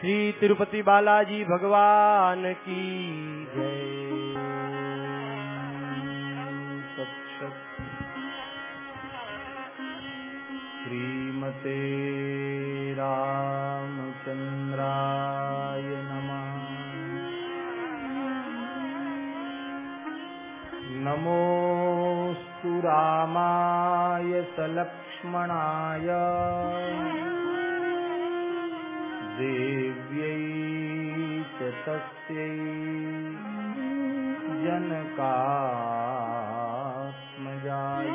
श्री तिरुपति बालाजी भगवान की जय। श्रीमते रामचन्द्राय नमः। नमोऽस्तु रामाय सलक्ष्मणाय। तस्यै जनकात्मजाय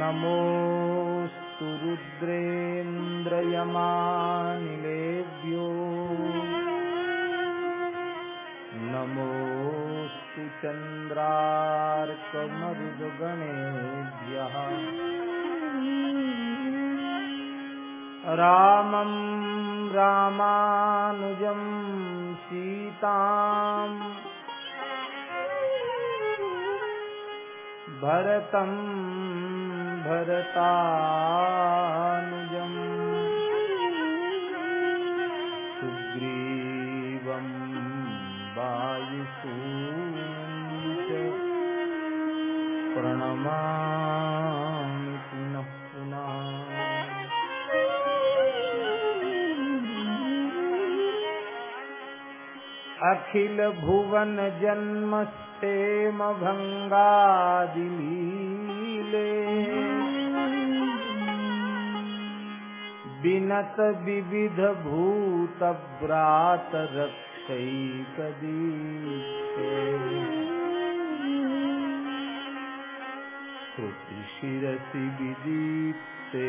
नमोऽस्तु रुद्रेन्द्रयमानिलेभ्यो। नमोऽस्तु चन्द्रार्कमरुदगणेभ्यः रामं रामानुजं सीताम्। भरतं भरतानुजम्। सुग्रीवं वायुसूनं च अखिल भुवन जन्मस्थेम भंगादिलीले बिनत विविध भूत व्रात रक्षैकदीक्षे श्रुति शिरसि विदीप्ते।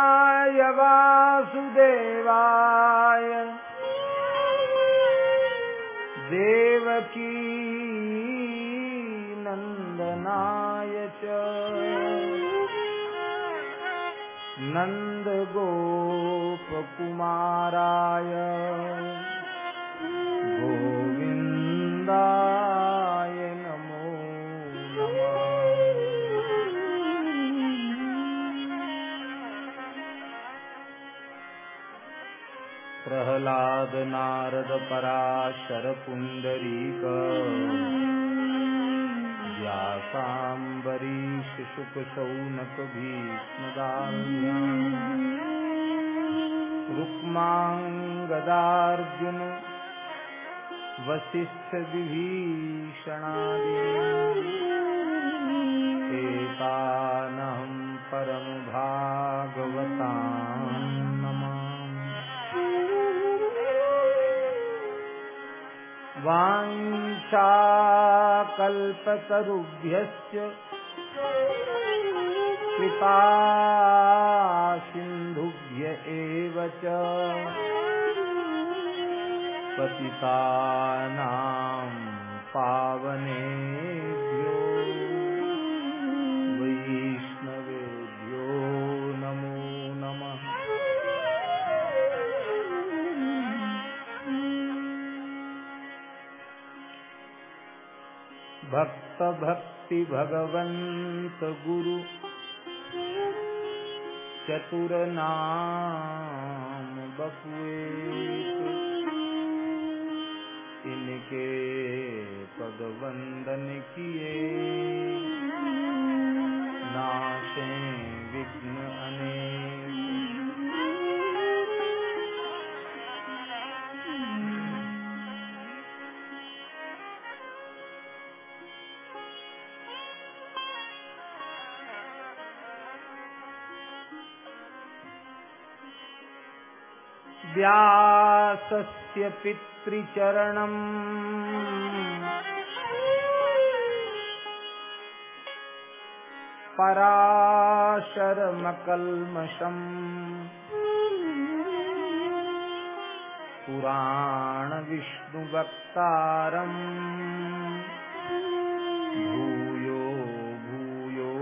कृष्णाय वासुदेवाय। देवकी नन्दनाय च। नन्दगोपकुमाराय। प्रहलाद नारद पराशर पुण्डरीक व्यासाम्बरीश शुक शौनक भीष्मदाल्या रुक्माङ्गदार्जुन वसिष्ठ विभीषणादि। वाञ्छाकल्पतरुभ्यश्च कृपा सिन्धुभ्य एव च। भक्त भक्ति भगवंत गुरु चतुर नाम बपुए इनके पद किए। व्यासस्य पितृचरणम्। पराशरमकल्मषम्। पुराणविष्णुवक्तारम्। भूयो भूयो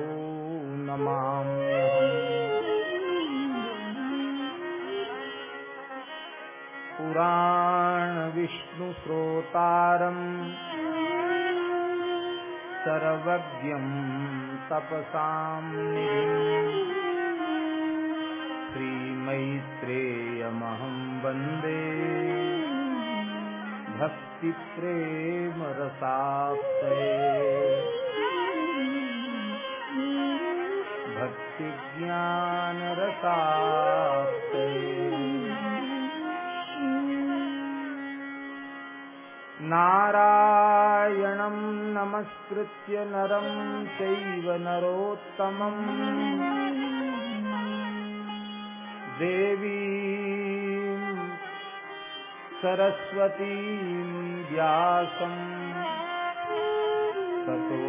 नमामि। पुराणविष्णुश्रोतारम् सर्वज्ञम् तपसाम् श्रीमैत्रेयमहं भक्ति भक्तिप्रेमरसाप्तये भक्तिज्ञानरसा नारायणं नमस्कृत्य नरं चैव नरोत्तमम् देवी सरस्वतीं व्यासम् ततो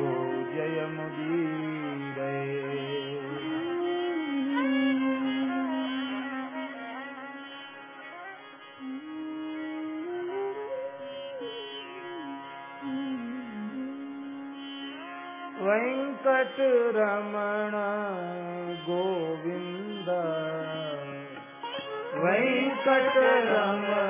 जयमुदी रमण गोविंद वैकट रमण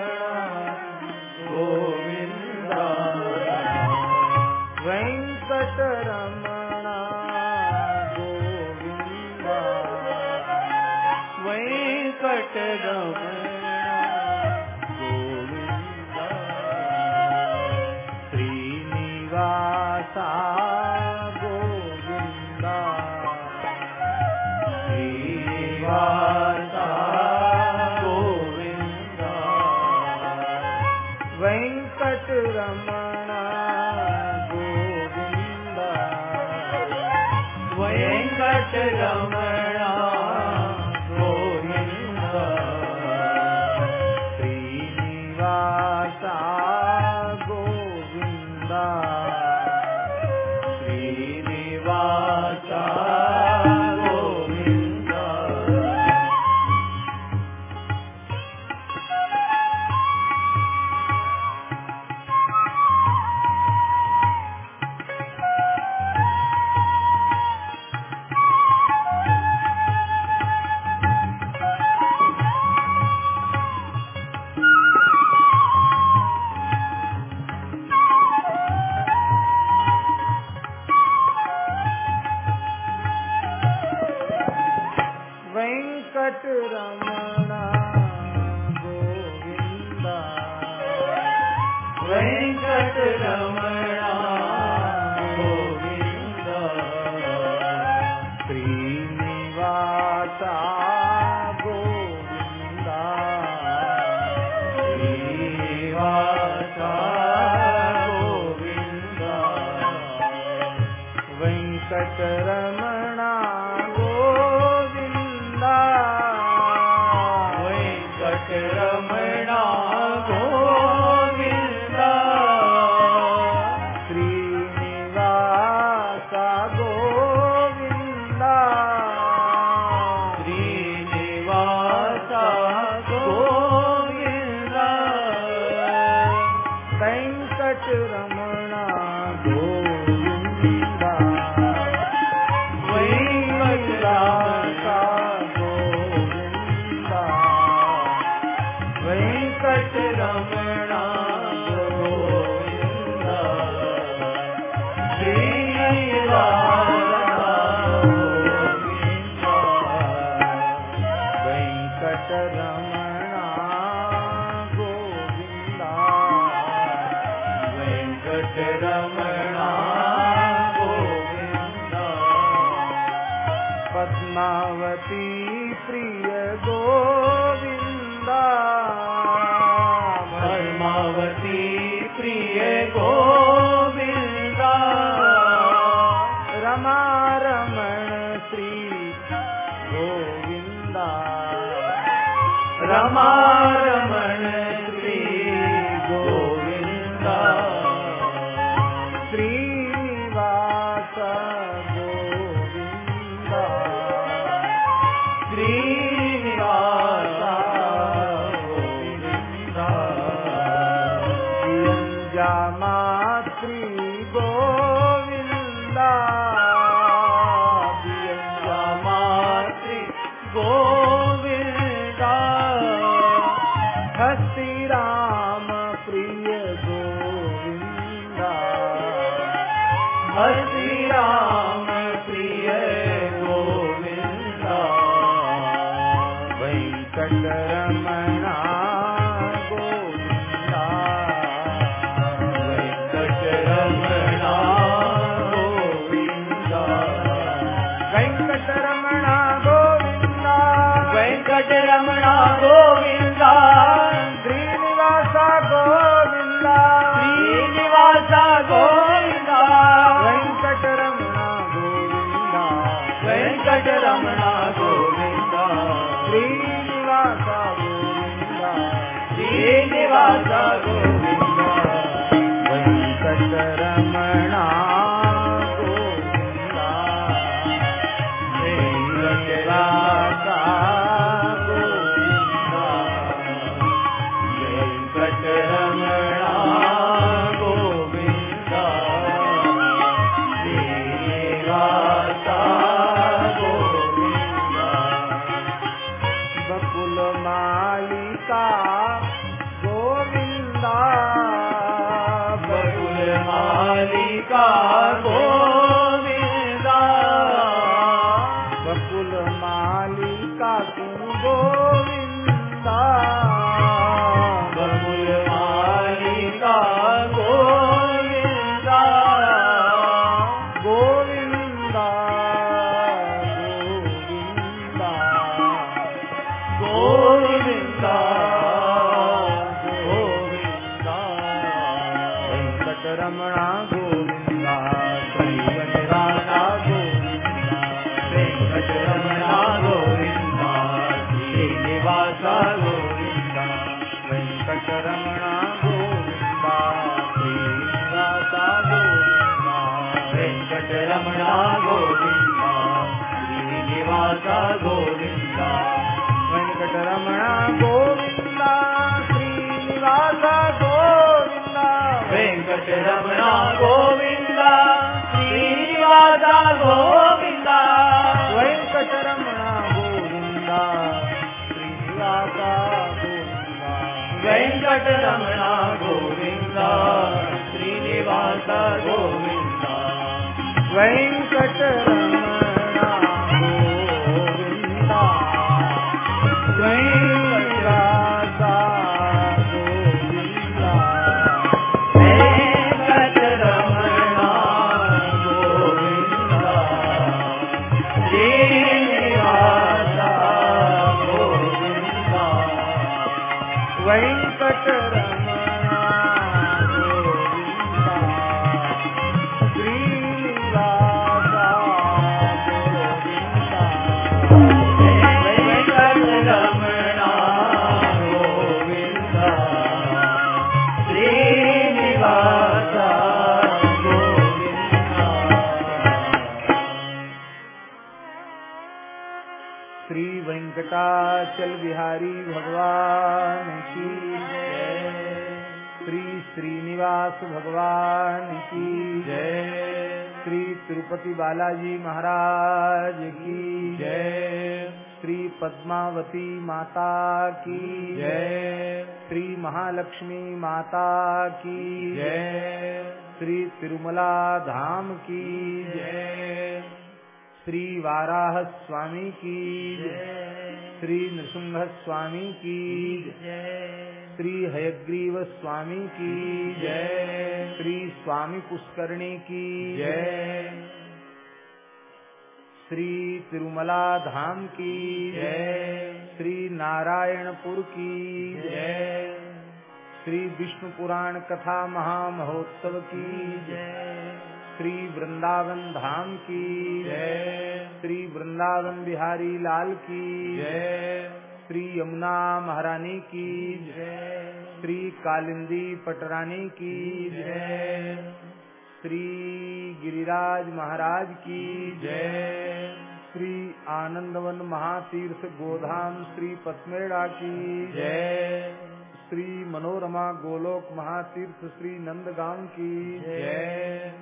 महातीर्थ श्री नंदगांव की। जय।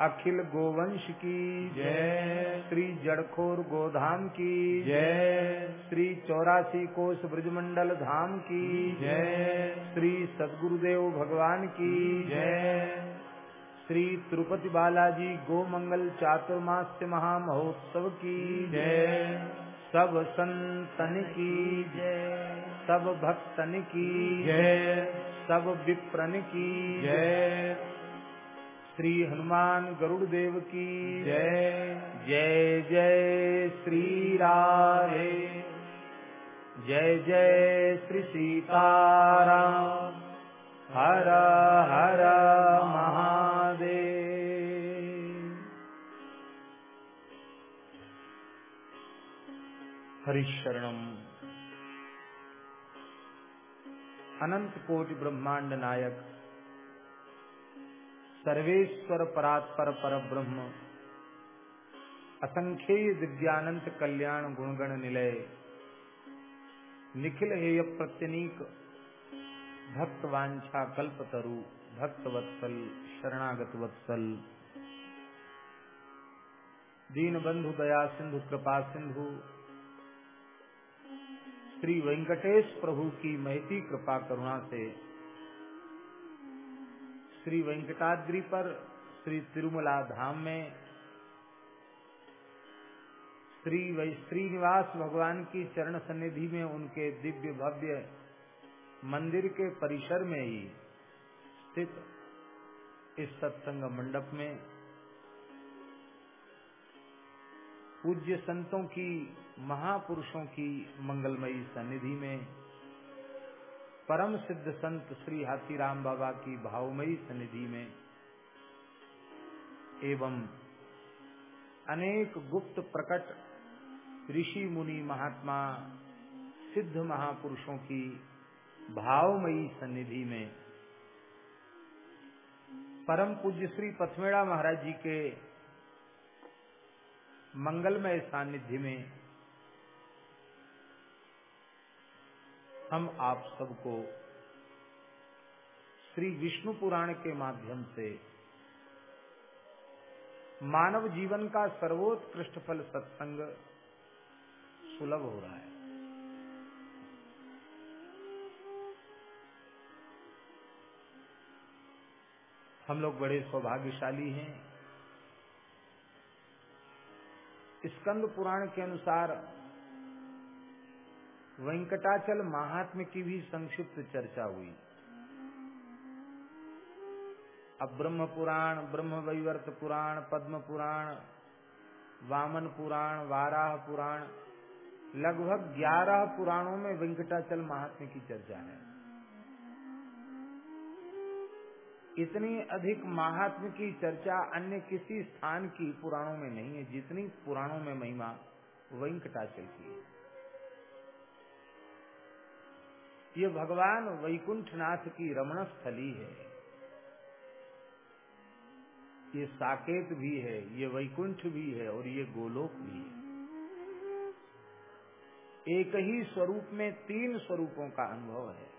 अखिल गोवंश की। जय। श्री जड़खोर गोधाम की। जय। श्री चौरासी कोष ब्रजमंडल धाम की। जय। श्री सदगुरुदेव भगवान की। जय। श्री तिरुपति बालाजी गोमंगल चातुर्मास्य महामहोत्सव की। जय। सब संतन की जय। सब भक्तन की जय। सब विप्रन की जय। श्री हनुमान गरुड़ देव की जय। जय जय श्री राधे। जय जय श्री सीताराम। हर हर महादेव। हरिशरणम अनंत कोटि ब्रह्मांड नायक सर्वेश्वर परात्पर पर ब्रह्म असंख्येय दिव्यानंत कल्याण गुणगण निलय निखिल हेय प्रत्यनीक भक्त वांछा कल्पतरु भक्त वत्सल शरणागत वत्सल दीन बंधु दया सिंधु कृपा सिंधु श्री वेंकटेश प्रभु की महती कृपा करुणा से श्री वेंकटाद्री पर, श्री तिरुमला धाम में, श्री श्रीनिवास भगवान की चरण सन्निधि में उनके दिव्य भव्य मंदिर के परिसर में ही स्थित इस सत्संग मंडप में पूज्य संतों की महापुरुषों की मंगलमयी सन्निधि में परम सिद्ध संत श्री हाथीराम बाबा की भावमयी सन्निधि में एवं अनेक गुप्त प्रकट ऋषि मुनि महात्मा सिद्ध महापुरुषों की भावमयी सन्निधि में परम पूज्य श्री पथमेड़ा महाराज जी के मंगलमय सानिध्य में हम आप सबको श्री विष्णु पुराण के माध्यम से मानव जीवन का सर्वोत्कृष्ट फल सत्संग सुलभ हो रहा है। हम लोग बड़े सौभाग्यशाली हैं। स्कंद पुराण के अनुसार वेंकटाचल महात्म्य की भी संक्षिप्त चर्चा हुई। अब ब्रह्म पुराण ब्रह्म वैवर्त पुराण पद्म पुराण वामन पुराण, वाराह पुराण, लगभग ग्यारह पुराणों में वेंकटाचल महात्म्य की चर्चा है। इतनी अधिक महात्म की चर्चा अन्य किसी स्थान की पुराणों में नहीं है, जितनी पुराणों में महिमा वेंकटाचल की है। ये भगवान वैकुंठनाथ की रमण स्थली है। ये साकेत भी है, ये वैकुंठ भी है और ये गोलोक भी है। एक ही स्वरूप में तीन स्वरूपों का अनुभव है।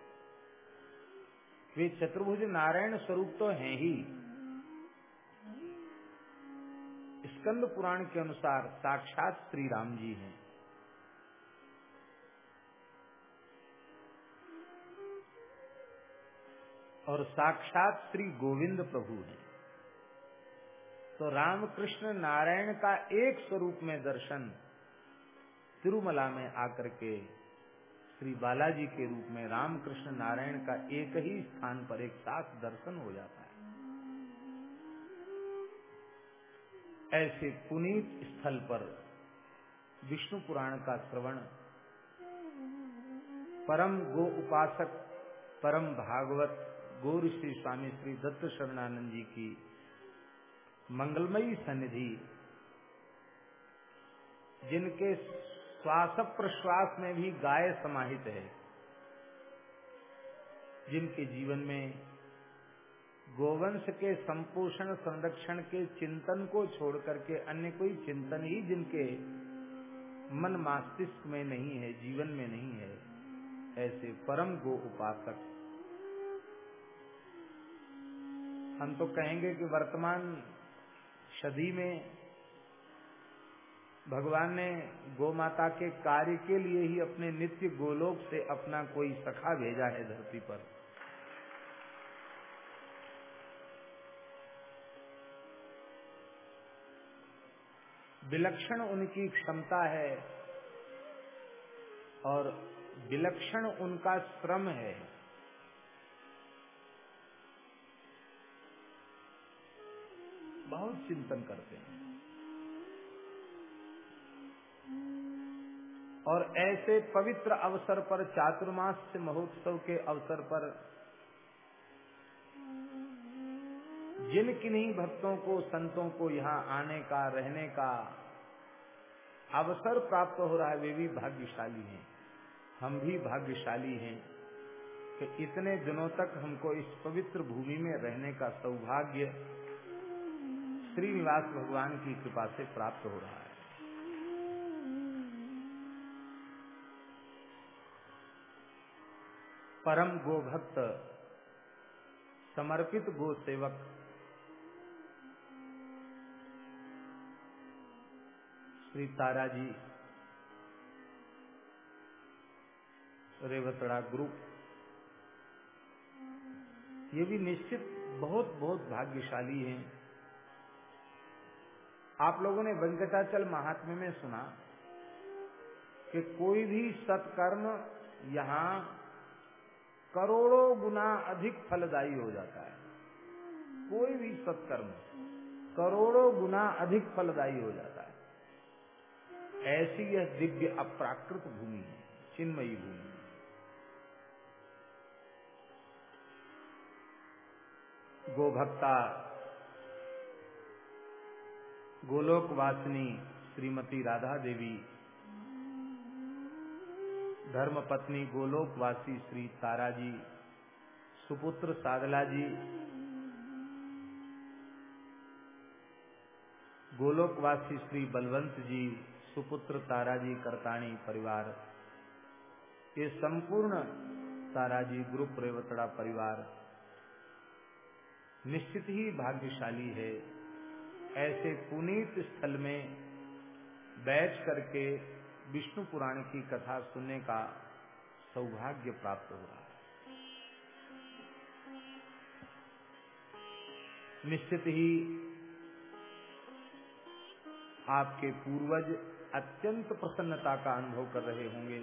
वे चतुर्भुज नारायण स्वरूप तो हैं ही। स्कंद पुराण के अनुसार साक्षात श्री राम जी हैं। और साक्षात श्री गोविंद प्रभु हैं। तो रामकृष्ण नारायण का एक स्वरूप में दर्शन तिरुमला में आकर के श्री बालाजी के रूप में रामकृष्ण नारायण का एक ही स्थान पर एक साथ दर्शन हो जाता है। ऐसे पुनीत स्थल पर विष्णु पुराण का श्रवण, परम गो उपासक, परम भागवत गो श्री स्वामी श्री दत्त शरणानंद जी की मंगलमयी सन्निधि, जिनके श्वास प्रश्वास में भी गाय समाहित है, जिनके जीवन में गोवंश के संपोषण संरक्षण के चिंतन को छोड़ करके अन्य कोई चिंतन ही जिनके मन मस्तिष्क में नहीं है, जीवन में नहीं है, ऐसे परम गो उपासक हम तो कहेंगे कि वर्तमान सदी में भगवान ने गौ माता के कार्य के लिए ही अपने नित्य गोलोक से अपना कोई सखा भेजा है धरती पर। विलक्षण उनकी क्षमता है और विलक्षण उनका श्रम है। बहुत चिंतन करते हैं। और ऐसे पवित्र अवसर पर चातुर्मास महोत्सव के अवसर पर जिन किन्हीं भक्तों को, संतों को यहाँ आने का, रहने का अवसर प्राप्त हो रहा है, वे भी भाग्यशाली हैं। हम भी भाग्यशाली हैं कि इतने दिनों तक हमको इस पवित्र भूमि में रहने का सौभाग्य श्रीनिवास भगवान की कृपा से प्राप्त हो रहा है। परम गो भक्त समर्पित गो सेवक श्री तारा जी, रेवतड़ा ग्रुप, ये भी निश्चित बहुत बहुत भाग्यशाली हैं। आप लोगों ने वेंकटाचल महात्म्य में सुना कि कोई भी सत्कर्म यहाँ करोड़ों गुना अधिक फलदायी हो जाता है। कोई भी सत्कर्म करोड़ों गुना अधिक फलदायी हो जाता है। ऐसी यह दिव्य अप्राकृत भूमि है, चिन्मयी भूमि गोभक्ता गोलोक वासिनी, श्रीमती राधा देवी धर्म पत्नी गोलोकवासी श्री तारा जी सुपुत्र सादला जी गोलोकवासी श्री बलवंत जी सुपुत्र तारा जी करताणी परिवार। ये संपूर्ण तारा जी ग्रुप रेवतड़ा परिवार। निश्चित ही भाग्यशाली है। ऐसे पुनीत स्थल में बैठ करके विष्णु पुराण की कथा सुनने का सौभाग्य प्राप्त हो रहा है। निश्चित ही आपके पूर्वज अत्यंत प्रसन्नता का अनुभव कर रहे होंगे।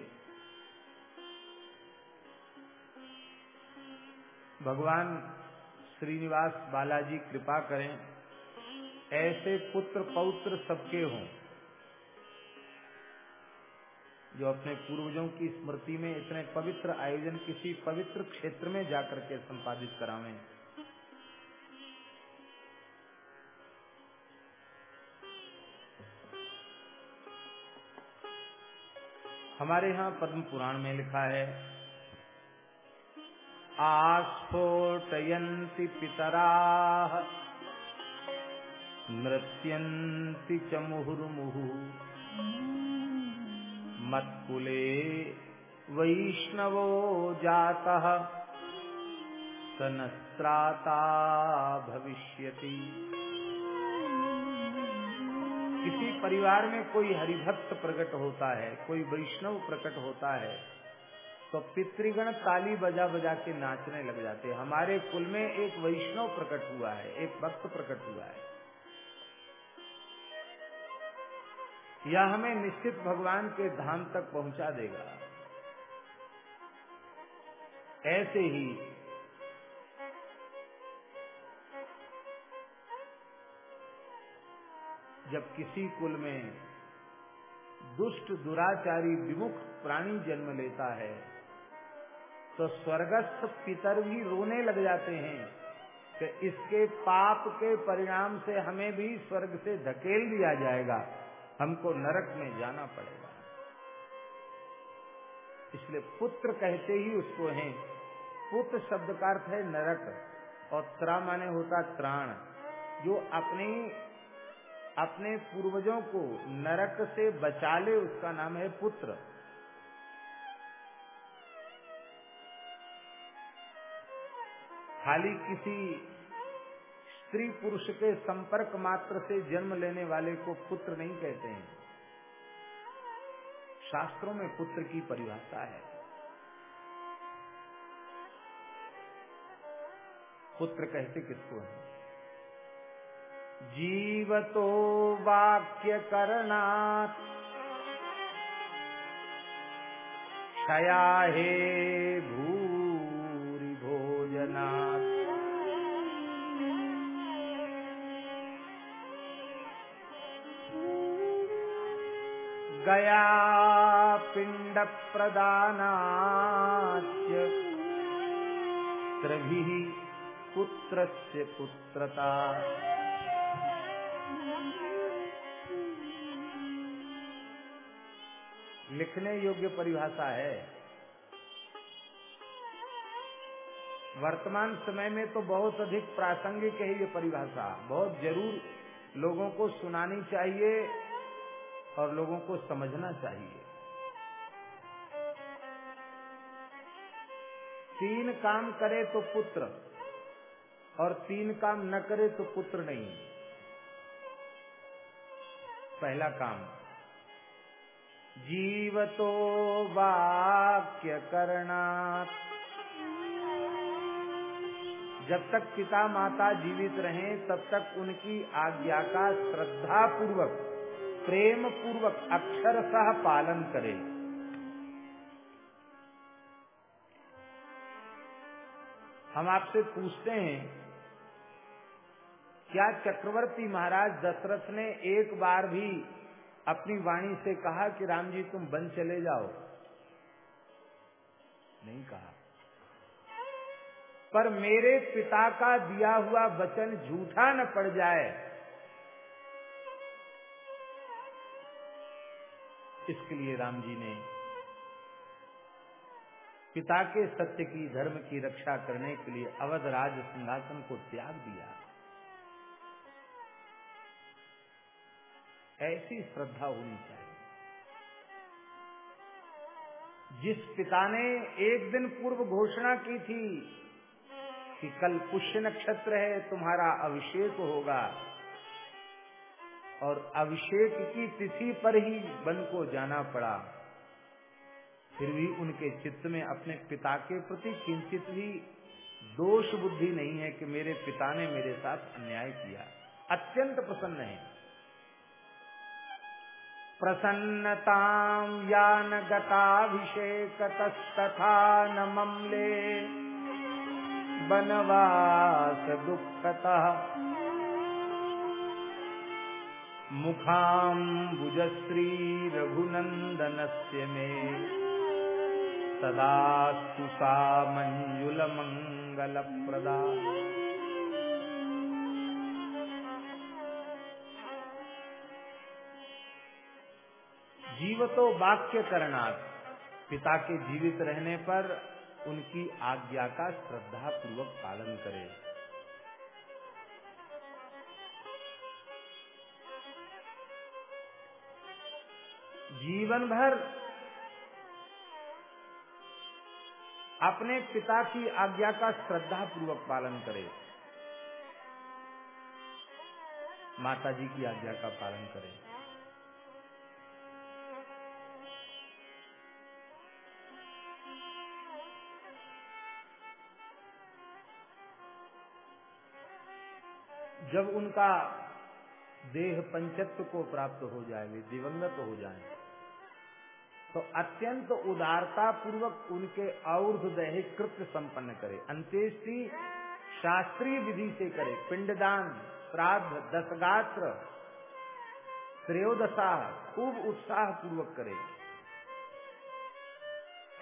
भगवान श्रीनिवास बालाजी कृपा करें ऐसे पुत्र पौत्र सबके हों, जो अपने पूर्वजों की स्मृति में इतने पवित्र आयोजन किसी पवित्र क्षेत्र में जाकर के संपादित करावें। हमारे यहाँ पद्म पुराण में लिखा है, आस्फोटयन्ति पितराः नृत्यन्ति च मुहुर्मुहुः। मत्कुले वैष्णवो जातः। सनस्त्राता भविष्यति। किसी परिवार में कोई हरिभक्त प्रकट होता है, कोई वैष्णव प्रकट होता है तो पितृगण ताली बजा बजा के नाचने लग जाते हमारे कुल में एक वैष्णव प्रकट हुआ है, एक भक्त प्रकट हुआ है। यह हमें निश्चित भगवान के धाम तक पहुँचा देगा। ऐसे ही जब किसी कुल में दुष्ट, दुराचारी, विमुख प्राणी जन्म लेता है तो स्वर्गस्थ पितर भी रोने लग जाते हैं कि इसके पाप के परिणाम से हमें भी स्वर्ग से धकेल दिया जाएगा। हमको नरक में जाना पड़ेगा। इसलिए पुत्र कहते ही उसको हैं। पुत्र शब्द का अर्थ है नरक, और त्रा माने होता त्राण। जो अपने अपने पूर्वजों को नरक से बचा ले, उसका नाम है पुत्र। खाली किसी स्त्री पुरुष के संपर्क मात्र से जन्म लेने वाले को पुत्र नहीं कहते हैं। शास्त्रों में पुत्र की परिभाषा है। पुत्र कहते किसको है? जीवतो वाक्य करणात्। क्षया हे भूरि भोजनात्। गया पिंड प्रदानाच्य त्रिभिः पुत्रस्य पुत्रता। लिखने योग्य परिभाषा है। वर्तमान समय में तो बहुत अधिक प्रासंगिक है ये परिभाषा। बहुत ज़रूर लोगों को सुनानी चाहिए। और लोगों को समझना चाहिए। तीन काम करे तो पुत्र और तीन काम न करे तो पुत्र नहीं। पहला काम, जीवतो वाक्य करना। जब तक पिता माता जीवित रहें, तब तक उनकी आज्ञा का श्रद्धा पूर्वक प्रेम पूर्वक अक्षर सह पालन करे। हम आपसे पूछते हैं, क्या चक्रवर्ती महाराज दशरथ ने एक बार भी अपनी वाणी से कहा कि राम जी, तुम बन चले जाओ? नहीं कहा। पर मेरे पिता का दिया हुआ वचन झूठा न पड़ जाए इसके लिए राम जी ने पिता के सत्य की, धर्म की रक्षा करने के लिए अवध राज सिंहासन को त्याग दिया? ऐसी श्रद्धा होनी चाहिए। जिस पिता ने एक दिन पूर्व घोषणा की थी कि कल पुष्य नक्षत्र है, तुम्हारा अभिषेक होगा। और अभिषेक की तिथि पर ही वन को जाना पड़ा। फिर भी उनके चित्त में अपने पिता के प्रति किंचित भी दोष बुद्धि नहीं है कि मेरे पिता ने मेरे साथ अन्याय किया। अत्यंत प्रसन्न है। प्रसन्नतां यान गताभिषेकतस्तथा न ममले बनवास दुःखतः मुखाम्बुजश्री रघुनन्दनस्य मे। सदास्तु सा मञ्जुलमङ्गलप्रदा। जीवतो वाक्य करणार्थ पिता के जीवित रहने पर उनकी आज्ञा का श्रद्धा पूर्वक पालन करे। जीवन भर अपने पिता की आज्ञा का श्रद्धा पूर्वक पालन करे। माता जी की आज्ञा का पालन करे। जब उनका देह पंचत्व को प्राप्त हो जाए वे दिवंगत हो जाए तो अत्यंत उदारता पूर्वक उनके और्ध दैहिक कृत्य संपन्न करे। अंत्येष्टि शास्त्रीय विधि से करे। पिंडदान, श्राद्ध दसगात्र त्रयोदशा, खूब उत्साह पूर्वक करे।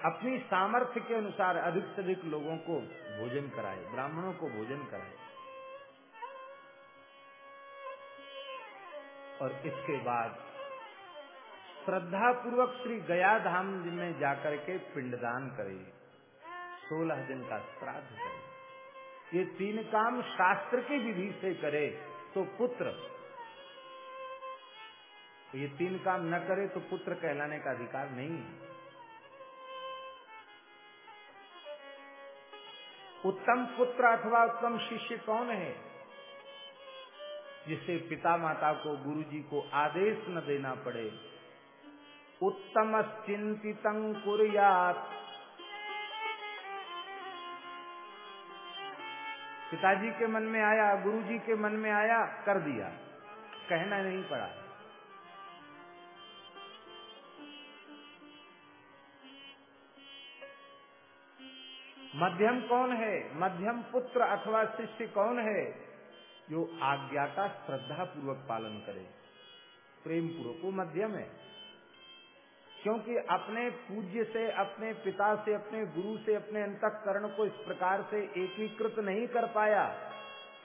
अपनी सामर्थ्य के अनुसार अधिक से अधिक लोगों को भोजन कराए, ब्राह्मणों को भोजन कराए। और इसके बाद श्रद्धा पूर्वक श्री गया धाम में जाकर के पिंडदान करे। सोलह दिन का श्राद्ध करे। ये तीन काम शास्त्र की विधि से करे तो पुत्र। ये तीन काम न करे तो पुत्र कहलाने का अधिकार नहीं है। उत्तम पुत्र अथवा उत्तम शिष्य कौन है? जिससे पिता माता को गुरु जी को आदेश न देना पड़े उत्तम चिंतित पिताजी के मन में आया गुरु जी के मन में आया, कर दिया। कहना नहीं पड़ा। मध्यम कौन है? मध्यम पुत्र अथवा शिष्य कौन है? जो आज्ञा का श्रद्धा पूर्वक पालन करे। प्रेम पूर्वक वो मध्यम है। क्योंकि अपने पूज्य से, अपने पिता से, अपने गुरु से, अपने अंतकरण को इस प्रकार से एकीकृत नहीं कर पाया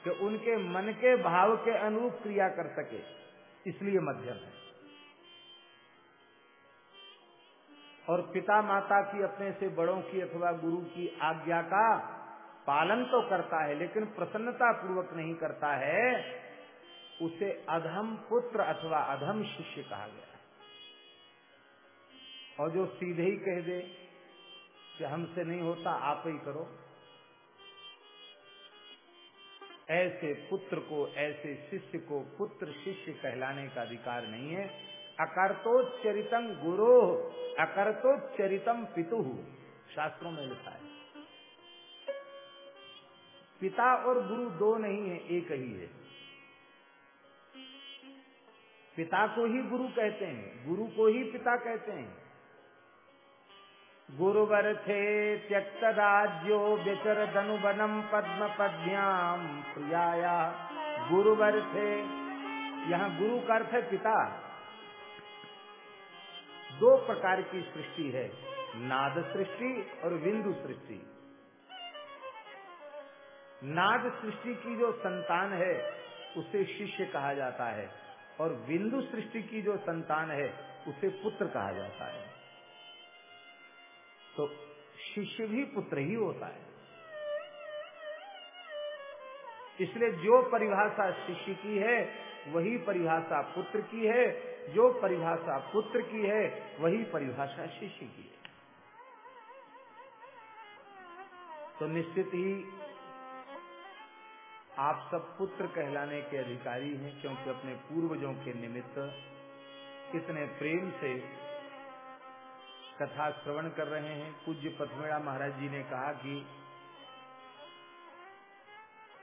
कि उनके मन के भाव के अनुरूप क्रिया कर सके। इसलिए मध्यम है। और पिता माता की अपने से बड़ों की अथवा गुरु की आज्ञा का पालन तो करता है, लेकिन प्रसन्नता पूर्वक नहीं करता है, उसे अधम पुत्र अथवा अधम शिष्य कहा गया और जो सीधे ही कह दे कि हमसे नहीं होता, आप ही करो। ऐसे पुत्र को, ऐसे शिष्य को पुत्र शिष्य कहलाने का अधिकार नहीं है। अकर्तोच्चरितम गुरु अकर्तोच्चरितम पितु, शास्त्रों में लिखा है। पिता और गुरु दो नहीं है, एक ही है। पिता को ही गुरु कहते हैं, गुरु को ही पिता कहते हैं। गुरुवर थे त्यक्त राज्यो व्यचर धनुबनम पद्म पद्याम प्रियाया। गुरुवर थे यहाँ गुरु का अर्थ है पिता। दो प्रकार की सृष्टि है, नाद सृष्टि और बिंदु सृष्टि। नाद सृष्टि की जो संतान है, उसे शिष्य कहा जाता है, और बिंदु सृष्टि की जो संतान है, उसे पुत्र कहा जाता है। तो शिष्य भी पुत्र ही होता है। इसलिए जो परिभाषा शिष्य की है, वही परिभाषा पुत्र की है। जो परिभाषा पुत्र की है, वही परिभाषा शिष्य की है। तो निश्चित ही आप सब पुत्र कहलाने के अधिकारी हैं, क्योंकि अपने पूर्वजों के निमित्त कितने प्रेम से कथा श्रवण कर रहे हैं। पूज्य पथमेड़ा महाराज जी ने कहा कि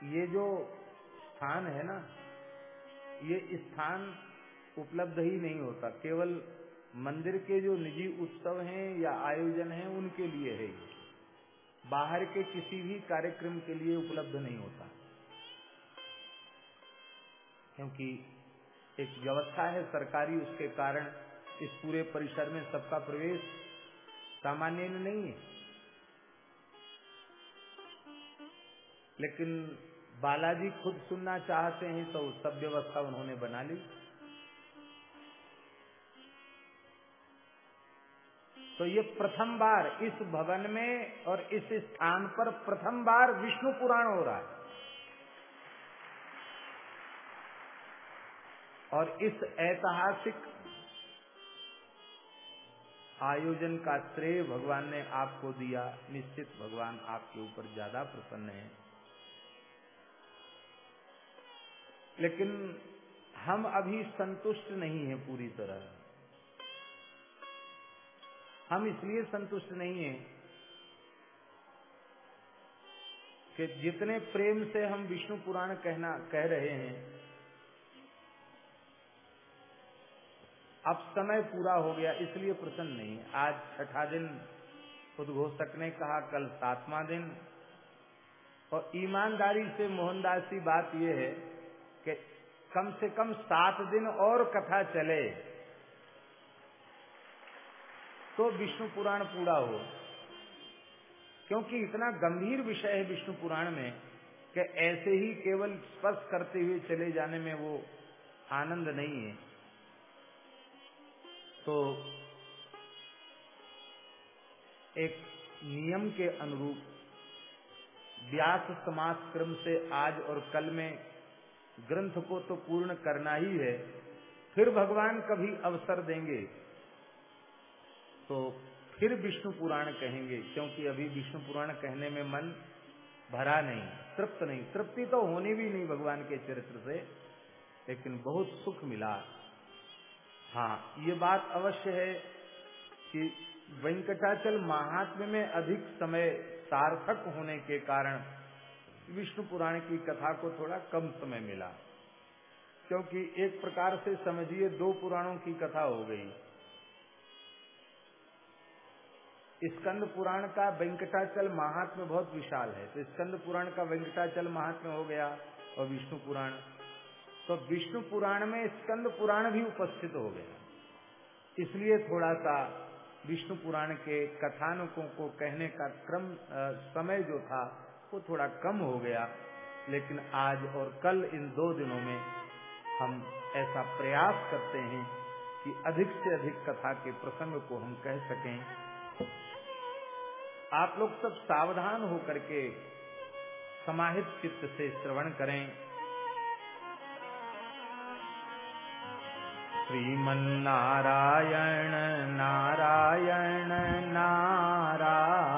ये जो स्थान है ना, ये स्थान उपलब्ध ही नहीं होता। केवल मंदिर के जो निजी उत्सव हैं या आयोजन हैं, उनके लिए है। बाहर के किसी भी कार्यक्रम के लिए उपलब्ध नहीं होता। क्योंकि एक व्यवस्था है सरकारी, उसके कारण इस पूरे परिसर में सबका प्रवेश सामान्य नहीं है। लेकिन बालाजी खुद सुनना चाहते हैं तो सब व्यवस्था उन्होंने बना ली। तो ये प्रथम बार इस भवन में और इस स्थान पर प्रथम बार विष्णु पुराण हो रहा है। और इस ऐतिहासिक आयोजन का श्रेय भगवान ने आपको दिया। निश्चित भगवान आपके ऊपर ज़्यादा प्रसन्न है। लेकिन हम अभी संतुष्ट नहीं है पूरी तरह। हम इसलिए संतुष्ट नहीं है कि जितने प्रेम से हम विष्णु पुराण कहना, कह रहे हैं अब समय पूरा हो गया, इसलिए प्रसन्न नहीं। आज छठा दिन उद्घोषक ने कहा, कल सातवां दिन। और ईमानदारी से मोहनदास की बात यह है कि कम से कम सात दिन और कथा चले तो विष्णु पुराण पूरा हो। क्योंकि इतना गंभीर विषय है विष्णु पुराण में कि ऐसे ही केवल स्पर्श करते हुए चले जाने में वो आनंद नहीं है। तो एक नियम के अनुरूप व्यास समास क्रम से आज और कल में ग्रंथ को तो पूर्ण करना ही है, फिर भगवान कभी अवसर देंगे तो फिर विष्णु पुराण कहेंगे, क्योंकि अभी विष्णु पुराण कहने में मन भरा नहीं, तृप्त नहीं। तृप्ति तो होनी भी नहीं भगवान के चरित्र से, लेकिन बहुत सुख मिला। हाँ ये बात अवश्य है कि वेंकटाचल महात्म्य में अधिक समय सार्थक होने के कारण विष्णु पुराण की कथा को थोड़ा कम समय मिला, क्योंकि एक प्रकार से समझिए दो पुराणों की कथा हो गई। स्कंद पुराण का वेंकटाचल महात्म्य बहुत विशाल है तो स्कंद पुराण का वेंकटाचल महात्म्य हो गया और विष्णु पुराण तो विष्णु पुराण में स्कंद पुराण भी उपस्थित हो गया। इसलिए थोड़ा सा विष्णु पुराण के कथानकों को कहने का क्रम समय जो था, वो थोड़ा कम हो गया। लेकिन आज और कल इन दो दिनों में हम ऐसा प्रयास करते हैं कि अधिक से अधिक कथा के प्रसंग को हम कह सकें। आप लोग सब सावधान होकर के समाहित चित्त से श्रवण करें। श्रीमन नारायण नारायण नारायण।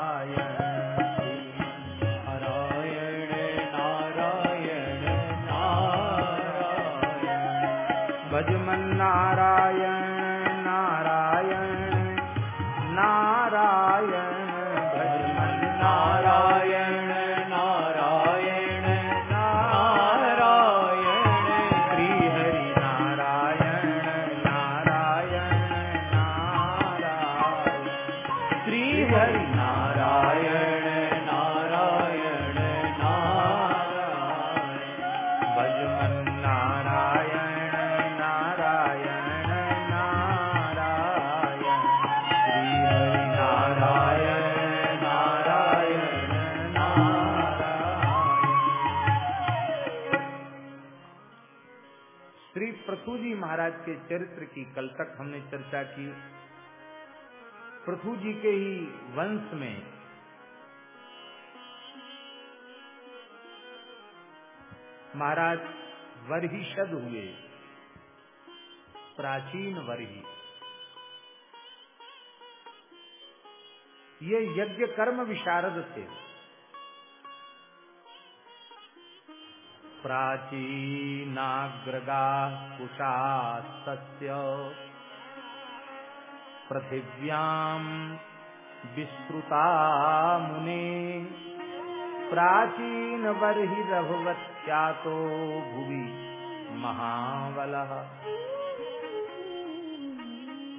की कल तक हमने चर्चा की। पृथु जी के ही वंश में महाराज वरहिषद हुए, प्राचीन वरही। ये यज्ञ कर्म विशारद थे। प्राचीनाग्रगा कुशास्तस्य पृथिव्याम् विस्तृता मुने प्राचीन बर्हि रघुवत्यातो भुवि महाबलः।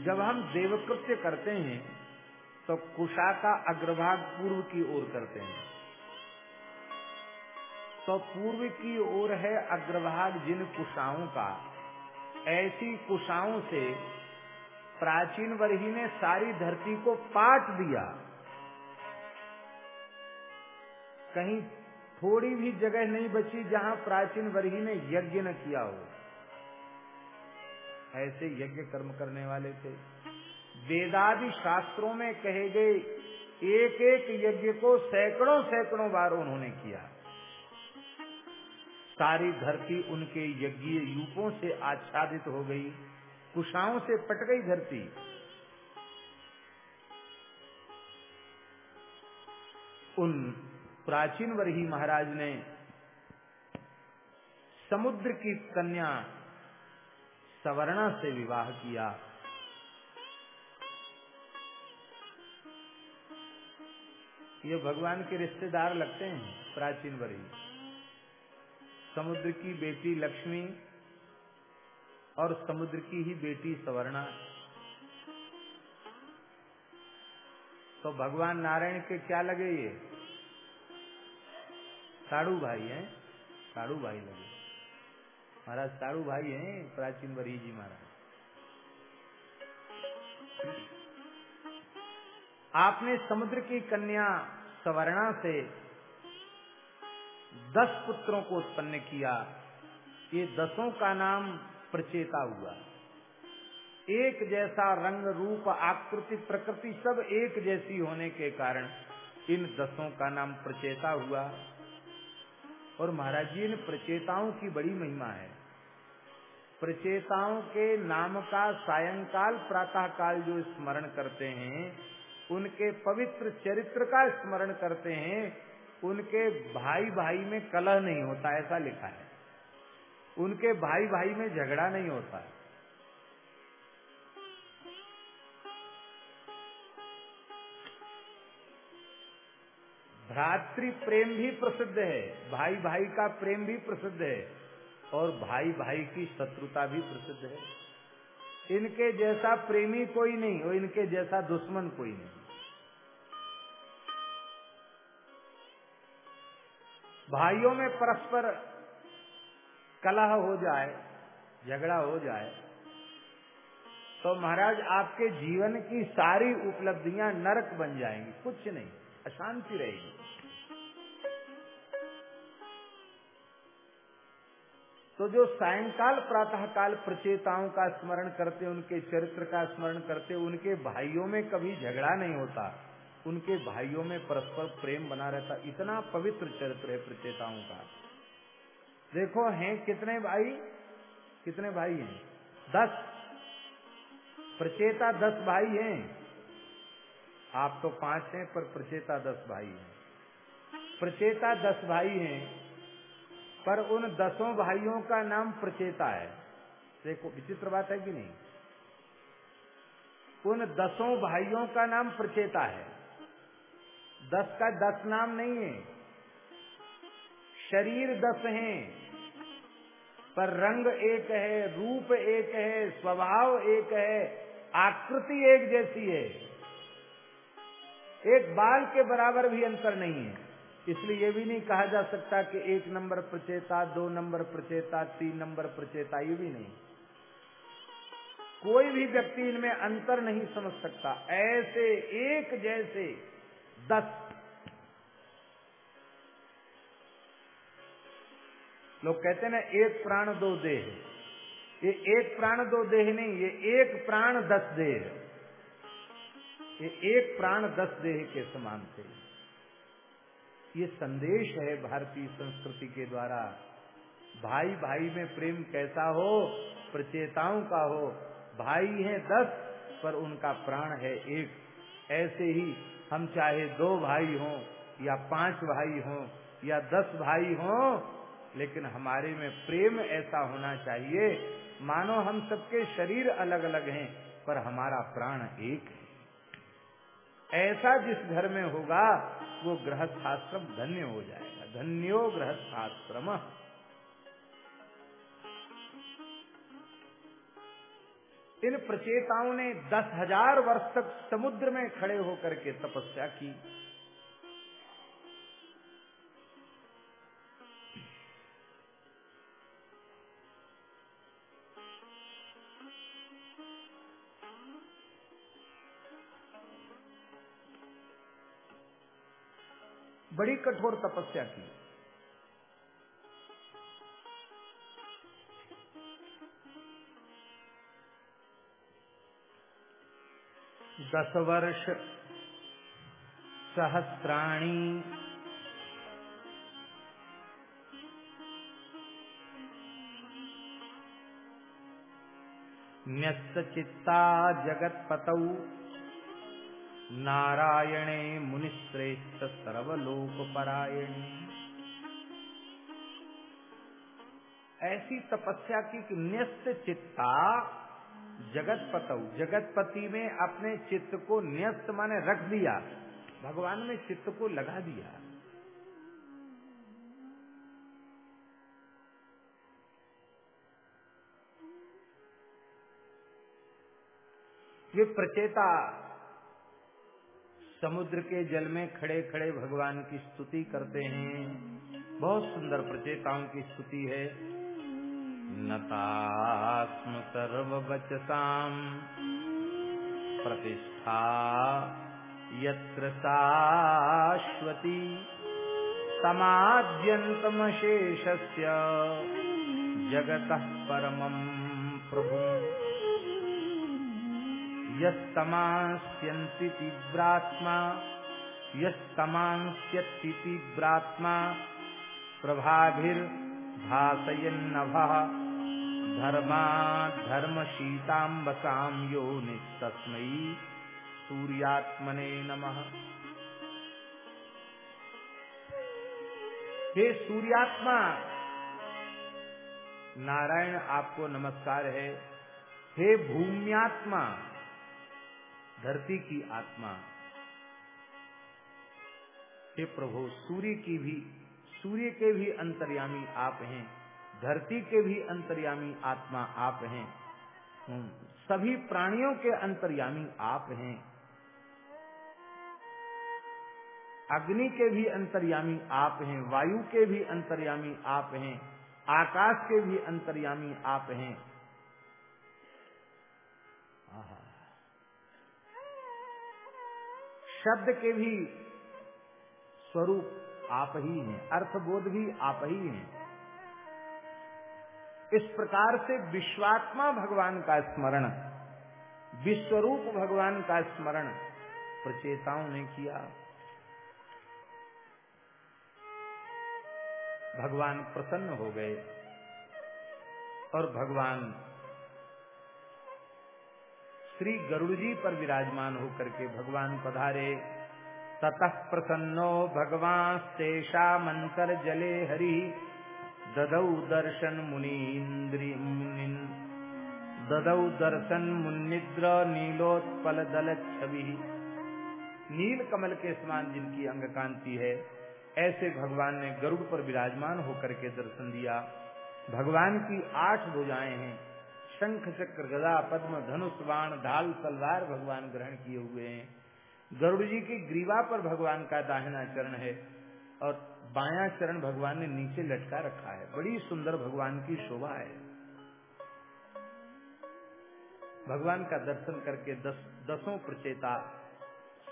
जब हम देवकृत्य करते हैं तो कुशा का अग्रभाग पूर्व की ओर करते हैं। तो पूर्व की ओर है अग्रभाग जिन कुशाओं का। ऐसी कुशाओं से प्राचीन वर्ही ने सारी धरती को पाट दिया। कहीं थोड़ी भी जगह नहीं बची जहाँ प्राचीन वर्ही ने यज्ञ न किया हो। ऐसे यज्ञ कर्म करने वाले थे। वेदादि शास्त्रों में कहे गए एक एक यज्ञ को सैकड़ों सैकड़ों बार उन्होंने किया। सारी धरती उनके यज्ञीय यूपों से आच्छादित हो गई, कुशाओं से पट गई धरती। उन प्राचीन वरही महाराज ने समुद्र की कन्या सवर्णा से विवाह किया। ये भगवान के रिश्तेदार लगते हैं प्राचीन वरही। समुद्र की बेटी लक्ष्मी और समुद्र की ही बेटी सवर्णा। तो भगवान नारायण के क्या लगे ये? साड़ू भाई हैं। साड़ू भाई लगे। महाराज, साड़ू भाई हैं, प्राचीन वरी जी महाराज। आपने समुद्र की कन्या सवर्णा से दस पुत्रों को उत्पन्न किया। ये दसों का नाम प्रचेता हुआ। एक जैसा रंग रूप, आकृति, प्रकृति सब एक जैसी होने के कारण इन दसों का नाम प्रचेता हुआ। और महाराज जी, इन प्रचेताओं की बड़ी महिमा है। प्रचेताओं के नाम का सायंकाल प्रातः काल जो स्मरण करते हैं, उनके पवित्र चरित्र का स्मरण करते हैं उनके भाई भाई में कलह नहीं होता, ऐसा लिखा है। उनके भाई भाई में झगड़ा नहीं होता। है भ्रातृ प्रेम भी प्रसिद्ध है भाई भाई का प्रेम भी प्रसिद्ध है, और भाई भाई की शत्रुता भी प्रसिद्ध है। इनके जैसा प्रेमी कोई नहीं, और इनके जैसा दुश्मन कोई नहीं। भाइयों में परस्पर कलह हो जाए, झगड़ा हो जाए तो महाराज आपके जीवन की सारी उपलब्धियाँ नरक बन जाएँगी, कुछ नहीं, अशांति रहेगी। तो जो सायंकाल प्रातः काल प्रचेताओं का स्मरण करते, उनके चरित्र का स्मरण करते, उनके भाइयों में कभी झगड़ा नहीं होता। उनके भाइयों में परस्पर प्रेम बना रहता, इतना पवित्र चरित्र है प्रचेताओं का। देखो, हैं कितने भाई? कितने भाई हैं? दस। प्रचेता दस भाई हैं। आप तो पाँच हैं, पर प्रचेता दस भाई हैं। प्रचेता दस भाई हैं, पर उन दसों भाइयों का नाम प्रचेता है। देखो, विचित्र बात है कि नहीं? उन दसों भाइयों का नाम प्रचेता है। दस का दस नाम नहीं है। शरीर दस हैं, पर रंग एक है, रूप एक है, स्वभाव एक है, आकृति एक जैसी है। एक बाल के बराबर भी अंतर नहीं है। इसलिए ये भी नहीं कहा जा सकता कि एक नंबर प्रचेता, दो नंबर प्रचेता, तीन नंबर प्रचेता, ये भी नहीं। कोई भी व्यक्ति इनमें अंतर नहीं समझ सकता। ऐसे एक जैसे दस। लोग कहते हैं ना, एक प्राण दो देह। ये एक प्राण दो देह नहीं, ये एक प्राण दस देह। ये एक प्राण दस देह के समान थे। ये संदेश है भारतीय संस्कृति के द्वारा। भाई भाई में प्रेम कैसा हो, प्रचेताओं का हो। भाई है दस, पर उनका प्राण है एक। ऐसे ही हम चाहे दो भाई हों, या पाँच भाई हों, या दस भाई हों, लेकिन हमारे में प्रेम ऐसा होना चाहिए। मानो हम सबके शरीर अलग अलग हैं, पर हमारा प्राण एक है। ऐसा जिस घर में होगा, वो गृहस्थाश्रम धन्य हो जाएगा। धन्यो गृहस्थाश्रम। इन प्रचेताओं ने दस हज़ार वर्ष तक समुद्र में खड़े होकर के तपस्या की। बड़ी कठोर तपस्या की। दस वर्ष सहस्राणी। न्यस्त चित्ता जगत पतऊ नारायणे मुनिश्रेष्ठ सर्वलोकपरायणे। ऐसी तपस्या की कि न्यस्त चित्ता जगत पतऊ जगतपति में अपने चित्त को न्यस्त माने रख दिया। भगवान में चित्त को लगा दिया। ये प्रचेता समुद्र के जल में खड़े खड़े भगवान की स्तुति करते हैं। बहुत सुंदर प्रचेताओं की स्तुति है। नतास्म सर्व प्रतिष्ठा यत्र शाश्वती जगतः परमं प्रभु। यस्तमास्यन्ति तीव्रात्मा यस्तमांस्यति तीव्रात्मा प्रभाभिर्भासयन्नभः। धर्मा धर्मशीताम्बसां यो निस्तस्मै सूर्यात्मने नमः। हे सूर्यात्मा, नारायण आपको नमस्कार है। हे भूम्यात्मा, धरती की आत्मा, हे प्रभु, सूर्य की भी, सूर्य के भी अंतर्यामी आप हैं। धरती के भी अंतर्यामी आत्मा आप हैं। सभी प्राणियों के अंतर्यामी आप हैं। अग्नि के भी अंतर्यामी आप हैं, वायु के भी अंतर्यामी आप हैं, आकाश के भी अंतर्यामी आप हैं। शब्द के भी स्वरूप आप ही हैं, अर्थबोध भी आप ही हैं। इस प्रकार से विश्वात्मा भगवान का स्मरण, विश्वरूप भगवान का स्मरण प्रचेताओं ने किया। भगवान प्रसन्न हो गए और भगवान श्री गरुड़ जी पर विराजमान होकर के भगवान पधारे। ततः प्रसन्नो भगवान तेषा मंत्र जले हरि। ददौ दर्शन मुनीन्द्रि ददौ दर्शन मुनिद्र नीलोत्पल दल छवि। नील कमल के समान जिनकी अंग कांति है, ऐसे भगवान ने गरुड़ पर विराजमान होकर के दर्शन दिया। भगवान की आठ भुजाएँ हैं, शंख चक्र गदा पद्म धनुष बाण ढाल तलवार भगवान ग्रहण किए हुए हैं। गरुड़ जी की ग्रीवा पर भगवान का दाहिना चरण है और बाया चरण भगवान ने नीचे लटका रखा है। बड़ी सुंदर भगवान की शोभा है। भगवान का दर्शन करके दस, दसों प्रचेता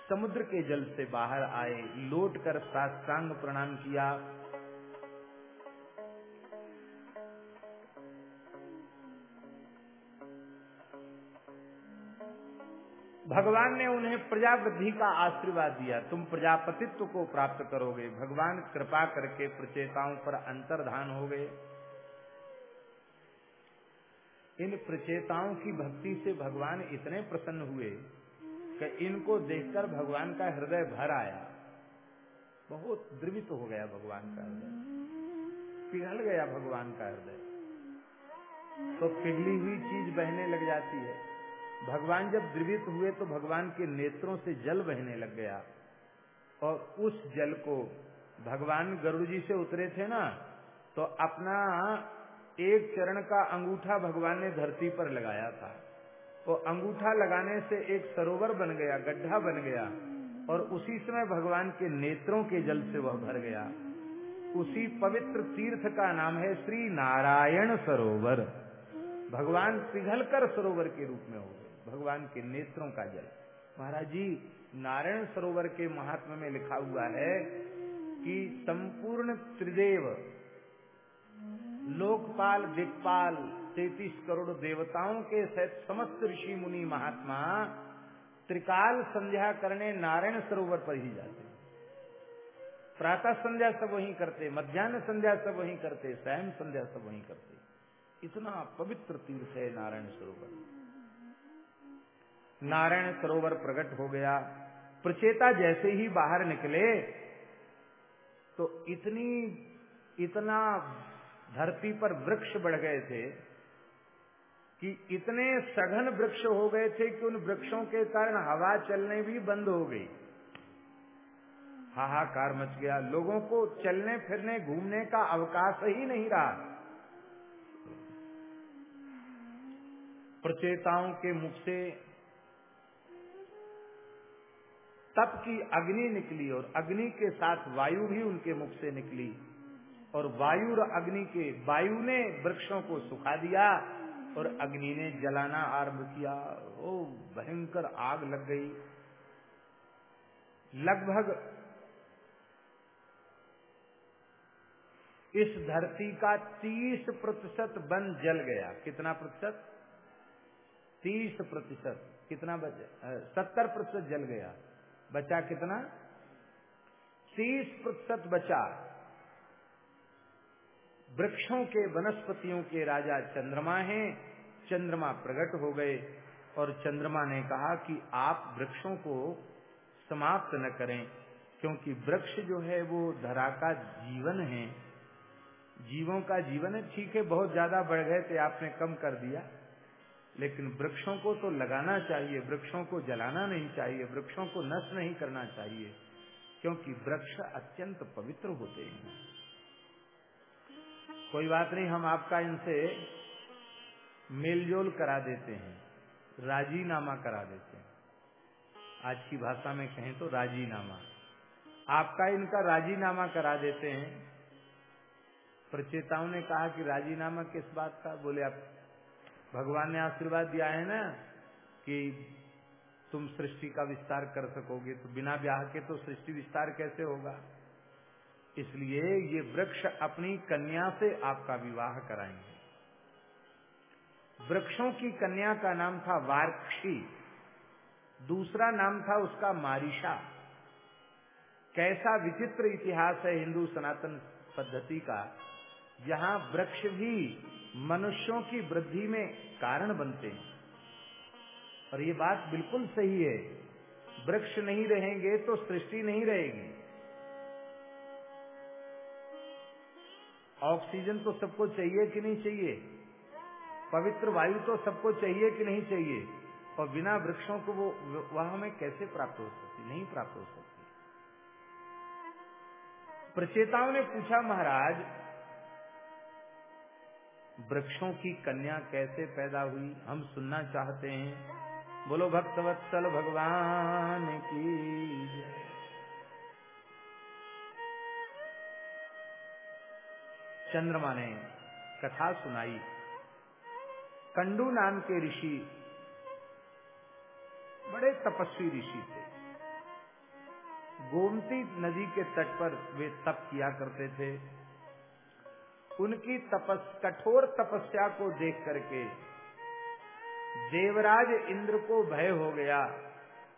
समुद्र के जल से बाहर आए लौट कर साष्टांग प्रणाम किया। भगवान ने उन्हें प्रजावृद्धि का आशीर्वाद दिया। तुम प्रजापतित्व को प्राप्त करोगे। भगवान कृपा करके प्रचेताओं पर अंतर्धान हो गए। इन प्रचेताओं की भक्ति से भगवान इतने प्रसन्न हुए कि इनको देखकर भगवान का हृदय भर आया। बहुत द्रवित हो गया भगवान का हृदय। पिघल गया भगवान का हृदय। तो पिघली हुई चीज़ बहने लग जाती है। भगवान जब द्रवित हुए तो भगवान के नेत्रों से जल बहने लग गया। और उस जल को भगवान गरुड़ जी से उतरे थे ना तो अपना एक चरण का अंगूठा भगवान ने धरती पर लगाया था। तो अंगूठा लगाने से एक सरोवर बन गया, गड्ढा बन गया, और उसी समय भगवान के नेत्रों के जल से वह भर गया। उसी पवित्र तीर्थ का नाम है श्री नारायण सरोवर। भगवान पिघलकर सरोवर के रूप में हो भगवान के नेत्रों का जल। महाराज जी, नारायण सरोवर के महात्मा में लिखा हुआ है कि संपूर्ण त्रिदेव, लोकपाल दिक्पाल तैतीस करोड़ देवताओं के सहित समस्त ऋषि मुनि महात्मा त्रिकाल संध्या करने नारायण सरोवर पर ही जाते प्रातः संध्या सब वहीं करते, मध्यान्ह संध्या सब वहीं करते स्वयं संध्या सब वहीं करते। इतना पवित्र तीर्थ है नारायण सरोवर। नारायण सरोवर प्रकट हो गया। प्रचेता जैसे ही बाहर निकले तो इतनी, इतना धरती पर वृक्ष बढ़ गए थे कि इतने सघन वृक्ष हो गए थे कि उन वृक्षों के कारण हवा चलने भी बंद हो गई। हाहाकार मच गया। लोगों को चलने, फिरने, घूमने का अवकाश ही नहीं रहा। प्रचेताओं के मुख से तप की अग्नि निकली और अग्नि के साथ वायु भी उनके मुख से निकली। और वायु और अग्नि के वायु ने वृक्षों को सुखा दिया और अग्नि ने जलाना आरंभ किया। ओ, भयंकर आग लग गई। लगभग इस धरती का 30 प्रतिशत वन जल गया। कितना प्रतिशत? 30 प्रतिशत। कितना बच सत्तर प्रतिशत जल गया। बचा कितना? 30 प्रतिशत बचा। वृक्षों के, वनस्पतियों के राजा चंद्रमा हैं, चंद्रमा प्रकट हो गए, और चंद्रमा ने कहा कि आप वृक्षों को समाप्त न करें, क्योंकि वृक्ष जो है वो धरा का जीवन है। जीवों का जीवन है, ठीक है, बहुत ज़्यादा बढ़ गए थे, आपने कम कर दिया। लेकिन वृक्षों को तो लगाना चाहिए, वृक्षों को जलाना नहीं चाहिए, वृक्षों को नष्ट नहीं करना चाहिए, क्योंकि वृक्ष अत्यंत पवित्र होते हैं। कोई बात नहीं, हम आपका इनसे मेलजोल करा देते हैं, राजीनामा करा देते हैं। आज की भाषा में कहें तो राजीनामा। आपका इनका राजीनामा करा देते हैं। प्रचेताओं ने कहा कि राजीनामा किस बात का? बोले आप भगवान ने आशीर्वाद दिया है ना कि तुम सृष्टि का विस्तार कर सकोगे तो बिना ब्याह के तो सृष्टि विस्तार कैसे होगा? इसलिए ये वृक्ष अपनी कन्या से आपका विवाह कराएँगे। वृक्षों की कन्या का नाम था वार्क्षी, दूसरा नाम था उसका मारिशा कैसा विचित्र इतिहास है हिंदू सनातन पद्धति का। जहाँ वृक्ष भी मनुष्यों की वृद्धि में कारण बनते हैं। और ये बात बिल्कुल सही है। वृक्ष नहीं रहेंगे तो सृष्टि नहीं रहेगी। ऑक्सीजन तो सबको चाहिए कि नहीं चाहिए? पवित्र वायु तो सबको चाहिए कि नहीं चाहिए? और बिना वृक्षों को वो वह हमें कैसे प्राप्त हो सकती? नहीं प्राप्त हो सकती। प्रचेताओं ने पूछा, महाराज वृक्षों की कन्या कैसे पैदा हुई? हम सुनना चाहते हैं। बोलो भक्तवत्सल भगवान की चंद्रमा ने कथा सुनाई। कंडू नाम के ऋषि बड़े तपस्वी ऋषि थे। गोमती नदी के तट पर वे तप किया करते थे। उनकी तपस, कठोर तपस्या को देख करके देवराज इंद्र को भय हो गया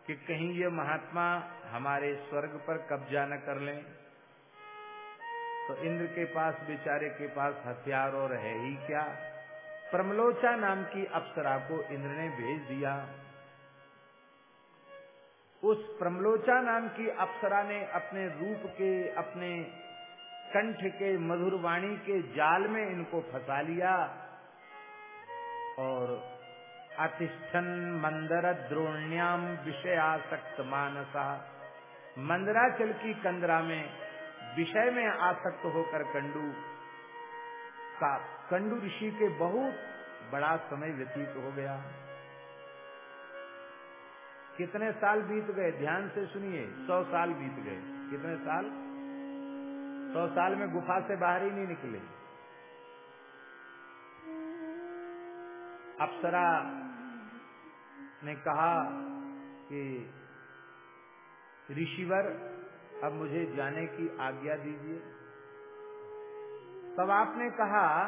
कि कहीं ये महात्मा हमारे स्वर्ग पर कब्जा न कर लें। तो इंद्र के पास, बेचारे के पास हथियार और है ही क्या? प्रमलोचा नाम की अप्सरा को इंद्र ने भेज दिया। उस प्रमलोचा नाम की अप्सरा ने अपने रूप के, अपने कंठ के मधुर वाणी के जाल में इनको फंसा लिया और अतिष्ठन मंदर द्रोण्याम विषयासक्त मानसा। मंदराचल की कंदरा में विषय में आसक्त होकर कंडू का कंडू ऋषि के बहुत बड़ा समय व्यतीत हो गया। कितने साल बीत गए? ध्यान से सुनिए, सौ साल बीत गए। कितने साल? सौ साल में गुफा से बाहर ही नहीं निकले। अप्सरा ने कहा कि ऋषिवर, अब मुझे जाने की आज्ञा दीजिए। तब आपने कहा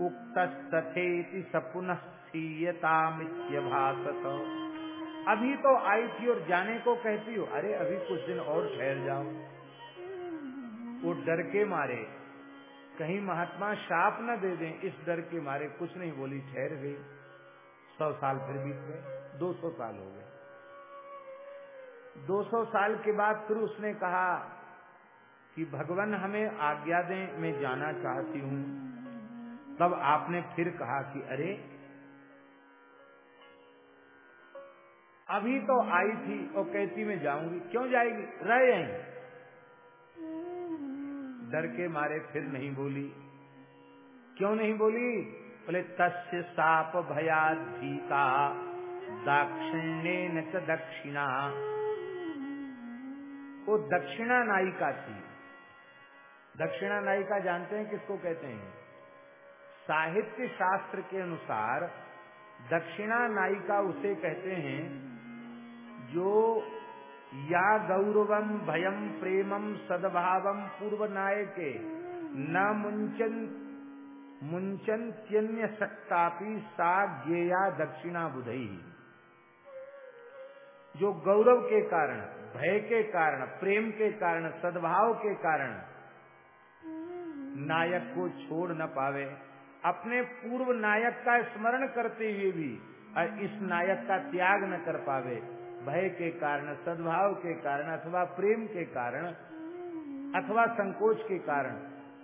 उक्तस्थेति सपुनः भाषत अभी तो आई थी और जाने को कहती हो, अरे, अभी कुछ दिन और ठहर जाओ। वो डर के मारे। कहीं महात्मा शाप न दे दें, इस डर के मारे। कुछ नहीं बोली, ठहर गई। सौ साल फिर बीत गए, दो सौ साल हो गए। दो सौ साल के बाद फिर उसने कहा कि, भगवान हमें आज्ञा दें, मैं जाना चाहती हूँ। तब आपने फिर कहा कि, अरे अभी तो आई थी और कहती मैं जाऊँगी। क्यों जाएगी? रह यहीं डर के मारे फिर नहीं बोली। क्यों नहीं बोली? बोले, तस्य साप भया भीता, दाक्षिण्य न दक्षिणा। वो दक्षिणा नायिका थी। दक्षिणा नायिका जानते हैं किसको कहते हैं? साहित्य शास्त्र के अनुसार दक्षिणा नायिका उसे कहते हैं जो या गौरवम भयम प्रेमम सद्भावम पूर्व नायके न मुंचन मुंचन त्यन्य सा ज्ञेया दक्षिणा बुधई जो गौरव के कारण, भय के कारण, प्रेम के कारण, सद्भाव के कारण नायक को छोड़ न पावे, अपने पूर्व नायक का स्मरण करते हुए भी, और इस नायक का त्याग न कर पावे भय के कारण, सद्भाव के कारण, अथवा प्रेम के कारण, अथवा संकोच के कारण,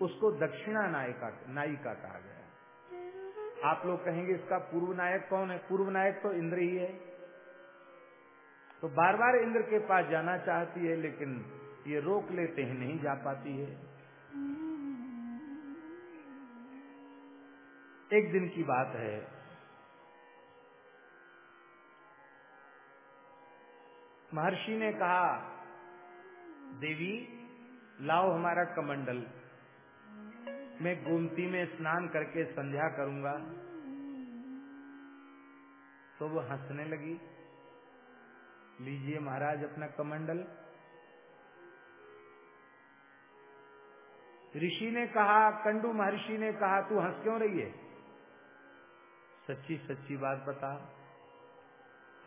उसको दक्षिणा नायिका नायिका कहा गया आप लोग कहेंगे, इसका पूर्व नायक कौन है? पूर्व नायक तो इंद्र ही है। तो बार बार इंद्र के पास जाना चाहती है, लेकिन ये रोक लेते हैं, नहीं जा पाती है। एक दिन की बात है महर्षि ने कहा, देवी, लाओ हमारा कमंडल। मैं गोमती में स्नान करके संध्या करूँगा। तो वो हंसने लगी, लीजिए महाराज अपना कमंडल। ऋषि ने कहा, कंडू महर्षि ने कहा, तू हंस क्यों रही है? सच्ची सच्ची बात बता।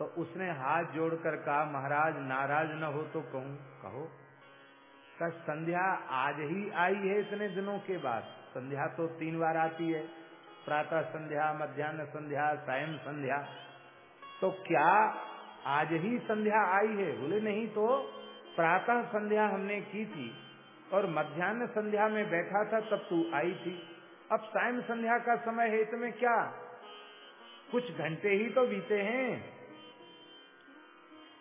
तो उसने हाथ जोड़कर कहा, महाराज, नाराज़ न हो तो कहूँ, कहो। का संध्या आज ही आई है इतने दिनों के बाद। संध्या तो तीन बार आती है। प्रातः संध्या, मध्यान्ह संध्या, सायं संध्या। तो क्या आज ही संध्या आई है? बोले, नहीं तो प्रातः संध्या हमने की थी और मध्यान्ह संध्या में बैठा था तब तू आई थी। अब सायं संध्या का समय है इसमें क्या? कुछ घंटे ही तो बीते हैं।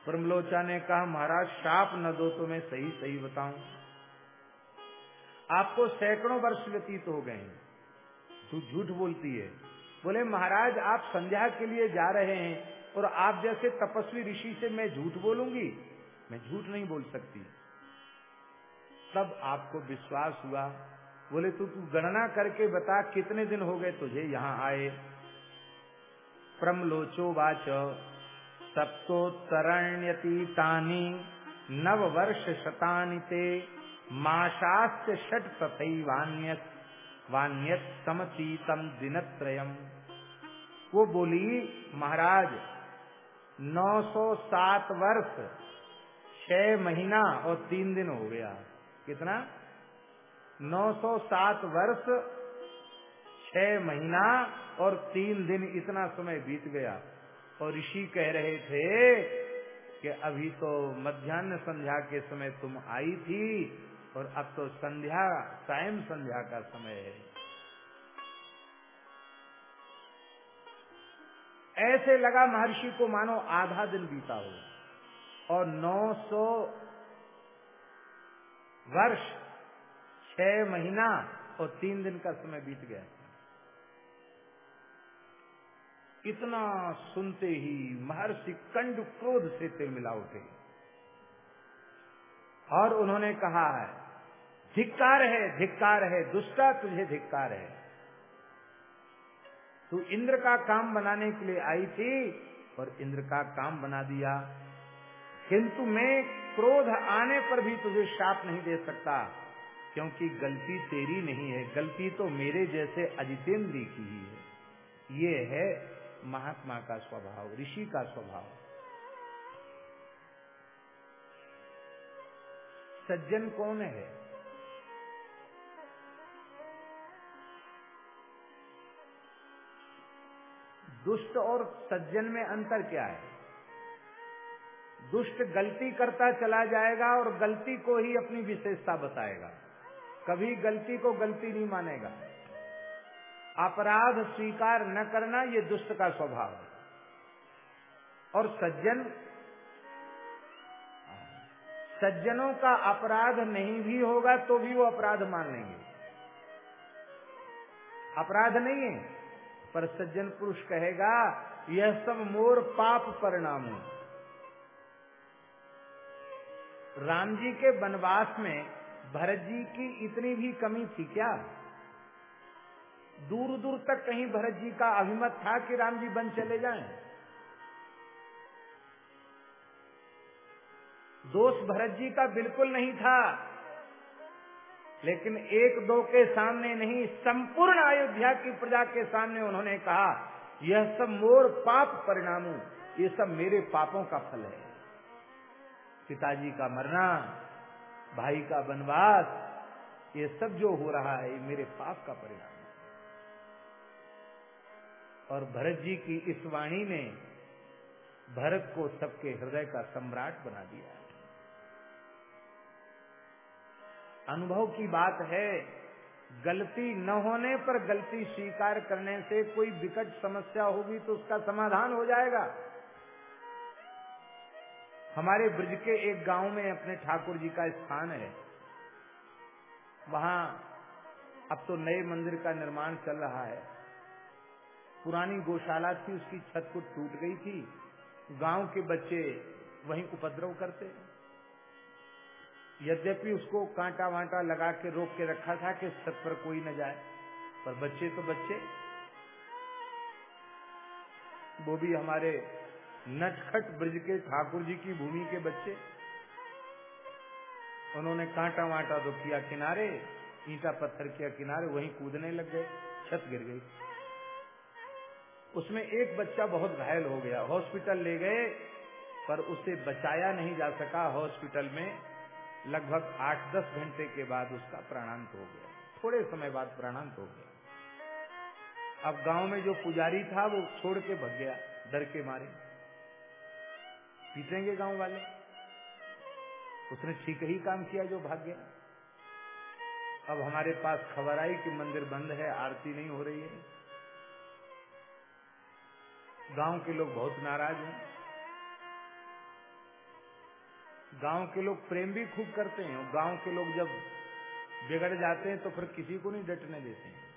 ब्रह्मलोचा ने कहा, महाराज, शाप न दो तो मैं सही सही बताऊँ। आपको सैकड़ों वर्ष व्यतीत हो गए तू झूठ बोलती है। बोले, महाराज, आप संध्या के लिए जा रहे हैं और आप जैसे तपस्वी ऋषि से मैं झूठ बोलूँगी? मैं झूठ नहीं बोल सकती। तब आपको विश्वास हुआ। बोले, तू तू गणना करके बता कितने दिन हो गए तुझे यहाँ आए? प्रमलोचो वाच। सप्तोत्तरण्यतीतानि नव ते माशाश्च षट तथैवान्यत वान्यत समतीतम दिनत्रयम। वो बोली, महाराज 907 वर्ष, छह महीना और तीन दिन हो गया। कितना? 907 वर्ष, छह महीना और तीन दिन इतना समय बीत गया। और ऋषि कह रहे थे कि अभी तो मध्यान्ह संध्या के समय तुम आई थी और अब तो संध्या, सायं संध्या का समय है। ऐसे लगा महर्षि को मानो आधा दिन बीता हो और 900 वर्ष, छह महीना और तीन दिन का समय बीत गया। इतना सुनते ही महर्षि कंड क्रोध से तिलमिला उठे। और उन्होंने कहा है धिक्कार है धिक्कार है, दुष्टा तुझे धिक्कार है। तू इंद्र का काम बनाने के लिए आई थी और इंद्र का काम बना दिया। किंतु मैं क्रोध आने पर भी तुझे शाप नहीं दे सकता, क्योंकि गलती तेरी नहीं है। गलती तो मेरे जैसे अजितेंद्री की ही है। ये है महात्मा का स्वभाव, ऋषि का स्वभाव। सज्जन कौन है? दुष्ट और सज्जन में अंतर क्या है? दुष्ट गलती करता चला जाएगा और गलती को ही अपनी विशेषता बताएगा। कभी गलती को गलती नहीं मानेगा। अपराध स्वीकार न करना ये दुष्ट का स्वभाव है। और सज्जन, सज्जनों का अपराध नहीं भी होगा तो भी वो अपराध मान लेंगे। अपराध नहीं है, पर सज्जन पुरुष कहेगा, यह सब मोर पाप परिणाम राम जी के वनवास में भरत जी की इतनी भी कमी थी क्या? दूर दूर तक कहीं भरत जी का अभिमत था कि राम जी बन चले जाएँ? दोष भरत जी का बिल्कुल नहीं था, लेकिन एक दो के सामने नहीं, संपूर्ण अयोध्या की प्रजा के सामने उन्होंने कहा, यह सब मोर पाप परिणामों, ये सब मेरे पापों का फल है पिताजी का मरना, भाई का वनवास, ये सब जो हो रहा है, ये मेरे पाप का परिणाम और भरत जी की इस वाणी ने भरत को सबके हृदय का सम्राट बना दिया अनुभव की बात है, गलती न होने पर गलती स्वीकार करने से कोई विकट समस्या होगी तो उसका समाधान हो जाएगा। हमारे ब्रज के एक गाँव में अपने ठाकुर जी का स्थान है। वहाँ अब तो नए मंदिर का निर्माण चल रहा है। पुरानी गौशाला थी, उसकी छत को टूट गई थी। गाँव के बच्चे वहीं उपद्रव करते यद्यपि उसको कांटा वांटा लगा के रोक के रखा था कि छत पर कोई न जाए, पर बच्चे तो बच्चे। वो भी हमारे नटखट ब्रज के ठाकुर जी की भूमि के बच्चे। उन्होंने कांटा वांटा तो किया किनारे, ईटा पत्थर किया किनारे, वहीं कूदने लग गए, छत गिर गई। उसमें एक बच्चा बहुत घायल हो गया। हॉस्पिटल ले गए, पर उसे बचाया नहीं जा सका। हॉस्पिटल में लगभग आठ दस घंटे के बाद उसका प्राणांत हो गया। थोड़े समय बाद प्राणांत हो गया। अब गाँव में जो पुजारी था, वो छोड़ के भग गया, डर के मारे। पीटेंगे गाँव वाले। उसने ठीक ही काम किया जो भाग गया। अब हमारे पास खबर आई कि मंदिर बंद है, आरती नहीं हो रही है। गाँव के लोग बहुत नाराज़ हैं। गाँव के लोग प्रेम भी खूब करते हैं। और गाँव के लोग जब बिगड़ जाते हैं तो फिर किसी को नहीं डटने देते हैं।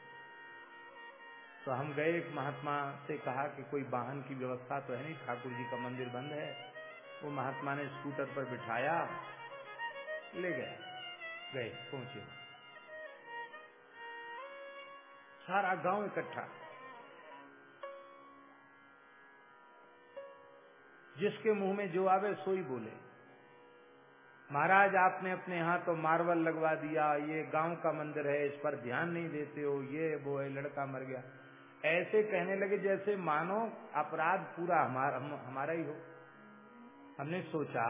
तो हम गए एक महात्मा से कहा कि कोई वाहन की व्यवस्था तो है नहीं, ठाकुर जी का मंदिर बंद है। वो महात्मा ने स्कूटर पर बिठाया, ले गए। गए, पहुँचे। सारा गाँव इकट्ठा। जिसके मुँह में जो आवे सोई बोले। महाराज आपने अपने यहाँ तो मार्बल लगवा दिया ये गाँव का मंदिर है इस पर ध्यान नहीं देते हो ये वो है लड़का मर गया। ऐसे कहने लगे जैसे मानो अपराध पूरा हमारा हम, हमारा ही हो। हमने सोचा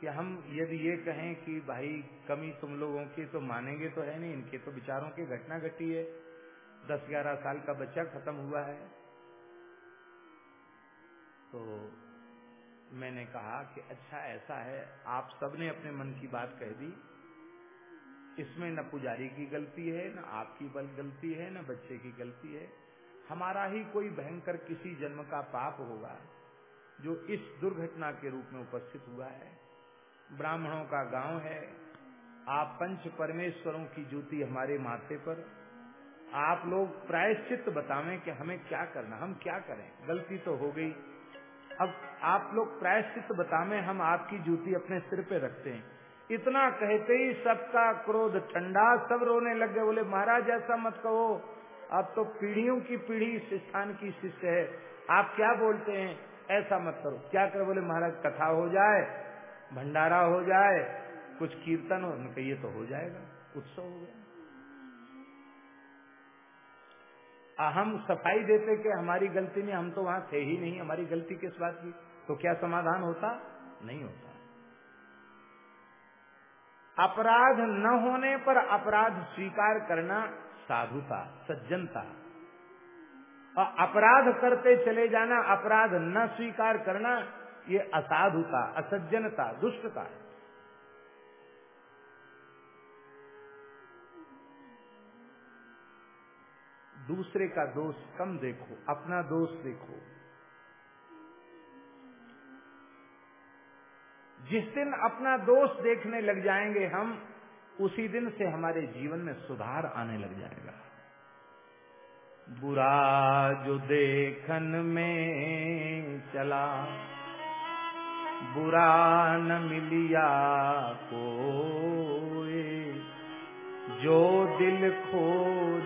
कि हम यदि ये कहें कि भाई कमी तुम लोगों की तो मानेंगे तो है नहीं इनके तो विचारों की घटना घटी है। दस ग्यारह साल का बच्चा खत्म हुआ है। तो मैंने कहा कि अच्छा ऐसा है, आप सबने अपने मन की बात कह दी। इसमें न पुजारी की गलती है, न आपकी बल गलती है, न बच्चे की गलती है। हमारा ही कोई भयंकर किसी जन्म का पाप होगा, जो इस दुर्घटना के रूप में उपस्थित हुआ है। ब्राह्मणों का गाँव है, आप पंच परमेश्वरों की ज्योति हमारे माथे पर। आप लोग प्रायश्चित बतावें कि हमें क्या करना, हम क्या करें? गलती तो हो गई। अब आप लोग प्रायश्चित बतावें हम आपकी जूती अपने सिर पे रखते हैं। इतना कहते ही सबका क्रोध ठंडा, सब रोने लग गए। बोले, महाराज, ऐसा मत कहो। अब तो पीढ़ियों की पीढ़ी इस स्थान की शिष्य है। आप क्या बोलते हैं? ऐसा मत करो। क्या करो? बोले, महाराज, कथा हो जाए, भंडारा हो जाए, कुछ कीर्तन हो ये तो हो जाएगा, उत्सव हो गया। हम सफ़ाई देते कि हमारी गलती नहीं हम तो वहाँ थे ही नहीं, हमारी गलती किस बात की? तो क्या समाधान होता? नहीं होता। अपराध न होने पर अपराध स्वीकार करना साधुता, सज्जनता। और अपराध करते चले जाना, अपराध न स्वीकार करना, ये असाधुता, असज्जनता, दुष्टता है। दूसरे का दोष कम देखो, अपना दोष देखो। जिस दिन अपना दोष देखने लग जाएँगे हम, उसी दिन से हमारे जीवन में सुधार आने लग जाएगा। बुरा जो देखन में चला, बुरा न मिलिया कोई जो दिल खो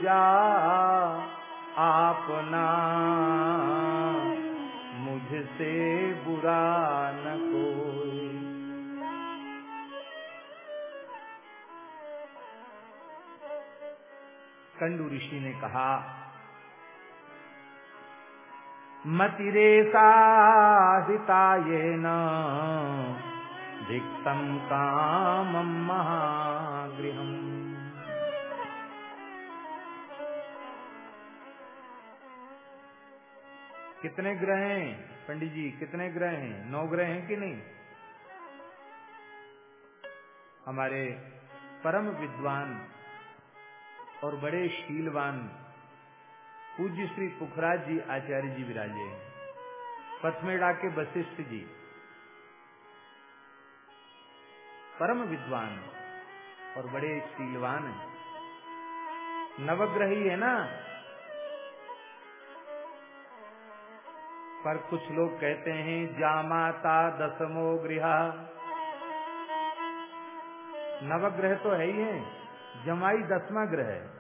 जा, आपना मुझसे बुरा न कोई। कंडू ऋषि ने कहा मतिरे साहिताये न धिक्तम काम महागृहम। कितने ग्रह हैं? पंडित जी, कितने ग्रह हैं? नौ ग्रह हैं कि नहीं? हमारे परम विद्वान और बड़े शीलवान पूज्य श्री पुखराज जी आचार्य जी विराजे हैं। पथमेड़ा के वशिष्ठ जी। परम विद्वान और बड़े शीलवान। नवग्रही है ना? पर कुछ लोग कहते हैं जामाता दसमो गृह। नवग्रह तो है ही है, जमाई दसवा ग्रह है।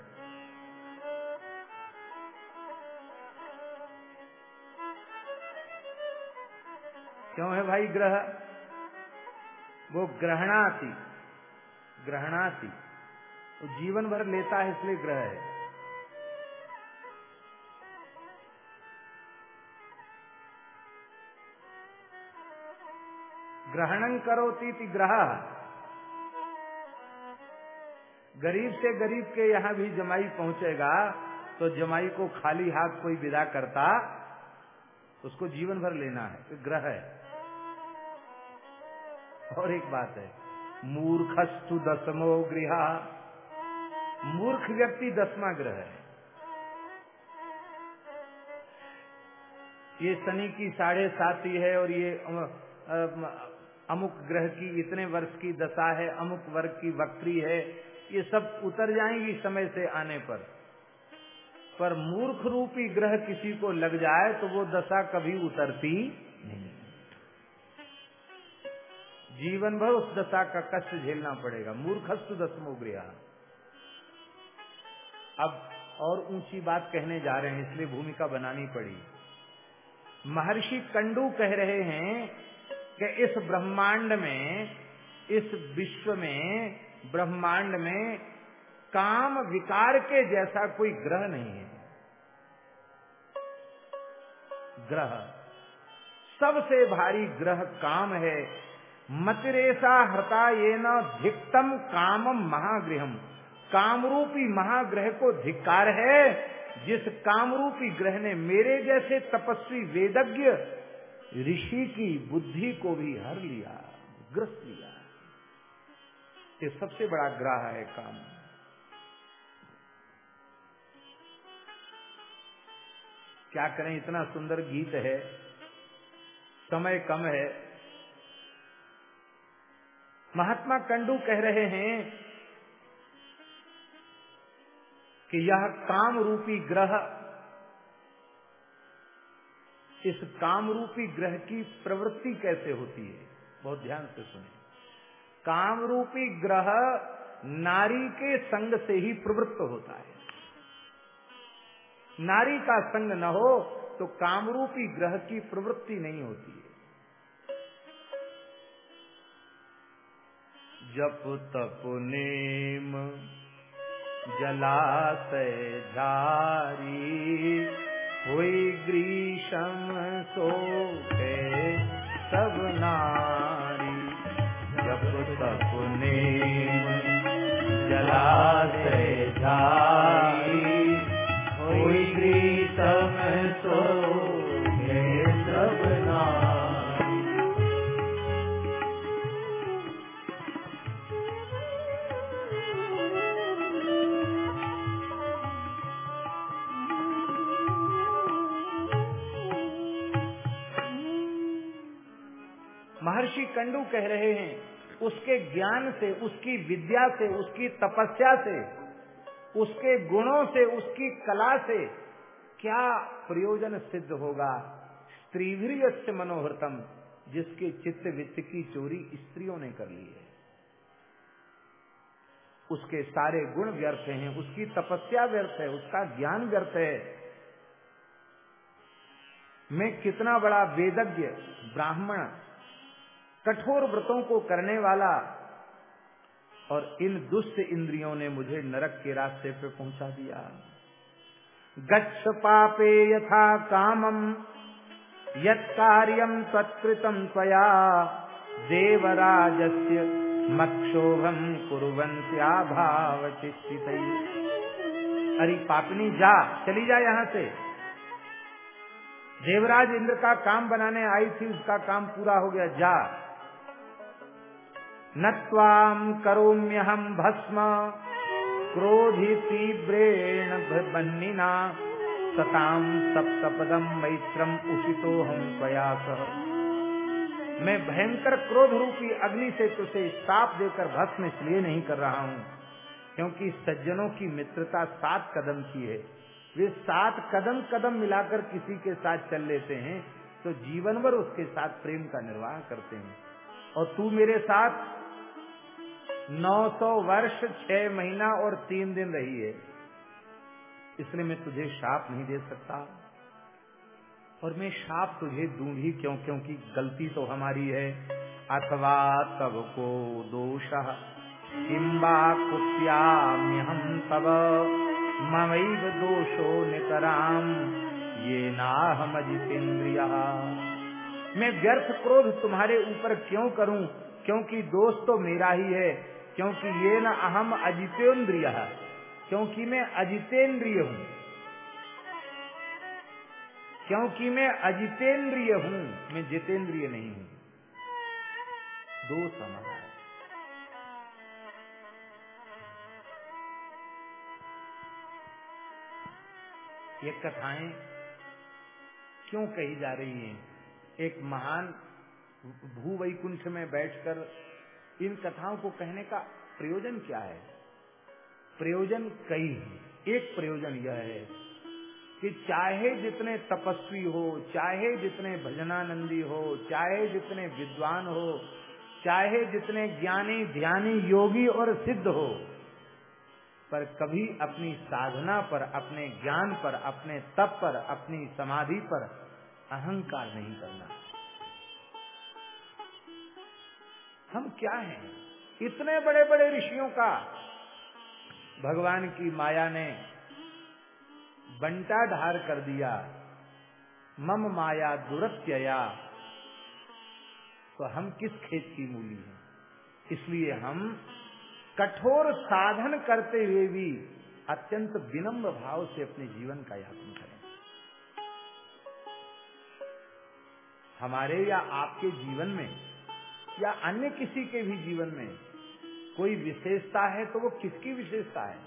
क्यों है भाई ग्रह? वो ग्रहणाती ग्रहणाती। वो जीवन भर लेता है इसलिए ग्रह है। ग्रहणं करोती थी ग्रह। गरीब से गरीब के यहाँ भी जमाई पहुंचेगा तो जमाई को खाली हाथ कोई विदा करता, उसको जीवन भर लेना है तो ग्रह है। और एक बात है, मूर्खस्तु दसमो गृह। मूर्ख व्यक्ति दसवा ग्रह है। ये शनि की साढ़े साती है और ये अमुक ग्रह की इतने वर्ष की दशा है, अमुक वर्ग की वक्री है, ये सब उतर जाएँगी समय से आने पर। पर मूर्ख रूपी ग्रह किसी को लग जाए तो वो दशा कभी उतरती नहीं। जीवन भर उस दशा का कष्ट झेलना पड़ेगा। मूर्खस्तु दसमो गृह अब और ऊँची बात कहने जा रहे हैं, इसलिए भूमिका बनानी पड़ी। महर्षि कंडू कह रहे हैं कि इस ब्रह्मांड में, इस विश्व में, ब्रह्मांड में काम विकार के जैसा कोई ग्रह नहीं है। ग्रह। सबसे भारी ग्रह काम है। मतिरेसा हृता ये न धिक्तम कामम महागृहम। कामरूपी महाग्रह को धिक्कार है। जिस कामरूपी ग्रह ने मेरे जैसे तपस्वी वेदज्ञ ऋषि की बुद्धि को भी हर लिया, ग्रस्त लिया। ये सबसे बड़ा ग्रह है काम। क्या करें, इतना सुंदर गीत है, समय कम है। महात्मा कंडू कह रहे हैं कि यह काम रूपी ग्रह इस काम रूपी ग्रह की प्रवृत्ति कैसे होती है? बहुत ध्यान से सुने। काम रूपी ग्रह नारी के संग से ही प्रवृत्त होता है। नारी का संग न हो तो कामरूपी ग्रह की प्रवृत्ति नहीं होती है। जप तप नेम जलाशय झारी हुई ग्रीषम सोखे सब नारी जब सपने नेम जलाशय झारी। महर्षि कंडू कह रहे हैं, उसके ज्ञान से, उसकी विद्या से, उसकी तपस्या से, उसके गुणों से, उसकी कला से क्या प्रयोजन सिद्ध होगा? स्त्रीवीर मनोहरतम जिसके चित्त वित्त की चोरी स्त्रियों ने कर ली है। उसके सारे गुण व्यर्थ हैं, उसकी तपस्या व्यर्थ है, उसका ज्ञान व्यर्थ है। मैं कितना बड़ा वेदज्ञ, ब्राह्मण कठोर व्रतों को करने वाला और इन दुष्ट इंद्रियों ने मुझे नरक के रास्ते पे पहुँचा दिया। गच्छ पापे यथा कामम कार्यम तत्कृतम त्वया, देवराजस्य मक्षोभम कुरंत्या भाव अरे पापनी, जा, चली जा यहाँ से। देवराज इंद्र का काम बनाने आई थी, उसका काम पूरा हो गया, जा। नत्वाम करोम्यहम भस्म। क्रोधि तीव्रेण बन्निना। सताम सप्तपदम मैत्रम उषितो हम प्रयास मैं भयंकर क्रोध रूपी अग्नि से तुझे साप देकर भस्म इसलिए नहीं कर रहा हूँ, क्योंकि सज्जनों की मित्रता सात कदम की है। वे सात कदम कदम मिलाकर किसी के साथ चल लेते हैं तो जीवन भर उसके साथ प्रेम का निर्वाह करते हैं। और तू मेरे साथ 900 वर्ष, छह महीना और तीन दिन रही है। इसलिए मैं तुझे शाप नहीं दे सकता। और मैं शाप तुझे दूँगी क्यों? क्योंकि गलती तो हमारी है। अथवा तब को दोष किम्बा कुत्याम्यहम तब ममैव दोषो नितराम। ये नाहम जितेन्द्रिया। मैं व्यर्थ क्रोध तुम्हारे ऊपर क्यों करूँ? क्योंकि दोष तो मेरा ही है। क्योंकि ये न अहम अजितेन्द्रिय क्योंकि मैं अजितेंद्रिय हूँ। क्योंकि मैं अजितेंद्रिय हूँ, मैं जितेंद्रिय नहीं हूँ। दो हमारा ये कथाएँ क्यों कही जा रही हैं? एक महान भू वैकुंठ में बैठकर इन कथाओं को कहने का प्रयोजन क्या है? प्रयोजन कई है। एक प्रयोजन यह है कि चाहे जितने तपस्वी हो, चाहे जितने भजनानंदी हो, चाहे जितने विद्वान हो, चाहे जितने ज्ञानी, ध्यानी, योगी और सिद्ध हो, पर कभी अपनी साधना पर, अपने ज्ञान पर, अपने तप पर, अपनी समाधि पर अहंकार नहीं करना। हम क्या हैं? इतने बड़े बड़े ऋषियों का भगवान की माया ने बंटा ढार कर दिया। मम माया दुरत्यया तो हम किस खेत की मूली हैं? इसलिए हम कठोर साधन करते हुए भी अत्यंत विनम्र भाव से अपने जीवन का यापन करें। हमारे या आपके जीवन में या अन्य किसी के भी जीवन में कोई विशेषता है तो वो किसकी विशेषता है?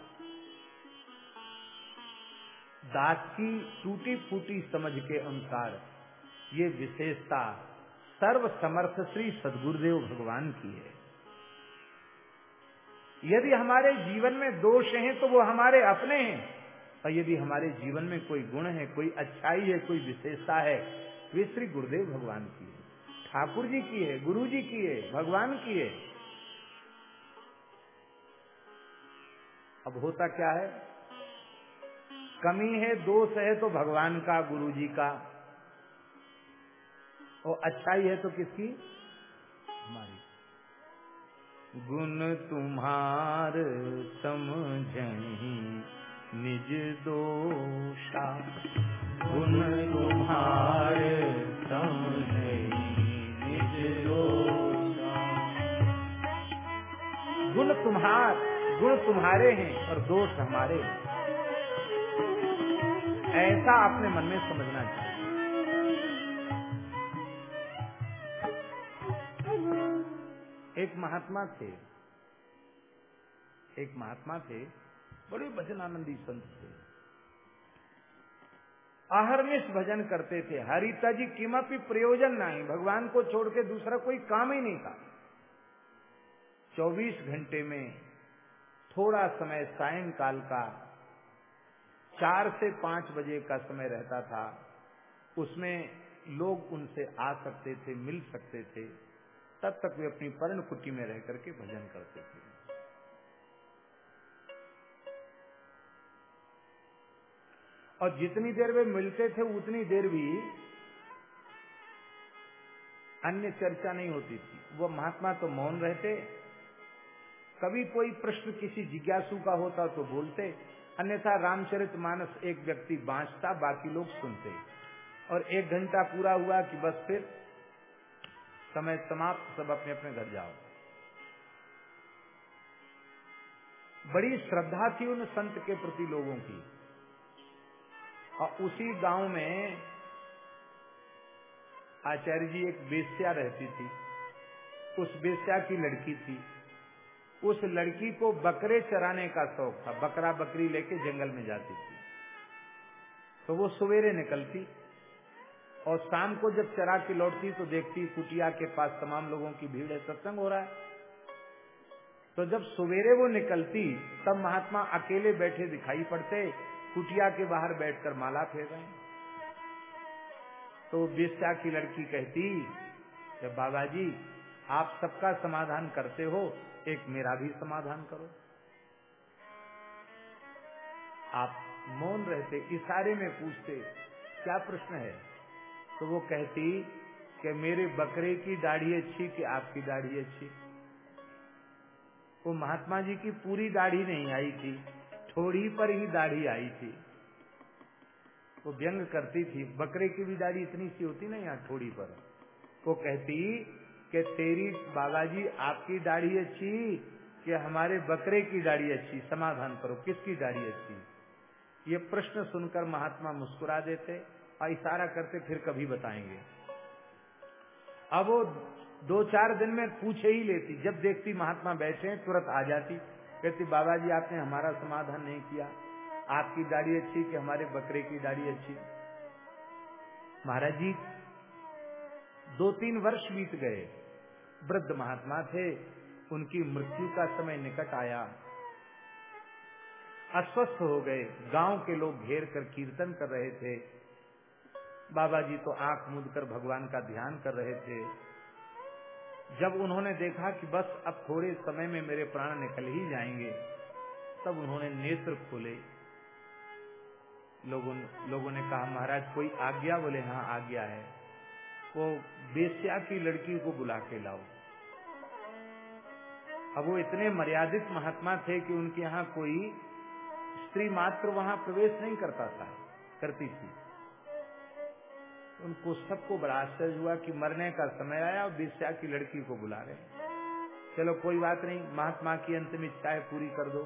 दास की टूटी फूटी समझ के अनुसार ये विशेषता सर्व समर्थ श्री सदगुरुदेव भगवान की है। यदि हमारे जीवन में दोष हैं तो वो हमारे अपने हैं। और यदि हमारे जीवन में कोई गुण है, कोई अच्छाई है, कोई विशेषता है, वे श्री गुरुदेव भगवान की है। ठाकुर जी की है गुरु जी की है, भगवान की है। अब होता क्या है? कमी है, दोष है तो भगवान का गुरु जी का। और अच्छाई है तो किसकी? हमारी। गुण तुम्हार समझही निज दोषा। गुण तुम्हार समझही गुण तुम्हार, गुण तुम्हारे हैं और दोष हमारे हैं। ऐसा अपने मन में समझना चाहिए। एक महात्मा थे, एक महात्मा थे, बड़े भजन आनंदी संत थे। अहरनिश भजन करते थे। हरिता जी कीमती प्रयोजन नहीं, भगवान को छोड़ के दूसरा कोई काम ही नहीं था। 24 घंटे में थोड़ा समय सायंकाल का चार से पाँच बजे का समय रहता था, उसमें लोग उनसे आ सकते थे, मिल सकते थे, तब तक वे अपनी पर्ण कुटी में रह करके भजन करते थे। और जितनी देर वे मिलते थे, उतनी देर भी अन्य चर्चा नहीं होती थी। वो महात्मा तो मौन रहते कभी कोई प्रश्न किसी जिज्ञासु का होता तो बोलते, अन्यथा रामचरित मानस एक व्यक्ति बांचता, बाकी लोग सुनते। और एक घंटा पूरा हुआ कि बस फिर समय समाप्त, सब अपने अपने घर जाओ। बड़ी श्रद्धा थी उन संत के प्रति लोगों की। और उसी गाँव में आचार्य जी एक बेस्या रहती थी। उस बेस्या की लड़की थी। उस लड़की को बकरे चराने का शौक था। बकरा बकरी लेके जंगल में जाती थी। तो वो सवेरे निकलती और शाम को जब चरा के लौटती तो देखती, कुटिया के पास तमाम लोगों की भीड़ है, सत्संग हो रहा है। तो जब सवेरे वो निकलती, तब महात्मा अकेले बैठे दिखाई पड़ते, कुटिया के बाहर बैठकर माला फेर रहे। तो बेस्या की लड़की कहती कि बाबा जी आप सबका समाधान करते हो एक मेरा भी समाधान करो। आप मौन रहते, इशारे में पूछते, क्या प्रश्न है? तो वो कहती कि मेरे बकरे की दाढ़ी अच्छी कि आपकी दाढ़ी अच्छी? वो महात्मा जी की पूरी दाढ़ी नहीं आई थी, थोड़ी पर ही दाढ़ी आई थी। वो व्यंग करती थी, बकरे की भी दाढ़ी इतनी सी होती ना यहाँ थोड़ी पर। वो कहती कि तेरी बाबा जी आपकी दाढ़ी अच्छी, कि हमारे बकरे की दाढ़ी अच्छी, समाधान करो, किसकी दाढ़ी अच्छी? ये प्रश्न सुनकर महात्मा मुस्कुरा देते, और इशारा करते, फिर कभी बताएँगे। अब वो दो चार दिन में पूछे ही लेती, जब देखती महात्मा बैठे हैं, तुरंत आ जाती, कहती बाबा जी आपने हमारा समाधान नहीं किया। आपकी दाढ़ी अच्छी कि हमारे बकरे की दाढ़ी अच्छी? महाराज जी, दो तीन वर्ष बीत गए। वृद्ध महात्मा थे, उनकी मृत्यु का समय निकट आया। अस्वस्थ हो गए। गाँव के लोग घेर कर कीर्तन कर रहे थे। बाबा जी तो आँख मूंद कर भगवान का ध्यान कर रहे थे। जब उन्होंने देखा कि बस अब थोड़े समय में मेरे प्राण निकल ही जाएँगे, तब उन्होंने नेत्र खोले। लोगों लोगों ने कहा, महाराज, कोई आज्ञा बोले हाँ आज्ञा है। वो बेस्या की लड़की को बुला के लाओ। अब वो इतने मर्यादित महात्मा थे कि उनके यहाँ कोई स्त्री मात्र वहाँ प्रवेश नहीं करता था, करती थी। उनको सबको बड़ा आश्चर्य हुआ कि मरने का समय आया और बेस्या की लड़की को बुला रहे चलो, कोई बात नहीं, महात्मा की अंतिम इच्छाएँ पूरी कर दो।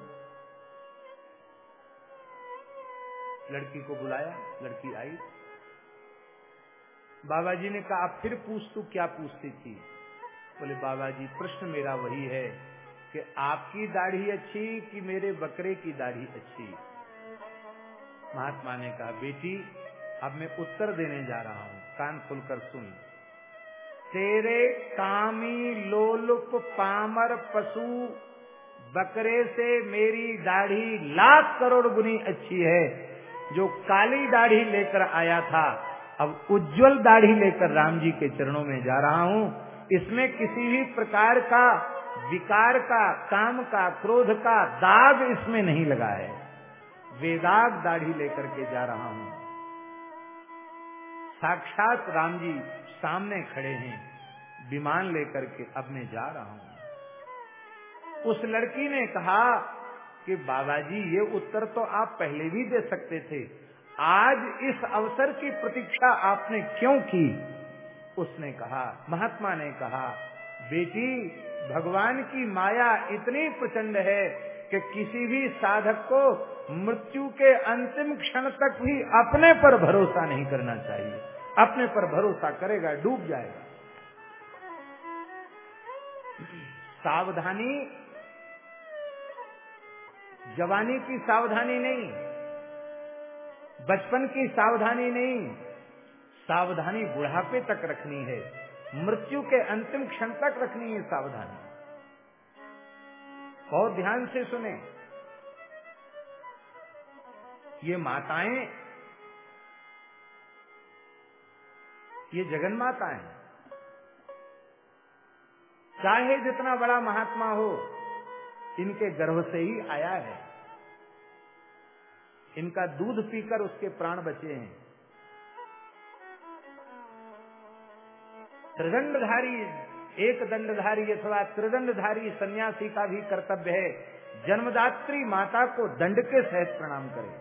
लड़की को बुलाया, लड़की आई। बाबा जी ने कहा फिर पूछ तू क्या पूछती थी? बोले बाबा जी प्रश्न मेरा वही है। कि आपकी दाढ़ी अच्छी कि मेरे बकरे की दाढ़ी अच्छी? महात्मा ने कहा, बेटी, अब मैं उत्तर देने जा रहा हूँ। कान खुलकर सुन। तेरे कामी लोलुप पामर पशु बकरे से मेरी दाढ़ी लाख करोड़ गुनी अच्छी है। जो काली दाढ़ी लेकर आया था, अब उज्जवल दाढ़ी लेकर राम जी के चरणों में जा रहा हूँ। इसमें किसी भी प्रकार का विकार का, काम का, क्रोध का दाग इसमें नहीं लगा है। वेदाग दाढ़ी लेकर के जा रहा हूँ। साक्षात राम जी सामने खड़े हैं, विमान लेकर के अब मैं जा रहा हूँ। उस लड़की ने कहा कि बाबा जी ये उत्तर तो आप पहले भी दे सकते थे। आज इस अवसर की प्रतीक्षा आपने क्यों की? उसने कहा, महात्मा ने कहा, बेटी भगवान की माया इतनी प्रचंड है कि किसी भी साधक को मृत्यु के अंतिम क्षण तक भी अपने पर भरोसा नहीं करना चाहिए। अपने पर भरोसा करेगा, डूब जाएगा। सावधानी, जवानी की सावधानी नहीं, बचपन की सावधानी नहीं, सावधानी बुढ़ापे तक रखनी है। मृत्यु के अंतिम क्षण तक रखनी है सावधानी। बहुत ध्यान से सुने। ये माताएँ, ये जगन माता है चाहे जितना बड़ा महात्मा हो, इनके गर्भ से ही आया है। इनका दूध पीकर उसके प्राण बचे हैं। त्रिदंडधारी, एक दंडधारी अथवा त्रिदंडधारी सन्यासी का भी कर्तव्य है। जन्मदात्री माता को दंड के सहित प्रणाम करे।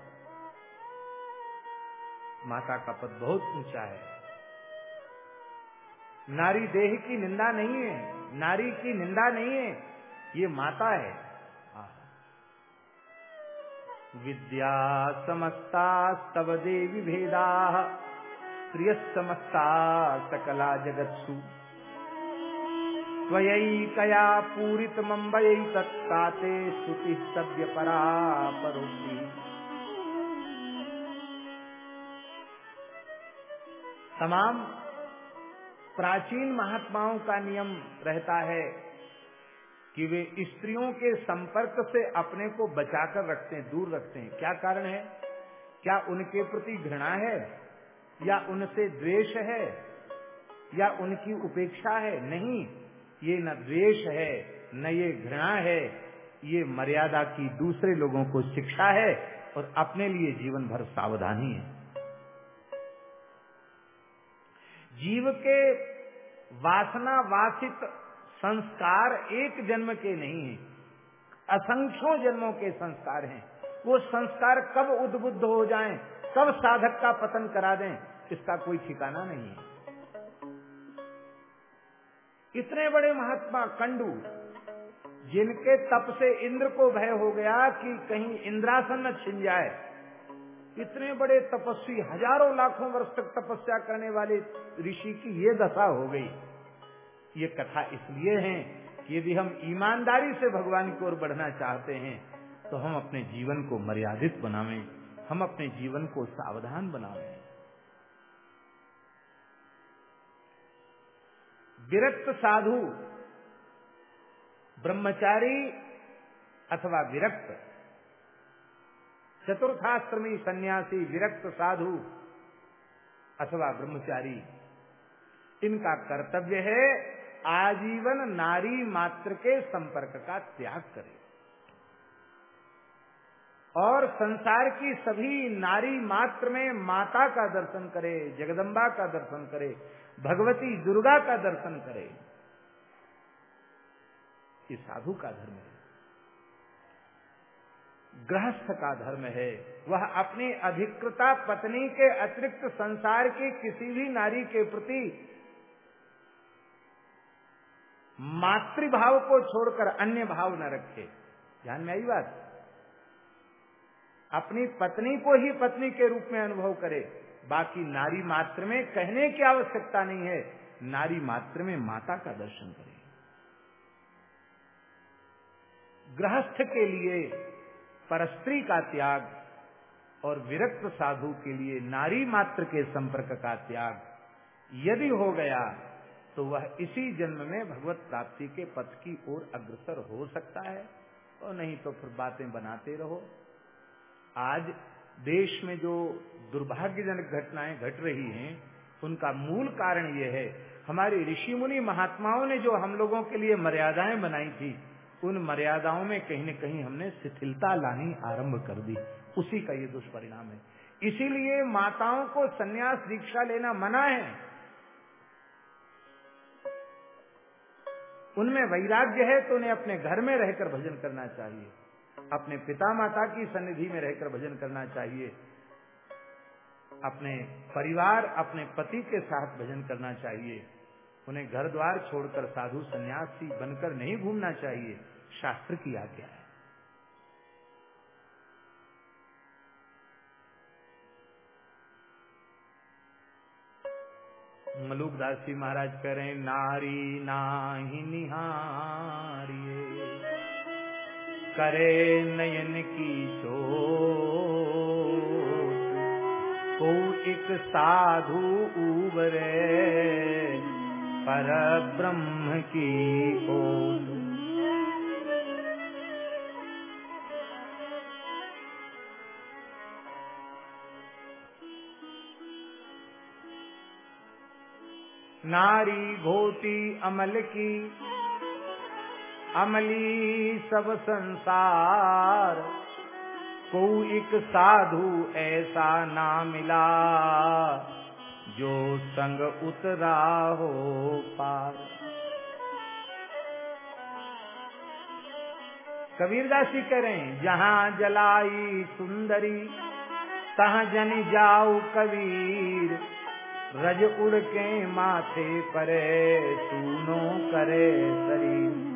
माता का पद बहुत ऊँचा है। नारी देह की निंदा नहीं है, नारी की निंदा नहीं है, ये माता है। विद्या समस्ता स्तव देवी भेदा प्रिय समस्ता सकला जगत्सु त्वयैकया पूरित मुंबई तत्काते स्तुति सभ्य परा परोगी तमाम प्राचीन महात्माओं का नियम रहता है कि वे स्त्रियों के संपर्क से अपने को बचाकर रखते हैं, दूर रखते हैं। क्या कारण है? क्या उनके प्रति घृणा है? या उनसे द्वेष है या उनकी उपेक्षा है नहीं ये न द्वेष है न ये घृणा है ये मर्यादा की दूसरे लोगों को शिक्षा है और अपने लिए जीवन भर सावधानी है। जीव के वासना वासित संस्कार एक जन्म के नहीं है असंख्यों जन्मों के संस्कार हैं। वो संस्कार कब उद्बुद्ध हो जाएँ, कब साधक का पतन करा दें, इसका कोई ठिकाना नहीं है। इतने बड़े महात्मा कंडू, जिनके तप से इंद्र को भय हो गया कि कहीं इंद्रासन न छिन जाए, इतने बड़े तपस्वी, हज़ारों लाखों वर्ष तक तपस्या करने वाले ऋषि की ये दशा हो गई। ये कथा इसलिए है कि यदि हम ईमानदारी से भगवान की ओर बढ़ना चाहते हैं तो हम अपने जीवन को मर्यादित बनावें। हम अपने जीवन को सावधान बनावें विरक्त साधु, ब्रह्मचारी अथवा विरक्त, चतुर्थाश्रमी सन्यासी, विरक्त साधु अथवा ब्रह्मचारी, इनका कर्तव्य है आजीवन नारी मात्र के संपर्क का त्याग करे। और संसार की सभी नारी मात्र में माता का दर्शन करे, जगदम्बा का दर्शन करे, भगवती दुर्गा का दर्शन करे। ये साधु का धर्म है। गृहस्थ का धर्म है। वह अपनी अधिकृता पत्नी के अतिरिक्त संसार की किसी भी नारी के प्रति मातृभाव को छोड़कर अन्य भाव न रखे। ध्यान में आई बात? अपनी पत्नी को ही पत्नी के रूप में अनुभव करे। बाकी नारी मात्र में कहने की आवश्यकता नहीं है। नारी मात्र में माता का दर्शन करे। गृहस्थ के लिए परस्त्री का त्याग और विरक्त साधु के लिए नारी मात्र के संपर्क का त्याग यदि हो गया तो वह इसी जन्म में भगवत प्राप्ति के पथ की ओर अग्रसर हो सकता है। और नहीं तो फिर बातें बनाते रहो। आज देश में जो दुर्भाग्यजनक घटनाएँ घट रही हैं, उनका मूल कारण ये है, हमारे ऋषि मुनि महात्माओं ने जो हम लोगों के लिए मर्यादाएँ बनाई थी, उन मर्यादाओं में कहीं न कहीं हमने शिथिलता लानी आरंभ कर दी। उसी का ये दुष्परिणाम है। इसीलिए माताओं को संन्यास दीक्षा लेना मना है। उनमें वैराग्य है तो उन्हें अपने घर में रहकर भजन करना चाहिए। अपने पिता माता की सन्निधि में रहकर भजन करना चाहिए। अपने परिवार, अपने पति के साथ भजन करना चाहिए। उन्हें घर द्वार छोड़कर साधु सन्यासी बनकर नहीं घूमना चाहिए। शास्त्र की आज्ञा है। मलुकदास जी महाराज कह रहे नारी नाही निहारिये करे नयन की सोच। को एक साधु उबरे पर ब्रह्म की ओर नारी घोटी अमल की अमली सब संसार को एक साधु ऐसा ना मिला, जो संग उतरा हो पार। कबीरदास जी कह रहे जहाँ जलाई सुंदरी, तहाँ जन जाऊ कबीर, रज उड़ के माथे परे सुनो करे शरीर।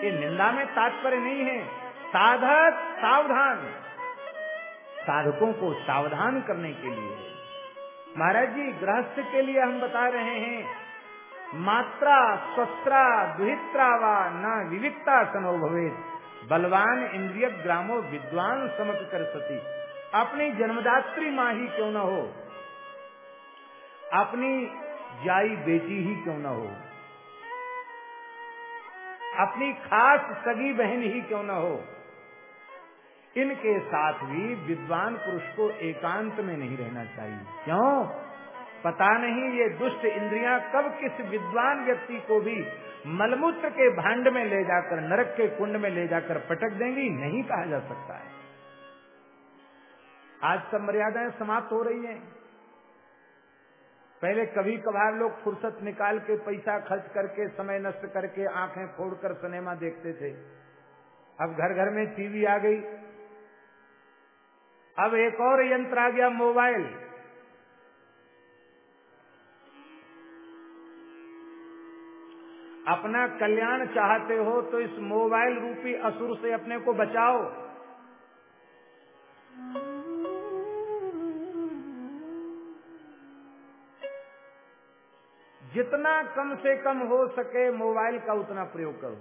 ये निंदा में तात्पर्य नहीं है। साधक सावधान। साधकों को सावधान करने के लिए। महाराज जी, गृहस्थ के लिए हम बता रहे हैं, मात्रा स्वस्त्रा दुहित्रा व न सनो भवेद बलवान इंद्रिय ग्रामो विद्वान समक कर सती। अपनी जन्मदात्री माँ ही क्यों न हो? अपनी जाई बेटी ही क्यों न हो? अपनी खास सगी बहन ही क्यों न हो? इनके साथ भी विद्वान पुरुष को एकांत में नहीं रहना चाहिए। क्यों? पता नहीं ये दुष्ट इंद्रियाँ कब किस विद्वान व्यक्ति को भी मलमूत्र के भांड में ले जाकर, नरक के कुंड में ले जाकर पटक देंगी, नहीं कहा जा सकता है। आज सब मर्यादाएँ समाप्त हो रही हैं। पहले कभी कभार लोग फुर्सत निकाल के पैसा खर्च करके, समय नष्ट करके आँखें फोड़कर सिनेमा देखते थे। अब घर घर में टीवी आ गई। अब एक और यंत्र आ गया, मोबाइल। अपना कल्याण चाहते हो तो इस मोबाइल रूपी असुर से अपने को बचाओ। जितना कम से कम हो सके मोबाइल का उतना प्रयोग करो।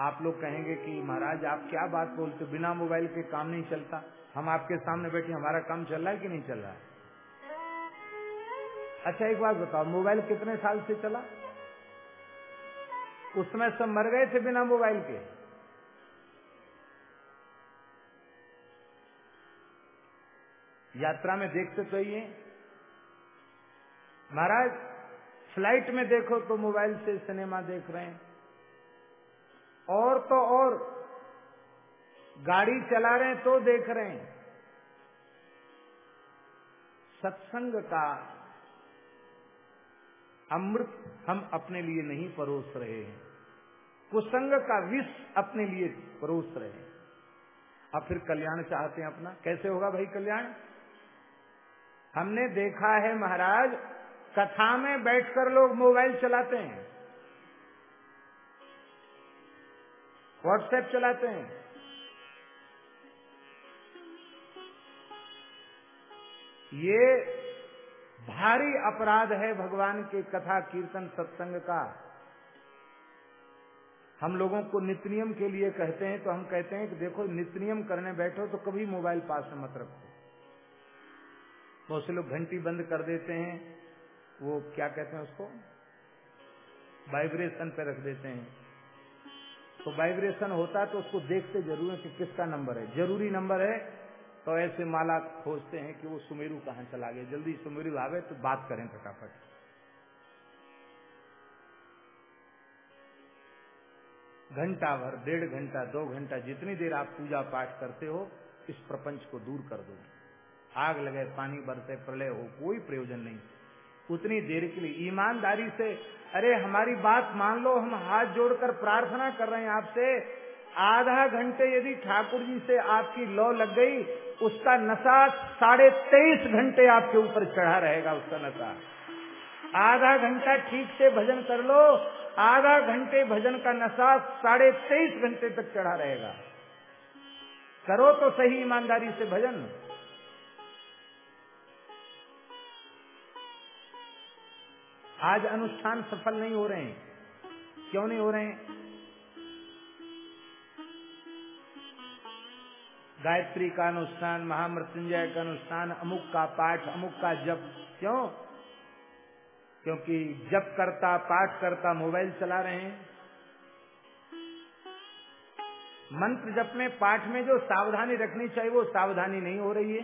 आप लोग कहेंगे कि महाराज, आप क्या बात बोलते बिना मोबाइल के काम नहीं चलता। हम आपके सामने बैठे, हमारा काम चल रहा है कि नहीं चल रहा है? अच्छा एक बात बताओ, मोबाइल कितने साल से चला? उस समय सब मर गए थे बिना मोबाइल के। यात्रा में देखते तो ही महाराज, फ़्लाइट में देखो तो मोबाइल से सिनेमा देख रहे हैं। और तो और, गाड़ी चला रहे हैं तो देख रहे हैं। सत्संग का अमृत हम अपने लिए नहीं परोस रहे हैं। कुसंग का विष अपने लिए परोस रहे हैं। अब फिर कल्याण चाहते हैं अपना? कैसे होगा भाई कल्याण? हमने देखा है महाराज, कथा में बैठकर लोग मोबाइल चलाते हैं। व्हाट्सएप चलाते हैं। ये भारी अपराध है भगवान के कथा, कीर्तन, सत्संग का। हम लोगों को नित्य नियम के लिए कहते हैं तो हम कहते हैं कि देखो नित्य नियम करने बैठो तो कभी मोबाइल पास मत रखो। बहुत से लोग घंटी बंद कर देते हैं, वो क्या कहते हैं उसको? वाइब्रेशन पे रख देते हैं। तो वाइब्रेशन होता है तो उसको देखते ज़रूर है कि किसका नंबर है। ज़रूरी नंबर है तो ऐसे माला खोजते हैं कि वो सुमेरु कहाँ चला गया। जल्दी सुमेरु आवे तो बात करें फटाफट। घंटा भर डेढ़ घंटा, दो घंटा जितनी देर आप पूजा पाठ करते हो, इस प्रपंच को दूर कर दो। आग लगे, पानी बरसे, प्रलय हो, कोई प्रयोजन नहीं। उतनी देर के लिए, ईमानदारी से, अरे, हमारी बात मान लो, हम हाथ जोड़कर प्रार्थना कर रहे हैं आपसे। आधा घंटे यदि ठाकुर जी से आपकी लौ लग गई, उसका नशा साढ़े तेईस घंटे आपके ऊपर चढ़ा रहेगा, उसका नशा। आधा घंटा ठीक से भजन कर लो, आधा घंटे भजन का नशा साढ़े तेईस घंटे तक चढ़ा रहेगा। करो तो सही ईमानदारी से भजन। आज अनुष्ठान सफल नहीं हो रहे हैं। क्यों नहीं हो रहे हैं? गायत्री का अनुष्ठान, महामृत्युंजय का अनुष्ठान, अमुक का पाठ, अमुक का जप। क्यों? क्योंकि जप करता, पाठ करता, मोबाइल चला रहे हैं। मंत्र जप में, पाठ में जो सावधानी रखनी चाहिए, वो सावधानी नहीं हो रही है।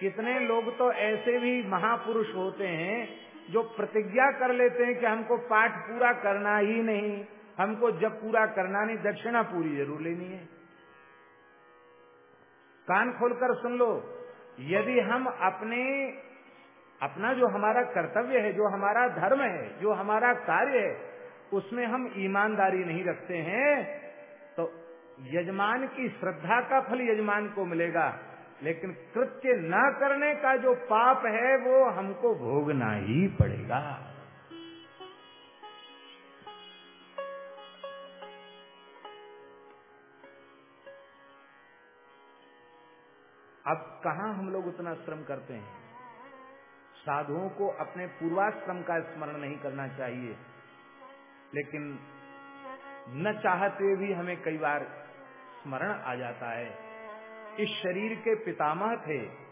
कितने लोग तो ऐसे भी महापुरुष होते हैं जो प्रतिज्ञा कर लेते हैं कि हमको पाठ पूरा करना ही नहीं, हमको जब पूरा करना नहीं, दक्षिणा पूरी ज़रूर लेनी है। कान खोलकर सुन लो, यदि हम अपने, अपना जो हमारा कर्तव्य है, जो हमारा धर्म है, जो हमारा कार्य है, उसमें हम ईमानदारी नहीं रखते हैं तो यजमान की श्रद्धा का फल यजमान को मिलेगा। लेकिन कृत्य न करने का जो पाप है, वो हमको भोगना ही पड़ेगा। अब कहा हम लोग उतना श्रम करते हैं? साधुओं को अपने पूर्वाश्रम का स्मरण नहीं करना चाहिए। लेकिन न चाहते भी हमें कई बार स्मरण आ जाता है। इस शरीर के पितामह थे।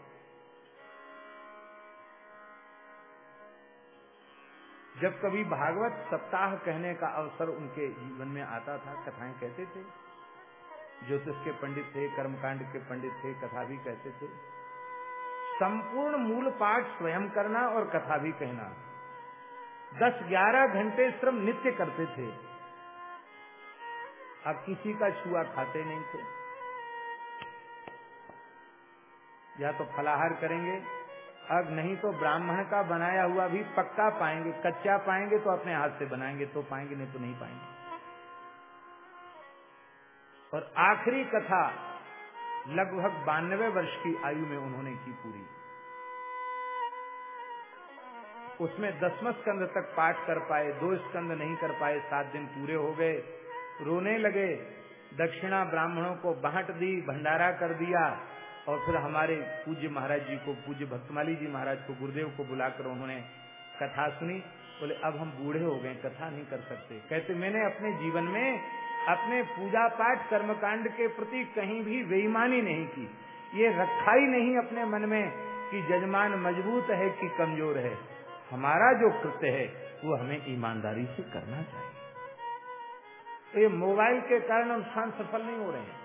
जब कभी भागवत सप्ताह कहने का अवसर उनके जीवन में आता था, कथाएँ कहते थे। ज्योतिष के पंडित थे, कर्मकांड के पंडित थे, कथा भी कहते थे। संपूर्ण मूल पाठ स्वयं करना और कथा भी कहना। दस ग्यारह घंटे श्रम नित्य करते थे। अब किसी का छुआ खाते नहीं थे। या तो फलाहार करेंगे, अब नहीं तो ब्राह्मण का बनाया हुआ भी पक्का पाएँगे, कच्चा पाएँगे तो अपने हाथ से बनाएँगे तो पाएँगे, नहीं तो नहीं पाएँगे। और आखिरी कथा लगभग बानवे वर्ष की आयु में उन्होंने की पूरी। उसमें दसम स्कंद तक पाठ कर पाए, दो स्कंद नहीं कर पाए, सात दिन पूरे हो गए। रोने लगे, दक्षिणा ब्राह्मणों को बांट दी, भंडारा कर दिया और फिर हमारे पूज्य महाराज जी को, पूज्य भक्तमाली जी महाराज को, गुरुदेव को बुलाकर उन्होंने कथा सुनी। बोले, अब हम बूढ़े हो गए, कथा नहीं कर सकते। कहते, मैंने अपने जीवन में अपने पूजा पाठ कर्मकांड के प्रति कहीं भी बेईमानी नहीं की। ये रखा ही नहीं अपने मन में कि जजमान मज़बूत है कि कमज़ोर है। हमारा जो कृत्य है, वो हमें ईमानदारी से करना चाहिए। तो ये मोबाइल के कारण हम सफल नहीं हो रहे हैं।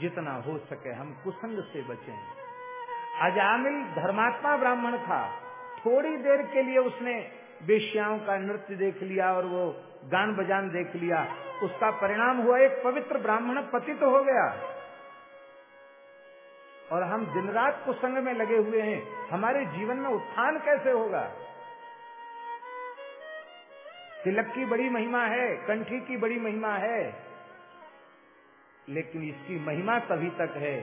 जितना हो सके हम कुसंग से बचें। अजामिल धर्मात्मा ब्राह्मण था। थोड़ी देर के लिए उसने बेश्याओं का नृत्य देख लिया और वो गान बजान देख लिया। उसका परिणाम हुआ, एक पवित्र ब्राह्मण पतित तो हो गया। और हम दिन रात कुसंग में लगे हुए हैं। हमारे जीवन में उत्थान कैसे होगा? तिलक की बड़ी महिमा है, कंठी की बड़ी महिमा है। लेकिन इसकी महिमा तभी तक है।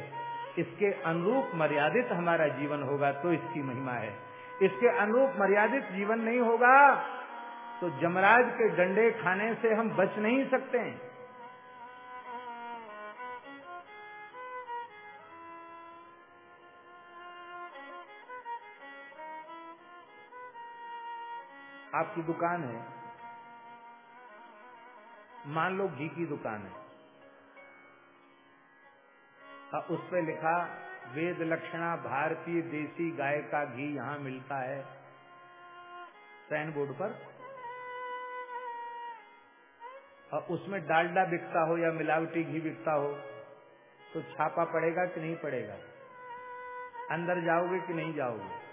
इसके अनुरूप मर्यादित हमारा जीवन होगा तो इसकी महिमा है। इसके अनुरूप मर्यादित जीवन नहीं होगा तो जमराज के डंडे खाने से हम बच नहीं सकते हैं। आपकी दुकान है। मान लो घी की दुकान है। उस पर लिखा, वेद लक्षणा भारतीय देसी गाय का घी यहाँ मिलता है। साइन बोर्ड पर। और उसमें डालडा बिकता हो या मिलावटी घी बिकता हो तो छापा पड़ेगा कि नहीं पड़ेगा? अंदर जाओगे कि नहीं जाओगे?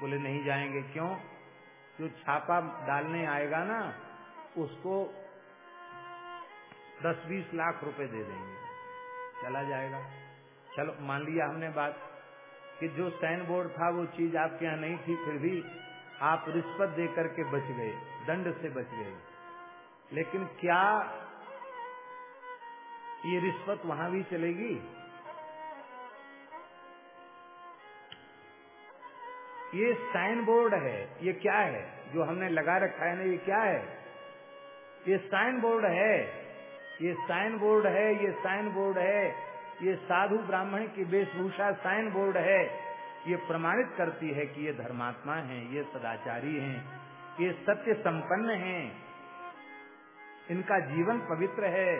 बोले, नहीं जाएँगे। क्यों? जो छापा डालने आएगा ना, उसको दस बीस लाख रुपए दे देंगे। चला जाएगा। चलो, मान लिया हमने बात कि जो साइन बोर्ड था, वो चीज़ आपके यहाँ नहीं थी, फिर भी आप रिश्वत दे करके बच गए, दंड से बच गए। लेकिन क्या ये रिश्वत वहाँ भी चलेगी? ये साइन बोर्ड है, ये क्या है? जो हमने लगा रखा है ना, ये क्या है? ये साइन बोर्ड है। ये साइन बोर्ड है, ये साइन बोर्ड है। ये साधु ब्राह्मण की वेशभूषा साइन बोर्ड है। ये प्रमाणित करती है कि ये धर्मात्मा हैं, ये सदाचारी हैं, ये सत्य संपन्न हैं। इनका जीवन पवित्र है।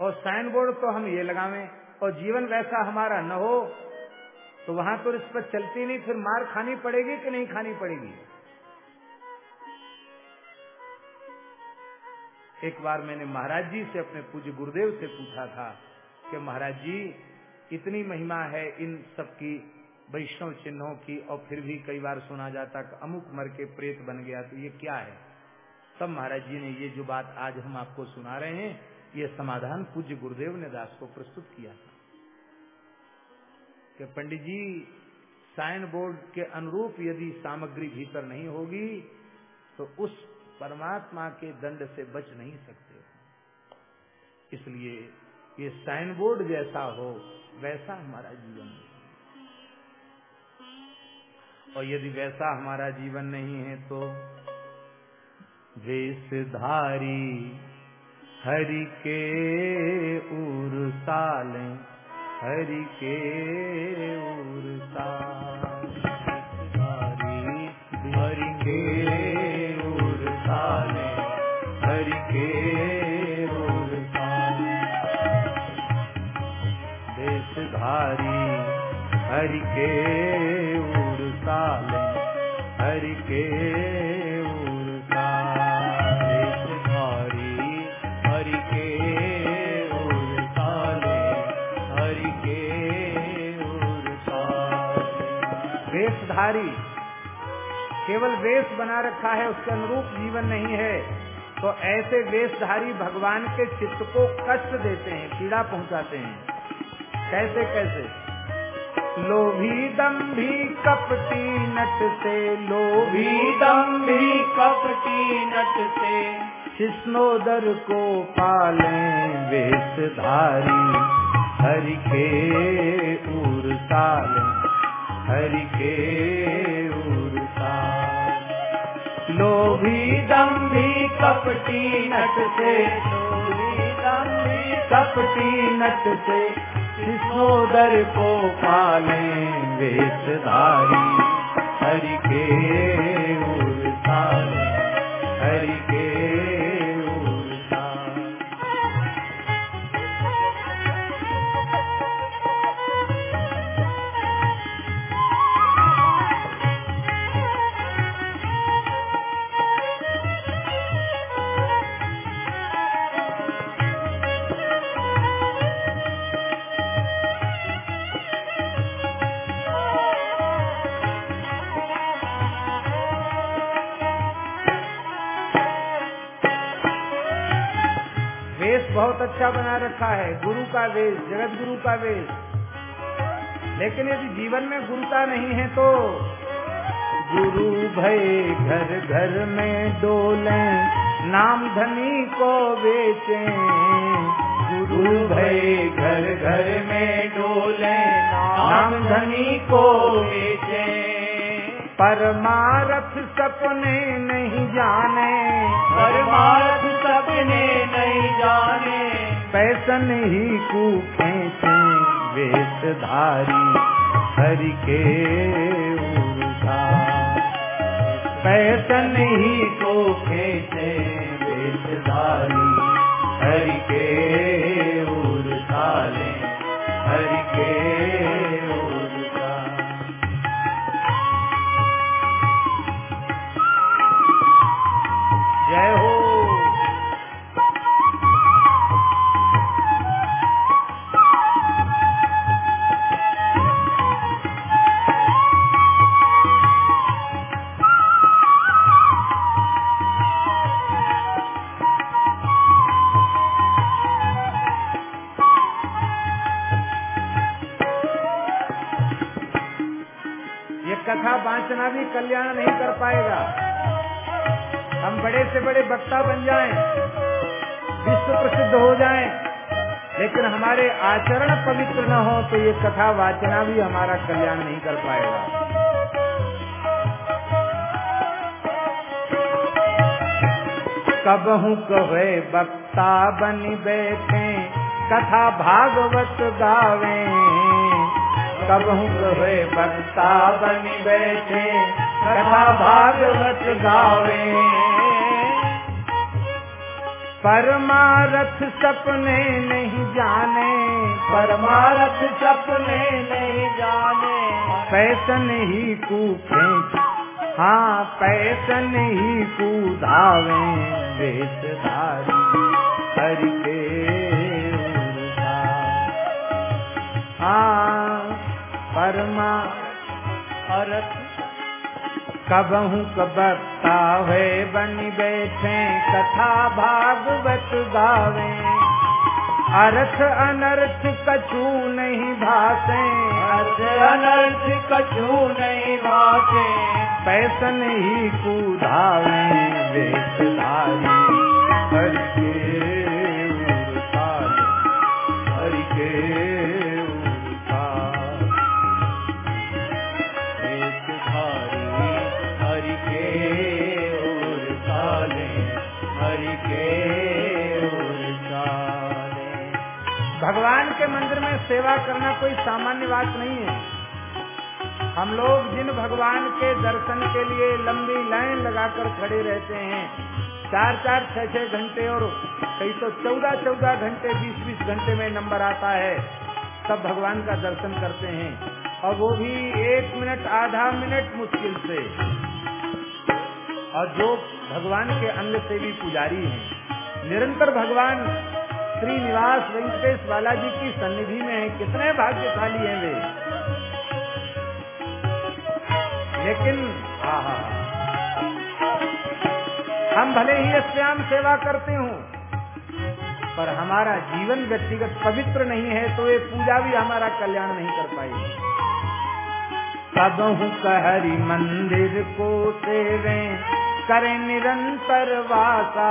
और साइन बोर्ड तो हम ये लगावे, और जीवन वैसा हमारा न हो तो वहाँ तो इस पर चलती नहीं, फिर मार खानी पड़ेगी कि नहीं खानी पड़ेगी? एक बार मैंने महाराज जी से अपने पूज्य गुरुदेव से पूछा था कि महाराज जी, इतनी महिमा है इन सबकी वैष्णव चिन्हों की, और फिर भी कई बार सुना जाता कि अमुक मर के प्रेत बन गया तो ये क्या है? तब महाराज जी ने ये जो बात आज हम आपको सुना रहे हैं, ये समाधान पूज्य गुरुदेव ने दास को प्रस्तुत किया था। कि पंडित जी, साइन बोर्ड के अनुरूप यदि सामग्री भीतर नहीं होगी तो उस परमात्मा के दंड से बच नहीं सकते। इसलिए ये साइन बोर्ड जैसा हो, वैसा हमारा जीवन है और यदि वैसा हमारा जीवन नहीं है तो वेशधारी हरि के उर्साले हरि के उर्साले हरि के हरि के उर्साले हरि के वेशधारी केवल वेश बना रखा है, उसके अनुरूप जीवन नहीं है। तो ऐसे वेशधारी भगवान के चित्त को कष्ट देते हैं, पीड़ा पहुंचाते हैं। कैसे कैसे? लोभी दम्भी कपटी नट से लोभी दम्भी कपटी नट से। शिष्णोदर को पाले वेशधारी हरि के उर्साले हरि के उर्साले लोभी दम्भी कपटी नट से लोभी दम्भी कपटी नट से शिशोदर को पाले वेशधारी हरि के हरि के बहुत अच्छा बना रखा है। गुरु का वेश, जगत गुरु का वेश। लेकिन यदि जीवन में गुरुता नहीं है तो गुरु भय घर घर में डोले, नाम धनी को बेचे। गुरु भय घर घर में डोले, नाम धनी को बेचे। परमारथ सपने नहीं जाने, परमारथ सपने नहीं जाने। पैसन ही को खेचे वेशधारी, हरि के उर्धा पैसन ही को खेचे वेशधारी, हरि के उर्धाले हरि के कल्याण नहीं कर पाएगा। हम बड़े से बड़े वक्ता बन जाएँ, विश्व प्रसिद्ध हो जाएँ, लेकिन हमारे आचरण पवित्र न हो तो ये कथा वाचना भी हमारा कल्याण नहीं कर पाएगा। कब कबहू कहे वक्ता बन बैठे कथा भागवत गावे। कहे वक्ता बन बैठे कथा भागवत गावे। परमारथ सपने नहीं जाने परमारथ सपने नहीं जाने। पैसन ही कूफे हाँ पैसन ही कू धावे। वेशधारी हरि के हाँ परमा अरथ। कबहू कबत्ता है बनी बैठे कथा भागवत गावे। अर्थ अनर्थ कछू नहीं भासे। अर्थ अनर्थ कछू नहीं भासे। पैसन ही कुधावे वेशधारी मंदिर में सेवा करना कोई सामान्य बात नहीं है। हम लोग जिन भगवान के दर्शन के लिए लंबी लाइन लगाकर खड़े रहते हैं, चार चार छह छह घंटे और कई तो चौदह चौदह घंटे, बीस बीस घंटे में नंबर आता है, तब भगवान का दर्शन करते हैं। और वो भी एक मिनट, आधा मिनट मुश्किल से। और जो भगवान के अंग भी पुजारी हैं, निरंतर भगवान श्रीनिवास वेंकटेश बालाजी की सन्निधि में है। कितने भाग्यशाली हैं वे। लेकिन हाँ हाँ हम भले ही अस्याम सेवा करते हूँ, पर हमारा जीवन व्यक्तिगत पवित्र नहीं है तो ये पूजा भी हमारा कल्याण नहीं कर पाएगी सबहु कहरी मंदिर को सेवे करे निरंतर वासा।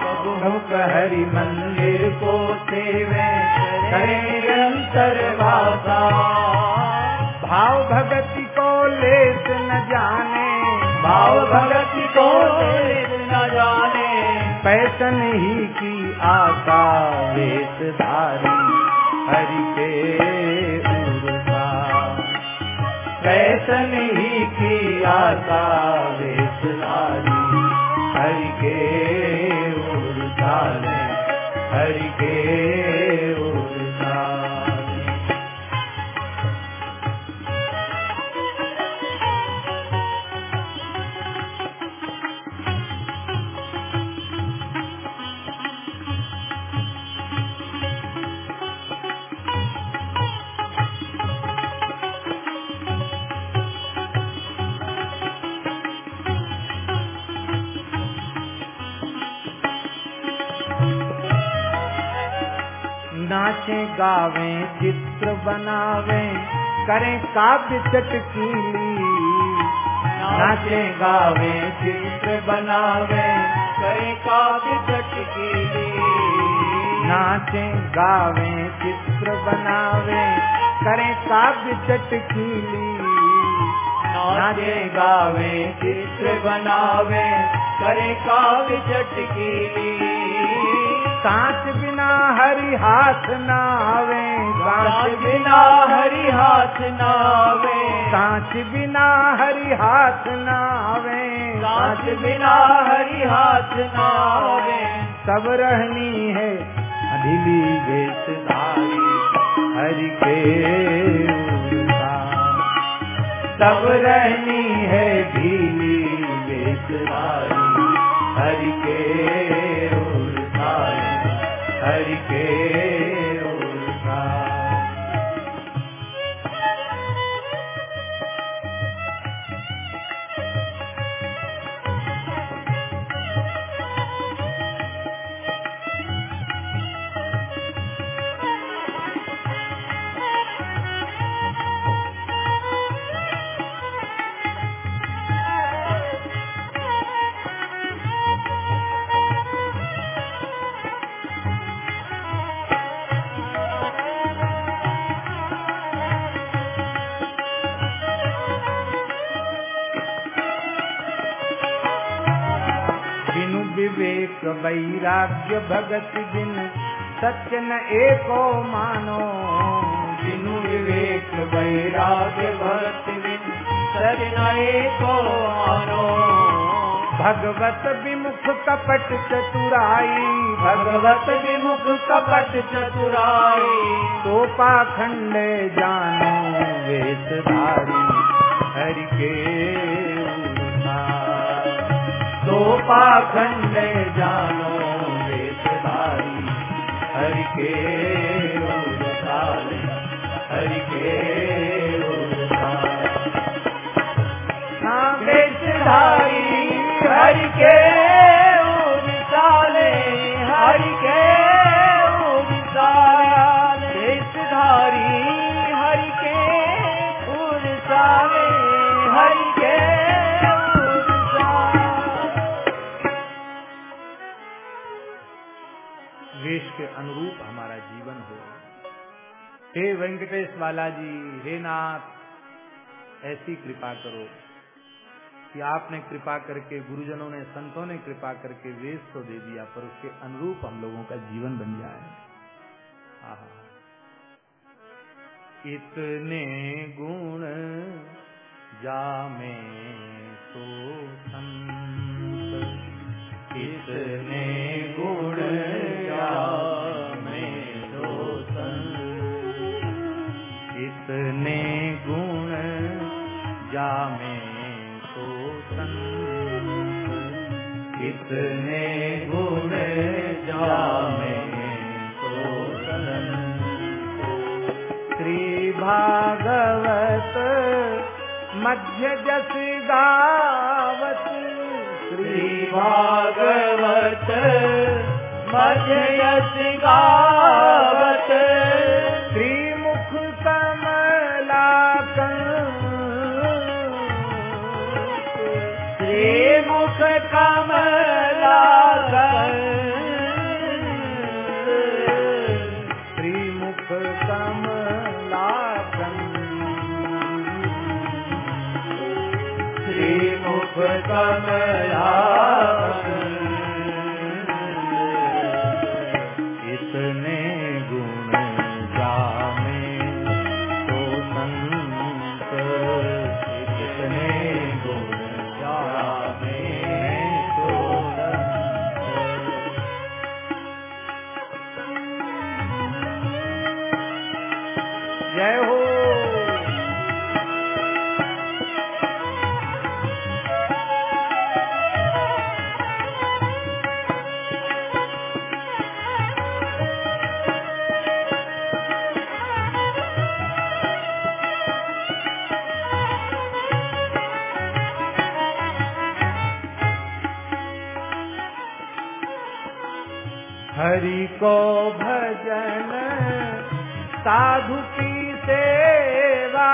सबहु कहरी मंदिर को सेवे करे निरंतर वासा। भाव भगति को लेस न जाने। भाव भगति को लेस न जाने। पैसन ही की आका वेशधारी हरि के उर्सा पैसन ही की आका वेशधारी हरि नाचे, गावे, चित्र बनावे, करें काव्य चटकीली नाचे, गावे, चित्र बनावे, करे काव्य चटकीली नाचे, गावे, चित्र बनावे, करें काव्य चटकीली नाचे, गावे, चित्र बनावे, करे काव्य चटकीली बिना हरि हाथ न आवे कांच बिना हरि हाथ नावे। कांच बिना हरि हाथ न आवे कांच बिना हरि हाथ नावे। सब रहनी है अधीली वेशधारी हरि के सब रहनी है ढीली वेशधारी हरि के हरि विवेक वैराग्य भगत बिन सत्य न एको मानो बिनु विवेक वैराग्य भक्ति बिन सजनाए को मानो भगवत विमुख कपट चतुराई भगवत विमुख कपट चतुराई तो पाखंड जानो वेशधारी हरि के। तो पाखंड जानो भारी हरि के हरि के हाँ, वेशधारी हरि के उसके अनुरूप हमारा जीवन हो। हे वेंकटेश बालाजी, हे नाथ, ऐसी कृपा करो कि आपने कृपा करके, गुरुजनों ने, संतों ने कृपा करके वेश तो दे दिया, पर उसके अनुरूप हम लोगों का जीवन बन जाए। इतने गुण जामे तो संत। इतने गुण पूजा में सोसन कितने गुण जा में सोसन श्री भागवत मध्य जस गावत श्री भागवत मध्य जस गावत हरि को भजन, साधु की सेवा।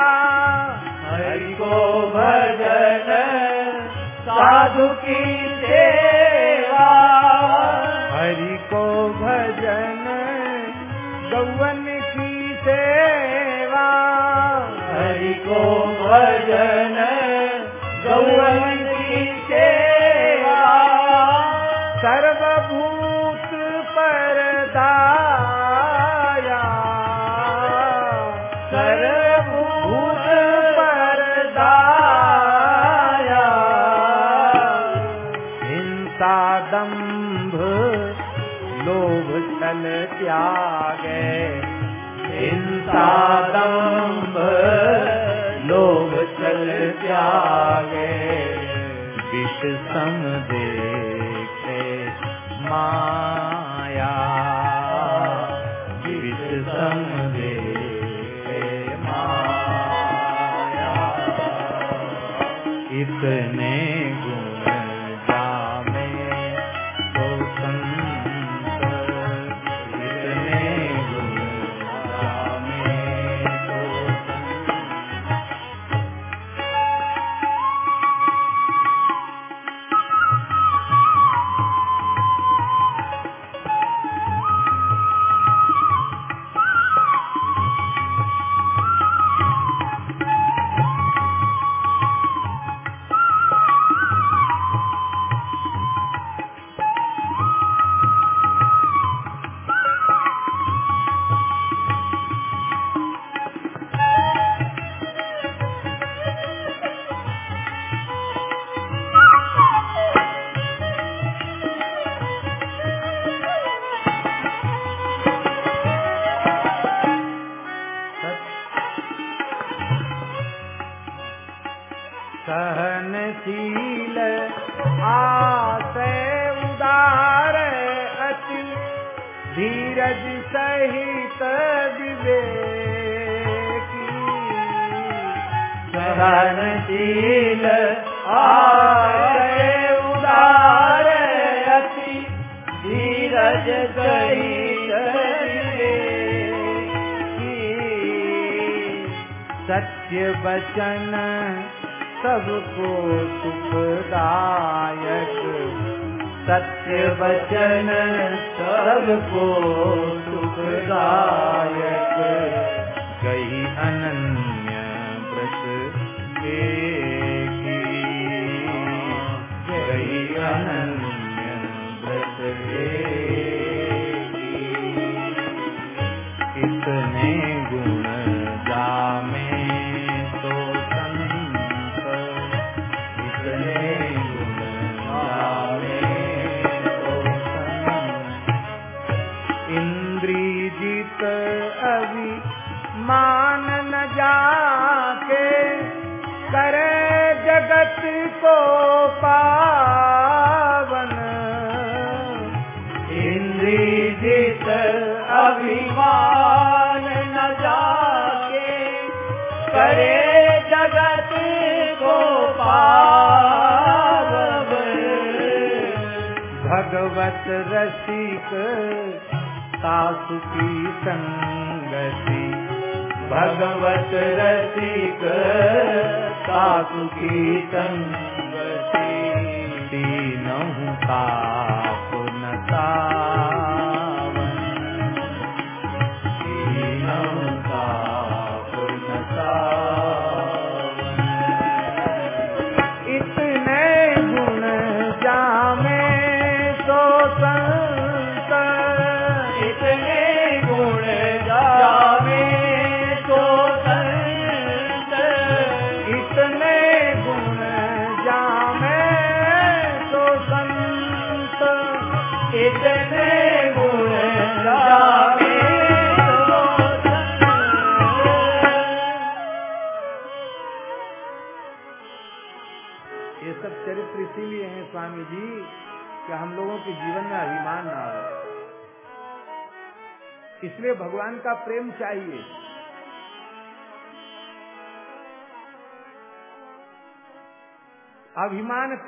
हरि को भजन, साधु की सेवा। हरि को भजन, गौवन की सेवा। हरि को भजन त्यागे हिंसा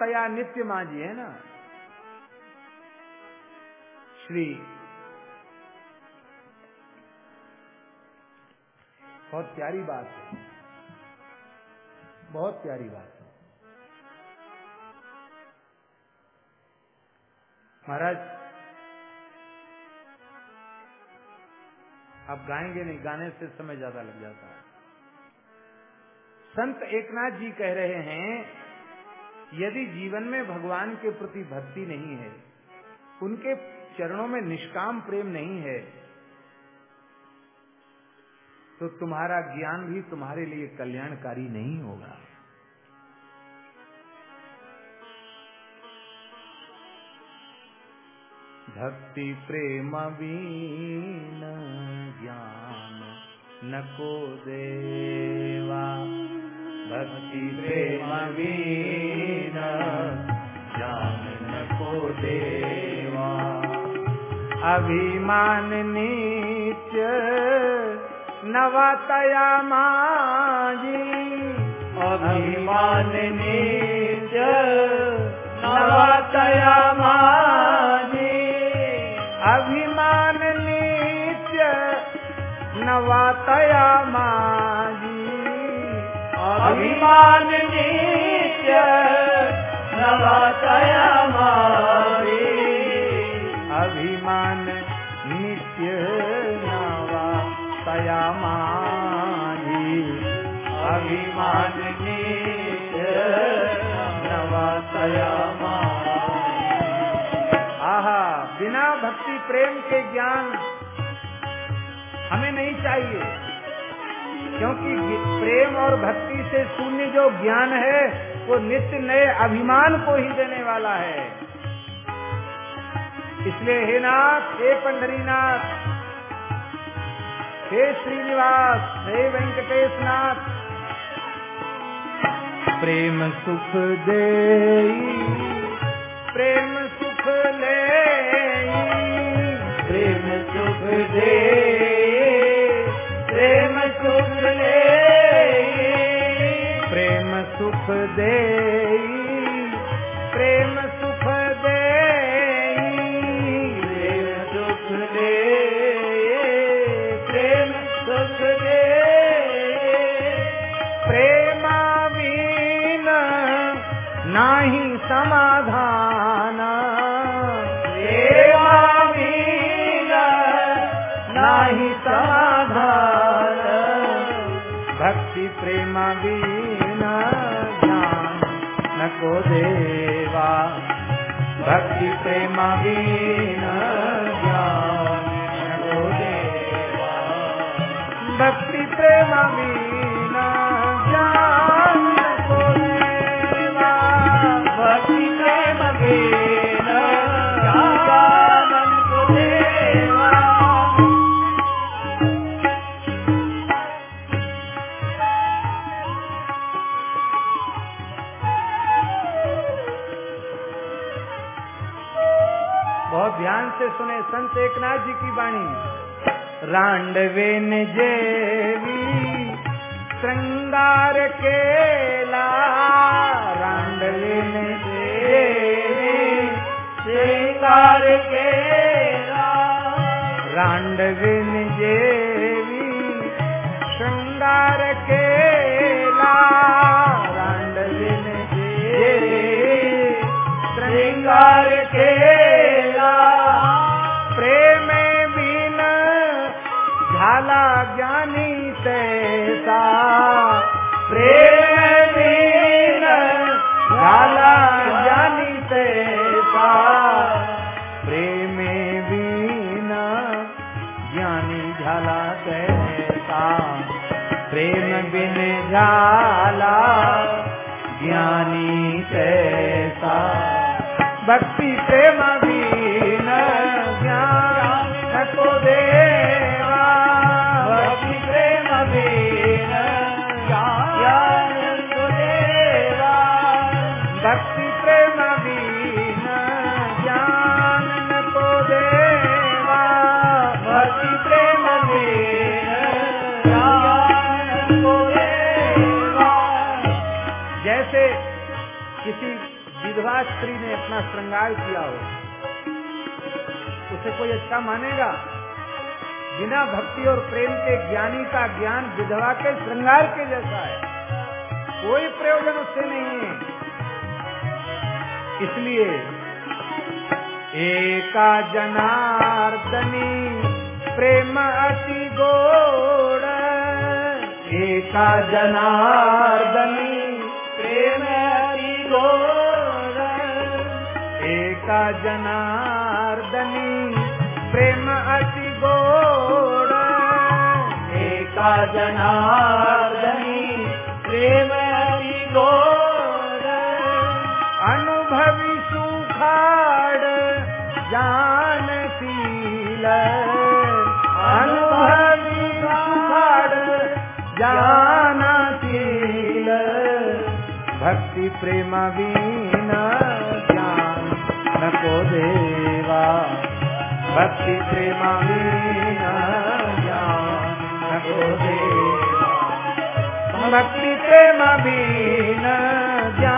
तया नित्य मांझी है ना? श्री बहुत प्यारी बात है। बहुत प्यारी बात है। महाराज, आप गाएँगे नहीं, गाने से समय ज़्यादा लग जाता है। संत एकनाथ जी कह रहे हैं यदि जीवन में भगवान के प्रति भक्ति नहीं है, उनके चरणों में निष्काम प्रेम नहीं है तो तुम्हारा ज्ञान भी तुम्हारे लिए कल्याणकारी नहीं होगा। भक्ति प्रेम वीन ज्ञान नको देवा। भक्ति प्रेम ज्ञान नको देवा। अभिमान नीच नवतया माजी अभिमान नीच नवतया माजी अभिमान नीच नवातया माजी अभिमान नीच नवतया माजी अभिमान नित्य नवा तया माजी अभिमान नीच नवतया आहा, बिना भक्ति प्रेम के ज्ञान हमें नहीं चाहिए, क्योंकि प्रेम और भक्ति से शून्य जो ज्ञान है वो नित्य नए अभिमान को ही देने वाला है। इसलिए हे नाथ हे पंडरीनाथ हे श्रीनिवास हे वेंकटेश नाथ प्रेम सुख दे प्रेम सुख ले प्रेम सुख दे सुख दे प्रेम प्रेमवीन ज्ञान भक्ति प्रेमवीन एकनाथ रांडवे ने वाणी प्रेम बिन झाला ज्ञानी तैसा। भक्ति प्रेम बिन श्रृंगार किया हो उसे कोई अच्छा मानेगा बिना भक्ति और प्रेम के ज्ञानी का ज्ञान विधवा के श्रृंगार के जैसा है कोई प्रयोजन उससे नहीं है इसलिए एका जनार्दनी प्रेम अति गोड़ एका जनार्दनी प्रेम अति घोर एका जनार्दनी, प्रेम अति गोड़। एका जनार्दनी, प्रेम अति घोर अनुभवी सुखाड़, जानशील। अनुभवी सुखाड़, जानशील। भक्ति प्रेम बीना ज्ञान न को देवा। भक्ति प्रेम ज्ञान को देवा। भक्ति प्रेम बीन ज्ञान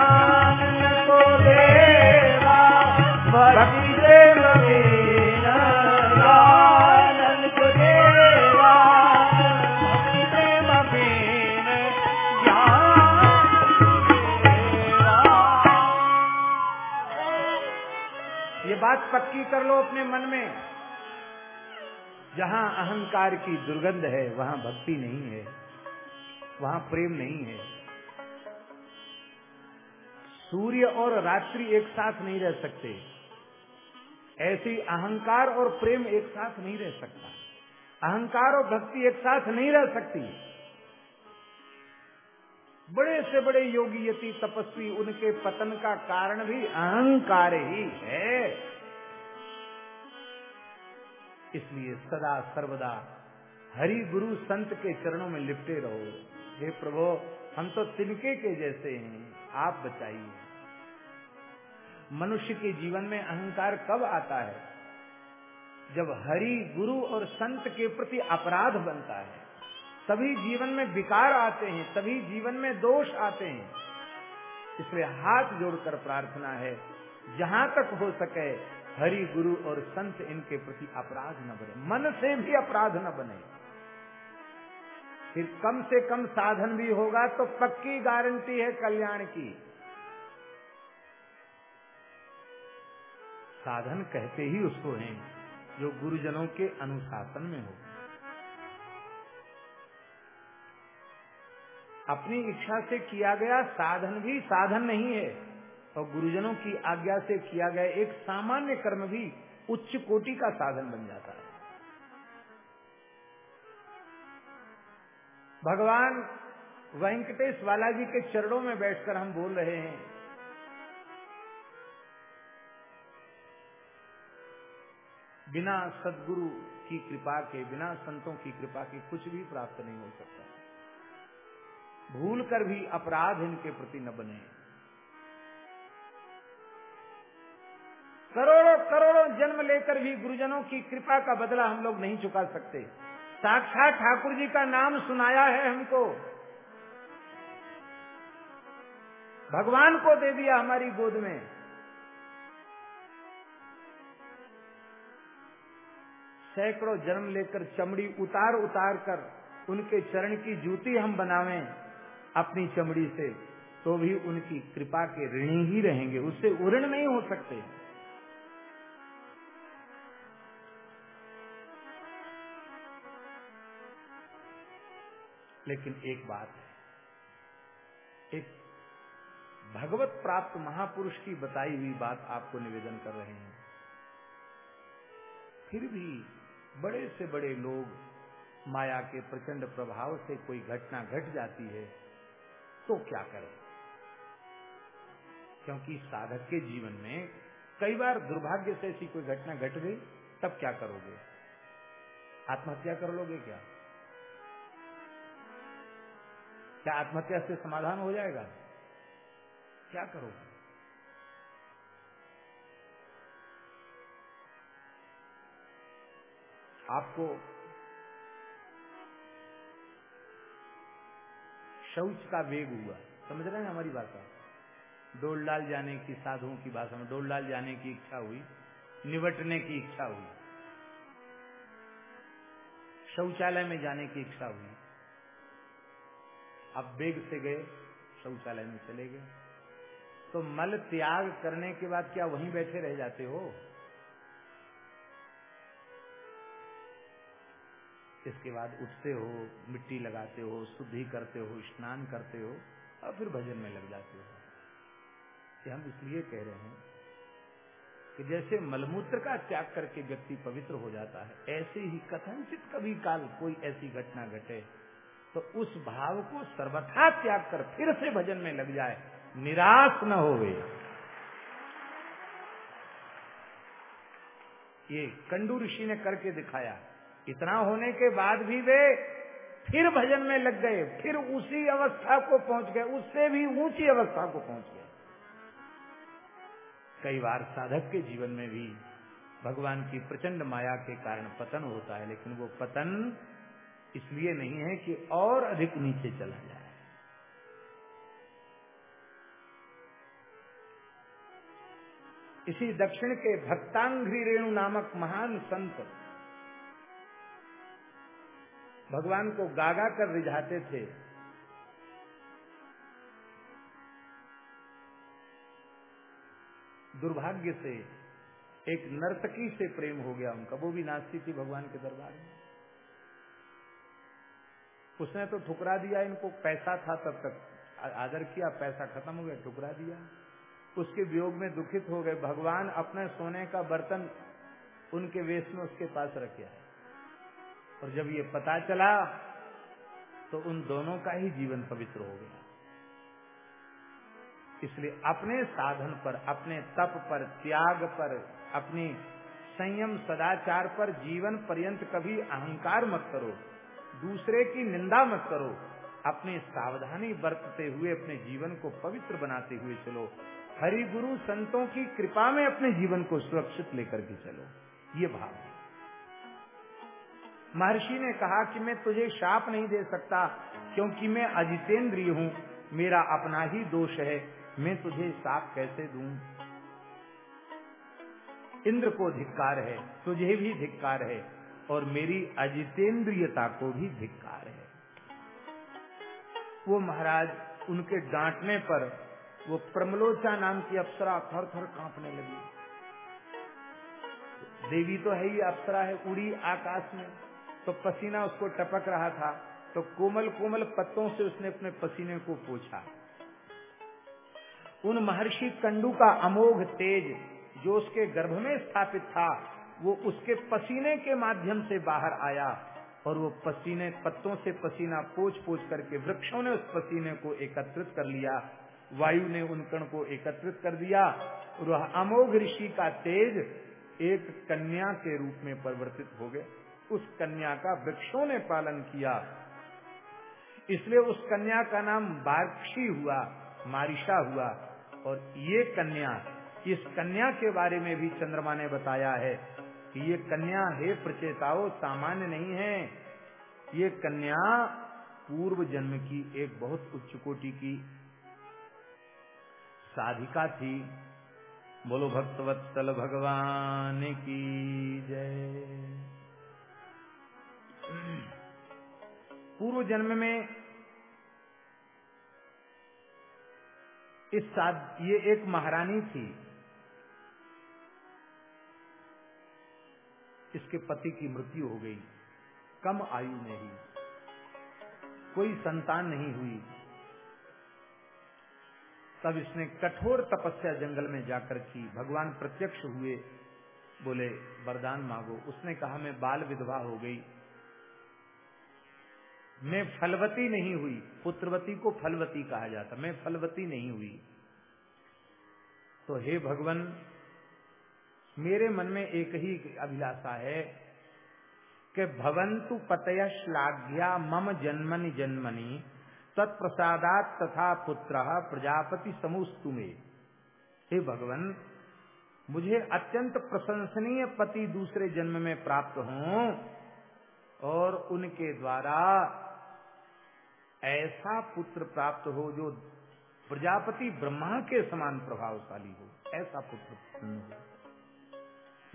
बात पक्की कर लो अपने मन में। जहाँ अहंकार की दुर्गंध है, वहाँ भक्ति नहीं है, वहाँ प्रेम नहीं है। सूर्य और रात्रि एक साथ नहीं रह सकते। ऐसी अहंकार और प्रेम एक साथ नहीं रह सकता। अहंकार और भक्ति एक साथ नहीं रह सकती। बड़े से बड़े योगी यति तपस्वी, उनके पतन का कारण भी अहंकार ही है। इसलिए सदा सर्वदा हरि गुरु संत के चरणों में लिपटे रहो। हे प्रभु, हम तो तिनके के जैसे हैं, आप बचाइए। मनुष्य के जीवन में अहंकार कब आता है? जब हरि गुरु और संत के प्रति अपराध बनता है, तभी जीवन में विकार आते हैं, तभी जीवन में दोष आते हैं। इसलिए हाथ जोड़कर प्रार्थना है, जहाँ तक हो सके हरि गुरु और संत इनके प्रति अपराध न बने, मन से भी अपराध न बने। फिर कम से कम साधन भी होगा तो पक्की गारंटी है कल्याण की। साधन कहते ही उसको हैं जो गुरुजनों के अनुशासन में हो। अपनी इच्छा से किया गया साधन भी साधन नहीं है। और गुरुजनों की आज्ञा से किया गया एक सामान्य कर्म भी उच्च कोटि का साधन बन जाता है। भगवान वेंकटेश बालाजी के चरणों में बैठकर हम बोल रहे हैं, बिना सदगुरु की कृपा के, बिना संतों की कृपा के कुछ भी प्राप्त नहीं हो सकता। भूल कर भी अपराध इनके प्रति न बने। करोड़ों करोड़ों जन्म लेकर भी गुरुजनों की कृपा का बदला हम लोग नहीं चुका सकते। साक्षात ठाकुर जी का नाम सुनाया है हमको। भगवान को दे दिया हमारी गोद में। सैकड़ों जन्म लेकर चमड़ी उतार उतार कर उनके चरण की जूती हम बनावें अपनी चमड़ी से तो भी उनकी कृपा के ऋणी ही रहेंगे। उससे उऋण नहीं हो सकते। लेकिन एक बात एक भगवत प्राप्त महापुरुष की बताई हुई बात आपको निवेदन कर रहे हैं। फिर भी बड़े से बड़े लोग माया के प्रचंड प्रभाव से कोई घटना घट जाती है तो क्या करें? क्योंकि साधक के जीवन में कई बार दुर्भाग्य से ऐसी कोई घटना घट गई, तब क्या करोगे? आत्महत्या कर लोगे क्या? क्या आत्महत्या से समाधान हो जाएगा? क्या करोगे? आपको शौच का वेग हुआ। समझ रहे हैं हमारी भाषा डोलडाल जाने की, साधुओं की भाषा में डोलडाल जाने की इच्छा हुई निवटने की इच्छा हुई, शौचालय में जाने की इच्छा हुई। अब बेग से गए, शौचालय में चले गए। तो मल त्याग करने के बाद क्या वहीं बैठे रह जाते हो? इसके बाद उठते हो, मिट्टी लगाते हो, शुद्धि करते हो, स्नान करते हो, और फिर भजन में लग जाते हो। कि हम इसलिए कह रहे हैं कि जैसे मलमूत्र का त्याग करके व्यक्ति पवित्र हो जाता है, ऐसे ही कथनचित कभी काल कोई ऐसी घटना घटे। तो उस भाव को सर्वथा त्याग कर फिर से भजन में लग जाए। निराश न हो गए ये कंडू ऋषि ने करके दिखाया। इतना होने के बाद भी वे फिर भजन में लग गए। फिर उसी अवस्था को पहुँच गए। उससे भी ऊँची अवस्था को पहुँच गए। कई बार साधक के जीवन में भी भगवान की प्रचंड माया के कारण पतन होता है, लेकिन वो पतन इसलिए नहीं है कि और अधिक नीचे चला जाए। इसी दक्षिण के भक्तांग्री रेणु नामक महान संत भगवान को गागा कर रिझाते थे। दुर्भाग्य से एक नर्तकी से प्रेम हो गया उनका, वो भी नाचती थी भगवान के दरबार में। उसने तो ठुकरा दिया इनको, पैसा था तब तक। आदर किया, पैसा खत्म हो गया, ठुकरा दिया। उसके वियोग में दुखित हो गए। भगवान अपने सोने का बर्तन उनके वेश में उसके पास रखे और जब ये पता चला तो उन दोनों का ही जीवन पवित्र हो गया। इसलिए अपने साधन पर, अपने तप पर, त्याग पर, अपनी संयम सदाचार पर जीवन पर्यंत कभी अहंकार मत करो। दूसरे की निंदा मत करो। अपनी सावधानी बरतते हुए, अपने जीवन को पवित्र बनाते हुए चलो। हरि गुरु संतों की कृपा में अपने जीवन को सुरक्षित लेकर के चलो। ये भाव महर्षि ने कहा कि मैं तुझे शाप नहीं दे सकता, क्योंकि मैं अजितेंद्रिय हूँ। मेरा अपना ही दोष है। मैं तुझे साप कैसे दूँ? इंद्र को धिक्कार है। तुझे भी धिक्कार है। और मेरी अजितेंद्रियता को भी धिक्कार है। वो महाराज, उनके डांटने पर वो प्रमलोचा नाम की अप्सरा थर थर कांपने लगी। देवी तो है ही, अप्सरा है उड़ी आकाश में। तो पसीना उसको टपक रहा था तो कोमल कोमल पत्तों से उसने अपने पसीने को पोछा। उन महर्षि कंडू का अमोघ तेज, जो उसके गर्भ में स्थापित था वो उसके पसीने के माध्यम से बाहर आया और वो पसीने, पत्तों से पसीना पोछ पोछ करके वृक्षों ने उस पसीने को एकत्रित कर लिया। वायु ने उन कण को एकत्रित कर दिया और वह अमोघ ऋषि का तेज एक कन्या के रूप में परिवर्तित हो गए उस कन्या का वृक्षों ने पालन किया। इसलिए उस कन्या का नाम बारक्षी हुआ मारिशा हुआ। और ये कन्या, इस कन्या के बारे में भी चंद्रमा ने बताया है ये कन्या हे प्रचेताओ, सामान्य नहीं है। ये कन्या पूर्व जन्म की एक बहुत उच्च कोटि की साधिका थी। बोलो भक्तवत्सल भगवान की जय। पूर्व जन्म में इस साध, ये एक महारानी थी। इसके पति की मृत्यु हो गई। कम आयु में ही कोई संतान नहीं हुई। तब इसने कठोर तपस्या जंगल में जाकर की। भगवान प्रत्यक्ष हुए, बोले, वरदान मांगो। उसने कहा, मैं बाल विधवा हो गई। मैं फलवती नहीं हुई। पुत्रवती को फलवती कहा जाता। मैं फलवती नहीं हुई। तो हे भगवान मेरे मन में एक ही अभिलाषा है कि भवंतु पतय श्लाघ्या मम जन्मनि जन्मनि, तत्प्रसादात तथा पुत्र प्रजापति समूस्तु में। हे भगवान, मुझे अत्यंत प्रशंसनीय पति दूसरे जन्म में प्राप्त हों और उनके द्वारा ऐसा पुत्र प्राप्त हो जो प्रजापति ब्रह्मा के समान प्रभावशाली हो, ऐसा पुत्र हो।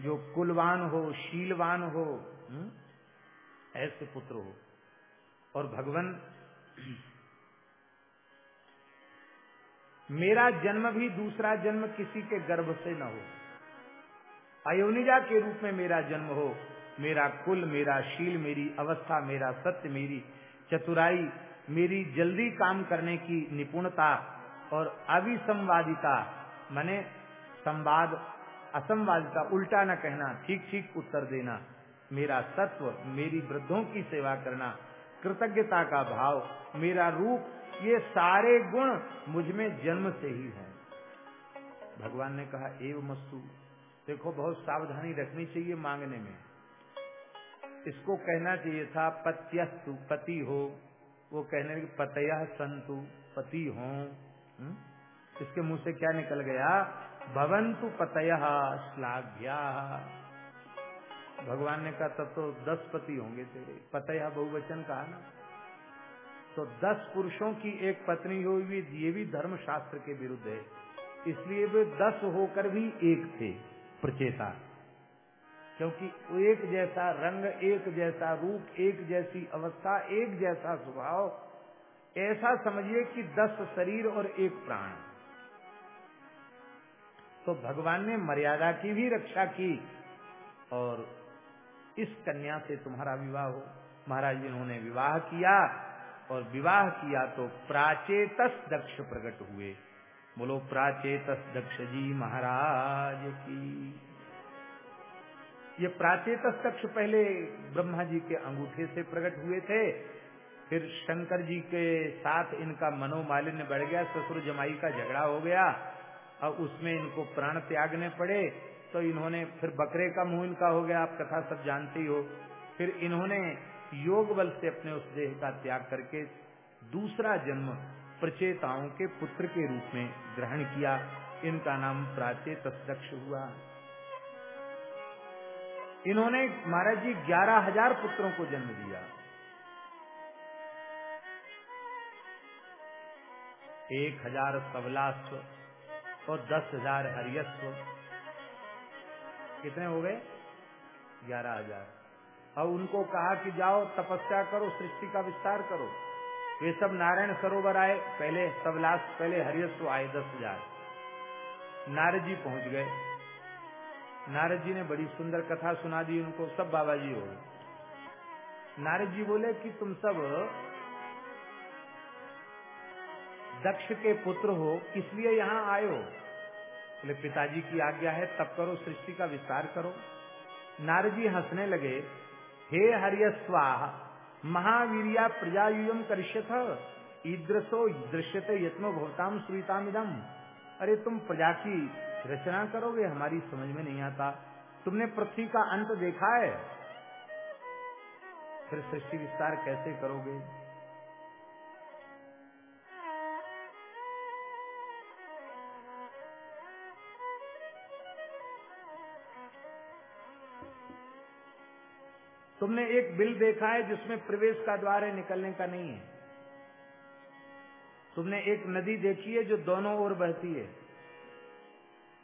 जो कुलवान हो शीलवान हो? हम्म, ऐसे पुत्र हो और भगवान मेरा जन्म भी दूसरा जन्म किसी के गर्भ से न हो अयोनिजा के रूप में मेरा जन्म हो मेरा कुल मेरा शील मेरी अवस्था मेरा सत्य मेरी चतुराई मेरी जल्दी काम करने की निपुणता और अविसंवादिता मैंने संवाद असंवादिता उल्टा न कहना ठीक ठीक उत्तर देना, मेरा सत्व, मेरी वृद्धों की सेवा करना, कृतज्ञता का भाव, मेरा रूप, ये सारे गुण मुझमें जन्म से ही है। भगवान ने कहा, एव मस्तु, देखो बहुत सावधानी रखनी चाहिए मांगने में। इसको कहना चाहिए था, पत्यस्तु, पति हो। वो कहने लगे, पतया संतु, पति हो। हम्म? इसके मुँह से क्या निकल गया? भवंतु पतय श्लाघ्या। भगवान ने कहा, तब तो दस पति होंगे तेरे। पतया बहुवचन कहा ना? तो दस पुरुषों की एक पत्नी हुई भी ये भी धर्म शास्त्र के विरुद्ध है। इसलिए वे दस होकर भी एक थे, प्रचेता। क्योंकि एक जैसा रंग, एक जैसा रूप, एक जैसी अवस्था, एक जैसा स्वभाव, ऐसा समझिए कि दस शरीर और एक प्राण। तो भगवान ने मर्यादा की भी रक्षा की और इस कन्या से तुम्हारा विवाह हो। महाराज इन्होंने विवाह किया और विवाह किया तो प्राचेतस दक्ष प्रकट हुए। बोलो, प्राचेतस दक्ष जी महाराज की। ये प्राचेतस दक्ष पहले ब्रह्मा जी के अंगूठे से प्रकट हुए थे, फिर शंकर जी के साथ इनका मनोमालिन्य बढ़ गया, ससुर जमाई का झगड़ा हो गया और उसमें इनको प्राण त्यागने पड़े तो इन्होंने फिर बकरे का मुँह इनका हो गया, आप कथा सब जानते ही फिर इन्होंने योग बल से अपने उस देह का त्याग करके दूसरा जन्म प्रचेताओं के पुत्र के रूप में ग्रहण किया। इनका नाम प्राचेत दक्ष हुआ। इन्होंने महाराज जी ग्यारह हज़ार पुत्रों को जन्म दिया। एक हज़ार सवलास्व। और दस हज़ार हरियस्व कितने हो गए? ग्यारह हज़ार। और उनको कहा कि जाओ, तपस्या करो, सृष्टि का विस्तार करो। ये सब नारायण सरोवर आए, पहले सबलास पहले हरियस्व आए दस हज़ार। नारद जी पहुँच गए। नारद जी ने बड़ी सुंदर कथा सुना दी उनको, सब बाबा जी हो गए। नारद जी बोले कि तुम सब दक्ष के पुत्र हो, इसलिए यहाँ आए हो। बोले, पिताजी की आज्ञा है, तब करो, सृष्टि का विस्तार करो। नारजी हंसने लगे, हे हरियस्वा महावीरिया प्रजायुयम करिष्यथ, ईद्रसो दृश्यते यत्नो भवताम सुविताम इदम अरे, तुम प्रजा की रचना करोगे, हमारी समझ में नहीं आता। तुमने पृथ्वी का अंत देखा है? फिर सृष्टि विस्तार कैसे करोगे? तुमने एक बिल देखा है जिसमें प्रवेश का द्वार है, निकलने का नहीं है। तुमने एक नदी देखी है जो दोनों ओर बहती है।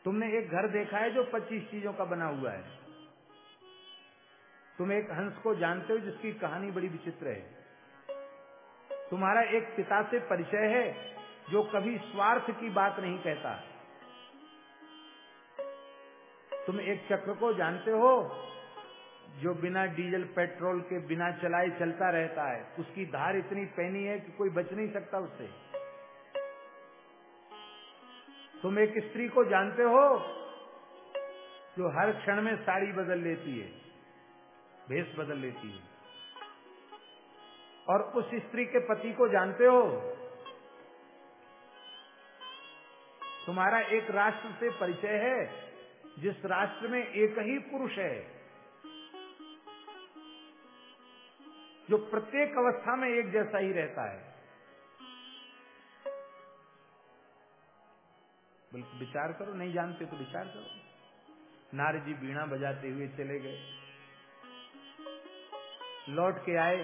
तुमने एक घर देखा है जो पच्चीस चीज़ों का बना हुआ है। तुम एक हंस को जानते हो जिसकी कहानी बड़ी विचित्र है। तुम्हारा एक पिता से परिचय है जो कभी स्वार्थ की बात नहीं कहता। तुम एक चक्र को जानते हो जो बिना डीजल, पेट्रोल के, बिना चलाए चलता रहता है, उसकी धार इतनी पैनी है कि कोई बच नहीं सकता उससे। तुम एक स्त्री को जानते हो जो हर क्षण में साड़ी बदल लेती है, भेष बदल लेती है। और उस स्त्री के पति को जानते हो? तुम्हारा एक राष्ट्र से परिचय है, जिस राष्ट्र में एक ही पुरुष है। जो प्रत्येक अवस्था में एक जैसा ही रहता है। बिल्कुल विचार करो, नहीं जानते तो विचार करो। नारद जी बीणा बजाते हुए चले गए। लौट के आए।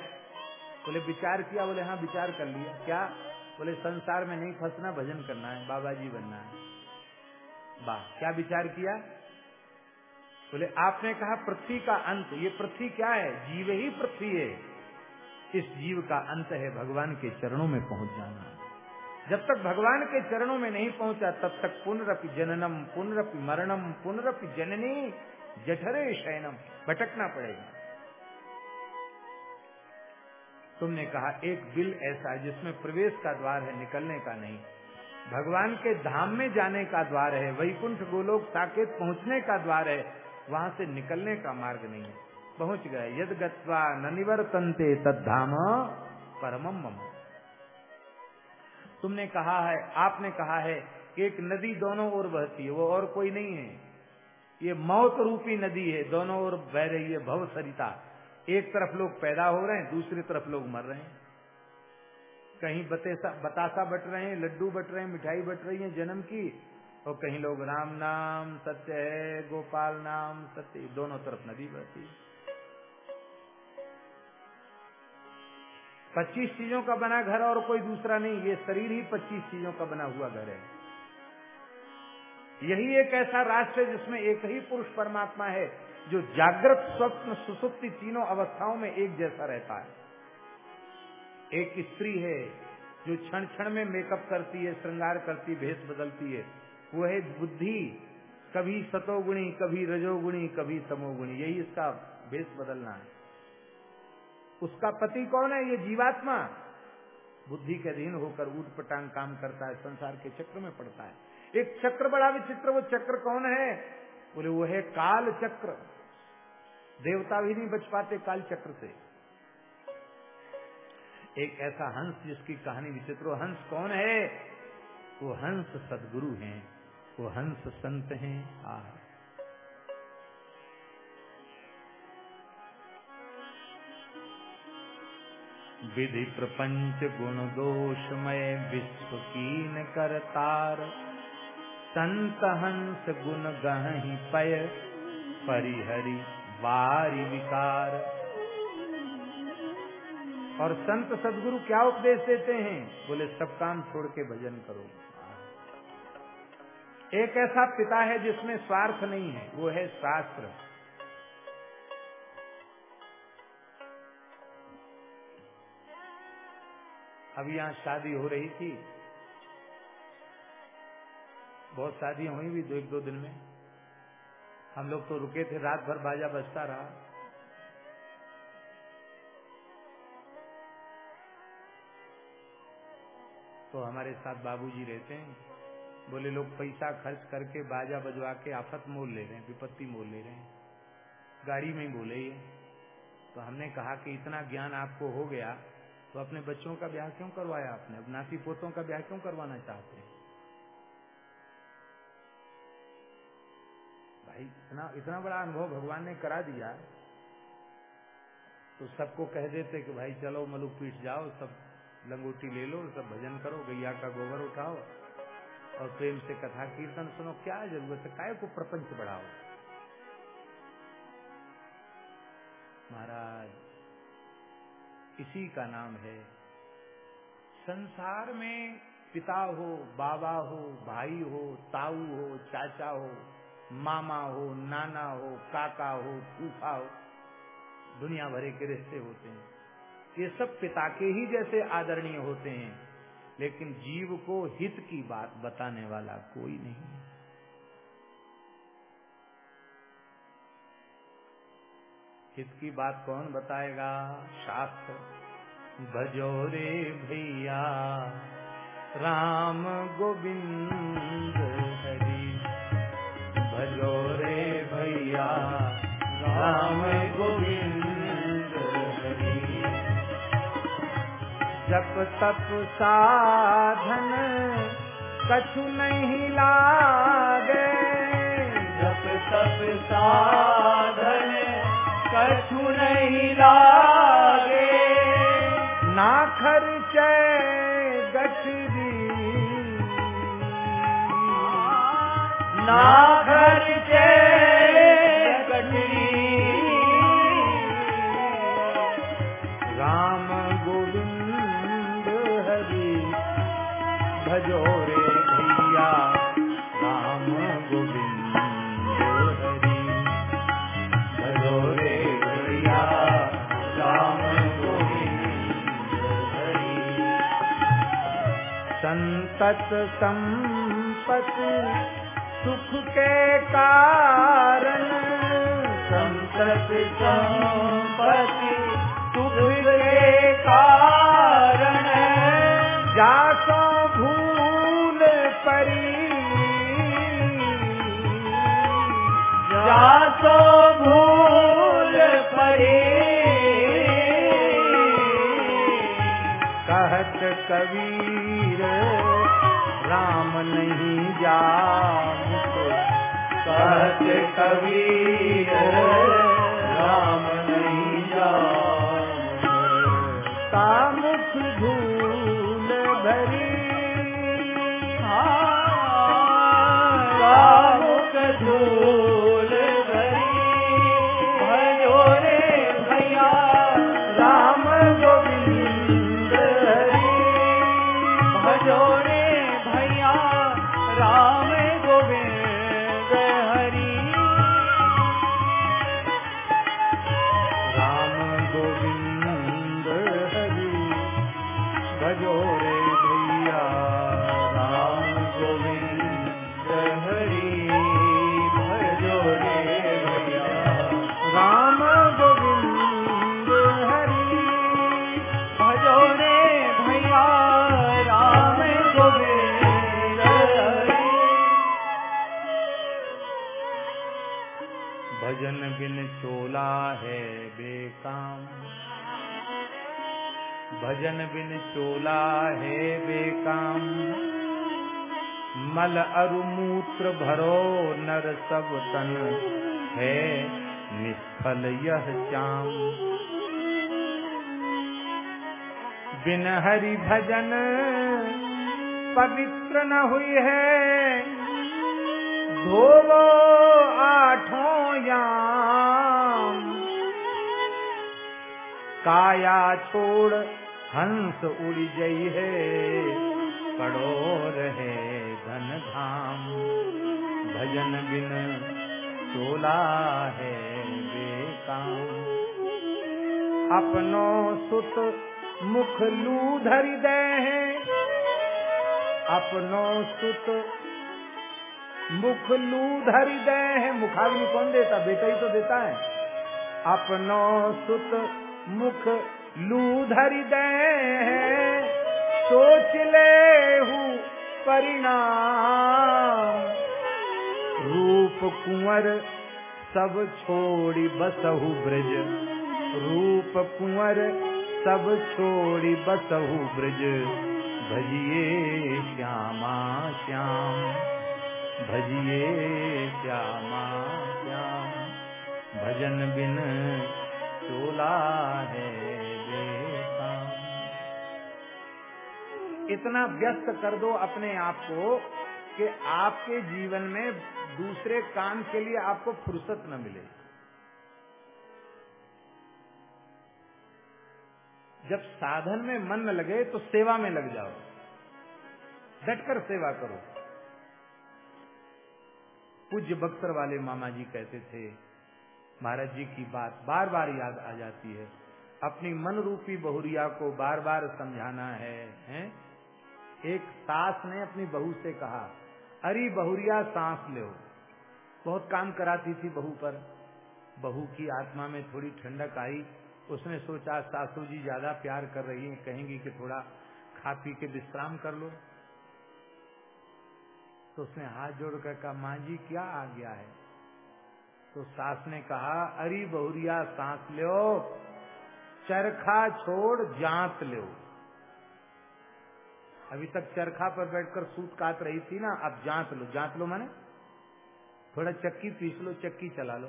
बोले, विचार किया? बोले हाँ विचार कर लिया। क्या? बोले, संसार में नहीं फंसना, भजन करना है बाबा जी बनना है। वाह, क्या विचार किया? बोले, आपने कहा पृथ्वी का अंत, ये पृथ्वी क्या है? जीव ही पृथ्वी है। इस जीव का अंत है भगवान के चरणों में पहुँच जाना। जब तक भगवान के चरणों में नहीं पहुँचा, तब तक पुनरपि जननम, पुनरपि मरणम, पुनरपि जननी, जठरे शयनम, भटकना पड़ेगा। तुमने कहा, एक बिल ऐसा है जिसमें प्रवेश का द्वार है, निकलने का नहीं। भगवान के धाम में जाने का द्वार है, वैकुंठ गोलोक साकेत पहुँचने का द्वार है, वहाँ से निकलने का मार्ग नहीं है। पहुँच गए। यद गत्वा न निवर्तनते तद्धाम परमम मम। तुमने कहा है, आपने कहा है कि एक नदी दोनों ओर बहती है, वो और कोई नहीं है। ये मौत रूपी नदी है, दोनों ओर बह रही है भव सरिता एक तरफ़ लोग पैदा हो रहे हैं, दूसरी तरफ़ लोग मर रहे हैं। कहीं बतेसा बतासा बट रहे हैं, लड्डू बट रहे हैं, मिठाई बट रही है जन्म की, और कहीं लोग राम नाम, सत्य है, गोपाल नाम, सत्य, दोनों तरफ़ नदी बहती है। पच्चीस चीज़ों का बना घर और कोई दूसरा नहीं, ये शरीर ही पच्चीस चीज़ों का बना हुआ घर है। यही एक ऐसा राष्ट्र है जिसमें एक ही पुरुष परमात्मा है, जो जागृत, स्वप्न, सुसुप्ति तीनों अवस्थाओं में एक जैसा रहता है। एक स्त्री है, जो क्षण क्षण में मेकअप करती है, श्रृंगार करती भेष बदलती है। वो है बुद्धि, कभी सतोगुणी, कभी रजोगुणी, कभी तमोगुणी। यही इसका भेष बदलना है। उसका पति कौन है? ये जीवात्मा। बुद्धि के अधीन होकर ऊट पटांग काम करता है, संसार के चक्र में पड़ता है। एक चक्र बड़ा विचित्र, वो चक्र कौन है? बोले, वो है काल चक्र। देवता भी नहीं बच पाते काल चक्र से। एक ऐसा हंस जिसकी कहानी विचित्र हंस कौन है? वो हंस सदगुरु हैं, वो हंस संत हैं आ विधि प्रपंच गुण दोषमय विश्व कीन करतार। संत हंस गुण गहि पय, परिहरि वारी विकार। और संत सदगुरु क्या उपदेश देते हैं? बोले, सब काम छोड़ के भजन करो। एक ऐसा पिता है जिसमें स्वार्थ नहीं है, वो है शास्त्र। अभी यहाँ शादी हो रही थी। बहुत शादियाँ हुई भी दो एक दो दिन में। हम लोग तो रुके थे, रात भर बाजा बजता रहा। तो हमारे साथ बाबूजी रहते हैं। बोले, लोग पैसा खर्च करके बाजा बजवा के आफत मोल ले रहे हैं, विपत्ति मोल ले रहे हैं। गाड़ी में ही बोले ये। तो हमने कहा कि इतना ज्ञान आपको हो गया तो अपने बच्चों का ब्याह क्यों करवाया आपने? अब नाती पोतों का ब्याह क्यों करवाना चाहते हैं? भाई, इतना इतना बड़ा अनुभव भगवान ने करा दिया तो सबको कह देते कि भाई, चलो मलुक पीठ जाओ, सब लंगोटी ले लो, सब भजन करो, गैया का गोबर उठाओ, और प्रेम से कथा कीर्तन सुनो। क्या ज़रूरत है? काय को प्रपंच बढ़ाओ? महाराज इसी का नाम है। संसार में पिता हो, बाबा हो, भाई हो, ताऊ हो, चाचा हो, मामा हो, नाना हो, काका हो, फूफा हो, दुनिया भरे के रिश्ते होते हैं। ये सब पिता के ही जैसे आदरणीय होते हैं, लेकिन जीव को हित की बात बताने वाला कोई नहीं है। इसकी बात कौन बताएगा? शास्त्र। भजो रे भैया, राम गोविंद हरि। भजो रे भैया, राम गोविंद हरि। जप तप साधन कछु नहीं लागे। जप तप साधन कछु नहीं लागे। ना खर्चे गठरी। ना खर्चे संतत संपत्ति, सुख के कारण। संतत संपत्ति, सुख के कारण। जासो भूल परी। जासो भूल परे। कहत राम नहीं जान कहत कबीर राम नहीं जान कामुख धूल भरी। कामुख धूल भजन बिन चोला है बेकाम। मल अरु मूत्र भरो नर सब तन है, निष्फल यह चाम बिन हरि भजन पवित्र न हुई है, धोवो आठों याम। काया छोड़ हंस उड़ जई है कड़ो रहे धन धाम भजन बिन चोला है बेकाम अपनो सुत मुख लू धरि दे हैं, अपनो सुत मुख लू धरि दे मुखाग्नि कौन देता? बेटा ही तो देता है। अपनो सुत मुख लू धरि दे सोच ले हूँ परिणाम। रूप कुंवर सब छोड़ी बसहु ब्रज। रूप कुंवर सब छोड़ी बसहु ब्रज। भजिए श्यामा श्याम, भजिए श्यामा श्याम। भजन बिन चोला है इतना व्यस्त कर दो अपने आप को कि आपके जीवन में दूसरे काम के लिए आपको फुर्सत न मिले। जब साधन में मन न लगे तो सेवा में लग जाओ। डटकर सेवा करो। पूज्य बक्सर वाले मामा जी कहते थे महाराज जी की बात बार बार याद आ जाती है। अपनी मन रूपी बहुरिया को बार बार समझाना है, हैं? एक सास ने अपनी बहू से कहा, अरे बहुरिया, सांस लो। बहुत काम कराती थी बहू पर। बहू की आत्मा में थोड़ी ठंडक आई। उसने सोचा, सासू जी ज़्यादा प्यार कर रही हैं, कहेंगी कि थोड़ा खा पी के विश्राम कर लो। तो उसने हाथ जोड़कर कहा, माँ जी, क्या आ गया है? तो सास ने कहा, अरे बहुरिया, सांस लो। चरखा छोड़, जांत लो। अभी तक चरखा पर बैठकर सूत काट रही थी ना, अब जांत लो जांत लो माने। थोड़ा चक्की पीस लो, चक्की चला लो।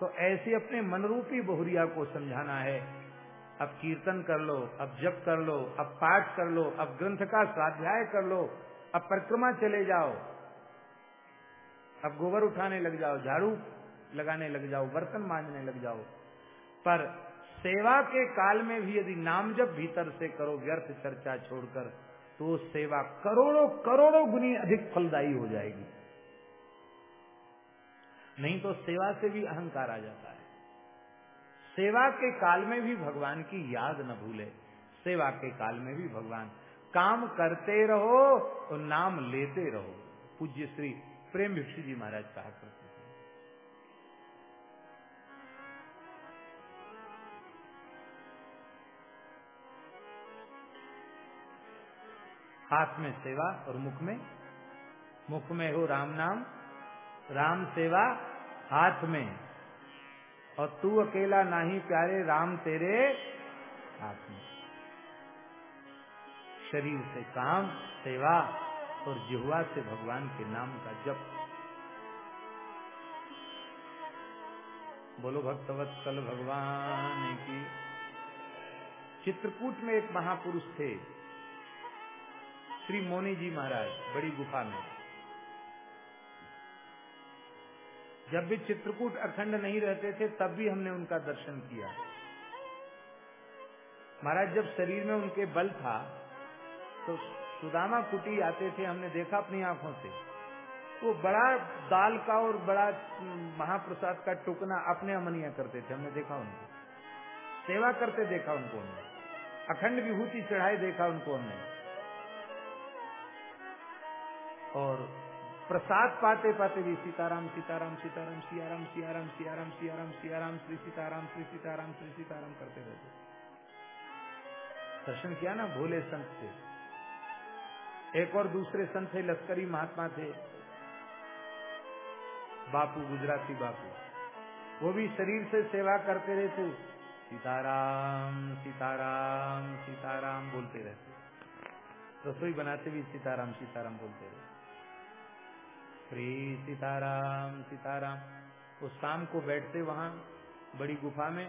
तो ऐसे अपने मनरूपी बहुरिया को समझाना है। अब कीर्तन कर लो, अब जप कर लो, अब पाठ कर लो, अब ग्रंथ का स्वाध्याय कर लो, अब परिक्रमा चले जाओ। अब गोबर उठाने लग जाओ, झाड़ू लगाने लग जाओ, बर्तन मांजने लग जाओ। पर सेवा के काल में भी यदि नाम जब भीतर से करो, व्यर्थ चर्चा छोड़कर तो सेवा करोड़ों करोड़ों गुनी अधिक फलदायी हो जाएगी। नहीं तो सेवा से भी अहंकार आ जाता है। सेवा के काल में भी भगवान की याद न भूले। सेवा के काल में भी भगवान काम करते रहो और नाम लेते रहो। पूज्य श्री प्रेम भिक्षु जी महाराज कहा करते हाथ में सेवा और मुख में। मुख में हो राम नाम, राम सेवा हाथ में। और तू अकेला नहीं प्यारे, राम तेरे हाथ में। शरीर से काम, सेवा और जिहुआ से भगवान के नाम का जप। बोलो भक्तवत्सल भगवान की। चित्रकूट में एक महापुरुष थे। श्री मोनी जी महाराज, बड़ी गुफा में। जब भी चित्रकूट अखंड नहीं रहते थे, तब भी हमने उनका दर्शन किया। महाराज, जब शरीर में उनके बल था तो सुदामा कुटी आते थे, हमने देखा अपनी आँखों से। वो बड़ा दाल का और बड़ा महाप्रसाद का टुकना अपने अमनिया करते थे, हमने देखा उनको। सेवा करते देखा उनको हमने। अखंड विभूति चढ़ाए देखा उनको हमने। और प्रसाद पाते पाते भी सीताराम सीताराम सीताराम, सियाराम सियाराम सियाराम सियाराम सियाराम, श्री सीताराम श्री सीताराम श्री सीताराम करते रहते दर्शन किया ना? भोले संत थे। एक और दूसरे संत थे, लश्करी महात्मा थे। बापू, गुजराती बापू। वो भी शरीर से सेवा करते रहते। सीताराम सीताराम सीताराम बोलते रहते। रसोई बनाते भी सीताराम सीताराम बोलते रहते। श्री सीताराम सीताराम। वो शाम को बैठते वहाँ, बड़ी गुफा में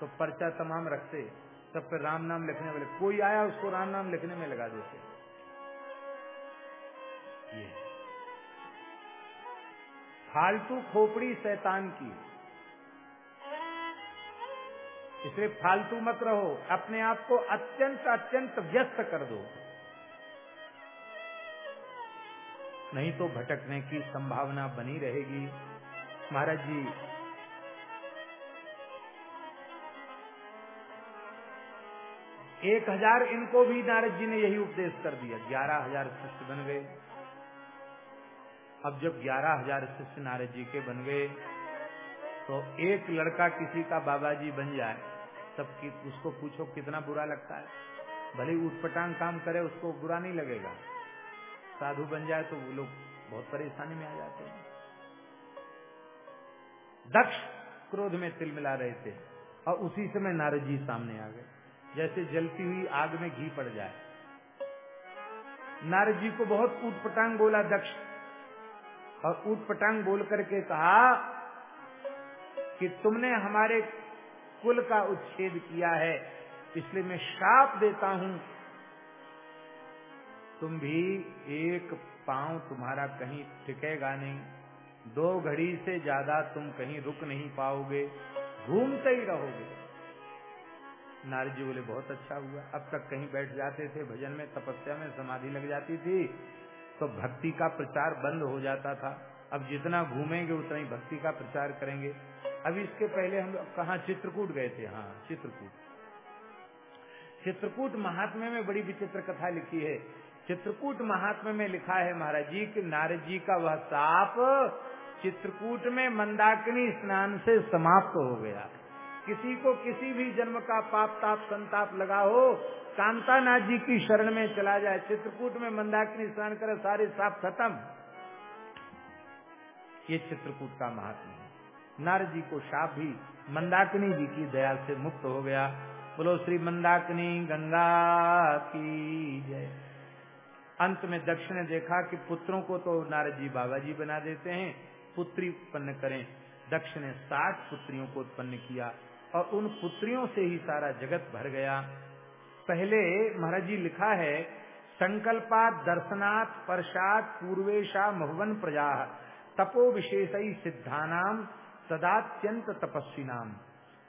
तो पर्चा तमाम रखते सब पे राम नाम लिखने वाले, कोई आया उसको राम नाम लिखने में लगा देते। फालतू खोपड़ी शैतान की। इसलिए फालतू मत रहो, अपने आप को अत्यंत अत्यंत व्यस्त कर दो। नहीं तो भटकने की संभावना बनी रहेगी। महाराज जी, एक हज़ार इनको भी नारद जी ने यही उपदेश कर दिया, ग्यारह हज़ार शिष्य बन गए। अब जब ग्यारह हज़ार शिष्य नारद जी के बन गए तो एक लड़का किसी का बाबा जी बन जाए, तब उसको पूछो कितना बुरा लगता है। भले उठपटांग काम करे, उसको बुरा नहीं लगेगा। साधु बन जाए तो वो लोग बहुत परेशानी में आ जाते हैं। दक्ष क्रोध में तिल मिला रहे थे, और उसी समय नारद जी सामने आ गए। जैसे जलती हुई आग में घी पड़ जाए। नारद जी को बहुत ऊट पटांग बोला दक्ष। और ऊट पटांग बोल करके कहा कि तुमने हमारे कुल का उच्छेद किया है, इसलिए मैं श्राप देता हूँ तुम भी एक पाँव तुम्हारा कहीं टिकेगा नहीं। दो घड़ी से ज़्यादा तुम कहीं रुक नहीं पाओगे, घूमते ही रहोगे। नारद जी बोले, बहुत अच्छा हुआ। अब तक कहीं बैठ जाते थे, भजन में, तपस्या में, समाधि लग जाती थी तो भक्ति का प्रचार बंद हो जाता था। अब जितना घूमेंगे, उतना ही भक्ति का प्रचार करेंगे। अभी इसके पहले हम कहा, चित्रकूट गए थे? हाँ चित्रकूट। चित्रकूट महात्म्य में बड़ी विचित्र कथा लिखी है। चित्रकूट महात्मा में लिखा है महाराज जी कि नारद जी का वह साप चित्रकूट में मंदाकिनी स्नान से समाप्त हो गया। किसी को किसी भी जन्म का पाप, ताप, संताप लगा हो, कांतानाथ जी की शरण में चला जाए, चित्रकूट में मंदाकिनी स्नान करे, सारे साप खत्म। ये चित्रकूट का महात्मा नारद जी को साप भी, मंदाकिनी जी की दया से मुक्त हो गया। बोलो श्री मंदाकिनी गंगा की जय। अंत में दक्ष ने देखा कि पुत्रों को तो नारद जी बाबा जी बना देते हैं, पुत्री उत्पन्न करें। दक्ष ने साठ पुत्रियों को उत्पन्न किया और उन पुत्रियों से ही सारा जगत भर गया। पहले महाराज जी लिखा है, संकल्पात दर्शनात् परशात पूर्वेशा महुवन प्रजा, तपो विशेष सिद्धानाम सदात्यंत तपस्वी नाम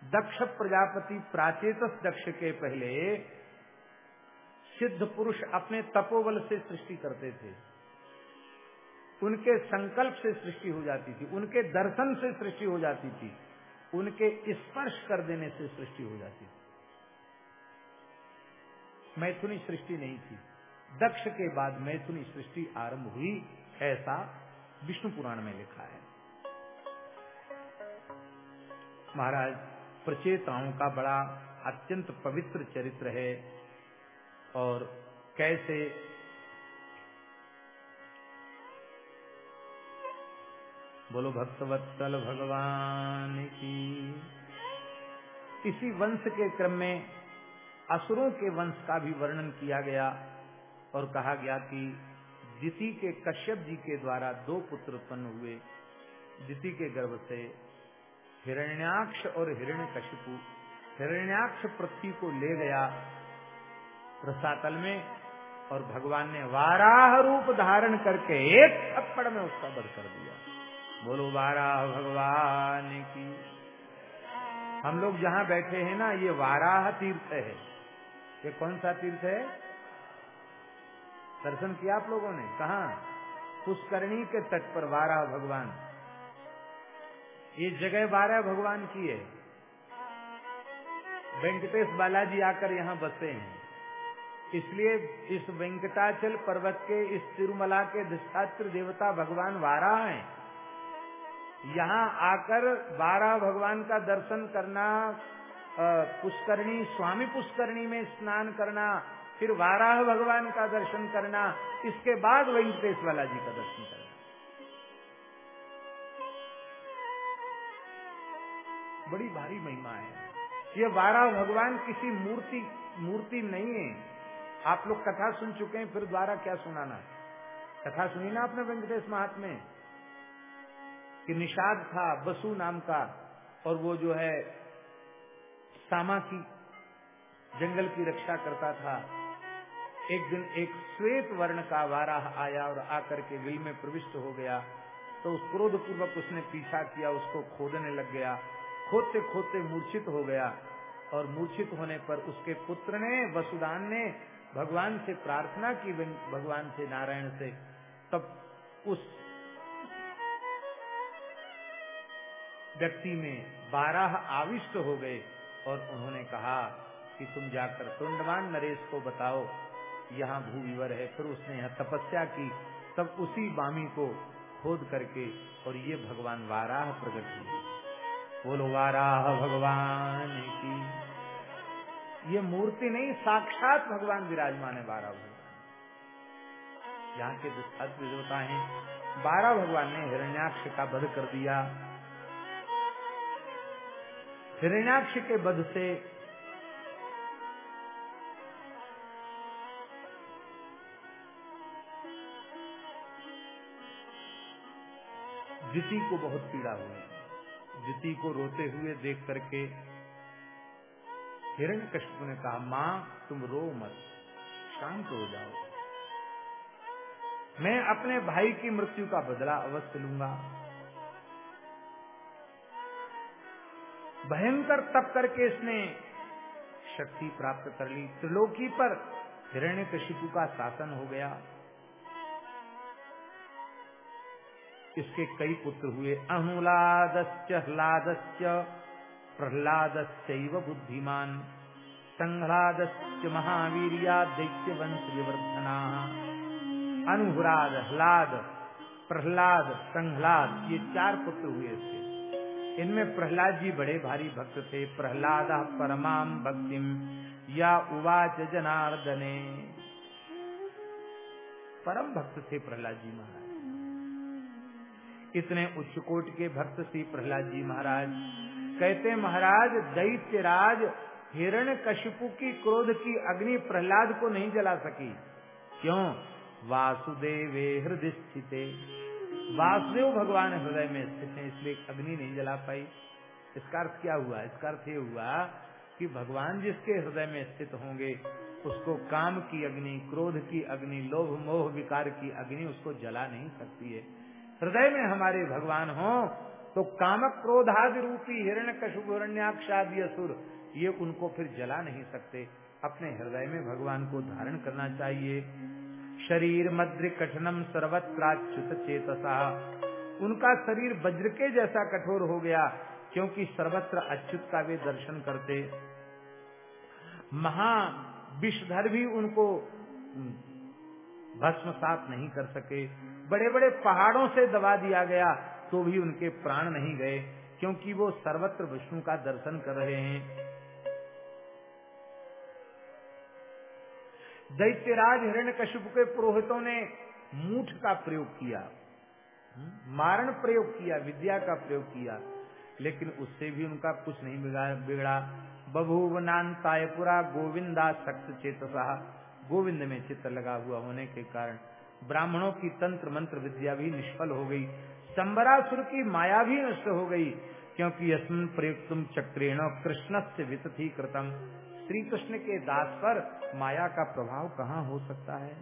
दक्ष प्रजापति प्राचेत दक्ष के पहले सिद्ध पुरुष अपने तपोबल से सृष्टि करते थे। उनके संकल्प से सृष्टि हो जाती थी, उनके दर्शन से सृष्टि हो जाती थी, उनके स्पर्श कर देने से सृष्टि हो जाती थी। मैथुनी सृष्टि नहीं थी। दक्ष के बाद मैथुनी सृष्टि आरंभ हुई, ऐसा विष्णु पुराण में लिखा है। महाराज, प्रचेताओं का बड़ा अत्यंत पवित्र चरित्र है। और कैसे बोलो, भक्तवत्सल भगवान की। इसी वंश के क्रम में असुरों के वंश का भी वर्णन किया गया और कहा गया कि दिति के कश्यप जी के द्वारा दो पुत्र उत्पन्न हुए। दिति के गर्भ से हिरण्याक्ष और हिरण्य कशिपु हिरण्याक्ष पृथ्वी को ले गया रसातल में और भगवान ने वाराह रूप धारण करके एक थप्पड़ में उसका वध कर दिया। बोलो, वाराह भगवान की। हम लोग जहाँ बैठे हैं ना, ये वाराह तीर्थ है। ये कौन सा तीर्थ है? दर्शन किया आप लोगों ने? कहा? पुष्करणी के तट पर वाराह भगवान। ये जगह वाराह भगवान की है। वेंकटेश बालाजी आकर यहाँ बसे हैं। इसलिए इस वेंकटाचल पर्वत के, इस तिरुमला के अधिष्ठात्र देवता भगवान वाराह हैं। यहाँ आकर बारह भगवान का दर्शन करना पुष्करणी, स्वामी पुष्करणी में स्नान करना, फिर वाराह भगवान का दर्शन करना, इसके बाद वेंकटेश वाला जी का दर्शन करना। बड़ी भारी महिमा है। ये वाराह भगवान किसी मूर्ति मूर्ति नहीं है। आप लोग कथा सुन चुके हैं, फिर द्वारा क्या सुनाना कथा सुनी ना आपने वेंकटेश महात्मे? कि निषाद था, बसु नाम का, और वो जो है, सामा की जंगल की रक्षा करता था। एक दिन एक श्वेत वर्ण का वाराह आया और आकर के विल में प्रविष्ट हो गया। तो उस क्रोध पूर्वक उसने पीछा किया, उसको खोदने लग गया। खोदते खोदते मूर्छित हो गया। और मूर्छित होने पर उसके पुत्र ने, वसुदान ने भगवान से प्रार्थना की भगवान से नारायण से, तब उस व्यक्ति में बारह आविष्ट हो गए और उन्होंने कहा कि तुम जाकर तुंडवान नरेश को बताओ, यहाँ भूविवर है। फिर उसने यहाँ तपस्या की, तब उसी बामी को खोद करके और ये भगवान वाराह प्रकट हुए। बोलो, वाराह भगवान की ये मूर्ति नहीं, साक्षात भगवान विराजमान है बारह भगवान यहाँ के अद्भुत देवता हैं, बारह भगवान ने हिरण्याक्ष का वध कर दिया। हिरण्याक्ष के बध से जिति को बहुत पीड़ा हुई। जिति को रोते हुए देख करके हिरण्य ने कहा, माँ, तुम रो मत, शांत हो जाओ। मैं अपने भाई की मृत्यु का बदला अवश्य लूँगा। भयंकर तप करके इसने शक्ति प्राप्त कर ली। त्रिलोकी पर हिरण्य कशिपु का शासन हो गया। इसके कई पुत्र हुए। अनुलादश्च ह्लादश्च प्रह्लादश्चैव बुद्धिमान। दैत्य वंश विवर्धना अनुहराद ह्लाद, प्रहलाद, संह्लाद, ये चार पुत्र हुए थे। इनमें प्रहलाद जी बड़े भारी भक्त थे। प्रहलाद परमाम भक्तिम या उवाच जनार्दने। परम भक्त थे प्रहलाद जी महाराज। इतने उच्च कोट के भक्त श्री प्रहलाद जी महाराज। कहते महाराज दैत्य राज हिरण कशिपु की क्रोध की अग्नि प्रहलाद को नहीं जला सकी। क्यों? वासुदेव हृदय स्थित। वासुदेव भगवान हृदय में स्थित है, इसलिए अग्नि नहीं जला पाई। इसका अर्थ क्या हुआ? इसका अर्थ ये हुआ कि भगवान जिसके हृदय में स्थित होंगे, उसको काम की अग्नि, क्रोध की अग्नि, लोभ मोह विकार की अग्नि उसको जला नहीं सकती है। हृदय में हमारे भगवान हो तो कामक क्रोधादि रूपी हिरण कशुभ हिरण्याक्षादि असुर, ये उनको फिर जला नहीं सकते। अपने हृदय में भगवान को धारण करना चाहिए। शरीर मद्र कठनम सर्वत्राच्युत चेतसा। उनका शरीर वज्र के जैसा कठोर हो गया, क्योंकि सर्वत्र अच्युत का वे दर्शन करते। महा विषधर भी उनको भस्मसात नहीं कर सके। बड़े बड़े पहाड़ों से दबा दिया गया। तो भी उनके प्राण नहीं गए, क्योंकि वो सर्वत्र विष्णु का दर्शन कर रहे हैं। दैत्यराज हिरण्य कश्यप के पुरोहितों ने मूठ का प्रयोग किया, मारण प्रयोग किया, विद्या का प्रयोग किया, लेकिन उससे भी उनका कुछ नहीं बिगड़ा। बभूव नानतायपुरा गोविंदा शक्त चेतसा। गोविंद में चित्र लगा हुआ होने के कारण ब्राह्मणों की तंत्र मंत्र विद्या भी निष्फल हो गई। संबरासुर की माया भी नष्ट हो गई, क्योंकि यस्मिन प्रयुक्तम चक्रेण कृष्ण से वितथी कृतम श्री कृष्ण के दास पर माया का प्रभाव कहाँ हो सकता है?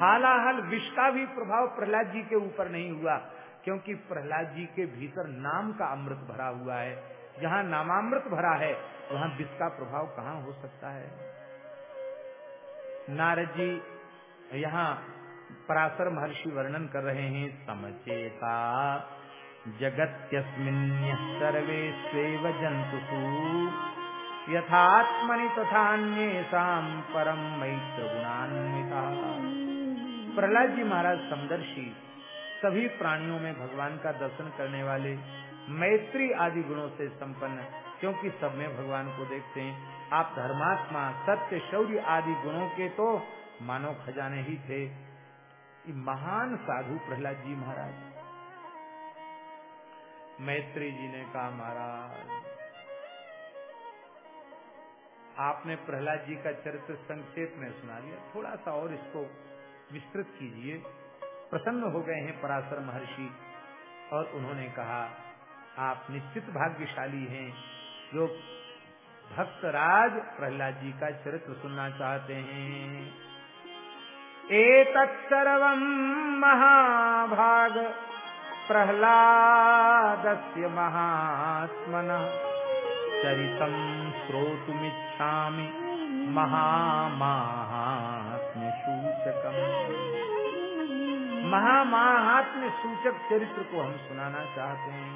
हालाहल विष का भी प्रभाव प्रहलाद जी के ऊपर नहीं हुआ, क्योंकि प्रहलाद जी के भीतर नाम का अमृत भरा हुआ है। जहाँ नामामृत भरा है, वहाँ विष का प्रभाव कहाँ हो सकता है? नारद जी, यहाँ पराशर महर्षि वर्णन कर रहे हैं, समचेता। जगत्यस्मिन् सर्वे स्वेव जंतुषु यथात्मनि परम मैत्र गुणान्विता प्रहलाद जी महाराज समदर्शी, सभी प्राणियों में भगवान का दर्शन करने वाले मैत्री आदि गुणों से संपन्न, क्योंकि सब में भगवान को देखते हैं। आप धर्मात्मा, सत्य, शौर्य आदि गुणों के तो मानव खजाने ही थे। महान साधु प्रहलाद जी महाराज, मैत्री जी ने कहा, महाराज, आपने प्रहलाद जी का चरित्र संक्षेप में सुना लिया। थोड़ा सा और इसको विस्तृत कीजिए। प्रसन्न हो गए हैं पराशर महर्षि और उन्होंने कहा, आप निश्चित भाग्यशाली हैं जो भक्तराज प्रहलाद जी का चरित्र सुनना चाहते हैं। एक महाभाग प्रह्लादस्य महात्मनः। चरितं श्रोतुमिच्छामि महामाहात्म्य सूचकम महामाहात्म्य सूचक चरित्र को हम सुनाना चाहते हैं।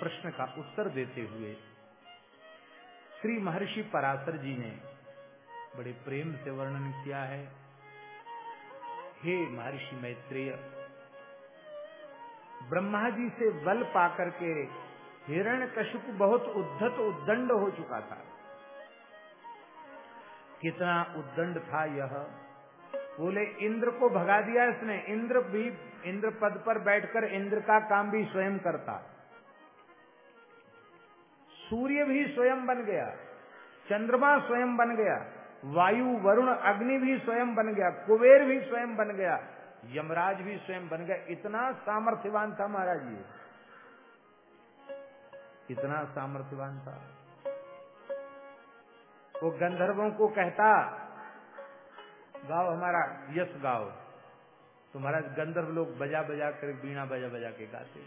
प्रश्न का उत्तर देते हुए श्री महर्षि पराशर जी ने बड़े प्रेम से वर्णन किया है। हे महर्षि मैत्रेय, ब्रह्मा जी से बल पाकर के हिरण कशिप बहुत उद्धत उद्दंड हो चुका था। कितना उद्दंड था यह। बोले, इंद्र को भगा दिया इसने। इंद्र भी, इंद्र पद पर बैठकर इंद्र का काम भी स्वयं करता। सूर्य भी स्वयं बन गया, चंद्रमा स्वयं बन गया, वायु, वरुण, अग्नि भी स्वयं बन गया, कुबेर भी स्वयं बन गया, यमराज भी स्वयं बन गया। इतना सामर्थ्यवान था महाराज जी। इतना सामर्थ्यवान था। वो गंधर्वों को कहता, गाओ हमारा यश गाओ। तो महाराज गंधर्व लोग बजा बजा कर बीणा बजा बजा के गाते।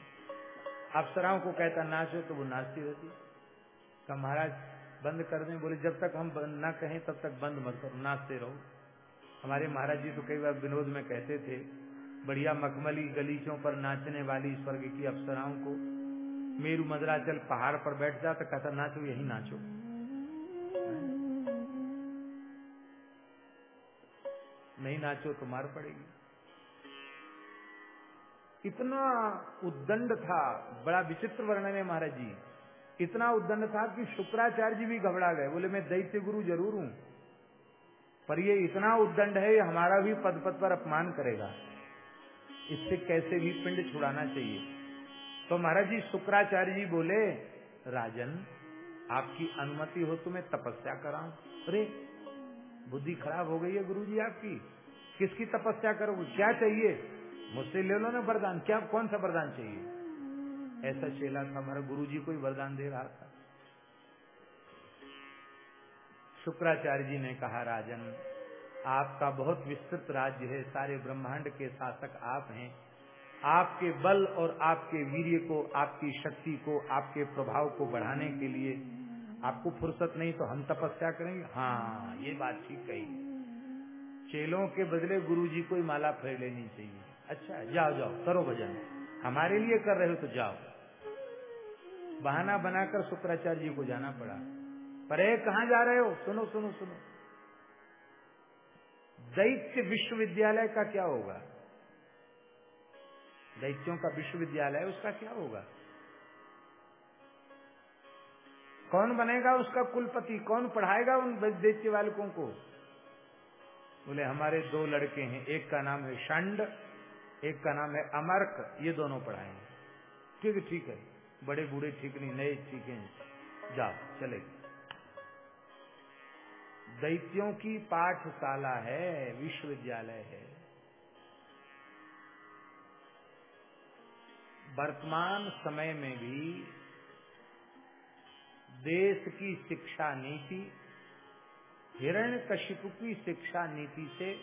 अप्सराओं को कहता, नाचो तो वो नाचती रहती। का महाराज, बंद कर दें, बोले, जब तक हम ना कहें, तब तक बंद मत करो, नाचते रहो। हमारे महाराज जी तो कई बार विनोद में कहते थे, बढ़िया मखमली गलीचों पर नाचने वाली स्वर्ग की अप्सराओं को, मेरू मदराचल पहाड़ पर बैठ जा तो कहता, नाचो, यही नाचो। नहीं नाचो तो मार पड़ेगी। इतना उद्दंड था, बड़ा विचित्र वर्णन है महाराज जी। इतना उद्दंड था कि शुक्राचार्य जी भी घबरा गए। बोले, मैं दैत्य गुरु ज़रूर हूँ, पर ये इतना उद्दंड है, ये हमारा भी पद पद पर अपमान करेगा। इससे कैसे भी पिंड छुड़ाना चाहिए? तो महाराज जी, शुक्राचार्य जी बोले, राजन, आपकी अनुमति हो तो मैं तपस्या कराऊं। अरे, बुद्धि खराब हो गई है गुरु जी आपकी। किसकी तपस्या करोगे? क्या चाहिए? मुझसे ले लो ना वरदान। क्या, कौन सा वरदान चाहिए? ऐसा चेला था, हमारा गुरु जी को ही वरदान दे रहा था। शुक्राचार्य जी ने कहा, राजन, आपका बहुत विस्तृत राज्य है, सारे ब्रह्मांड के शासक आप हैं। आपके बल और आपके वीर्य को, आपकी शक्ति को, आपके प्रभाव को बढ़ाने के लिए आपको फुर्सत नहीं तो हम तपस्या करेंगे। हाँ ये बात ठीक कही। चेलों के बदले गुरु जी को ही माला फेर लेनी चाहिए। अच्छा जाओ जाओ, करो भजन। हमारे लिए कर रहे हो तो जाओ। बहाना बनाकर शुक्राचार्य जी को जाना पड़ा। पर कहा जा रहे हो? सुनो सुनो सुनो। दैत्य विश्वविद्यालय का क्या होगा? दैत्यों का विश्वविद्यालय, उसका क्या होगा? कौन बनेगा उसका कुलपति? कौन पढ़ाएगा उन दैत्य बालकों को? बोले, हमारे दो लड़के हैं, एक का नाम है शंड एक का नाम है अमर्क। ये दोनों पढ़ाएँगे। ठीक ठीक है। बड़े बूढ़े ठीक नहीं, नए ठीक है। जाओ चले। दैत्यों की पाठशाला है, विश्वविद्यालय है। वर्तमान समय में भी देश की शिक्षा नीति हिरण कशिपु की शिक्षा नीति से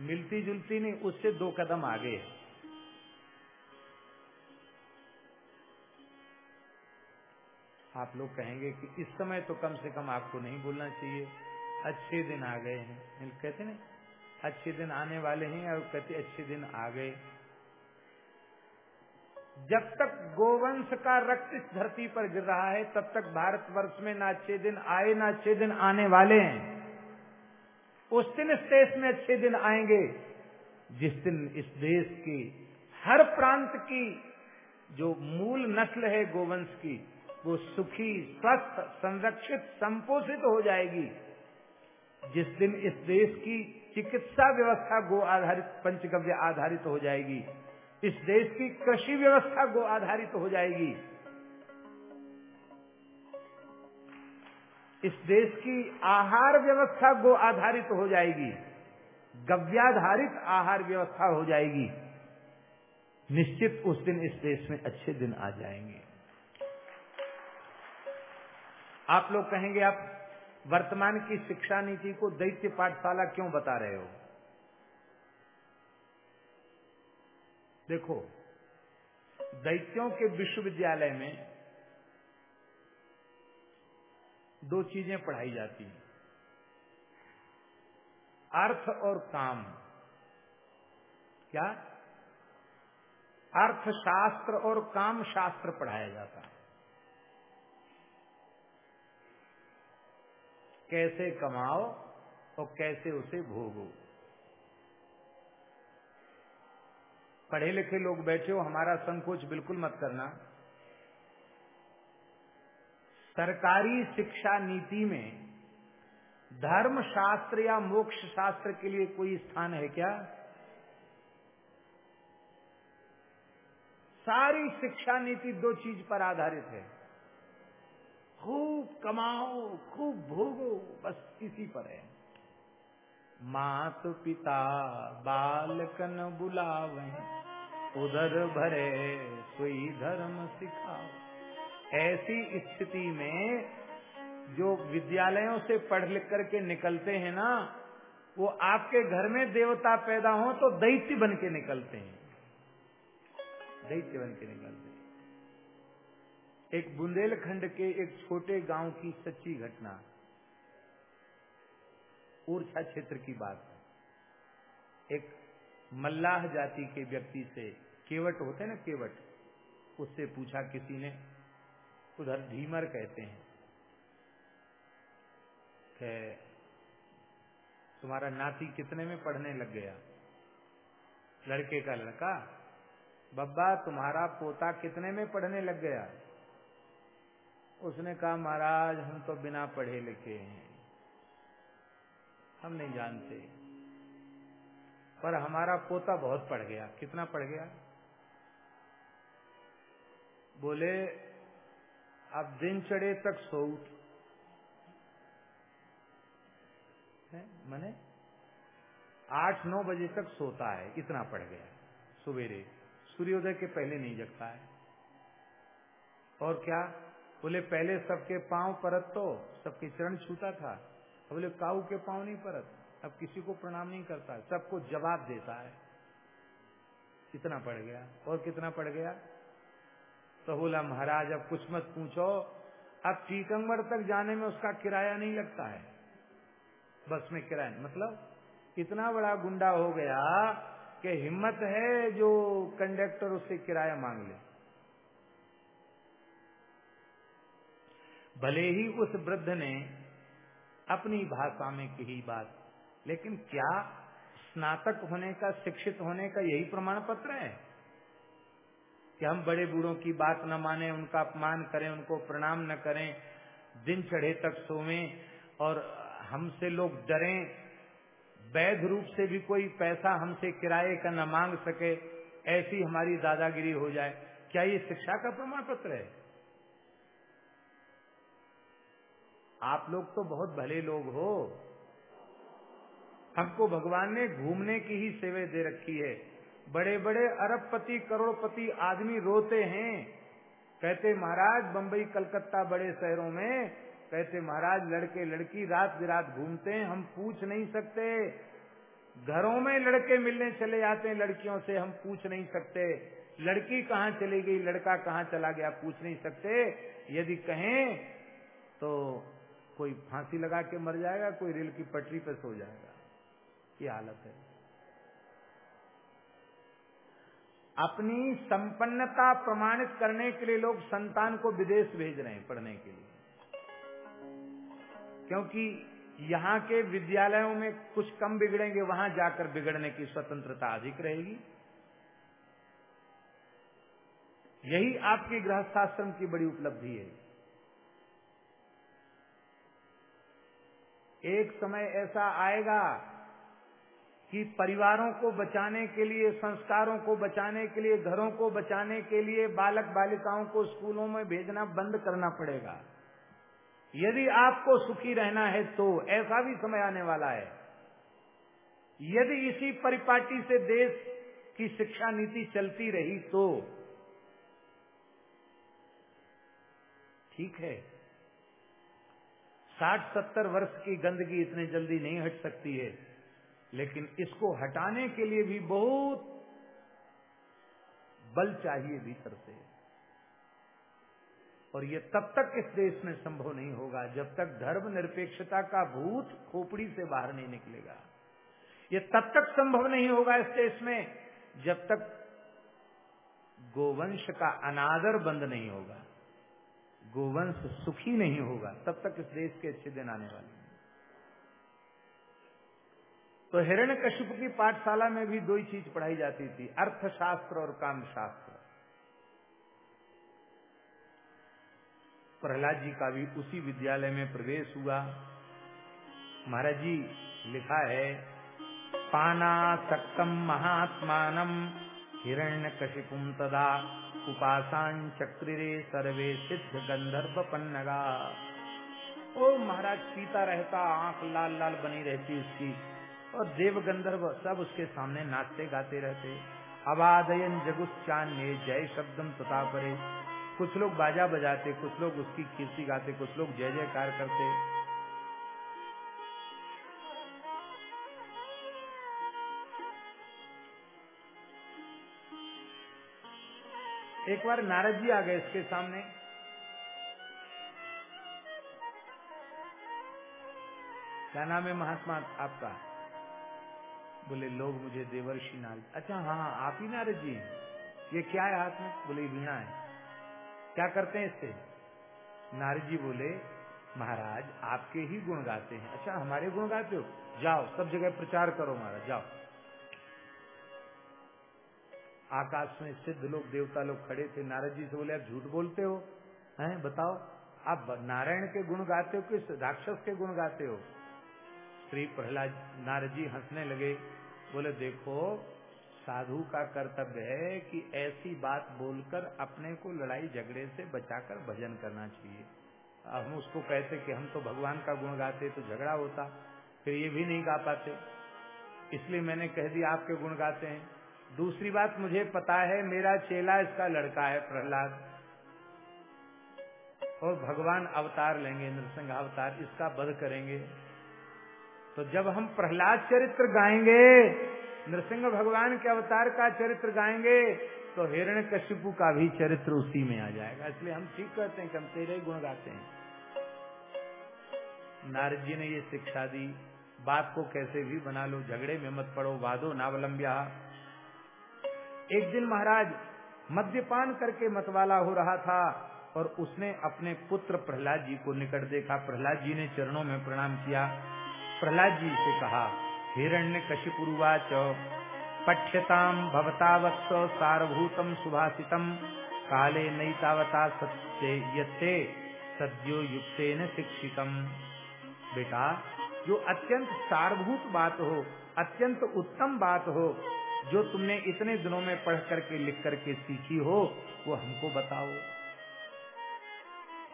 मिलती जुलती नहीं, उससे दो कदम आगे है। आप लोग कहेंगे कि इस समय तो कम से कम आपको नहीं बोलना चाहिए। अच्छे दिन आ गए हैं। कहते नहीं, अच्छे दिन आने वाले हैं और कहते अच्छे दिन आ गए। जब तक गोवंश का रक्त इस धरती पर गिर रहा है, तब तक भारतवर्ष में ना अच्छे दिन आए, ना अच्छे दिन आने वाले हैं। उस दिन इस देश में अच्छे दिन आएँगे। जिस दिन इस देश की हर प्रांत की जो मूल नस्ल है गोवंश की वो सुखी, स्वस्थ, संरक्षित, संपोषित हो जाएगी। जिस दिन इस देश की चिकित्सा व्यवस्था गो आधारित, पंचगव्य आधारित हो जाएगी, इस देश की कृषि व्यवस्था गो आधारित हो जाएगी। इस देश की आहार व्यवस्था गो आधारित हो जाएगी। गव्याधारित आहार व्यवस्था हो जाएगी। निश्चित उस दिन इस देश में अच्छे दिन आ जाएँगे। आप लोग कहेंगे, आप वर्तमान की शिक्षा नीति को दैत्य पाठशाला क्यों बता रहे हो? देखो, दैत्यों के विश्वविद्यालय में दो चीज़ें पढ़ाई जाती हैं। अर्थ और काम। क्या? अर्थशास्त्र और काम शास्त्र पढ़ाया जाता है। कैसे कमाओ और कैसे उसे भोगो। पढ़े लिखे लोग बैठे हो, हमारा संकोच बिल्कुल मत करना। सरकारी शिक्षा नीति में धर्म शास्त्र या मोक्ष शास्त्र के लिए कोई स्थान है क्या? सारी शिक्षा नीति दो चीज़ पर आधारित है। खूब कमाओ, खूब भोगो, बस इसी पर है। मात पिता बालकन बुलावे, उधर भरे सुई धर्म सिखाओ। ऐसी स्थिति में जो विद्यालयों से पढ़ लिख करके निकलते हैं ना, वो आपके घर में देवता पैदा हो तो दैत्य बन के निकलते हैं। दैत्य बन के निकलते एक बुंदेलखंड के एक छोटे गाँव की सच्ची घटना। ऊर्छा क्षेत्र की बात है। एक मल्लाह जाति के व्यक्ति से केवट होते ना केवट, उससे पूछा किसी ने, उधर ढीमर कहते हैं। कि तुम्हारा नाती कितने में पढ़ने लग गया? लड़के का लड़का, बब्बा, तुम्हारा पोता कितने में पढ़ने लग गया? उसने कहा, महाराज, हम तो बिना पढ़े लिखे हैं। हम नहीं जानते। पर हमारा पोता बहुत पढ़ गया। कितना पढ़ गया? बोले अब दिन चढ़े तक सो मने? आठ, नौ बजे तक सोता है। इतना पड़ गया। सवेरे। सूर्योदय के पहले नहीं जगता है। और क्या? बोले, पहले सबके पाँव परत तो सबके चरण छूता था। बोले, काऊ के पाँव नहीं परत? अब किसी को प्रणाम नहीं करता, सबको जवाब देता है। कितना पड़ गया? और कितना पड़ गया? तो बोला, महाराज, अब कुछ मत पूछो। अब टीकमगढ़ तक जाने में उसका किराया नहीं लगता है। बस में किराया मतलब इतना बड़ा गुंडा हो गया कि हिम्मत है जो कंडक्टर उससे किराया मांग ले। भले ही उस वृद्ध ने अपनी भाषा में कही बात, लेकिन क्या स्नातक होने का, शिक्षित होने का यही प्रमाण पत्र है? कि हम बड़े बूढ़ों की बात न माने, उनका अपमान करें, उनको प्रणाम न करें, दिन चढ़े तक सोवें और हमसे लोग डरें, वैध रूप से भी कोई पैसा हमसे किराए का न मांग सके, ऐसी हमारी दादागिरी हो जाए। क्या ये शिक्षा का प्रमाण पत्र है? आप लोग तो बहुत भले लोग हो। हमको भगवान ने घूमने की ही सेवे दे रखी है। बड़े बड़े अरबपति, करोड़पति आदमी रोते हैं। कहते, महाराज, बंबई, कलकत्ता बड़े शहरों में। कहते, महाराज, लड़के, लड़की रात बिरात घूमते हैं, हम पूछ नहीं सकते। घरों में लड़के मिलने चले जाते हैं, लड़कियों से हम पूछ नहीं सकते। लड़की कहाँ चली गई, लड़का कहाँ चला गया, पूछ नहीं सकते। यदि कहें तो कोई फांसी लगा के मर जाएगा, कोई रेल की पटरी पर सो जाएगा। ये हालत है। अपनी संपन्नता प्रमाणित करने के लिए लोग संतान को विदेश भेज रहे हैं पढ़ने के लिए। क्योंकि यहाँ के विद्यालयों में कुछ कम बिगड़ेंगे, वहाँ जाकर बिगड़ने की स्वतंत्रता अधिक रहेगी। यही आपके गृहस्थाश्रम की बड़ी उपलब्धि है। एक समय ऐसा आएगा कि परिवारों को बचाने के लिए, संस्कारों को बचाने के लिए, घरों को बचाने के लिए बालक बालिकाओं को स्कूलों में भेजना बंद करना पड़ेगा। यदि आपको सुखी रहना है तो ऐसा भी समय आने वाला है। यदि इसी परिपाटी से देश की शिक्षा नीति चलती रही तो ठीक है। साठ सत्तर वर्ष की गंदगी इतने जल्दी नहीं हट सकती है। लेकिन इसको हटाने के लिए भी बहुत बल चाहिए भीतर से। और ये तब तक इस देश में संभव नहीं होगा जब तक धर्म निरपेक्षता का भूत खोपड़ी से बाहर नहीं निकलेगा। ये तब तक संभव नहीं होगा इस देश में जब तक गोवंश का अनादर बंद नहीं होगा। गोवंश सुखी नहीं होगा, तब तक इस देश के अच्छे दिन आने वाले तो हिरण्य कश्यप की पाठशाला में भी दो ही चीज़ पढ़ाई जाती थी, अर्थशास्त्र और काम शास्त्र प्रहलाद जी का भी उसी विद्यालय में प्रवेश हुआ। महाराज जी, लिखा है, पाना सक्तम महात्मान हिरण्य कशिपुम तदा उपासान चक्रिरे सर्वे सिद्ध गंधर्व पन्नगा। ओ महाराज पीता रहता, आँख लाल लाल बनी रहती उसकी। और देव गंधर्व सब उसके सामने नाचते गाते रहते। अबादयन जगुच्चान्य जय शब्दम तथा परे। कुछ लोग बाजा बजाते, कुछ लोग उसकी कीर्ति गाते, कुछ लोग जय जयकार करते। एक बार नारद जी आ गए इसके सामने। क्या नाम है महात्मा आपका? बोले, लोग मुझे देवर्षि नारद अच्छा हाँ हाँ आप ही नारद जी हैं। ये क्या है हाथ में? बोले वीणा है। क्या करते हैं इससे? नारद जी बोले, महाराज, आपके ही गुण गाते हैं। अच्छा हमारे गुण गाते हो? जाओ, सब जगह प्रचार करो महाराज, जाओ। आकाश में सिद्ध लोग, देवता लोग खड़े थे। नारद जी से बोले, आप झूठ बोलते हो? हैं, बताओ। आप नारायण के गुण गाते हो कि राक्षस के गुण गाते हो? श्री प्रहलाद, नारद जी हंसने लगे। बोले, देखो, साधु का कर्तव्य है कि ऐसी बात बोलकर अपने को लड़ाई झगड़े से बचाकर भजन करना चाहिए। हम उसको कहते कि हम तो भगवान का गुण गाते तो झगड़ा होता। फिर ये भी नहीं गा पाते। इसलिए मैंने कह दिया, आपके गुण गाते हैं। दूसरी बात मुझे पता है, मेरा चेला इसका लड़का है, प्रहलाद। और भगवान अवतार लेंगे, नृसिंह अवतार, इसका वध करेंगे। तो जब हम प्रहलाद चरित्र गाएँगे, नृसिंह भगवान के अवतार का चरित्र गाएँगे तो हिरण कशिपु का भी चरित्र उसी में आ जाएगा। इसलिए हम ठीक कहते हैं कि हम तेरे गुण गाते हैं। नारद जी ने ये शिक्षा दी, बात को कैसे भी बना लो, झगड़े में मत पड़ो, वादो नावलंबिया। एक दिन महाराज मद्यपान करके मतवाला हो रहा था और उसने अपने पुत्र प्रहलाद जी को निकट देखा। प्रहलाद जी ने चरणों में प्रणाम किया। प्रहलाद जी से कहा, हिरण्य कशिपुरुवाच पठ्यताम भवतावत्स सारभूतम सुभाषितम काले नैतावता सत्य यत्ते, सद्यो न शिक्षितम। बेटा, जो अत्यंत सारभूत बात हो, अत्यंत उत्तम बात हो जो तुमने इतने दिनों में पढ़ करके, लिख करके सीखी हो, वो हमको बताओ।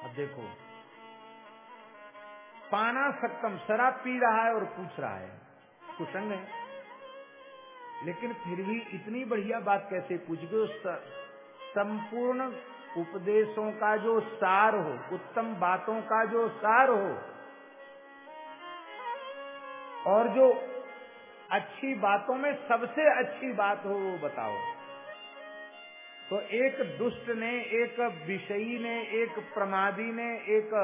अब देखो। पाना सक्तम शराब पी रहा है और पूछ रहा है। कुसंग है। लेकिन फिर भी इतनी बढ़िया बात कैसे पूछ गए? संपूर्ण उपदेशों का जो सार हो, उत्तम बातों का जो सार हो, और जो अच्छी बातों में सबसे अच्छी बात हो, वो बताओ। तो एक दुष्ट ने, एक विषयी ने, एक प्रमादी ने, एक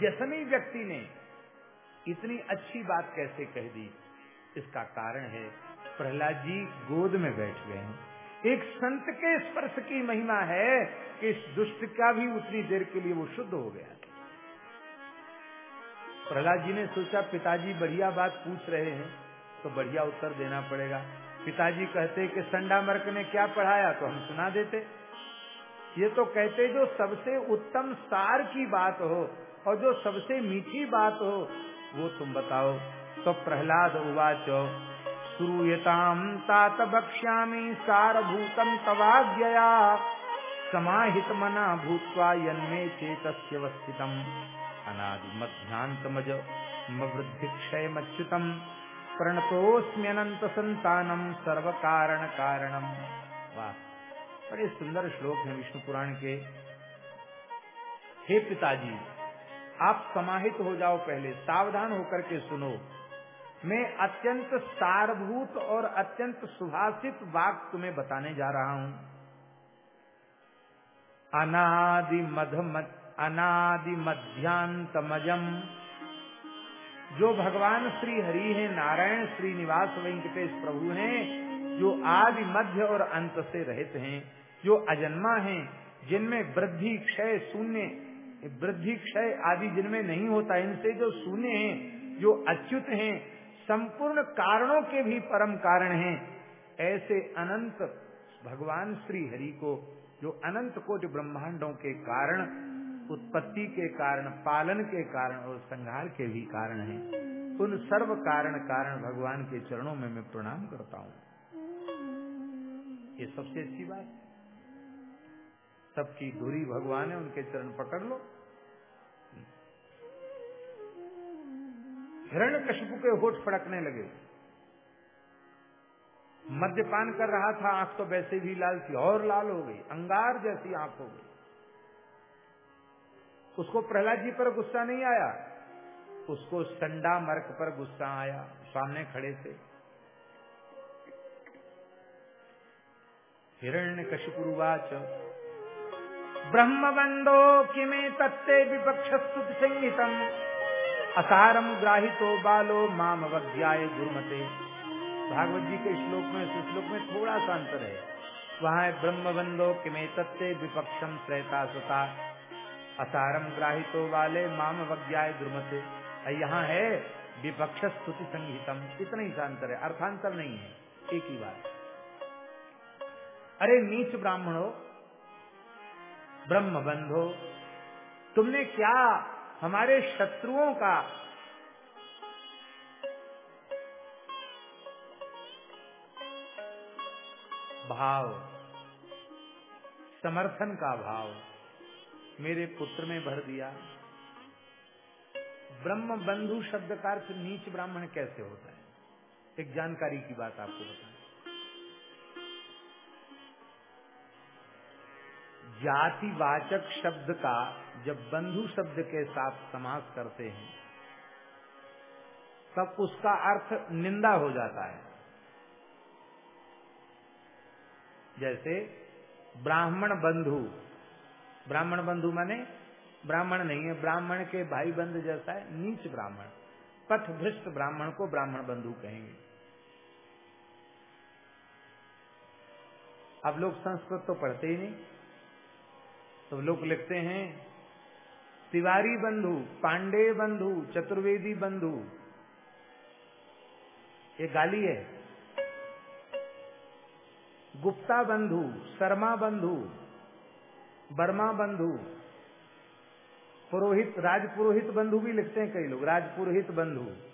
व्यसनी व्यक्ति ने इतनी अच्छी बात कैसे कह दी? इसका कारण है, प्रहलाद जी गोद में बैठ गए हैं। एक संत के स्पर्श की महिमा है कि इस दुष्ट का भी उतनी देर के लिए वो शुद्ध हो गया। प्रहलाद जी ने सोचा, पिताजी बढ़िया बात पूछ रहे हैं तो बढ़िया उत्तर देना पड़ेगा। पिताजी कहते कि संडा मर्क ने क्या पढ़ाया तो हम सुना देते। ये तो कहते, जो सबसे उत्तम सार की बात हो और जो सबसे मीठी बात हो, वो तुम बताओ। तो प्रहलाद उवाच श्रूयताम तात बक्ष्यामी सारभूतम तवाज्ञया समाहित मना भूतवा यन्मे चेतस्यवस्थितम अनादि मध्यांतमज वृद्धि क्षय मच्युतम प्रणतोस्म्यनंत संतानम सर्व कारण कारणम वाह बड़े सुंदर श्लोक हैं विष्णु पुराण के। हे पिताजी, आप समाहित हो जाओ पहले, सावधान होकर के सुनो। मैं अत्यंत सारभूत और अत्यंत सुभाषित वाक तुम्हें बताने जा रहा हूँ। अनादि मध अनादि मध्यांतमजम। जो भगवान श्री हरि है, नारायण श्रीनिवास वेंकटेश प्रभु हैं, जो आदि मध्य और अंत से रहित हैं, जो अजन्मा हैं, जिनमें वृद्धि क्षय शून्य, वृद्धि क्षय आदि जिनमें नहीं होता, इनसे जो शून्य हैं, जो अच्युत हैं, संपूर्ण कारणों के भी परम कारण हैं। ऐसे अनंत भगवान श्री हरि को, जो अनंत कोट ब्रह्मांडों के कारण उत्पत्ति के कारण, पालन के कारण और संहार के भी कारण हैं। उन सर्व कारण कारण भगवान के चरणों में मैं प्रणाम करता हूँ। ये सबसे अच्छी बात है। सबकी दूरी भगवान है, उनके चरण पकड़ लो। हिरण कशपु के होठ फड़कने लगे। मद्यपान कर रहा था, आँख तो वैसे भी लाल थी, और लाल हो गई, अंगार जैसी आँख हो गई। उसको प्रहलाद जी पर गुस्सा नहीं आया? उसको संडा मर्क पर गुस्सा आया, सामने खड़े थे। हिरण्य कशपुरुवाच ब्रह्म बंदो किमे तत्ते विपक्ष स्तुति संहितम, असारम ग्राहितो बालो माम अवज्ञाए गुरुमते भागवत जी के श्लोक में इस श्लोक में थोड़ा सा अंतर है। वहाँ ब्रह्म बंदो किमे तत्ते विपक्षम श्रेता सुता। असारम ग्राहितो वाले माम अवज्ञाए गुरुमते यहाँ है विपक्ष स्तुति संहितम। इतना ही अंतर है, अर्थांतर नहीं है। एक ही बात। अरे नीच ब्राह्मणो ब्रह्म बंधो तुमने क्या हमारे शत्रुओं का भाव, समर्थन का भाव मेरे पुत्र में भर दिया। ब्रह्म बंधु शब्द का अर्थ नीच ब्राह्मण कैसे होता है? एक जानकारी की बात आपको बताएँ। जातिवाचक शब्द का जब बंधु शब्द के साथ समास करते हैं, तब उसका अर्थ निंदा हो जाता है। जैसे ब्राह्मण बंधु ब्राह्मण बंधु माने? ब्राह्मण नहीं है। ब्राह्मण के भाई बंधु जैसा है, नीच ब्राह्मण। पथ भ्रष्ट ब्राह्मण को ब्राह्मण बंधु कहेंगे। अब लोग संस्कृत तो पढ़ते ही नहीं। तो लोग लिखते हैं, तिवारी बंधु, पांडे बंधु, चतुर्वेदी बंधु। ये गाली है। गुप्ता बंधु, शर्मा बंधु बर्मा बंधु, पुरोहित, राजपुरोहित बंधु भी लिखते हैं कई लोग, राजपुरोहित बंधु।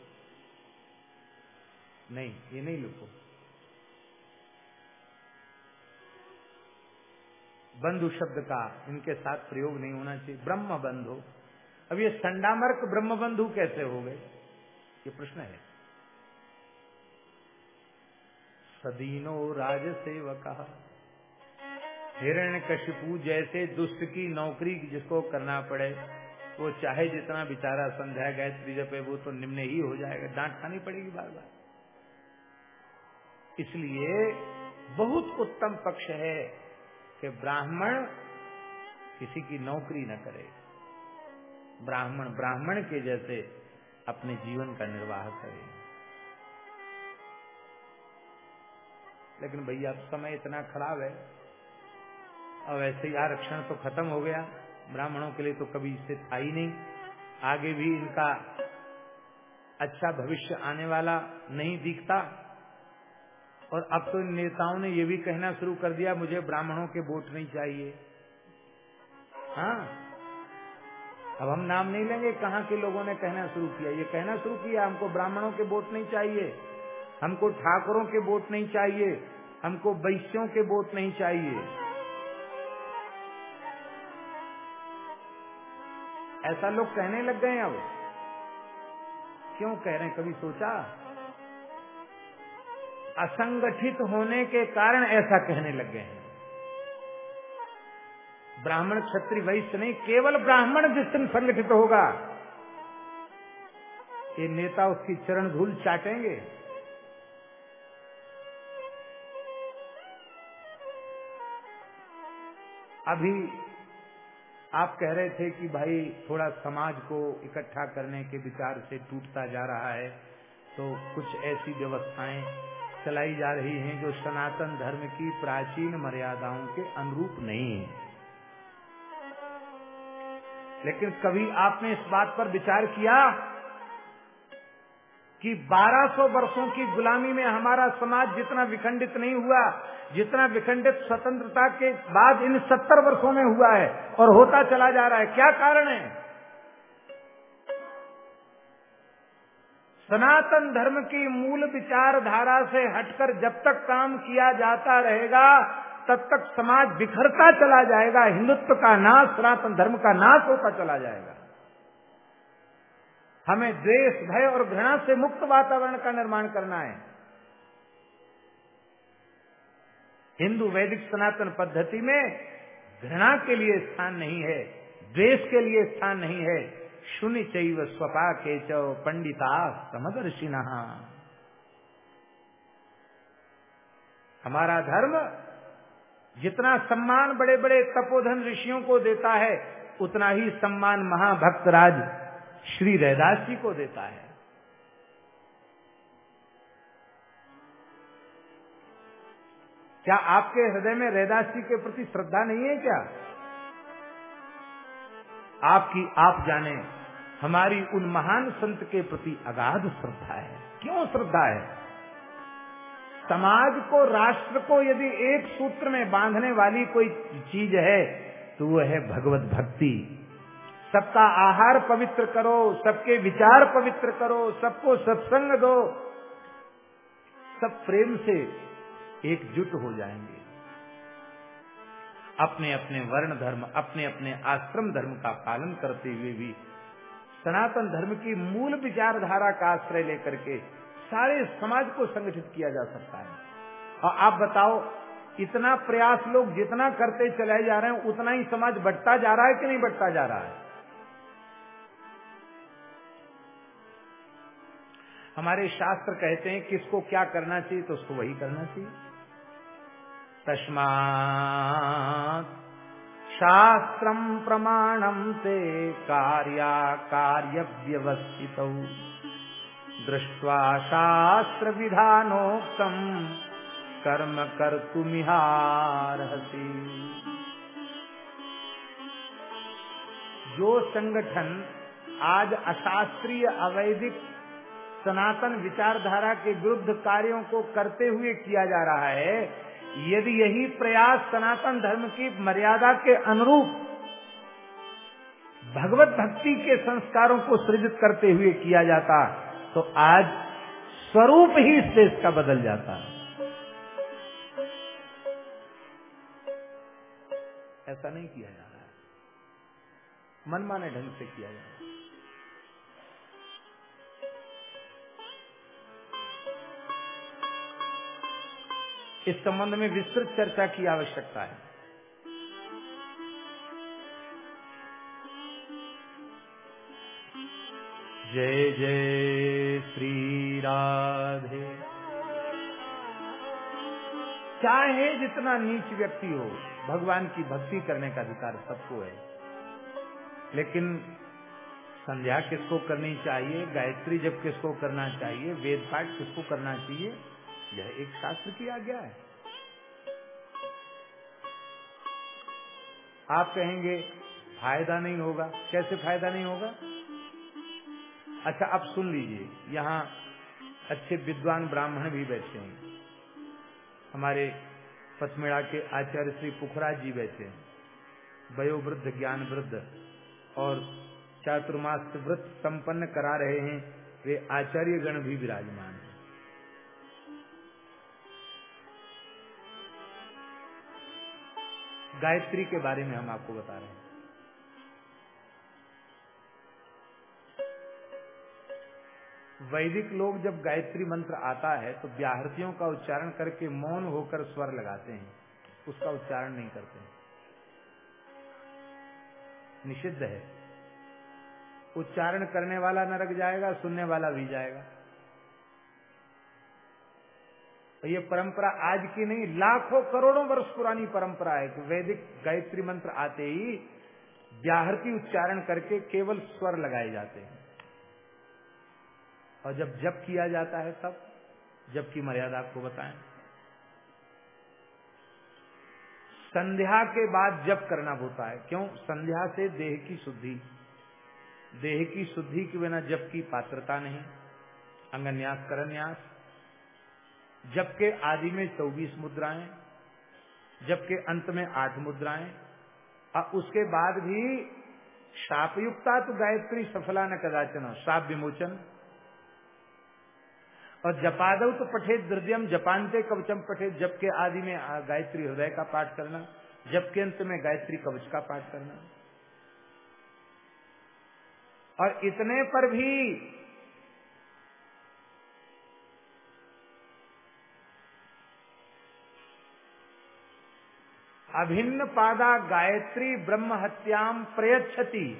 नहीं, ये नहीं लिखो। बंधु शब्द का इनके साथ प्रयोग नहीं होना चाहिए। ब्रह्म बंधु। अब ये संडामर्क ब्रह्म बंधु कैसे हो गए? ये प्रश्न है। सदीनो राज सेवक हिरण्य कशिपु जैसे दुष्ट की नौकरी जिसको करना पड़े, वो चाहे जितना बेचारा संध्या गायत्री जपे वो तो निम्न ही हो जाएगा। डांट खानी पड़ेगी बार बार इसलिए बहुत उत्तम पक्ष है कि ब्राह्मण किसी की नौकरी न करे। ब्राह्मण ब्राह्मण के जैसे अपने जीवन का निर्वाह करे। लेकिन भैया समय इतना खराब है। और वैसे ही आरक्षण तो खत्म हो गया। ब्राह्मणों के लिए तो कभी इससे था ही नहीं। आगे भी इनका अच्छा भविष्य आने वाला नहीं दिखता। और अब तो इन नेताओं ने ये भी कहना शुरू कर दिया, मुझे ब्राह्मणों के वोट नहीं चाहिए। हाँ। अब हम नाम नहीं लेंगे, कहाँ के लोगों ने कहना शुरू किया? ये कहना शुरू किया, हमको ब्राह्मणों के वोट नहीं चाहिए। हमको ठाकुरों के वोट नहीं चाहिए। हमको वैश्यों के वोट नहीं चाहिए। ऐसा लोग कहने लग गए अब। क्यों कह रहे हैं? कभी सोचा? असंगठित होने के कारण ऐसा कहने लग गए हैं। ब्राह्मण क्षत्रिय वैश्य नहीं, केवल ब्राह्मण जिस दिन संगठित होगा, ये नेता उसकी चरण धूल चाटेंगे। अभी आप कह रहे थे कि भाई थोड़ा समाज को इकट्ठा करने के विचार से टूटता जा रहा है तो कुछ ऐसी व्यवस्थाएँ चलाई जा रही हैं जो सनातन धर्म की प्राचीन मर्यादाओं के अनुरूप नहीं है। लेकिन कभी आपने इस बात पर विचार किया? कि 1200 वर्षों की गुलामी में हमारा समाज जितना विखंडित नहीं हुआ, जितना विखंडित स्वतंत्रता के बाद इन 70 वर्षों में हुआ है और होता चला जा रहा है। क्या कारण है? सनातन धर्म की मूल विचारधारा से हटकर जब तक काम किया जाता रहेगा, तब तक समाज बिखरता चला जाएगा, हिंदुत्व का नाश, सनातन धर्म का नाश होता चला जाएगा। हमें द्वेष, भय और घृणा से मुक्त वातावरण का निर्माण करना है। हिंदू वैदिक सनातन पद्धति में घृणा के लिए स्थान नहीं है, द्वेष के लिए स्थान नहीं है। शून्य चैव स्वपा के चौ पंडिता समदर्शी हमारा धर्म जितना सम्मान बड़े बड़े तपोधन ऋषियों को देता है, उतना ही सम्मान महाभक्त राज श्री रैदास जी को देता है। क्या आपके हृदय में रैदास जी के प्रति श्रद्धा नहीं है क्या? आपकी आप जाने, हमारी उन महान संत के प्रति अगाध श्रद्धा है। क्यों श्रद्धा है? समाज को, राष्ट्र को यदि एक सूत्र में बांधने वाली कोई चीज़ है तो वो है भगवत भक्ति। सबका आहार पवित्र करो, सबके विचार पवित्र करो, सबको सत्संग दो। सब प्रेम से एकजुट हो जाएँगे। अपने अपने वर्ण धर्म, अपने अपने आश्रम धर्म का पालन करते हुए भी सनातन धर्म की मूल विचारधारा का आश्रय लेकर के सारे समाज को संगठित किया जा सकता है। और आप बताओ, इतना प्रयास लोग जितना करते चले जा रहे हैं, उतना ही समाज बढ़ता जा रहा है कि नहीं बढ़ता जा रहा है? हमारे शास्त्र कहते हैं किसको क्या करना चाहिए तो उसको वही करना चाहिए। तस्मात शास्त्रम प्रमाणम से कार्या कार्य व्यवस्थित दृष्टवा शास्त्र विधानोक्तम कर्म कर तुमिहारहसी जो संगठन आज अशास्त्रीय अवैधिक सनातन विचारधारा के विरुद्ध कार्यों को करते हुए किया जा रहा है। यदि यही प्रयास सनातन धर्म की मर्यादा के अनुरूप भगवत भक्ति के संस्कारों को सृजित करते हुए किया जाता तो आज स्वरूप ही इस देश का बदल जाता। ऐसा नहीं किया जा रहा है। मनमाने ढंग से किया जा रहा है। इस संबंध में विस्तृत चर्चा की आवश्यकता है। जय जय श्री राधे। चाहे जितना नीच व्यक्ति हो भगवान की भक्ति करने का अधिकार सबको है। लेकिन संध्या किसको करनी चाहिए गायत्री जब किसको करना चाहिए वेद पाठ किसको करना चाहिए यह एक शास्त्र की आज्ञा है। आप कहेंगे, फ़ायदा नहीं होगा। कैसे फ़ायदा नहीं होगा? अच्छा आप सुन लीजिए। यहाँ अच्छे विद्वान ब्राह्मण भी बैठे हैं। हमारे पथमेड़ा के आचार्य श्री पुखराज जी बैठे हैं। वयोवृद्ध ज्ञान वृद्ध और चातुर्मास व्रत संपन्न करा रहे हैं। वे आचार्य गण भी विराजमान गायत्री के बारे में हम आपको बता रहे हैं। वैदिक लोग जब गायत्री मंत्र आता है तो व्याहृतियों का उच्चारण करके मौन होकर स्वर लगाते हैं। उसका उच्चारण नहीं करते निषिद्ध है। उच्चारण करने वाला नरक जाएगा, सुनने वाला भी जाएगा। तो ये परंपरा आज की नहीं, लाखों करोड़ों वर्ष पुरानी परंपरा है कि वैदिक गायत्री मंत्र आते ही व्याहृति उच्चारण करके केवल स्वर लगाए जाते हैं। और जब जब किया जाता है तब जब की मर्यादा आपको बताएँ। संध्या के बाद जप करना होता है। क्यों? संध्या से देह की शुद्धि। देह की शुद्धि के बिना जप की पात्रता नहीं। अंगन्यास, करन्यास जब के आदि में चौबीस मुद्राएँ जब के अंत में आठ मुद्राएँ, और उसके बाद भी शापयुक्ता तो गायत्री सफला न कदाचन, शाप विमोचन। और जपादव तो पठे द्रव्यम जपानते कवचम पठे जब के आदि में गायत्री हृदय का पाठ करना जब के अंत में गायत्री कवच का पाठ करना। और इतने पर भी अभिन्न पादा गायत्री ब्रह्म हत्याम प्रयच्छति।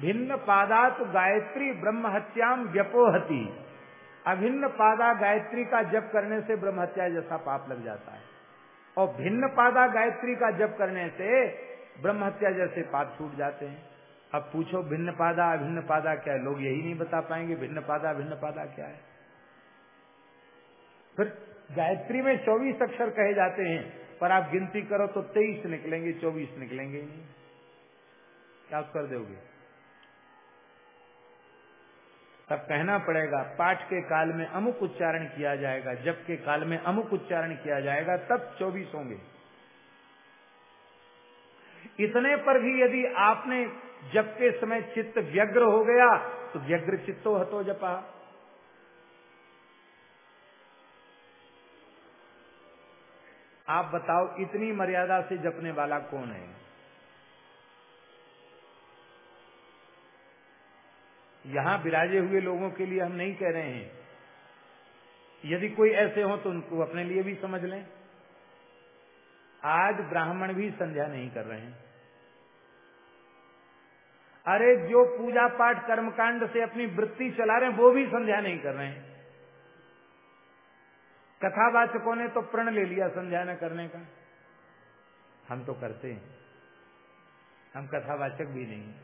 भिन्न पादा तो गायत्री ब्रह्म हत्याम व्यपोहती। अभिन्न पादा गायत्री का जप करने से ब्रह्म हत्या जैसा पाप लग जाता है। और भिन्न पादा गायत्री का जप करने से ब्रह्म हत्या जैसे पाप छूट जाते हैं। अब पूछो, भिन्न पादा, अभिन्न पादा क्या है? लोग यही नहीं बता पाएँगे, भिन्न पादा भिन्न पादा क्या है? फिर गायत्री में चौबीस अक्षर कहे जाते हैं। पर आप गिनती करो तो तेईस निकलेंगे, चौबीस निकलेंगे नहीं। क्या उत्तर दोगे? तब कहना पड़ेगा, पाठ के काल में अमुक उच्चारण किया जाएगा जब के काल में अमुक उच्चारण किया जाएगा, तब चौबीस होंगे। इतने पर भी यदि आपने जब के समय चित्त व्यग्र हो गया तो व्यग्र चित्तो हतो जपा। आप बताओ इतनी मर्यादा से जपने वाला कौन है? यहाँ विराजे हुए लोगों के लिए हम नहीं कह रहे हैं। यदि कोई ऐसे हो तो उनको अपने लिए भी समझ लें। आज ब्राह्मण भी संध्या नहीं कर रहे हैं। अरे जो पूजा पाठ कर्मकांड से अपनी वृत्ति चला रहे हैं, वो भी संध्या नहीं कर रहे हैं। कथावाचकों ने तो प्रण ले लिया संध्या न करने का। हम तो करते हैं। हम कथावाचक भी नहीं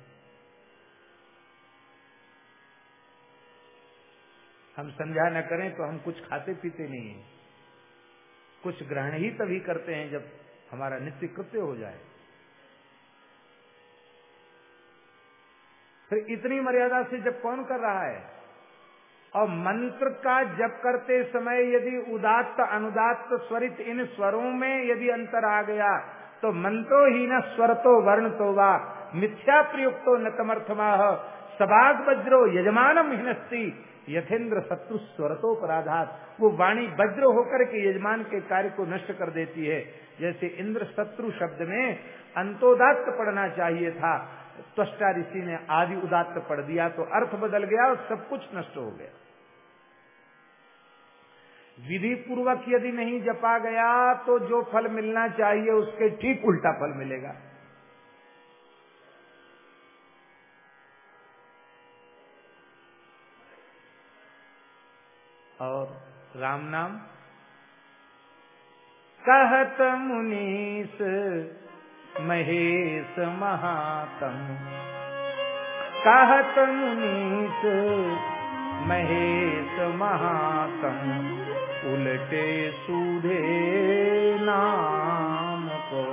हम संध्या न करें तो हम कुछ खाते पीते नहीं है। कुछ ग्रहण ही तभी करते हैं जब हमारा नित्य कृत्य हो जाए। फिर इतनी मर्यादा से जब कौन कर रहा है? और मंत्र का जप करते समय यदि उदात्त, अनुदात्त स्वरित इन स्वरों में यदि अंतर आ गया तो मंत्रो ही न स्वर तो वर्ण तो वा, मिथ्या प्रयुक्तो न तमर्थमाह सबाग वज्रो यजमानम हिनस्ती, यथेन्द्र शत्रु स्वर स्वरतो पराधात वो वाणी वज्र होकर के यजमान के कार्य को नष्ट कर देती है। जैसे इंद्र शत्रु शब्द में अंतोदात्त पढ़ना चाहिए था, त्वष्टा ऋषि ने आदि उदात्त पढ़ दिया तो अर्थ बदल गया और सब कुछ नष्ट हो गया। विधि पूर्वक यदि नहीं जपा गया तो जो फल मिलना चाहिए उसके ठीक उल्टा फल मिलेगा। और राम नाम? कहत मुनीस महेश महातम। कहत मुनीस महेश महातम उलटे सूधे नाम को।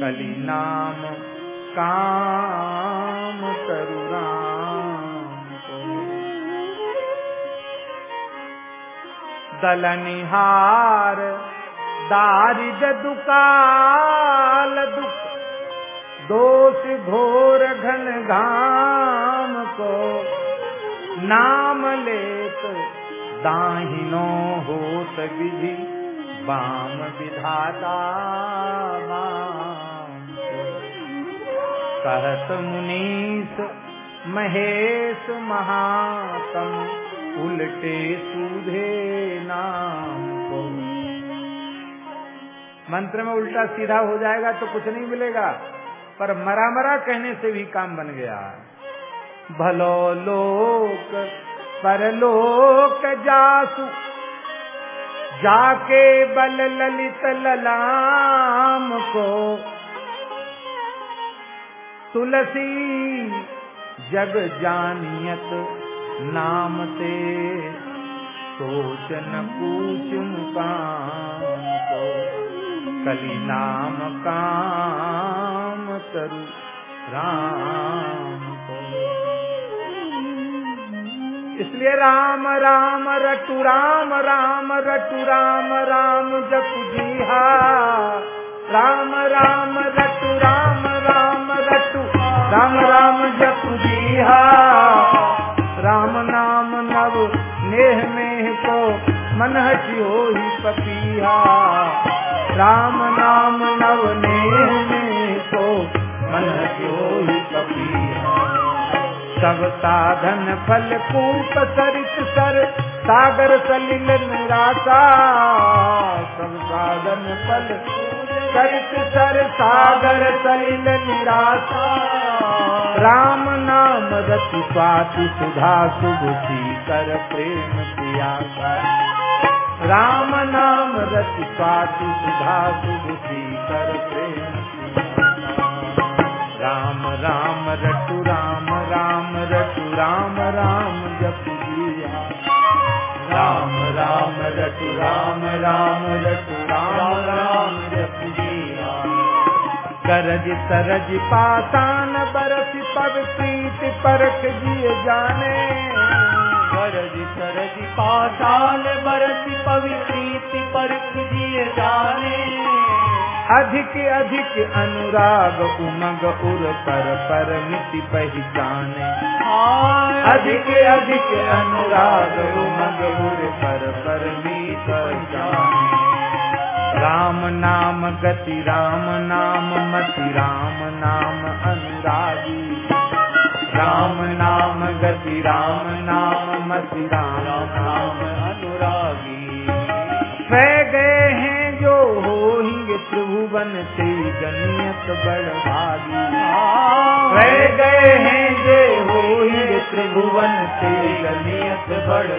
कली नाम काम तरुराम को। दलनिहार दारिद दुकाल दुख, दोष घोर घन घाम को। नाम लेत दाहिनो होत विधि बाम विधाता कहत मुनीस महेश महातम, उल्टे सूधे नाम को। मंत्र में उल्टा सीधा हो जाएगा तो कुछ नहीं मिलेगा, पर मरा मरा कहने से भी काम बन गया। भलो लोक, परलोक जासु। जाके बल ललित ललाम को। तुलसी, जग जानियत नाम ते सोचन पूछ मुकाम को। कली नाम काम तरु राम। इसलिए राम राम, रटु, राम राम, रटु, राम राम, जप जीहा राम राम, रटु, राम राम, रटु, राम राम, जप जीहा राम, नाम, नव, नेह में को मन हटि हो ही पपिया राम, नाम, नव, नेह में को मन हटि हो ही सब साधन फल कूप सरित सर, सागर सलिल निराशा। सब साधन फल सरित सर, सागर सलिल निराशा। राम नाम रति स्वाति सुधा सुबुद्धि कर प्रेम पियासा राम नाम रति स्वाति सुधा सुबुद्धि कर प्रेम राम राम रटु राम राम रटु राम राम जप जिया राम राम रटु राम राम रटु राम राम जप जिया करज सरज पातान बरस पग प्रीति परख जिय जाने। करज सरज पाताल बरस पवित्रीति परख जिय जाने। अधिक अधिक अनुराग उमग उर पर पर मिति पहचाने। अधिक अधिक अनुराग उमग उर पर पर मिति पहचाने। राम नाम गति राम नाम मति राम नाम अनुरागी। राम नाम गति राम नाम मति राम नाम अनुरागी। पै गए हो त्रिभुवन से जनियत बड़ भागी रह गए हैं जे हो त्रिभुवन से जनियत बड़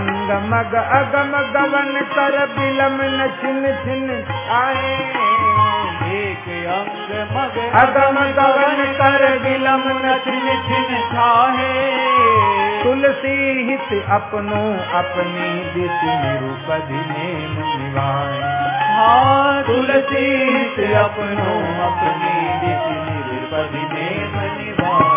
एक अंग मग अगम गवन कर बिलम न छिन छिन आए। एक अंग मग अगम गवन कर बिलम न छिन छिन छाहे। तुलसी हित अपनो अपनी दिश निरुपधि नेम निभाए हाँ तुलसी हित अपनो अपनी दिश निरुपधि नेम निभाए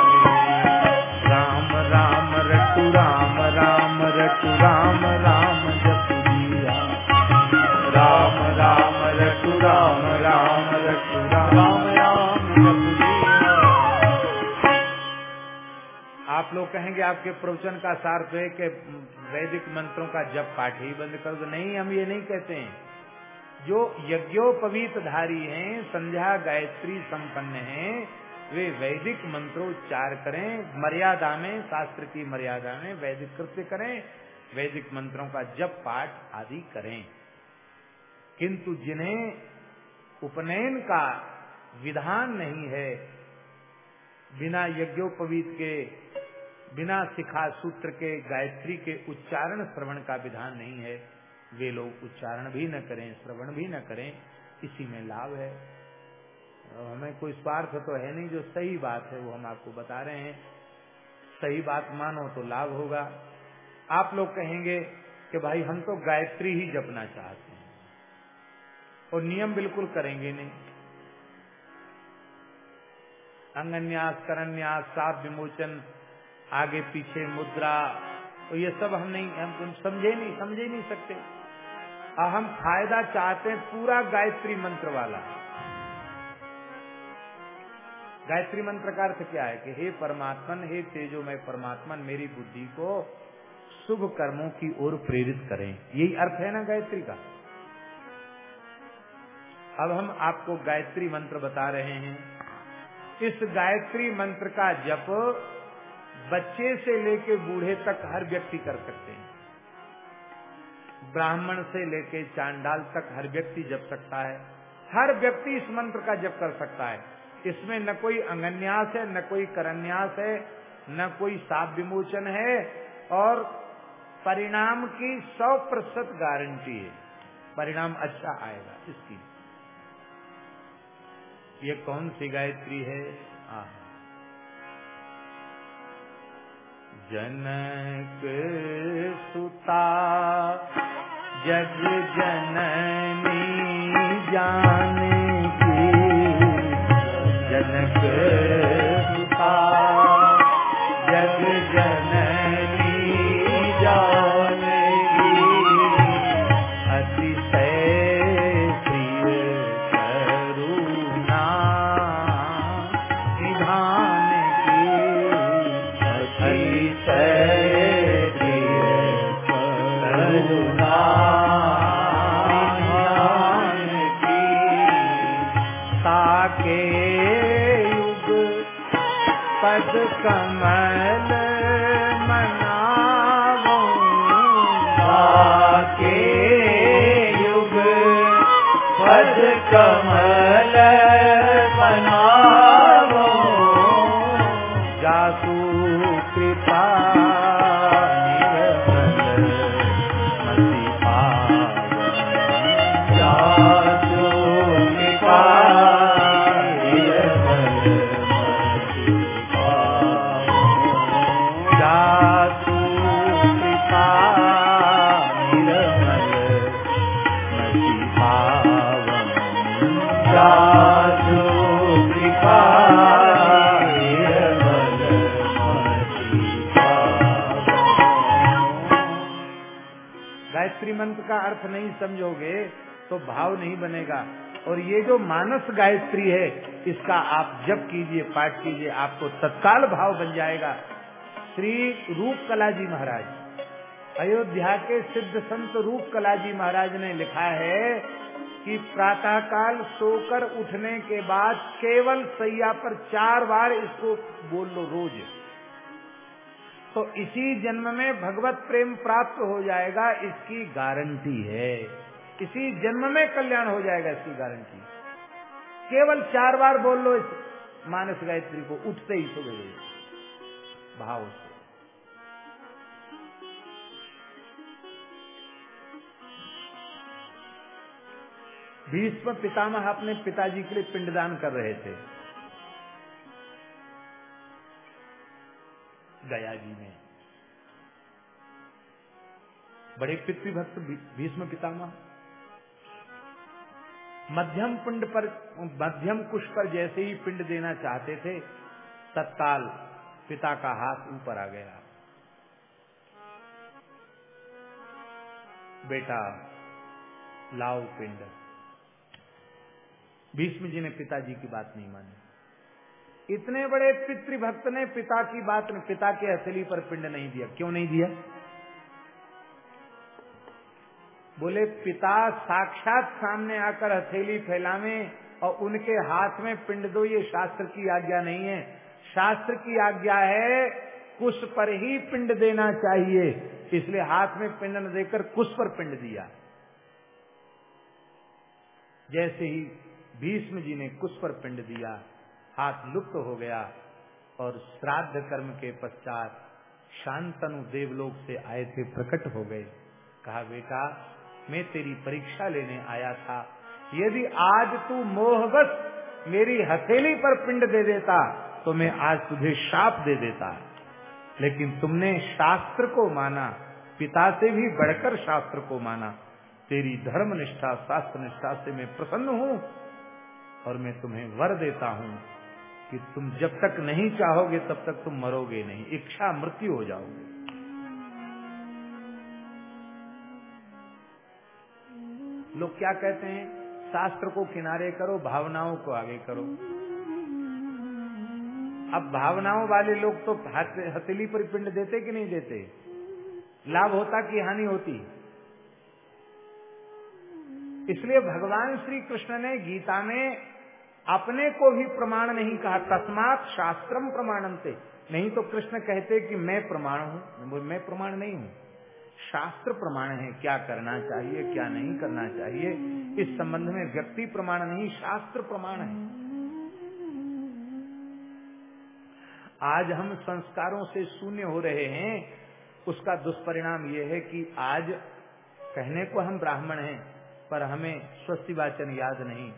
लोग कहेंगे आपके प्रवचन का सार तो है कि वैदिक मंत्रों का जप पाठ ही बंद कर दो नहीं, हम ये नहीं कहते हैं। जो यज्ञोपवीत धारी हैं, संध्या गायत्री संपन्न हैं, वे वैदिक मंत्रोच्चार करें, मर्यादा में, शास्त्र की मर्यादा में वैदिक कृत्य करें, वैदिक मंत्रों का जप पाठ आदि करें। किंतु जिन्हें उपनयन का विधान नहीं है, बिना यज्ञोपवीत के बिना शिखा सूत्र के, गायत्री के उच्चारण श्रवण का विधान नहीं है। वे लोग उच्चारण भी न करें, श्रवण भी न करें, इसी में लाभ है। हमें कोई स्वार्थ तो है नहीं, जो सही बात है वो हम आपको बता रहे हैं। सही बात मानो तो लाभ होगा। आप लोग कहेंगे कि भाई, हम तो गायत्री ही जपना चाहते हैं। और नियम बिल्कुल करेंगे नहीं। अंगन्यास, करन्यास, साप विमोचन आगे पीछे मुद्रा तो ये सब हम नहीं, हम समझे नहीं समझे नहीं सकते। और हम फ़ायदा चाहते हैं पूरा गायत्री मंत्र वाला। गायत्री मंत्र का अर्थ क्या है कि हे परमात्मन, हे तेजो तेजोमय परमात्मन, मेरी बुद्धि को शुभ कर्मों की ओर प्रेरित करें। यही अर्थ है ना गायत्री का? अब हम आपको गायत्री मंत्र बता रहे हैं। इस गायत्री मंत्र का जप बच्चे से लेके बूढ़े तक हर व्यक्ति कर सकते हैं। ब्राह्मण से लेके चांडाल तक हर व्यक्ति जप सकता है। हर व्यक्ति इस मंत्र का जप कर सकता है। इसमें न कोई अंगन्यास है, न कोई करन्यास है, न कोई साप विमोचन है और परिणाम की सौ प्रतिशत गारंटी है। परिणाम अच्छा आएगा इसकी। ये कौन सी गायत्री है? आ जनक सुता जग जननी जान समझोगे तो भाव नहीं बनेगा। और ये जो मानस गायत्री है, इसका आप जप कीजिए, पाठ कीजिए, आपको तत्काल भाव बन जाएगा। श्री रूप कला जी महाराज, अयोध्या के सिद्ध संत रूप कला जी महाराज ने लिखा है कि प्रातः काल सोकर उठने के बाद केवल सैया पर चार बार इसको बोल लो रोज। तो इसी जन्म में भगवत प्रेम प्राप्त हो जाएगा, इसकी गारंटी है। इसी जन्म में कल्याण हो जाएगा, इसकी गारंटी। केवल चार बार बोल लो इस मानस गायत्री को, उठते ही सुबह भाव से। भीष्म पितामह अपने पिताजी के लिए पिंडदान कर रहे थे। गया जी में। बड़े पितृभक्त भीष्म पितामह। मध्यम पिंड पर, मध्यम कुश पर जैसे ही पिंड देना चाहते थे, तत्काल पिता का हाथ ऊपर आ गया। बेटा, लाओ पिंड। भीष्म जी ने पिताजी की बात नहीं मानी। इतने बड़े पितृभक्त ने पिता की बात में पिता के हथेली पर पिंड नहीं दिया। क्यों नहीं दिया? बोले, पिता साक्षात सामने आकर हथेली फैलावे और उनके हाथ में पिंड दो, ये शास्त्र की आज्ञा नहीं है। शास्त्र की आज्ञा है, कुश पर ही पिंड देना चाहिए। इसलिए हाथ में पिंड न देकर कुश पर पिंड दिया। जैसे ही भीष्म जी ने कुश पर पिंड दिया हाथ लुप्त हो गया और श्राद्ध कर्म के पश्चात शांतनु देवलोक से आए थे, प्रकट हो गए। कहा, बेटा, मैं तेरी परीक्षा लेने आया था। यदि आज तू मोहवश मेरी हथेली पर पिंड दे देता तो मैं आज तुझे शाप दे देता। लेकिन तुमने शास्त्र को माना, पिता से भी बढ़कर शास्त्र को माना। तेरी धर्म निष्ठा शास्त्र निष्ठा से मैं प्रसन्न हूँ और मैं तुम्हें वर देता हूँ। कि तुम जब तक नहीं चाहोगे तब तक तुम मरोगे नहीं। इच्छा मृत्यु हो जाओगे। लोग क्या कहते हैं? शास्त्र को किनारे करो, भावनाओं को आगे करो। अब भावनाओं वाले लोग तो हथेली पर पिंड देते कि नहीं देते? लाभ होता कि हानि होती? इसलिए भगवान श्री कृष्ण ने गीता में अपने को भी प्रमाण नहीं कहा, तस्मात शास्त्रम प्रमाणम से नहीं तो कृष्ण कहते कि मैं प्रमाण हूँ। मैं प्रमाण नहीं हूँ। शास्त्र प्रमाण है, क्या करना चाहिए, क्या नहीं करना चाहिए? इस संबंध में व्यक्ति प्रमाण नहीं, शास्त्र प्रमाण है। आज हम संस्कारों से शून्य हो रहे हैं। उसका दुष्परिणाम यह है कि आज कहने को हम ब्राह्मण हैं, पर हमें स्वस्ति वाचन याद नहीं।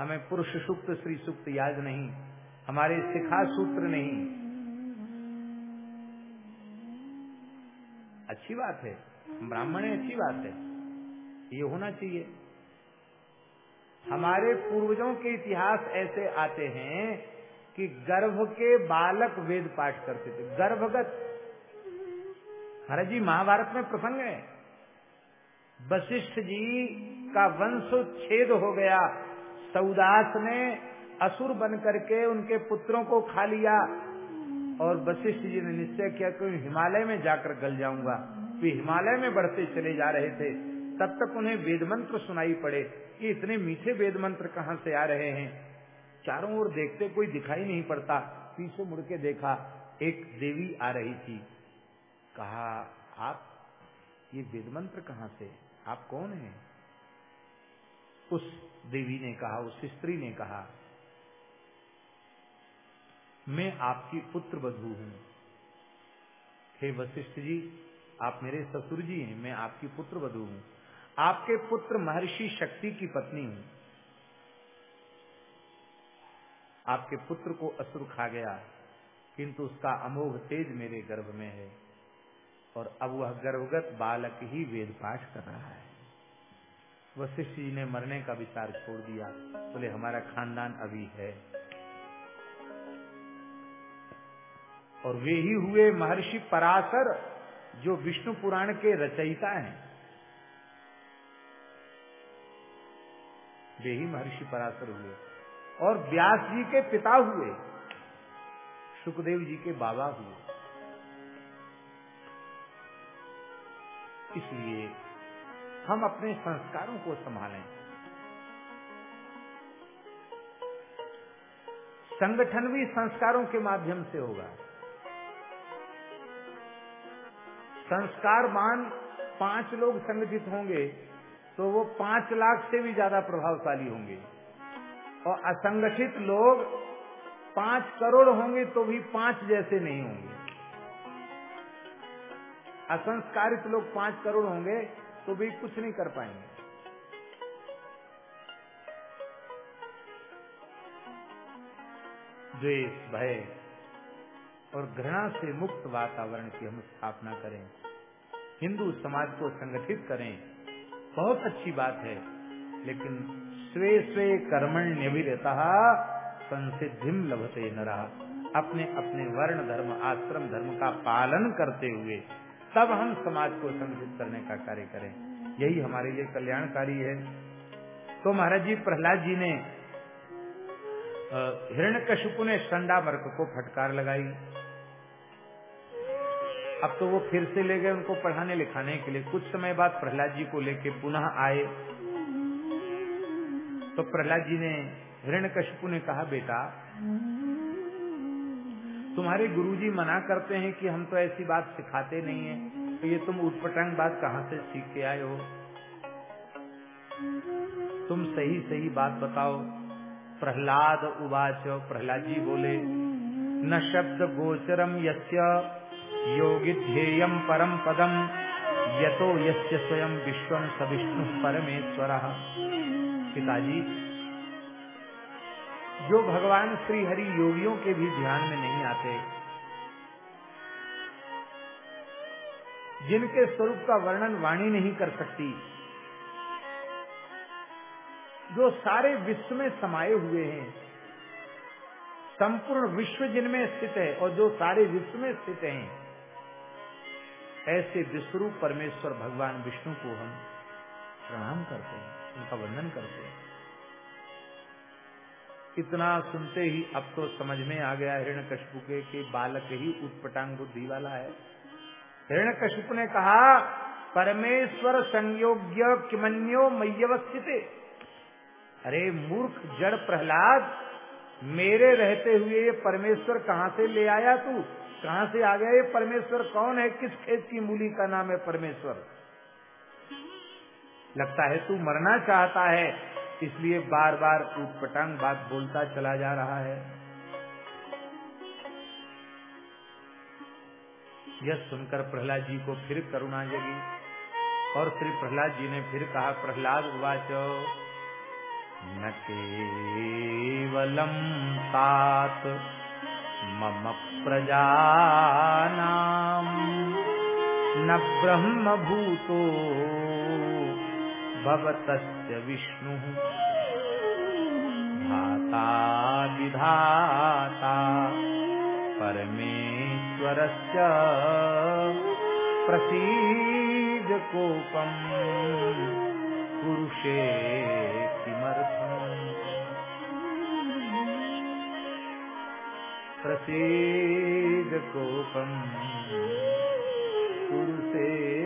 हमें पुरुष सुक्त श्री सुक्त याद नहीं, हमारे शिखा सूत्र नहीं। अच्छी बात है, ब्राह्मण है, अच्छी बात है, ये होना चाहिए। हमारे पूर्वजों के इतिहास ऐसे आते हैं कि गर्भ के बालक वेद पाठ करते थे। गर्भगत। महाराज जी, महाभारत में प्रसंग है। वशिष्ठ जी का वंशोच्छेद हो गया। सौदास ने असुर बन करके उनके पुत्रों को खा लिया। और वशिष्ठ जी ने निश्चय किया कि हिमालय में जाकर गल जाऊँगा। वे हिमालय में बढ़ते चले जा रहे थे। तब तक उन्हें वेद मंत्र सुनाई पड़े कि इतने मीठे वेद मंत्र कहाँ से आ रहे हैं। चारों ओर देखते कोई दिखाई नहीं पड़ता। पीछे मुड़ के देखा, एक देवी आ रही थी। कहा, आप? ये वेद मंत्र कहाँ से? आप कौन हैं? उस देवी ने कहा, उस स्त्री ने कहा, मैं आपकी पुत्र बधू हूँ। हे वशिष्ठ जी, आप मेरे ससुर जी हैं, मैं आपकी पुत्र बधू हूँ। आपके पुत्र महर्षि शक्ति की पत्नी हूँ। आपके पुत्र को असुर खा गया, किंतु उसका अमोघ तेज मेरे गर्भ में है और अब वह गर्भगत बालक ही वेद पाठ कर रहा है। वशिष्ठ जी ने मरने का विचार छोड़ दिया। बोले, हमारा खानदान अभी है। और वे ही हुए महर्षि पराशर, जो विष्णु पुराण के रचयिता हैं। वे ही महर्षि पराशर हुए। और व्यास जी के पिता हुए। सुखदेव जी के बाबा हुए। इसलिए हम अपने संस्कारों को संभालें। संगठन भी संस्कारों के माध्यम से होगा। संस्कार संस्कारवान पाँच लोग संगठित होंगे तो वो पाँच लाख से भी ज़्यादा प्रभावशाली होंगे। और असंगठित लोग पाँच करोड़ होंगे तो भी पाँच जैसे नहीं होंगे। असंस्कारित लोग पाँच करोड़ होंगे तो भी कुछ नहीं कर पाएँगे। द्वेष, भय और घृणा से मुक्त वातावरण की हम स्थापना करें। हिंदू समाज को संगठित करें। बहुत अच्छी बात है, लेकिन स्वे स्वे कर्मण निविरता संसिधिम लभते न रहा अपने अपने वर्ण, धर्म, आश्रम, धर्म का पालन करते हुए तब हम समाज को संगठित करने का कार्य करें। यही हमारे लिए कल्याणकारी है। तो महाराज जी प्रहलाद जी ने हिरण्यकशिपु ने संडा वर्ग को फटकार लगाई। अब तो वो फिर से ले गए उनको पढ़ाने लिखाने के लिए। कुछ समय बाद प्रहलाद जी को लेके पुनः आए। तो प्रहलाद जी ने हिरण्यकशिपु ने कहा, बेटा तुम्हारे गुरुजी मना करते हैं कि हम तो ऐसी बात सिखाते नहीं है। तो ये तुम उठपटांग बात कहाँ से सीख के आए हो? तुम सही सही बात बताओ। प्रहलाद उवाच प्रहलाद जी बोले, न शब्द गोचरम यस्य योगी ध्येयम परम पदम, यतो यस्य स्वयं विश्वम सविष्णु परमेश्वर। पिताजी जो भगवान श्री हरि योगियों के भी ध्यान में नहीं आते, जिनके स्वरूप का वर्णन वाणी नहीं कर सकती, जो सारे विश्व में समाये हुए हैं, संपूर्ण विश्व जिनमें स्थित है और जो सारे विश्व में स्थित हैं, ऐसे विश्वरूप परमेश्वर भगवान विष्णु को हम प्रणाम करते हैं, उनका वर्णन करते हैं। इतना सुनते ही अब तो समझ में आ गया हिरण के कि बालक ही उत्पटांग बुद्धि वाला है। हिरण ने कहा, परमेश्वर संयोग्य किमन्यो मय्यवस्थित। अरे मूर्ख, जड़ प्रहलाद, मेरे रहते हुए ये परमेश्वर कहाँ से ले आया तू? कहाँ से आ गया ये परमेश्वर? कौन है? किस खेत की मूली का नाम है परमेश्वर? लगता है तू मरना चाहता है। इसलिए बार बार उटपटांग बात बोलता चला जा रहा है। यह सुनकर प्रहलाद जी को फिर करुणा जगी और श्री प्रहलाद जी ने फिर कहा, प्रहलाद उवाच, न केवलम तात मम प्रजानाम, न ब्रह्म भूतो भवतस्य विष्णु धाता विधाता परमेश्वरस्य प्रसीद कोपम पुरुषे किमर्थम्? प्रसीद कोपम पुरुषे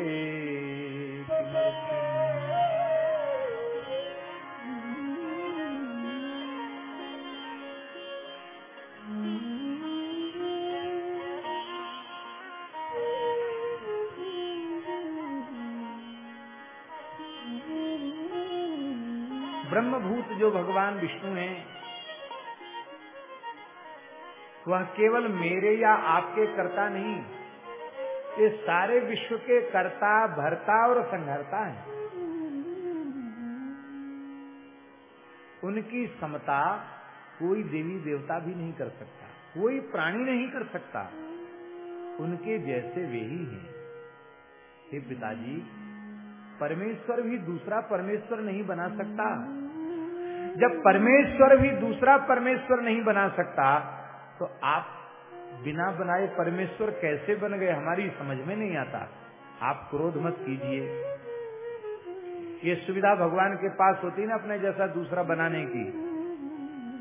ब्रह्मभूत जो भगवान विष्णु हैं, वह केवल मेरे या आपके कर्ता नहीं, ये सारे विश्व के कर्ता, भरता और संघर्ता है। उनकी समता कोई देवी देवता भी नहीं कर सकता, कोई प्राणी नहीं कर सकता। उनके जैसे वे ही हैं। हे पिताजी, परमेश्वर भी दूसरा परमेश्वर नहीं बना सकता। जब परमेश्वर भी दूसरा परमेश्वर नहीं बना सकता तो आप बिना बनाए परमेश्वर कैसे बन गए हमारी समझ में नहीं आता। आप क्रोध मत कीजिए। ये सुविधा भगवान के पास होती ना अपने जैसा दूसरा बनाने की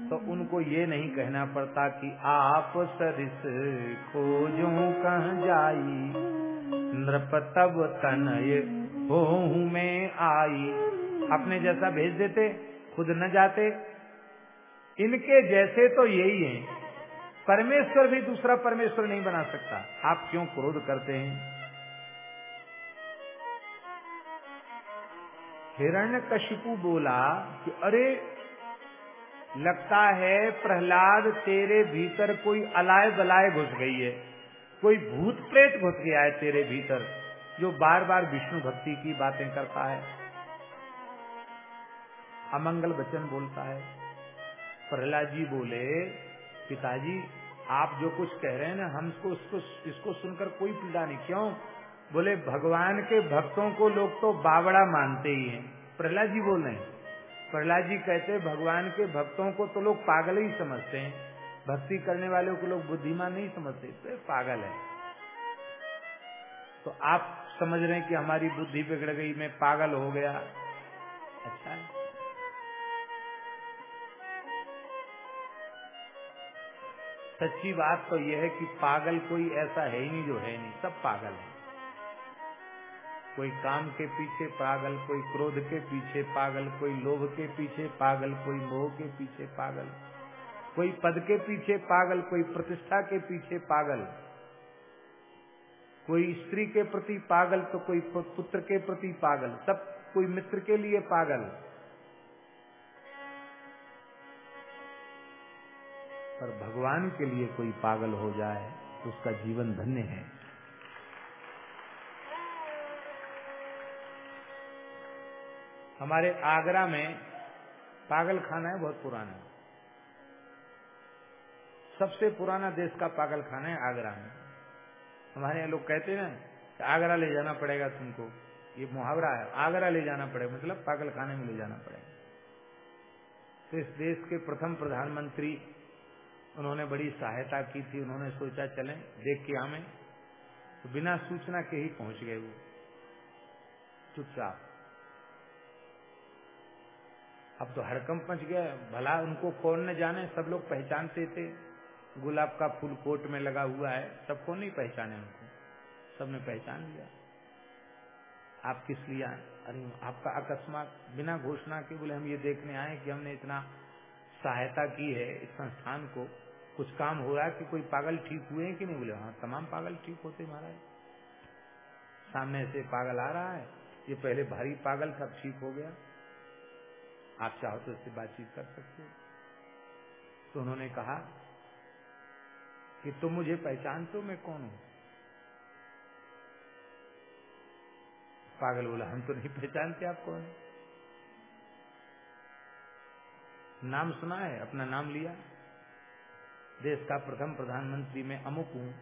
तो उनको ये नहीं कहना पड़ता कि आप सरिस खोजो कह जाई, नृप तब तनय हो मैं आई। अपने जैसा भेज देते खुद न जाते। इनके जैसे तो यही हैं। परमेश्वर भी दूसरा परमेश्वर नहीं बना सकता। आप क्यों क्रोध करते हैं? हिरण्य कशिपु बोला कि, अरे, लगता है प्रहलाद तेरे भीतर कोई अलाय बलाय घुस गई है। कोई भूत प्रेत घुस गया है तेरे भीतर, जो बार बार विष्णु भक्ति की बातें करता है। अमंगल वचन बोलता है। प्रहलाद जी बोले, पिताजी, आप जो कुछ कह रहे हैं ना हमको उसको इसको सुनकर कोई पीड़ा नहीं। क्यों? बोले, भगवान के भक्तों को लोग तो बावड़ा मानते ही हैं। प्रहलाद जी बोल रहे हैं। प्रहलाद जी कहते, भगवान के भक्तों को तो लोग पागल ही समझते हैं। भक्ति करने वालों को लोग बुद्धिमान नहीं समझते तो पागल है। तो आप समझ रहे हैं कि हमारी बुद्धि बिगड़ गई, मैं पागल हो गया। अच्छा है। सच्ची बात तो यह है कि पागल कोई ऐसा है ही नहीं जो है नहीं, सब पागल है। कोई काम के पीछे पागल, कोई क्रोध के पीछे पागल, कोई लोभ के पीछे पागल, कोई मोह के पीछे पागल, कोई पद के पीछे पागल, कोई प्रतिष्ठा के पीछे पागल, कोई स्त्री के प्रति पागल तो कोई पुत्र के प्रति पागल, सब कोई मित्र के लिए पागल। पर भगवान के लिए कोई पागल हो जाए तो उसका जीवन धन्य है। हमारे आगरा में पागल खाना है, बहुत पुराना सबसे पुराना देश का पागल खाना है आगरा में। हमारे यहाँ लोग कहते हैं ना आगरा ले जाना पड़ेगा तुमको। ये मुहावरा है, आगरा ले जाना पड़ेगा मतलब पागल खाने में ले जाना पड़ेगा। तो इस देश के प्रथम प्रधानमंत्री उन्होंने बड़ी सहायता की थी, उन्होंने सोचा चलें, देख के हमें तो बिना सूचना के ही पहुँच गए वो। चुपचाप। अब तो हड़कंप पहुँच गया। भला उनको कौन न जाने, सब लोग पहचानते थे। गुलाब का फूल कोट में लगा हुआ है सबको नहीं पहचाने उनको? सबने पहचान लिया। आप किस लिए आए? अरे, आपका अकस्मात। बिना घोषणा के बोले, हम ये देखने आए कि हमने इतना सहायता की है इस संस्थान को। कुछ काम हो रहा है कि कोई पागल ठीक हुए हैं कि नहीं बोले? हाँ तमाम पागल ठीक होते महाराज। सामने से पागल आ रहा है। ये पहले भारी पागल था ठीक हो गया। आप चाहो तो इससे बातचीत कर सकते हो। तो उन्होंने कहा कि तुम मुझे पहचानते हो, मैं कौन हूँ? पागल बोला, हम तो नहीं पहचानते आप कौन नाम सुना है, अपना नाम लिया। देश का प्रथम प्रधानमंत्री मैं अमुक हूँ।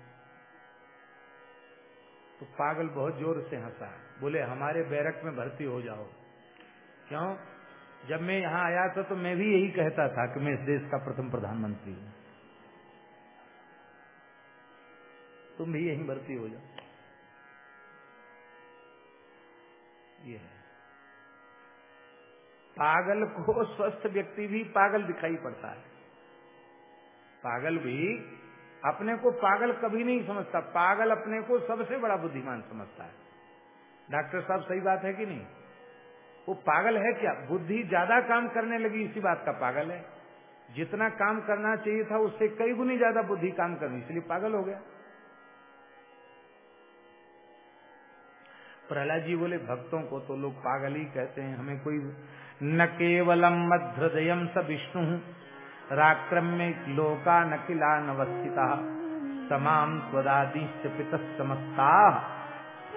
तो पागल बहुत ज़ोर से हंसा। बोले, हमारे बैरक में भर्ती हो जाओ। क्यों? जब मैं यहाँ आया था तो मैं भी यही कहता था कि मैं इस देश का प्रथम प्रधानमंत्री हूँ। तुम भी यही भर्ती हो जाओ। ये है। पागल को स्वस्थ व्यक्ति भी पागल दिखाई पड़ता है। पागल भी अपने को पागल कभी नहीं समझता। पागल अपने को सबसे बड़ा बुद्धिमान समझता है। डॉक्टर साहब, सही बात है कि नहीं? वो पागल है क्या? बुद्धि ज़्यादा काम करने लगी, इसी बात का पागल है। जितना काम करना चाहिए था, उससे कई गुनी ज़्यादा बुद्धि काम करनी, इसलिए पागल हो गया। प्रहलाद जी बोले, भक्तों को तो लोग पागल ही कहते हैं। हमें कोई न केवलम मध्रदयम स विष्णु। राक्रम्य लोका न किला नवस्थिता तमाम स्वदादिश्च पित समस्ता।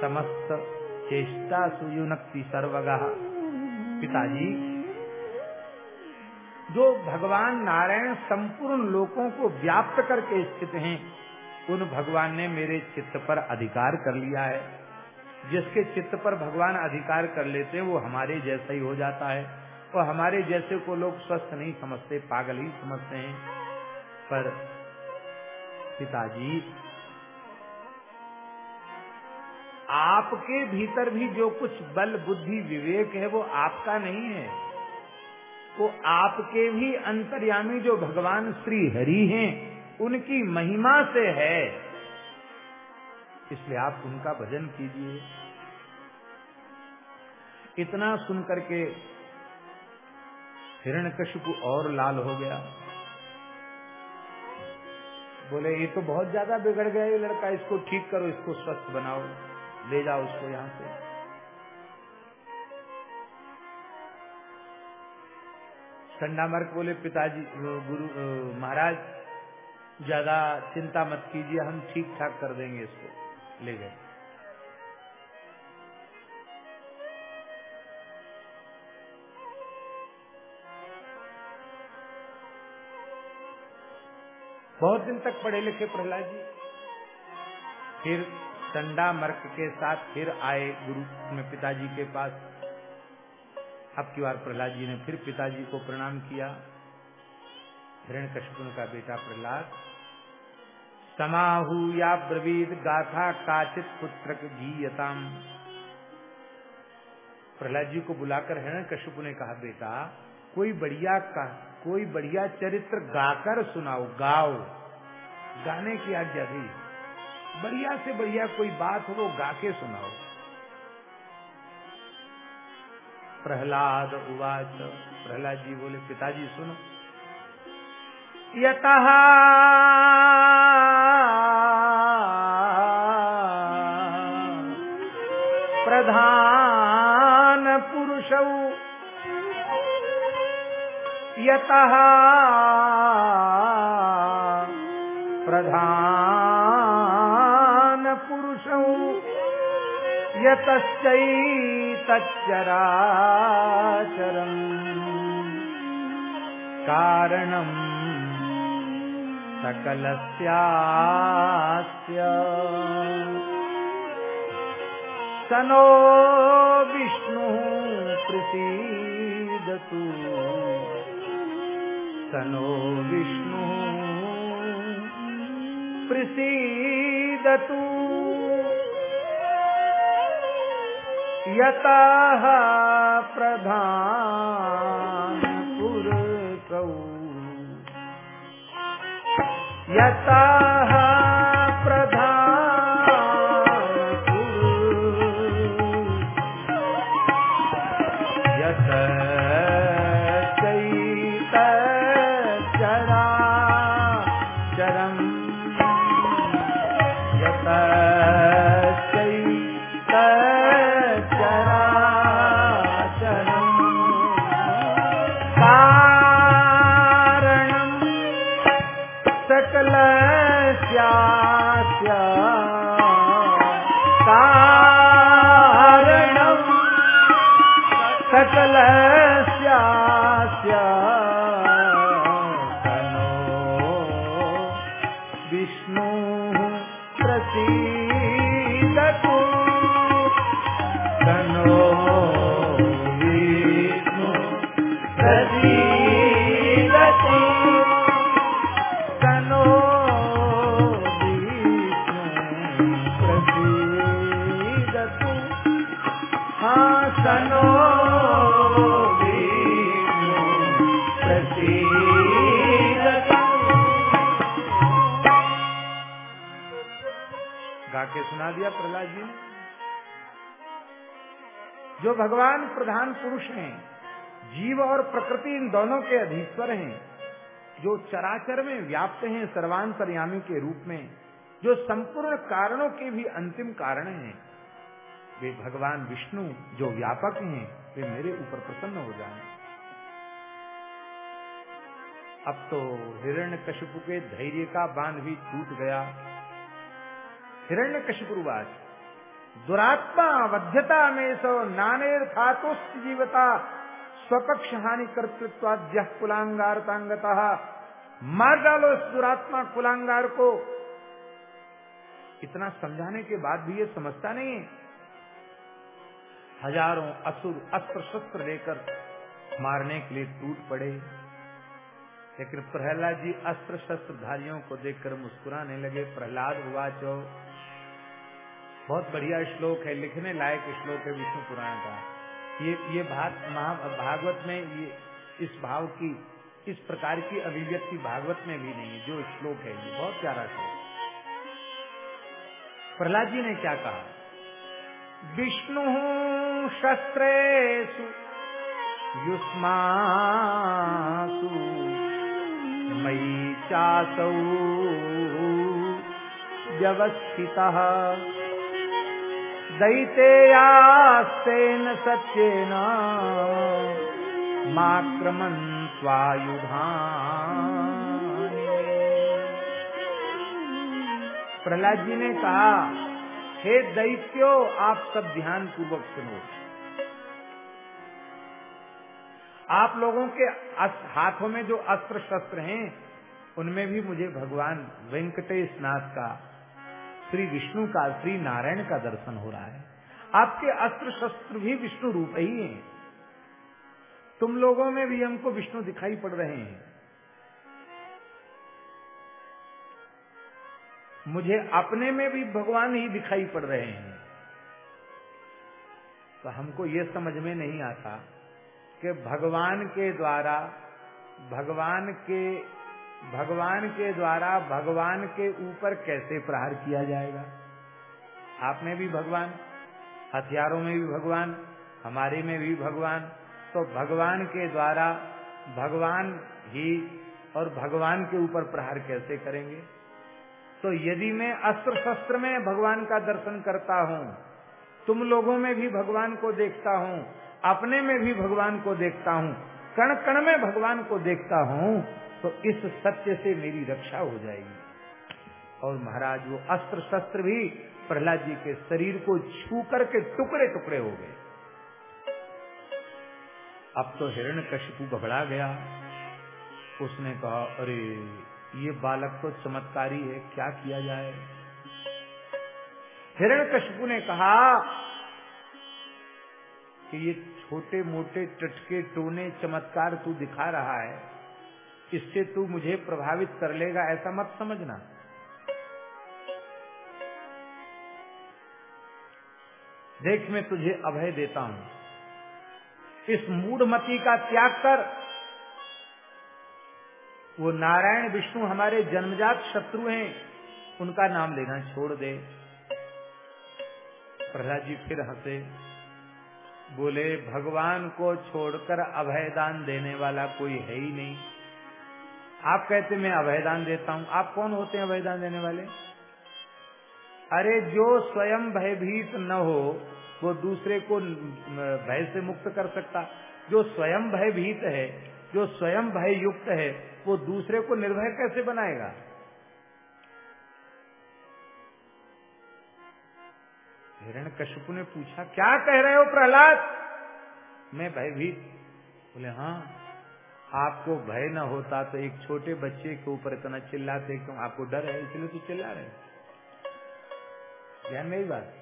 समस्त चेष्टा सुयुनक्ति सर्वगा। पिताजी, जो भगवान नारायण संपूर्ण लोकों को व्याप्त करके स्थित हैं, उन भगवान ने मेरे चित्त पर अधिकार कर लिया है। जिसके चित्त पर भगवान अधिकार कर लेते हैं, वो हमारे जैसा ही हो जाता है। और हमारे जैसे को लोग स्वस्थ नहीं समझते, पागल ही समझते हैं। पर पिताजी, आपके भीतर भी जो कुछ बल, बुद्धि, विवेक है, वो आपका नहीं है। वो आपके भी अंतर्यामी जो भगवान श्री हरि हैं, उनकी महिमा से है। इसलिए आप उनका भजन कीजिए। इतना सुनकर के हिरण्यकशिपु और लाल हो गया। बोले, ये तो बहुत ज़्यादा बिगड़ गया, ये लड़का, इसको ठीक करो, इसको स्वस्थ बनाओ। ले जाओ उसको यहाँ से। चंडामर्क बोले, पिताजी गुरु महाराज, ज़्यादा चिंता मत कीजिए, हम ठीक ठाक कर देंगे इसको। ले गए। बहुत दिन तक पढ़े लिखे प्रहलाद जी। फिर चंडा मर्क के साथ फिर आए गुरु में पिताजी के पास। अब की बार प्रहलाद जी ने फिर पिताजी को प्रणाम किया। हिरण कश्यपुन का बेटा प्रहलाद, समाहू या ब्रवीद गाथा काचित पुत्र जीयताम प्रहलाद जी को बुलाकर हिरण कश्यप ने कहा, बेटा, कोई बढ़िया कोई बढ़िया चरित्र गाकर सुनाओ, गाओ। गाने की आज्ञा दी। बढ़िया से बढ़िया कोई बात हो वो गा के सुनाओ। प्रहलाद उवाच। प्रहलाद जी बोले, पिताजी सुनो। यत प्रधान यत प्रधान पुरुष यतश्चैतच्चराचरम् कारणम् सकलस्यास्य। स नो विष्णुः प्रसीदतु स नो विष्णुः प्रसीदतु यतः प्रधानपुरकौ यतः यत भगवान प्रधान पुरुष हैं। जीव और प्रकृति इन दोनों के अधीश्वर हैं, जो चराचर में व्याप्त हैं सर्वांतर्यामी के रूप में, जो संपूर्ण कारणों के भी अंतिम कारण हैं। वे भगवान विष्णु जो व्यापक हैं, वे मेरे ऊपर प्रसन्न हो जाए। अब तो हिरण्य कशिपु के धैर्य का बाँध भी टूट गया। हिरण्य कशिपुवाच दुरात्मा वध्यता में सो नानेर खातुष जीवता, स्वपक्ष हानि कर्तृत्वाद्य कुलांगार तांगता। मार डालो इस दुरात्मा कुलांगार को इतना समझाने के बाद भी ये समझता नहीं हज़ारों असुर अस्त्र शस्त्र लेकर मारने के लिए टूट पड़े। लेकिन प्रहलाद जी अस्त्र शस्त्र धारियों को देखकर मुस्कुराने लगे, प्रहलाद हुआ चो बहुत बढ़िया श्लोक है, लिखने लायक श्लोक है विष्णु पुराण का। ये ये भाग भागवत में ये, इस भाव की, इस प्रकार की अभिव्यक्ति भागवत में भी नहीं है, जो श्लोक है ये, बहुत प्यारा श्लोक। प्रहलाद जी ने क्या कहा? विष्णु शस्त्रेषु, युष्मासु, मयि चासौ, व्यवस्थितः दैतेयास्तेन सत्येन माक्रमन् स्वायुधान। प्रहलाद जी ने कहा, हे दैत्यो, आप सब ध्यान पूर्वक सुनो। आप लोगों के हाथों में जो अस्त्र शस्त्र हैं, उनमें भी मुझे भगवान वेंकटेश नाथ का श्री विष्णु का, श्री नारायण का दर्शन हो रहा है। आपके अस्त्र शस्त्र भी विष्णु रूप ही हैं। तुम लोगों में भी हमको विष्णु दिखाई पड़ रहे हैं। मुझे अपने में भी भगवान ही दिखाई पड़ रहे हैं। तो हमको ये समझ में नहीं आता कि भगवान के द्वारा, भगवान के भगवान के द्वारा भगवान के ऊपर कैसे प्रहार किया जाएगा? आप में भी भगवान, हथियारों में भी भगवान, हमारे में भी भगवान। तो भगवान के द्वारा भगवान ही और भगवान के ऊपर प्रहार कैसे करेंगे? तो यदि मैं अस्त्र शस्त्र में भगवान का दर्शन करता हूँ, तुम लोगों में भी भगवान को देखता हूँ, अपने में भी भगवान को देखता हूँ कण कण में भगवान को देखता हूँ तो इस सत्य से मेरी रक्षा हो जाएगी। और महाराज, वो अस्त्र शस्त्र भी प्रहलाद जी के शरीर को छू करके टुकड़े टुकड़े हो गए। अब तो हिरण कशिपु घबरा गया। उसने कहा, अरे, ये बालक तो चमत्कारी है, क्या किया जाए? हिरण कशिपु ने कहा कि ये छोटे मोटे टटके टोने चमत्कार तू दिखा रहा है। इससे तू मुझे प्रभावित कर लेगा, ऐसा मत समझना। देख, मैं तुझे अभय देता हूँ। इस मूढ़मती का त्याग कर, वो नारायण विष्णु हमारे जन्मजात शत्रु हैं, उनका नाम लेना छोड़ दे। प्रहलाद जी फिर हंसे। बोले, भगवान को छोड़कर अभयदान देने वाला कोई है ही नहीं। आप कहते मैं अभयदान देता हूँ। आप कौन होते हैं अभयदान देने वाले? अरे, जो स्वयं भयभीत न हो, वो दूसरे को भय से मुक्त कर सकता। जो स्वयं भयभीत है, जो स्वयं भय युक्त है, वो दूसरे को निर्भय कैसे बनाएगा? हिरण कश्यप ने पूछा, क्या कह रहे हो प्रहलाद? मैं भयभीत. बोले हाँ आपको भय न होता तो एक छोटे बच्चे के ऊपर इतना चिल्लाते क्यों आपको डर है, इसलिए तो चिल्ला रहे ध्यान में बात?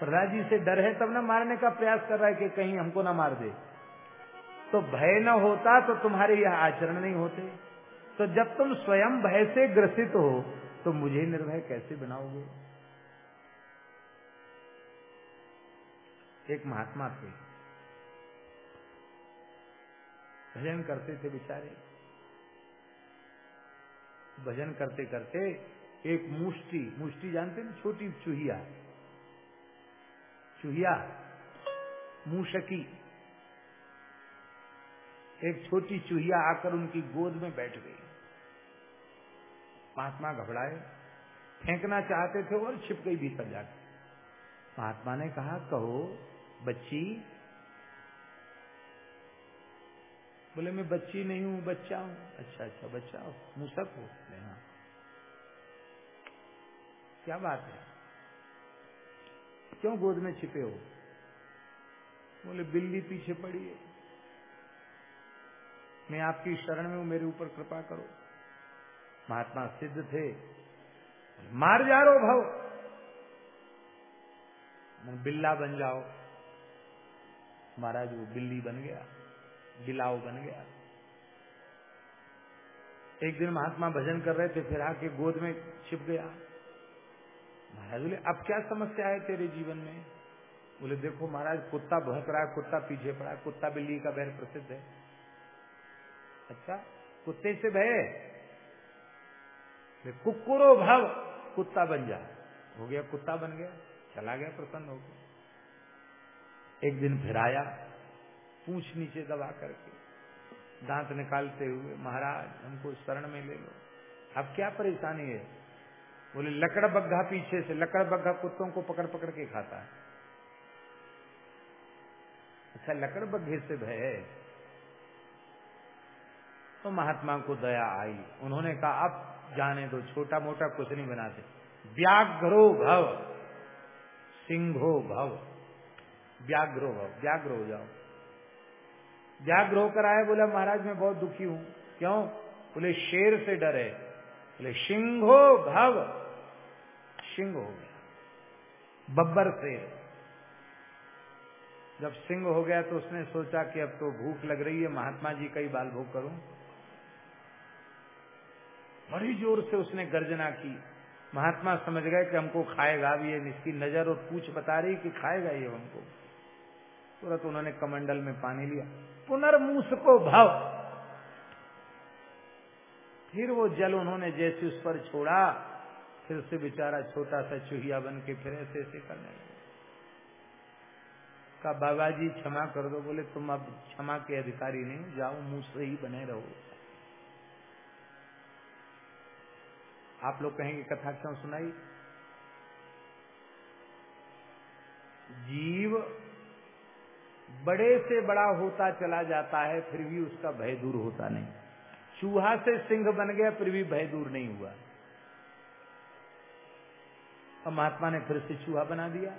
प्रहलाद जी से डर है तब ना मारने का प्रयास कर रहा है कि कहीं हमको ना मार दे। तो भय न होता तो तुम्हारे यह आचरण नहीं होते। तो जब तुम स्वयं भय से ग्रसित हो तो मुझे निर्भय कैसे बनाओगे? एक महात्मा थे। भजन करते थे बेचारे। भजन करते करते एक मुष्टि मुष्टि जानते ना, छोटी चूहिया। चूहिया, मूषकी। एक छोटी चूहिया आकर उनकी गोद में बैठ गई। महात्मा घबराए, फेंकना चाहते थे और छिप गई भीतर जाकर। महात्मा ने कहा, कहो, बच्ची बोले, मैं बच्ची नहीं हूँ, बच्चा हूँ. अच्छा अच्छा बच्चा हो मूसक हो हाँ. क्या बात है? क्यों गोद में छिपे हो? बोले, बिल्ली पीछे पड़ी है। मैं आपकी शरण में हूँ, मेरे ऊपर कृपा करो। महात्मा सिद्ध थे। मार जा रो भाव। बिल्ला बन जाओ। महाराज, वो बिल्ली बन गया। बिलाव बन गया। एक दिन महात्मा भजन कर रहे थे, फिर आके गोद में छिप गया। महाराज बोले, अब क्या समस्या है तेरे जीवन में? बोले, देखो महाराज, कुत्ता भौंक रहा है, कुत्ता पीछे पड़ा है, कुत्ता बिल्ली का बैर प्रसिद्ध है। अच्छा कुत्ते से भय? कुकुरो भव, कुत्ता बन जा। हो गया, कुत्ता बन गया, चला गया, प्रसन्न हो गया। एक दिन फिर आया पूछ नीचे दबा करके। दांत निकालते हुए, महाराज, हमको शरण में ले लो। अब क्या परेशानी है? बोले, लकड़ बग्घा पीछे से, लकड़ बग्घा कुत्तों को पकड़ पकड़ के खाता है। अच्छा लकड़ बग्घे से भय है? तो महात्मा को दया आई। उन्होंने कहा अब जाने दो, छोटा मोटा कुछ नहीं बनाते। व्याघ्रो भव सिंहो भव, व्याघ्रो भव, व्याघ्र हो जाओ। व्याघ्र होकर आए, बोला, महाराज, मैं बहुत दुखी हूँ। क्यों? बोले, शेर से डरे। बोले सिंहो भव। सिंह हो गया। बब्बर शेर जब सिंह हो गया तो उसने सोचा कि अब तो भूख लग रही है, महात्मा जी का ही बाल भोग करूँ। बड़ी ज़ोर से उसने गर्जना की। महात्मा समझ गए कि हमको खाएगा अब ये, इसकी नज़र और पूछ बता रही कि खाएगा ये हमको। तुरंत तो उन्होंने कमंडल में पानी लिया। पुनर्मूस को भाव। फिर वो जल उन्होंने जैसे उस पर छोड़ा, फिर से बेचारा छोटा सा चूहिया बन के फिर ऐसे ऐसे करने का बाबा जी, क्षमा कर दो। बोले, तुम अब क्षमा के अधिकारी नहीं, जाओ, मुँह से ही बने रहो। आप लोग कहेंगे, कथा क्यों सुनाई? जीव बड़े से बड़ा होता चला जाता है, फिर भी उसका भय दूर होता नहीं। चूहा से सिंह बन गया, फिर भी भय दूर नहीं हुआ। और महात्मा ने फिर से चूहा बना दिया।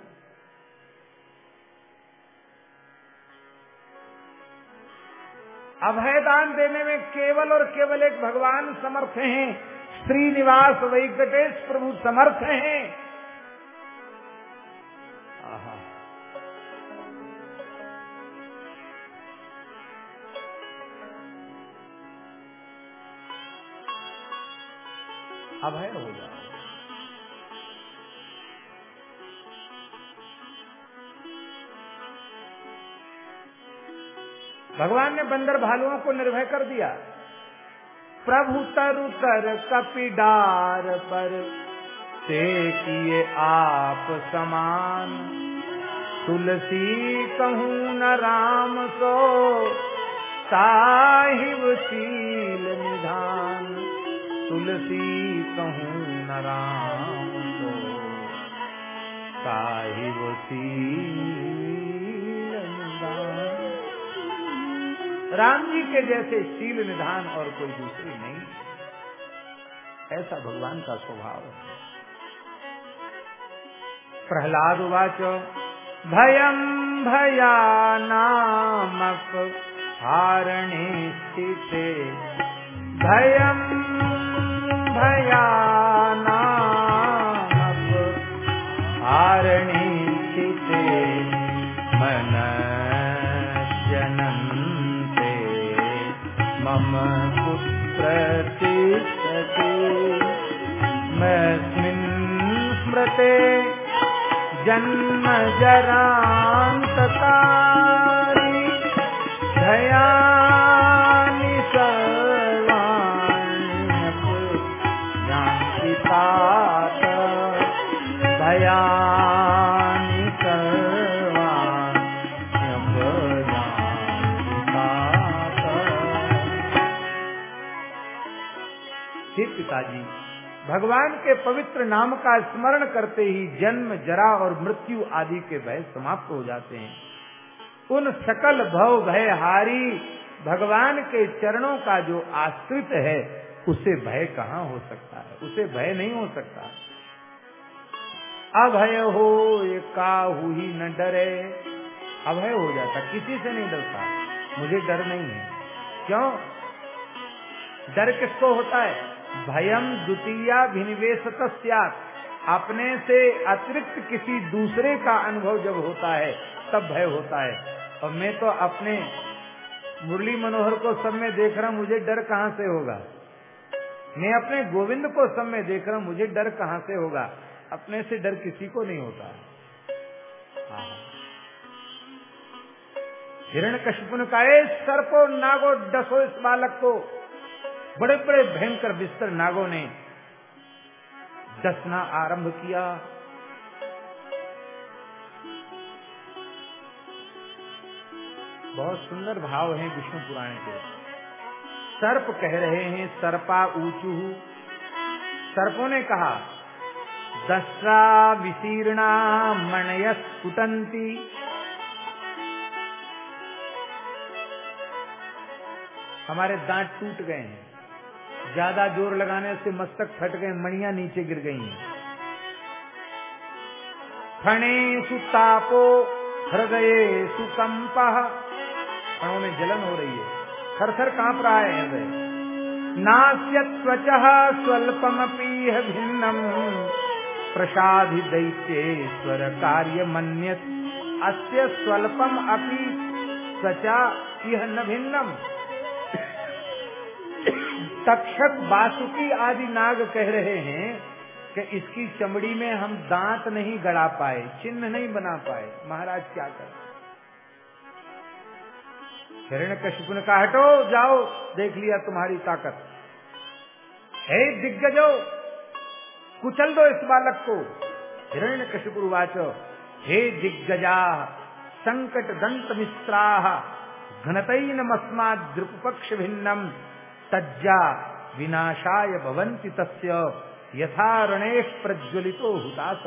अभय दान देने में केवल और केवल एक भगवान समर्थ हैं, श्रीनिवास वेंकटेश प्रभु समर्थ हैं। बंदर भालुओं को निर्भय कर दिया। प्रभु तरु तर कपिडार पर से किए आप समान। तुलसी कहूँ न राम सो, साहिब शील निधान। तुलसी कहूँ न राम सो, साहिब शील राम जी के जैसे शील निधान और कोई दूसरी नहीं। ऐसा भगवान का स्वभाव है। प्रहलाद उवाच, भयं भयानामप हारणे स्थिते। भयं जन्म जरान्ततारि धयानि सर्वाण्यप यान्ति तात तात हे पिताजी भगवान के पवित्र नाम का स्मरण करते ही जन्म, जरा और मृत्यु आदि के भय समाप्त हो जाते हैं। उन सकल भव भय हारी भगवान के चरणों का जो आश्रित है, उसे भय कहाँ हो सकता है? उसे भय नहीं हो सकता। अभय हो, ये काहू ही न डरे। अभय हो जाता, किसी से नहीं डरता। मुझे डर नहीं है। क्यों? डर किसको होता है? भयम द्वितीया भिनिवेशत अपने से अतिरिक्त किसी दूसरे का अनुभव जब होता है, तब भय होता है। और मैं तो अपने मुरली मनोहर को सब में देख रहा हूँ, मुझे डर कहाँ से होगा? मैं अपने गोविंद को सब में देख रहा हूँ, मुझे डर कहाँ से होगा? अपने से डर किसी को नहीं होता। हिरण कशपुन का सर्पो नागो डसो इस बालक को। बड़े बड़े भयंकर बिस्तर नागों ने डसना आरंभ किया। बहुत सुंदर भाव है विष्णु पुराण के। सर्प कह रहे हैं, सर्पा ऊंचू। सर्पों ने कहा, दस्रा विशीर्णा मणय स्फुटंती हमारे दांत टूट गए हैं। ज़्यादा ज़ोर लगाने से मस्तक फट गए, मणिया नीचे गिर गई। हैं फणे सुतापो, हृदय सुकंप। फणों में जलन हो रही है। थर काँप रहा है हृदय। नास्य त्वच स्वल्पमपीह भिन्नम। प्रसाधि दैत्येश्वर कार्य मन्यत अस्य स्वल्पम अपि त्वचा इह न भिन्नम। तक्षक बासुकी आदि नाग कह रहे हैं कि इसकी चमड़ी में हम दांत नहीं गड़ा पाए, चिन्ह नहीं बना पाए। महाराज क्या कर? हिरण कशिपु ने कहा, हटो, जाओ, देख लिया तुम्हारी ताकत। हे दिग्गजो, कुचल दो इस बालक को। हिरण्य कशिपु वाचो हे दिग्गजा, संकट दंत मिश्रा घनतैन मस्मा द्रुपक्ष भिन्नम तज्जा विनाशाय भवंति तस्य। यथा रणेश प्रज्वलितो हुतास।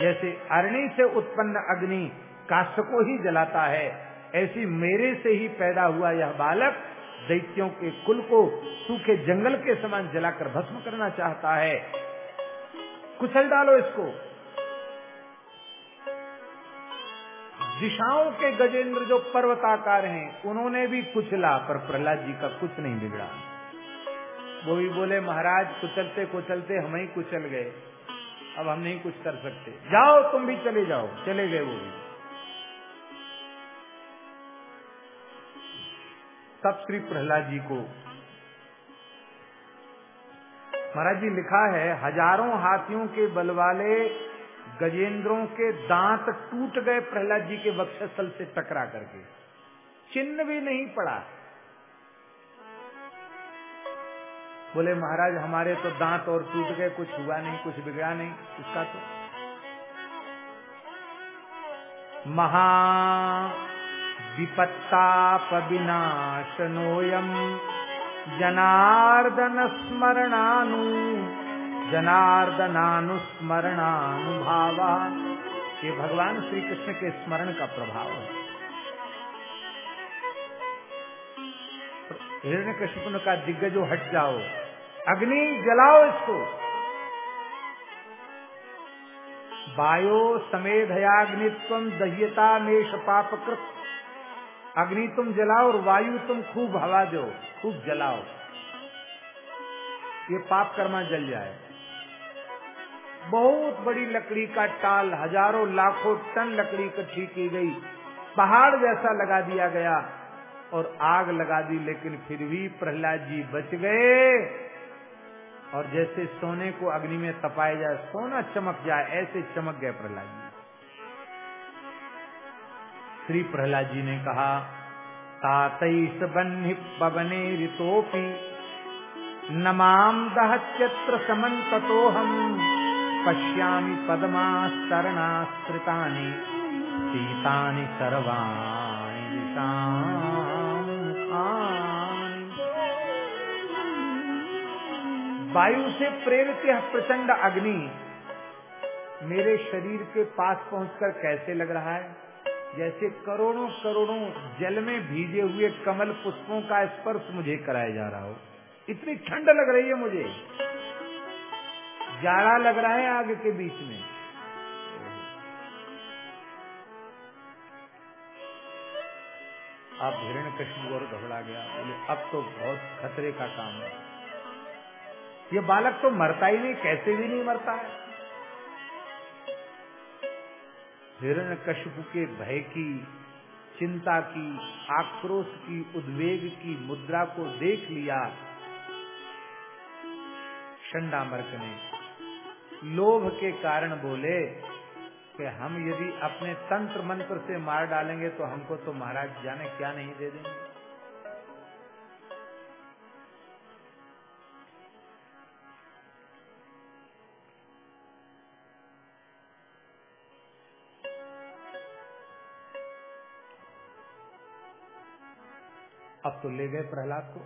जैसे अरणी से उत्पन्न अग्नि काष्ठ को ही जलाता है, ऐसी मेरे से ही पैदा हुआ यह बालक दैत्यों के कुल को सूखे जंगल के समान जलाकर भस्म करना चाहता है। कुचल डालो इसको। दिशाओं के गजेंद्र जो पर्वताकार हैं, उन्होंने भी कुचला, पर प्रहलाद जी का कुछ नहीं बिगड़ा। वो भी बोले, महाराज, कुचलते कुचलते हम ही कुचल गए। अब हम नहीं कुछ कर सकते। जाओ, तुम भी चले जाओ। चले गए वो भी। तब श्री प्रहलाद जी को महाराज जी लिखा है, हज़ारों हाथियों के बल वाले गजेंद्रों के दांत टूट गए प्रहलाद जी के वक्षस्थल से टकरा करके। चिन्ह भी नहीं पड़ा। बोले, महाराज, हमारे तो दांत और टूट गए, कुछ हुआ नहीं, कुछ बिगड़ा नहीं, उसका तो महा विपत्ताप विनाशनोयम, जनार्दन स्मरणानु जनार्दनानुस्मरणानुभाव ये भगवान श्री कृष्ण के स्मरण का प्रभाव है। हिरण्य कृष्ण का दिग्गजो हट जाओ। अग्नि जलाओ इसको। वायो समेधयाग्नित्व दह्यता मेष पापकृत। अग्नि तुम जलाओ और वायु तुम खूब हवा दो। खूब जलाओ। ये पाप कर्मा जल जाए। बहुत बड़ी लकड़ी का टाल, हज़ारों लाखों टन लकड़ी इकट्ठी की गई। पहाड़ जैसा लगा दिया गया और आग लगा दी, लेकिन फिर भी प्रहलाद जी बच गए। और जैसे सोने को अग्नि में तपाया जाए, सोना चमक जाए, ऐसे चमक गए प्रहलाद जी। श्री प्रहलाद जी ने कहा तातईस बन्हि पवने ऋतोपी नमाम दहत्यत्र समन्ततो हम पश्यामि पद्मास्तरणास्त्रितानि, सीतानि सर्वाणि वायु से प्रेरित यह प्रचंड अग्नि मेरे शरीर के पास पहुंचकर कैसे लग रहा है? जैसे करोड़ों करोड़ों जल में भीजे हुए कमल पुष्पों का स्पर्श मुझे कराया जा रहा हो। इतनी ठंड लग रही है मुझे। जाड़ा लग रहा है आग के बीच में। अब हिरण कश्मीर और घबरा गया। बोले, अब तो बहुत खतरे का काम है। ये बालक तो मरता ही नहीं, कैसे भी नहीं मरता है। हिरण कश्यप के भय की, चिंता की, आक्रोश की, उद्वेग की मुद्रा को देख लिया। चंडामर्क ने लोभ के कारण बोले कि हम यदि अपने तंत्र मंत्र से मार डालेंगे तो हमको तो महाराज जाने क्या नहीं दे देंगे। अब तो ले गए प्रहलाद को।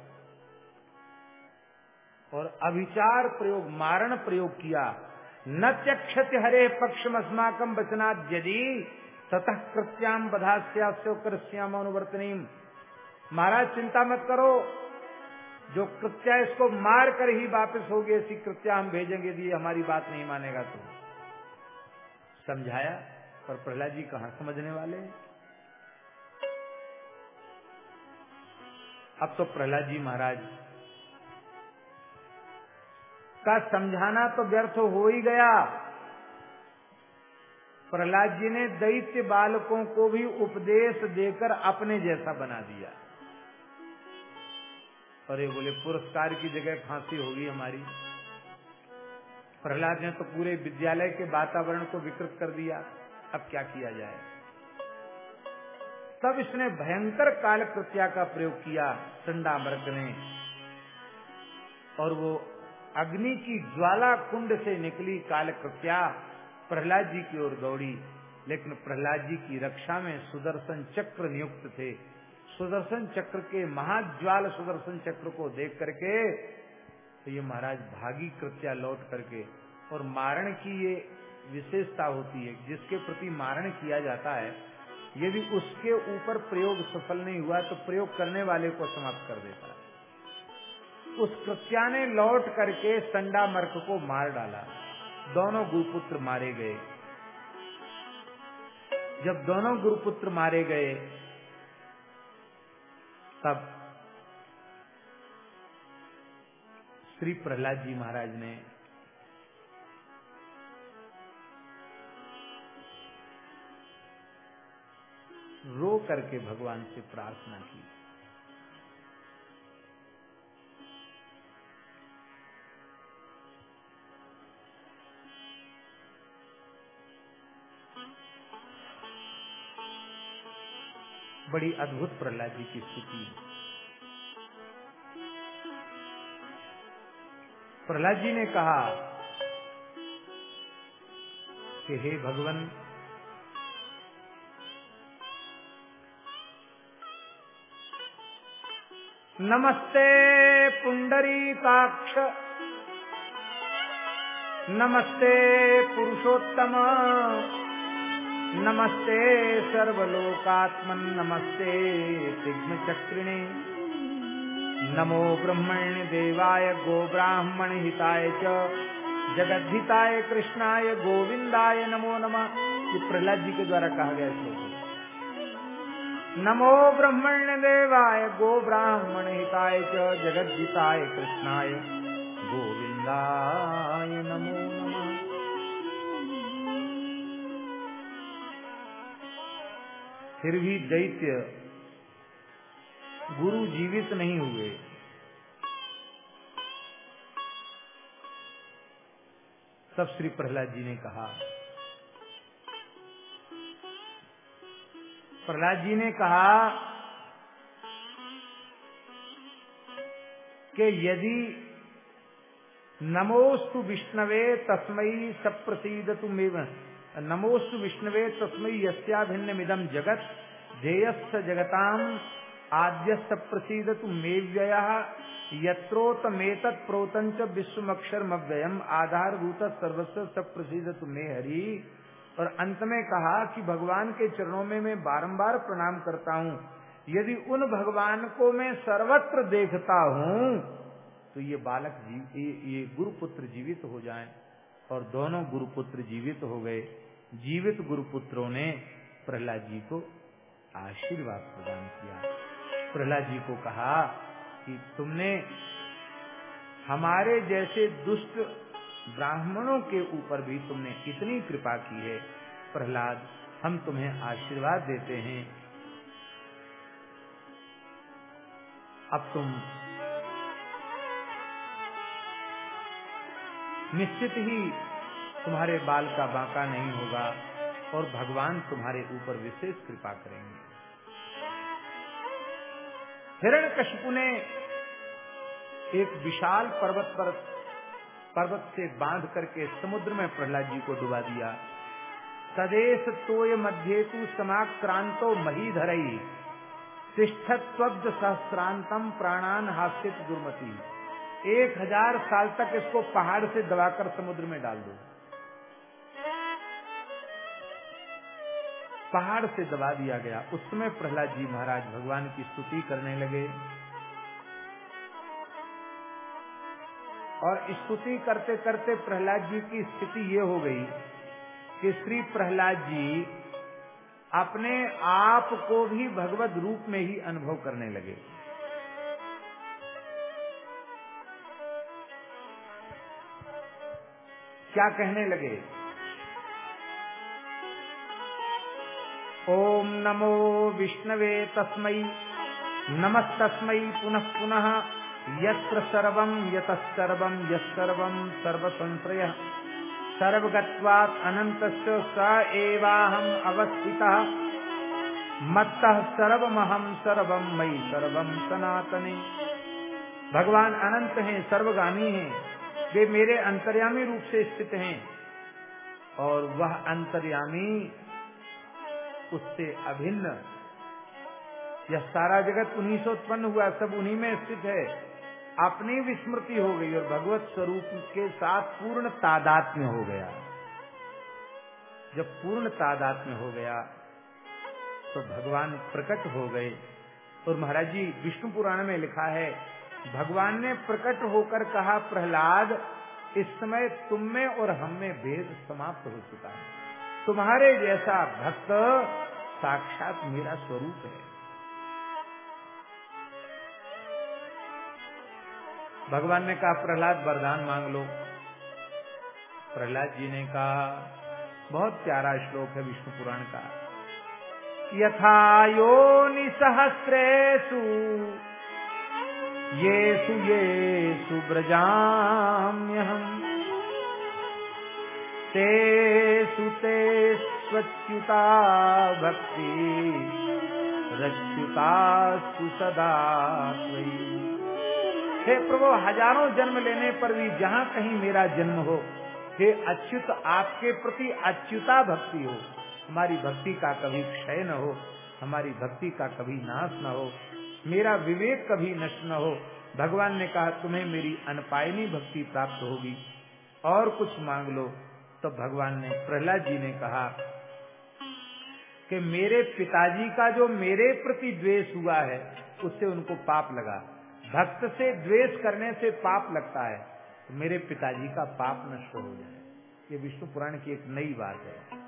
और अभिचार प्रयोग, मारण प्रयोग किया। न त्यक्षति हरे पक्षम अस्माकम बचना यदि ततः कृत्याम बधा बधास्याम अनुवर्तनी महाराज, चिंता मत करो। जो कृत्या इसको मार कर ही वापस होगी, ऐसी कृत्या हम भेजेंगे, यदि हमारी बात नहीं मानेगा तो। समझाया? पर प्रहलाद जी कहा समझने वाले अब तो प्रहलाद जी, महाराज का समझाना तो व्यर्थ हो ही गया। प्रहलाद जी ने दैत्य बालकों को भी उपदेश देकर अपने जैसा बना दिया। अरे बोले, पुरस्कार की जगह फांसी होगी हमारी। प्रहलाद ने तो पूरे विद्यालय के वातावरण को विकृत कर दिया। अब क्या किया जाए? तब इसने भयंकर काल कृत्या का प्रयोग किया चंडा मृग ने। और वो अग्नि की ज्वाला कुंड से निकली काल कृत्या प्रहलाद जी की ओर दौड़ी। लेकिन प्रहलाद जी की रक्षा में सुदर्शन चक्र नियुक्त थे। सुदर्शन चक्र के महाज्वाल सुदर्शन चक्र को देख करके तो ये महाराज भागी कृत्या लौट करके, और मारण की ये विशेषता होती है, जिसके प्रति मारण किया जाता है, यदि उसके ऊपर प्रयोग सफल नहीं हुआ तो प्रयोग करने वाले को समाप्त कर देता है। उस कृत्या ने लौट करके संडा मर्क को मार डाला। दोनों गुरुपुत्र मारे गए। जब दोनों गुरुपुत्र मारे गए, तब श्री प्रहलाद जी महाराज ने रो करके भगवान से प्रार्थना की। बड़ी अद्भुत प्रहलाद जी की स्थिति है। प्रहलाद जी ने कहा, कि हे भगवान, नमस्ते पुंडरी पुंडरीकाक्ष नमस्ते पुरुषोत्तम। नमस्ते सर्वलोकात्मन नमस्ते सिग्म चक्रिणे नमो ब्रह्मण्य देवाय गो ब्राह्मण हिताय च, जगद्धिताय कृष्णाय गोविंदाय नमो नमः। ये प्रहलाद जी के द्वारा कहा गया श्लोक नमो ब्रह्मण्य देवाय गो ब्राह्मण हिताय च, जगद्धिताय कृष्णाय गोविंदाय नमो नमः। फिर भी दैत्य गुरु जीवित नहीं हुए। तब श्री प्रहलाद जी ने कहा, प्रहलाद जी ने कहा कि यदि नमोस्तु विष्णवे तस्मयी सप्रसीद तुमेव नमोस्तु विष्णवे यस्याभिन्नमिदम जगत ध्येयस्थ जगताम आद्यस्थ प्रसीद मेव्यय यत्रोतमेत प्रोतंच विश्वमक्षरमव्ययम आधारभूत सर्वस्व सब प्रसिद्ध मे हरि। और अंत में कहा कि भगवान के चरणों में मैं बारंबार प्रणाम करता हूँ। यदि उन भगवान को मैं सर्वत्र देखता हूँ तो ये बालक जीव ये, ये गुरुपुत्र जीवित हो जाएँ। और दोनों गुरुपुत्र जीवित हो गए। जीवित गुरुपुत्रों ने प्रहलाद जी को आशीर्वाद प्रदान किया। प्रहलाद जी को कहा कि तुमने हमारे जैसे दुष्ट ब्राह्मणों के ऊपर भी तुमने इतनी कृपा की है। प्रहलाद, हम तुम्हें आशीर्वाद देते हैं। अब तुम निश्चित ही तुम्हारे बाल का बांका नहीं होगा और भगवान तुम्हारे ऊपर विशेष कृपा करेंगे। हिरण कशपु ने एक विशाल पर्वत पर, पर्वत से बाँध करके समुद्र में प्रहलाद जी को डुबा दिया। सदेश तोय मध्य तु समाक्रांतो मही धरई तिष्ठत्वब्द सहस्रांतम प्राणान हास्यत दुर्मति। एक हज़ार साल तक इसको पहाड़ से दबाकर समुद्र में डाल दो। पहाड़ से दबा दिया गया। उस समय प्रहलाद जी महाराज भगवान की स्तुति करने लगे। और स्तुति करते करते प्रहलाद जी की स्थिति ये हो गई कि श्री प्रहलाद जी अपने आप को भी भगवत रूप में ही अनुभव करने लगे। क्या कहने लगे? ओम नमो विष्णवे तस्मै नमस्तस्मै पुनः पुनः, यत्र सर्वं यतः सर्वं यस्सर्वं सर्वसंश्रयः। सर्वगत्वात् अनन्तस्य स एवाहम् अवस्थितः। मत्तः सर्वमहं सर्वं मयि सर्वं सनातने। भगवान अनंत हैं, सर्वगामी हैं। वे मेरे अंतर्यामी रूप से स्थित हैं। और वह अंतर्यामी उससे अभिन्न। यह सारा जगत उन्हीं से उत्पन्न हुआ, सब उन्हीं में स्थित है। अपनी विस्मृति हो गई और भगवत स्वरूप के साथ पूर्ण तादात्म्य हो गया। जब पूर्ण तादात्म्य हो गया तो भगवान प्रकट हो गए। और महाराज जी, विष्णु पुराण में लिखा है भगवान ने प्रकट होकर कहा, प्रहलाद, इस समय तुम में और हम में भेद समाप्त हो चुका है। तुम्हारे जैसा भक्त साक्षात मेरा स्वरूप है। भगवान ने कहा, प्रहलाद, वरदान मांग लो। प्रहलाद जी ने कहा, बहुत प्यारा श्लोक है विष्णु पुराण का। यथा योनि सहस्रेशु येषु येषु व्रजाम्यहम् तेषु ते स्वच्युता भक्ति, रच्युता सुसदा हे प्रभु, हज़ारों जन्म लेने पर भी जहाँ कहीं मेरा जन्म हो, हे अच्युत, आपके प्रति अच्युता भक्ति हो। हमारी भक्ति का कभी क्षय न हो, हमारी भक्ति का कभी नाश न हो। मेरा विवेक कभी नष्ट न हो। भगवान ने कहा, तुम्हें मेरी अनपायनी भक्ति प्राप्त होगी। और कुछ मांग लो। तो भगवान ने, प्रहलाद जी ने कहा कि मेरे पिताजी का जो मेरे प्रति द्वेष हुआ है, उससे उनको पाप लगा। भक्त से द्वेष करने से पाप लगता है तो मेरे पिताजी का पाप नष्ट हो जाए। ये विष्णु पुराण की एक नई बात है।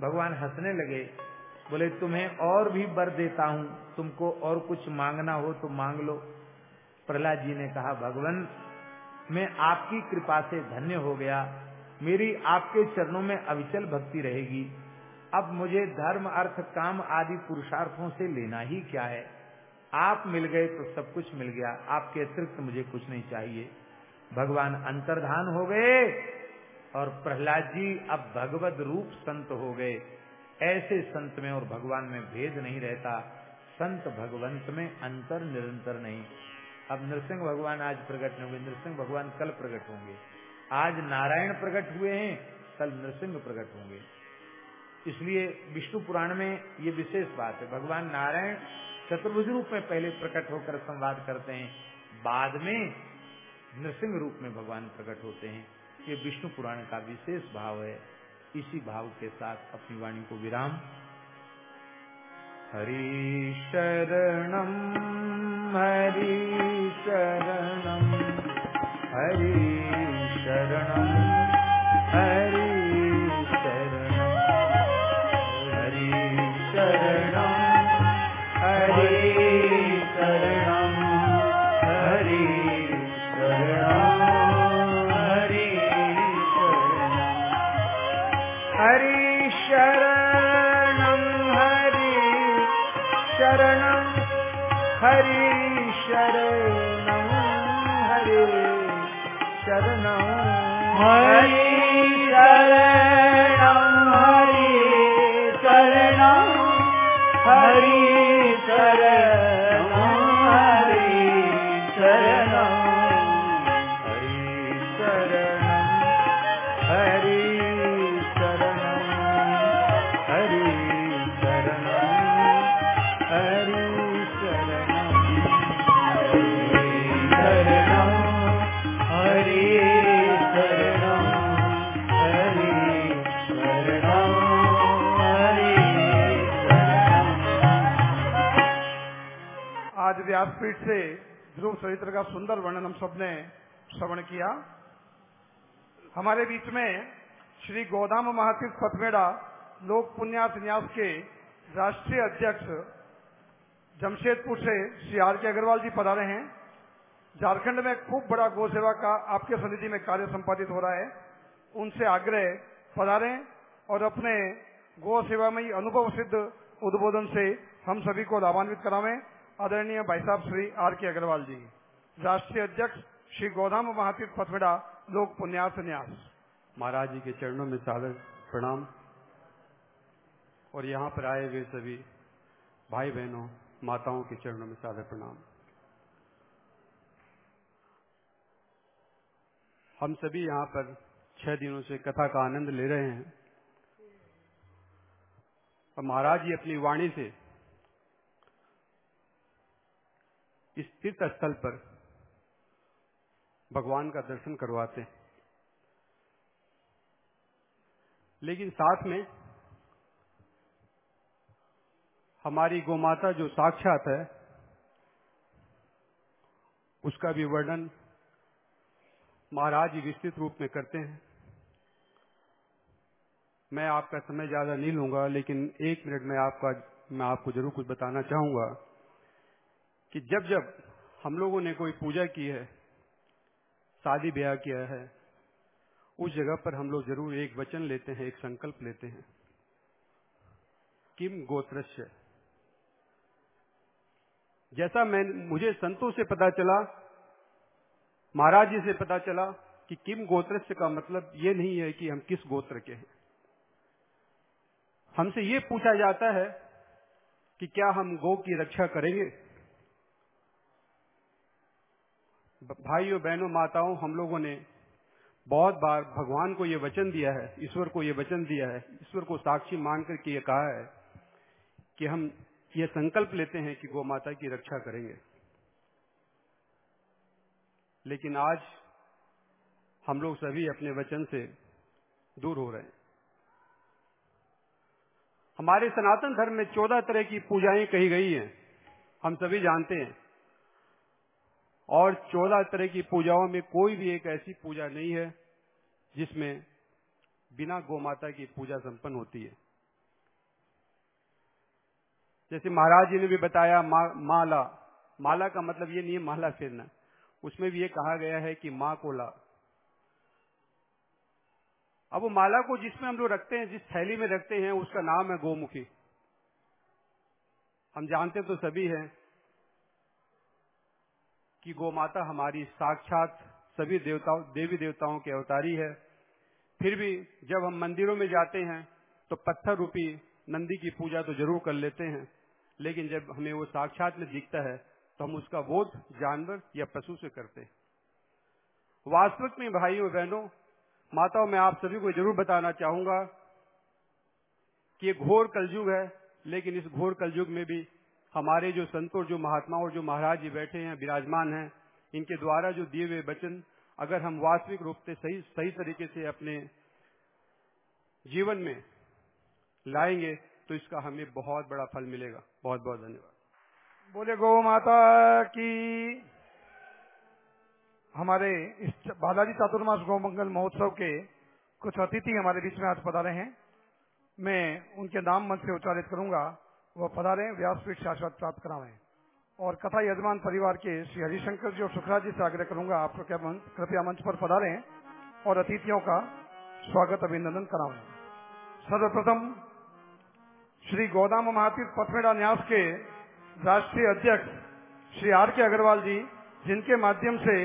भगवान हंसने लगे बोले, तुम्हें और भी बर देता हूँ। तुमको और कुछ मांगना हो तो मांग लो। प्रहलाद जी ने कहा, भगवान, मैं आपकी कृपा से धन्य हो गया। मेरी आपके चरणों में अविचल भक्ति रहेगी। अब मुझे धर्म, अर्थ, काम आदि पुरुषार्थों से लेना ही क्या है? आप मिल गए तो सब कुछ मिल गया। आपके अतिरिक्त मुझे कुछ नहीं चाहिए। भगवान अंतर्धान हो गए और प्रहलाद जी अब भगवत रूप संत हो गए। ऐसे संत में और भगवान में भेद नहीं रहता। संत भगवंत में अंतर निरंतर नहीं। अब नरसिंह भगवान आज प्रकट होंगे। नरसिंह भगवान कल प्रकट होंगे। आज नारायण प्रकट हुए हैं, कल नरसिंह प्रकट होंगे। इसलिए विष्णु पुराण में ये विशेष बात है। भगवान नारायण चतुर्भुज रूप में पहले प्रकट होकर संवाद करते हैं। बाद में नृसिंह रूप में भगवान प्रकट होते हैं। ये विष्णु पुराण का विशेष भाव है। इसी भाव के साथ अपनी वाणी को विराम। हरि शरणम हरि शरणम हरि शरणम व्यासपीठ से ध्रुव चरित्र का सुंदर वर्णन हम सबने श्रवण किया। हमारे बीच में श्री गोदाम महातीर्थ पथमेड़ा लोक पुण्यार्थ न्यास के राष्ट्रीय अध्यक्ष जमशेदपुर से श्री आर के अग्रवाल जी पधारे हैं। झारखंड में खूब बड़ा गो सेवा का आपके समिति में कार्य संपादित हो रहा है। उनसे आग्रह पधारें और अपने गो सेवा में अनुभव सिद्ध उद्बोधन से हम सभी को लाभान्वित करावें। आदरणीय भाई साहब श्री आर के अग्रवाल जी, राष्ट्रीय अध्यक्ष श्री गोधाम महातीर्थ पथमेड़ा लोक पुण्यार्थ न्यास। महाराज जी के चरणों में सादर प्रणाम। और यहाँ पर आए हुए सभी भाई बहनों माताओं के चरणों में सादर प्रणाम। हम सभी यहाँ पर छह दिनों से कथा का आनंद ले रहे हैं। और महाराज जी अपनी वाणी से इस तीर्थ स्थल पर भगवान का दर्शन करवाते हैं। लेकिन साथ में हमारी गोमाता जो साक्षात है, उसका भी वर्णन महाराज विस्तृत रूप में करते हैं। मैं आपका समय ज़्यादा नहीं लूँगा, लेकिन एक मिनट में आपका, मैं आपको ज़रूर कुछ बताना चाहूँगा। कि जब जब हम लोगों ने कोई पूजा की है, शादी ब्याह किया है, उस जगह पर हम लोग ज़रूर एक वचन लेते हैं, एक संकल्प लेते हैं। किम गोत्रस्य? जैसा मैं, मुझे संतों से पता चला, महाराज जी से पता चला कि किम गोत्रस्य का मतलब ये नहीं है कि हम किस गोत्र के हैं। हमसे ये पूछा जाता है कि क्या हम गौ की रक्षा करेंगे? भाइयों, बहनों, माताओं, हम लोगों ने बहुत बार भगवान को ये वचन दिया है, ईश्वर को ये वचन दिया है, ईश्वर को साक्षी मान करके ये कहा है कि हम ये संकल्प लेते हैं कि गौ माता की रक्षा करेंगे। लेकिन आज हम लोग सभी अपने वचन से दूर हो रहे हैं। हमारे सनातन धर्म में चौदह तरह की पूजाएँ कही गई हैं, हम सभी जानते हैं। और चौदह तरह की पूजाओं में कोई भी एक ऐसी पूजा नहीं है जिसमें बिना गौ माता की पूजा संपन्न होती है। जैसे महाराज जी ने भी बताया मा, माला। माला का मतलब ये नहीं है माला फेरना। उसमें भी ये कहा गया है कि माँ को ला। अब वो माला को जिसमें हम लोग रखते हैं जिस थैली में रखते हैं उसका नाम है गोमुखी। हम जानते तो सभी हैं कि गो माता हमारी साक्षात सभी देवताओं, देवी देवताओं के अवतारी है। फिर भी जब हम मंदिरों में जाते हैं तो पत्थर रूपी नंदी की पूजा तो ज़रूर कर लेते हैं। लेकिन जब हमें वो साक्षात में दिखता है तो हम उसका बोध जानवर या पशु से करते हैं। वास्तविक में भाइयों, बहनों, माताओं, मैं आप सभी को ज़रूर बताना चाहूँगा कि ये घोर कलयुग है, लेकिन इस घोर कलयुग में भी हमारे जो संतों जो महात्मा और जो महाराज जी बैठे हैं, विराजमान हैं, इनके द्वारा जो दिए हुए वचन, अगर हम वास्तविक रूप से सही सही तरीके से अपने जीवन में लाएँगे तो इसका हमें बहुत बड़ा फल मिलेगा। बहुत बहुत धन्यवाद। बोले, गौ माता की हमारे इस बालाजी चातुर्मास गौ मंगल महोत्सव के कुछ अतिथि हमारे बीच में आज पधारे हैं। मैं उनके नाम मन से उच्चारित करूँगा। वह पधारे व्यासपीठ से आशीर्वाद प्राप्त करावें। और कथा यजमान परिवार के श्री हरिशंकर जी और सुखराज जी से आग्रह करूँगा आप कृपया मंच पर पधारें और अतिथियों का स्वागत अभिनंदन करावें सर्वप्रथम, श्री गोदाम महातीर्थ पथमेड़ा न्यास के राष्ट्रीय अध्यक्ष श्री आर के अग्रवाल जी, जिनके माध्यम से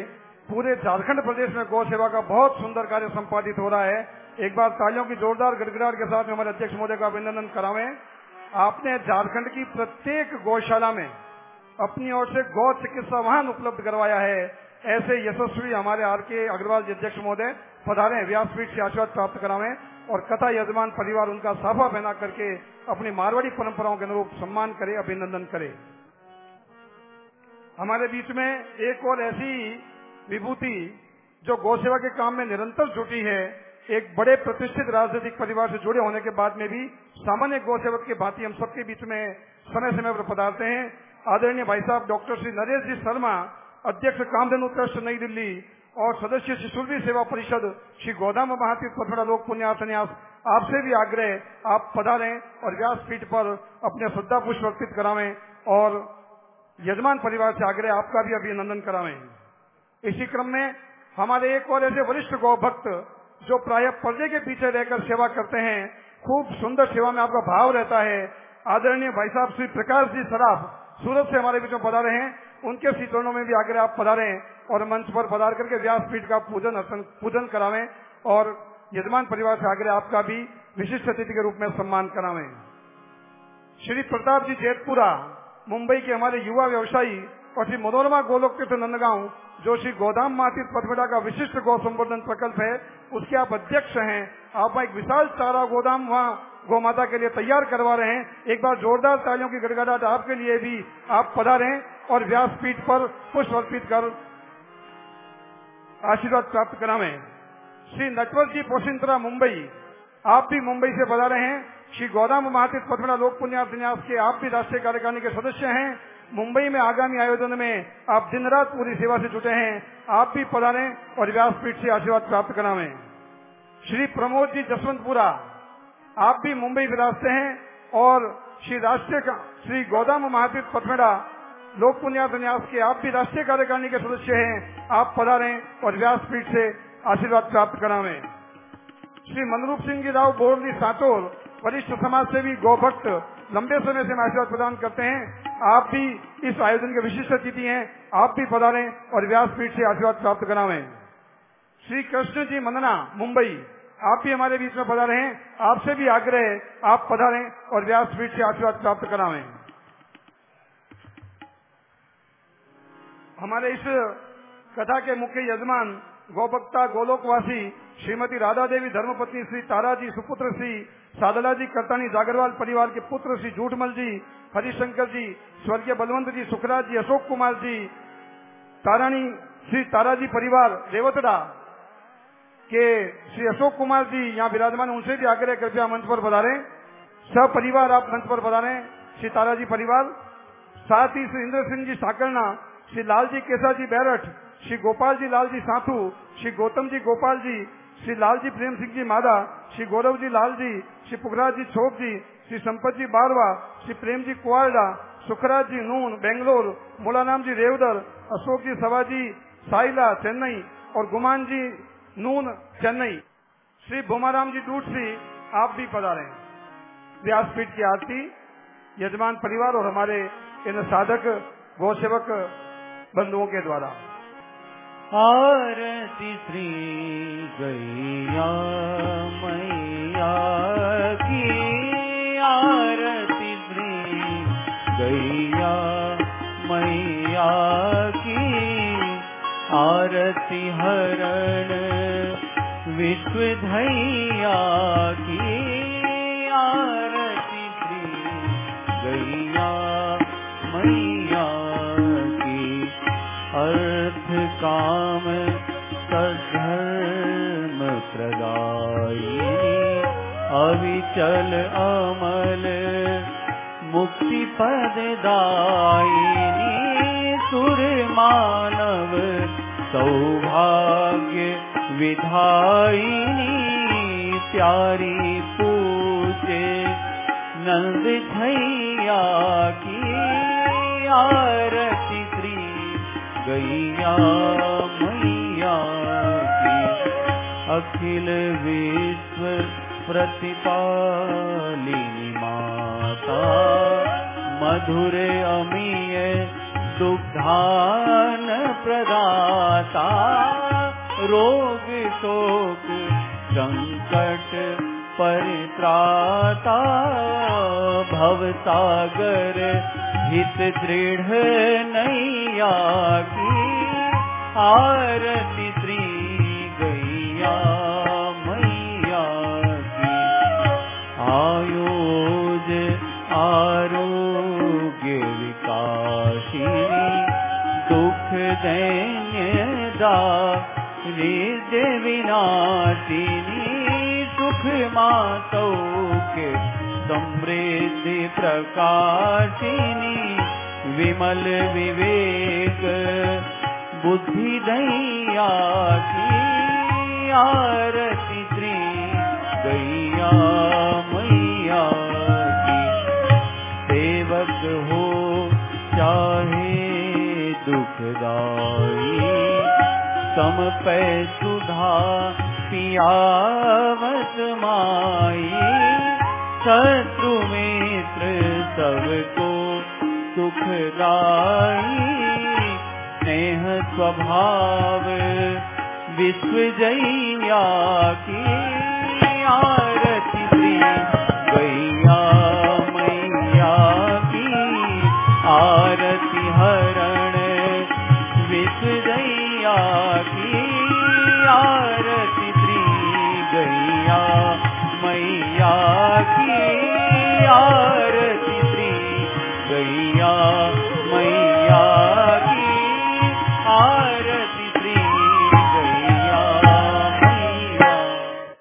पूरे झारखंड प्रदेश में गौ सेवा का बहुत सुंदर कार्य संपादित हो रहा है, एक बार तालियों की जोरदार गड़गड़ाहट के साथ में हमारे अध्यक्ष महोदय का अभिनंदन करावें। आपने झारखंड की प्रत्येक गौशाला में अपनी ओर से गौ चिकित्सा वाहन उपलब्ध करवाया है। ऐसे यशस्वी हमारे आर के अग्रवाल अध्यक्ष महोदय, पधारे, व्यासपीठ से आशीर्वाद प्राप्त करावे और कथा यजमान परिवार उनका साफा पहना करके अपनी मारवाड़ी परंपराओं के अनुरूप सम्मान करे, अभिनंदन करे। हमारे बीच में एक और ऐसी विभूति जो गौ सेवा के काम में निरंतर जुटी है एक बड़े प्रतिष्ठित राजनीतिक परिवार से जुड़े होने के बाद में भी सामान्य गौ सेवक के भांति हम सबके बीच में समय समय पर पधारते हैं। आदरणीय भाई साहब, डॉक्टर श्री नरेश जी शर्मा, अध्यक्ष कामधेनु ट्रस्ट, नई दिल्ली, और सदस्य शिशुर्वी सेवा परिषद, श्री गोदाम महातीर्थ पथड़ा लोक पुण्यासन्यास आपसे भी आग्रह, आप पधारें और व्यासपीठ पर अपने श्रद्धा पुष्प अर्पित करावें और यजमान परिवार से आग्रह, आपका भी अभिनंदन करावें। इसी क्रम में हमारे एक और ऐसे वरिष्ठ गौ भक्त जो प्राय पर्दे के पीछे रहकर सेवा करते हैं, खूब सुंदर सेवा में आपका भाव रहता है। आदरणीय भाई साहब श्री प्रकाश जी सराफ सूरत से हमारे बीच में पधारे हैं। उनके श्री चरणों में भी आगे आप पधारे और मंच पर पधार करके व्यासपीठ का पूजन पूजन करावें और यजमान परिवार से आगे आपका भी विशिष्ट अतिथि के रूप में सम्मान करावें। श्री प्रताप जी जेतपुरा, मुंबई के हमारे युवा व्यवसायी और श्री मनोरमा गोलोक तीर्थ नंदगांव जो श्री गोदाम मातीत पथमेड़ा का विशिष्ट गौ संवर्धन प्रकल्प है। उसके आप अध्यक्ष हैं। आप एक विशाल चारा गोदाम वहाँ गौ माता के लिए तैयार करवा रहे हैं। एक बार जोरदार तालियों की गड़गड़ाहट आपके लिए भी आप पधारें और व्यासपीठ पर पुष्प अर्पित कर आशीर्वाद प्राप्त करावे। श्री नटवर जी पोषिंत्रा मुंबई। आप भी मुंबई से पधारे हैं। श्री गौदाम महातीत पथमेड़ा लोक पुण्यास के आप भी राष्ट्रीय कार्यकारिणी के सदस्य हैं। मुंबई में आगामी आयोजन में आप दिन रात पूरी सेवा से जुटे हैं। आप भी पधारें और व्यासपीठ से आशीर्वाद प्राप्त करावे। श्री प्रमोद जी जसवंतपुरा, आप भी मुंबई विरासते हैं और श्री राष्ट्रीय श्री गोदाम महातीर्थ पथमेड़ा, लोक पुण्यास के आप भी राष्ट्रीय कार्यकारिणी के सदस्य हैं। आप पधारे और व्यासपीठ से आशीर्वाद प्राप्त करावे। श्री मनरूप सिंह जी राव बोरली सातोर, वरिष्ठ समाज सेवी गौभक्त लंबे समय से आशीर्वाद प्रदान करते हैं। आप भी इस आयोजन के विशिष्ट अतिथि हैं। आप भी पधारें और व्यासपीठ से आशीर्वाद प्राप्त करावें। श्री कृष्ण जी मंदना, मुंबई। आप भी हमारे बीच में पधारे हैं। आपसे भी आग्रह है, आप पधारें और व्यासपीठ से आशीर्वाद प्राप्त करावें। हमारे इस कथा के मुख्य यजमान गौभक्ता गोलोकवासी श्रीमती राधा देवी, धर्मपत्नी श्री ताराजी, सुपुत्र श्री सादला जी, करतानी जागरवाल परिवार के पुत्र श्री झूठमल जी, हरिशंकर जी, स्वर्गीय बलवंत जी, सुखराज जी, अशोक कुमार जी, तारानी, श्री ताराजी परिवार रेवतड़ा के श्री अशोक कुमार जी, यहाँ विराजमान, उनसे भी आग्रह कृपया मंच पर बधारे सब परिवार आप मंच पर बधारे श्री ताराजी परिवार। साथ ही श्री इंद्र सिंह जी साकरना, श्री लाल जी केसा जी बैरठ, श्री गोपाल जी लाल जी साथू, श्री गौतम जी गोपाल जी श्री लाल जी प्रेम सिंह जी मादा, श्री गौरव जी लाल जी श्री पुखराज जी छोप जी श्री संपत जी बारवा, श्री प्रेम जी कुआरडा सुखराज जी नून, बेंगलोर मोलानाम जी रेवदर अशोक जी सवाजी साइला चेन्नई, और गुमान जी नून, चेन्नई। श्री भूमाराम जी दूसरी आप भी पधारे। व्यासपीठ की आरती, यजमान परिवार और हमारे इन साधक, गौ सेवक, बंधुओं के द्वारा। आरती श्री गैया मैया की आरती श्री गैया मैया की आरती हरण विश्व धैया की काम सधर्म प्रदायिनी। अविचल अमल मुक्ति पददायिनी सुर मानव सौभाग्य विधायिनी। प्यारी पूजे नंद छैया की आरती। गैया मैया की अखिल विश्व प्रतिपालिनी माता। मधुर अमीय दुग्धान प्रदाता। रोग शोक संकट परित्राता। भवसागर हित दृढ़ नैया की आरती श्री गैया मैया की। आयोज आरोग्य विकासिनी दुख दैन्य दारिद्र विनाशिनी। सुख मातौ के समृद्धि प्रकाशिनी, विमल विवेक, बुद्धि दैया की आरती श्री गैया मैया की। सेवक हो, चाहे दुखदाई, सम पै सुधा, पियावत माई। शत्रु मित्र सबको सुखदाई स्नेह स्वभाव विश्व जैया की आरती गैया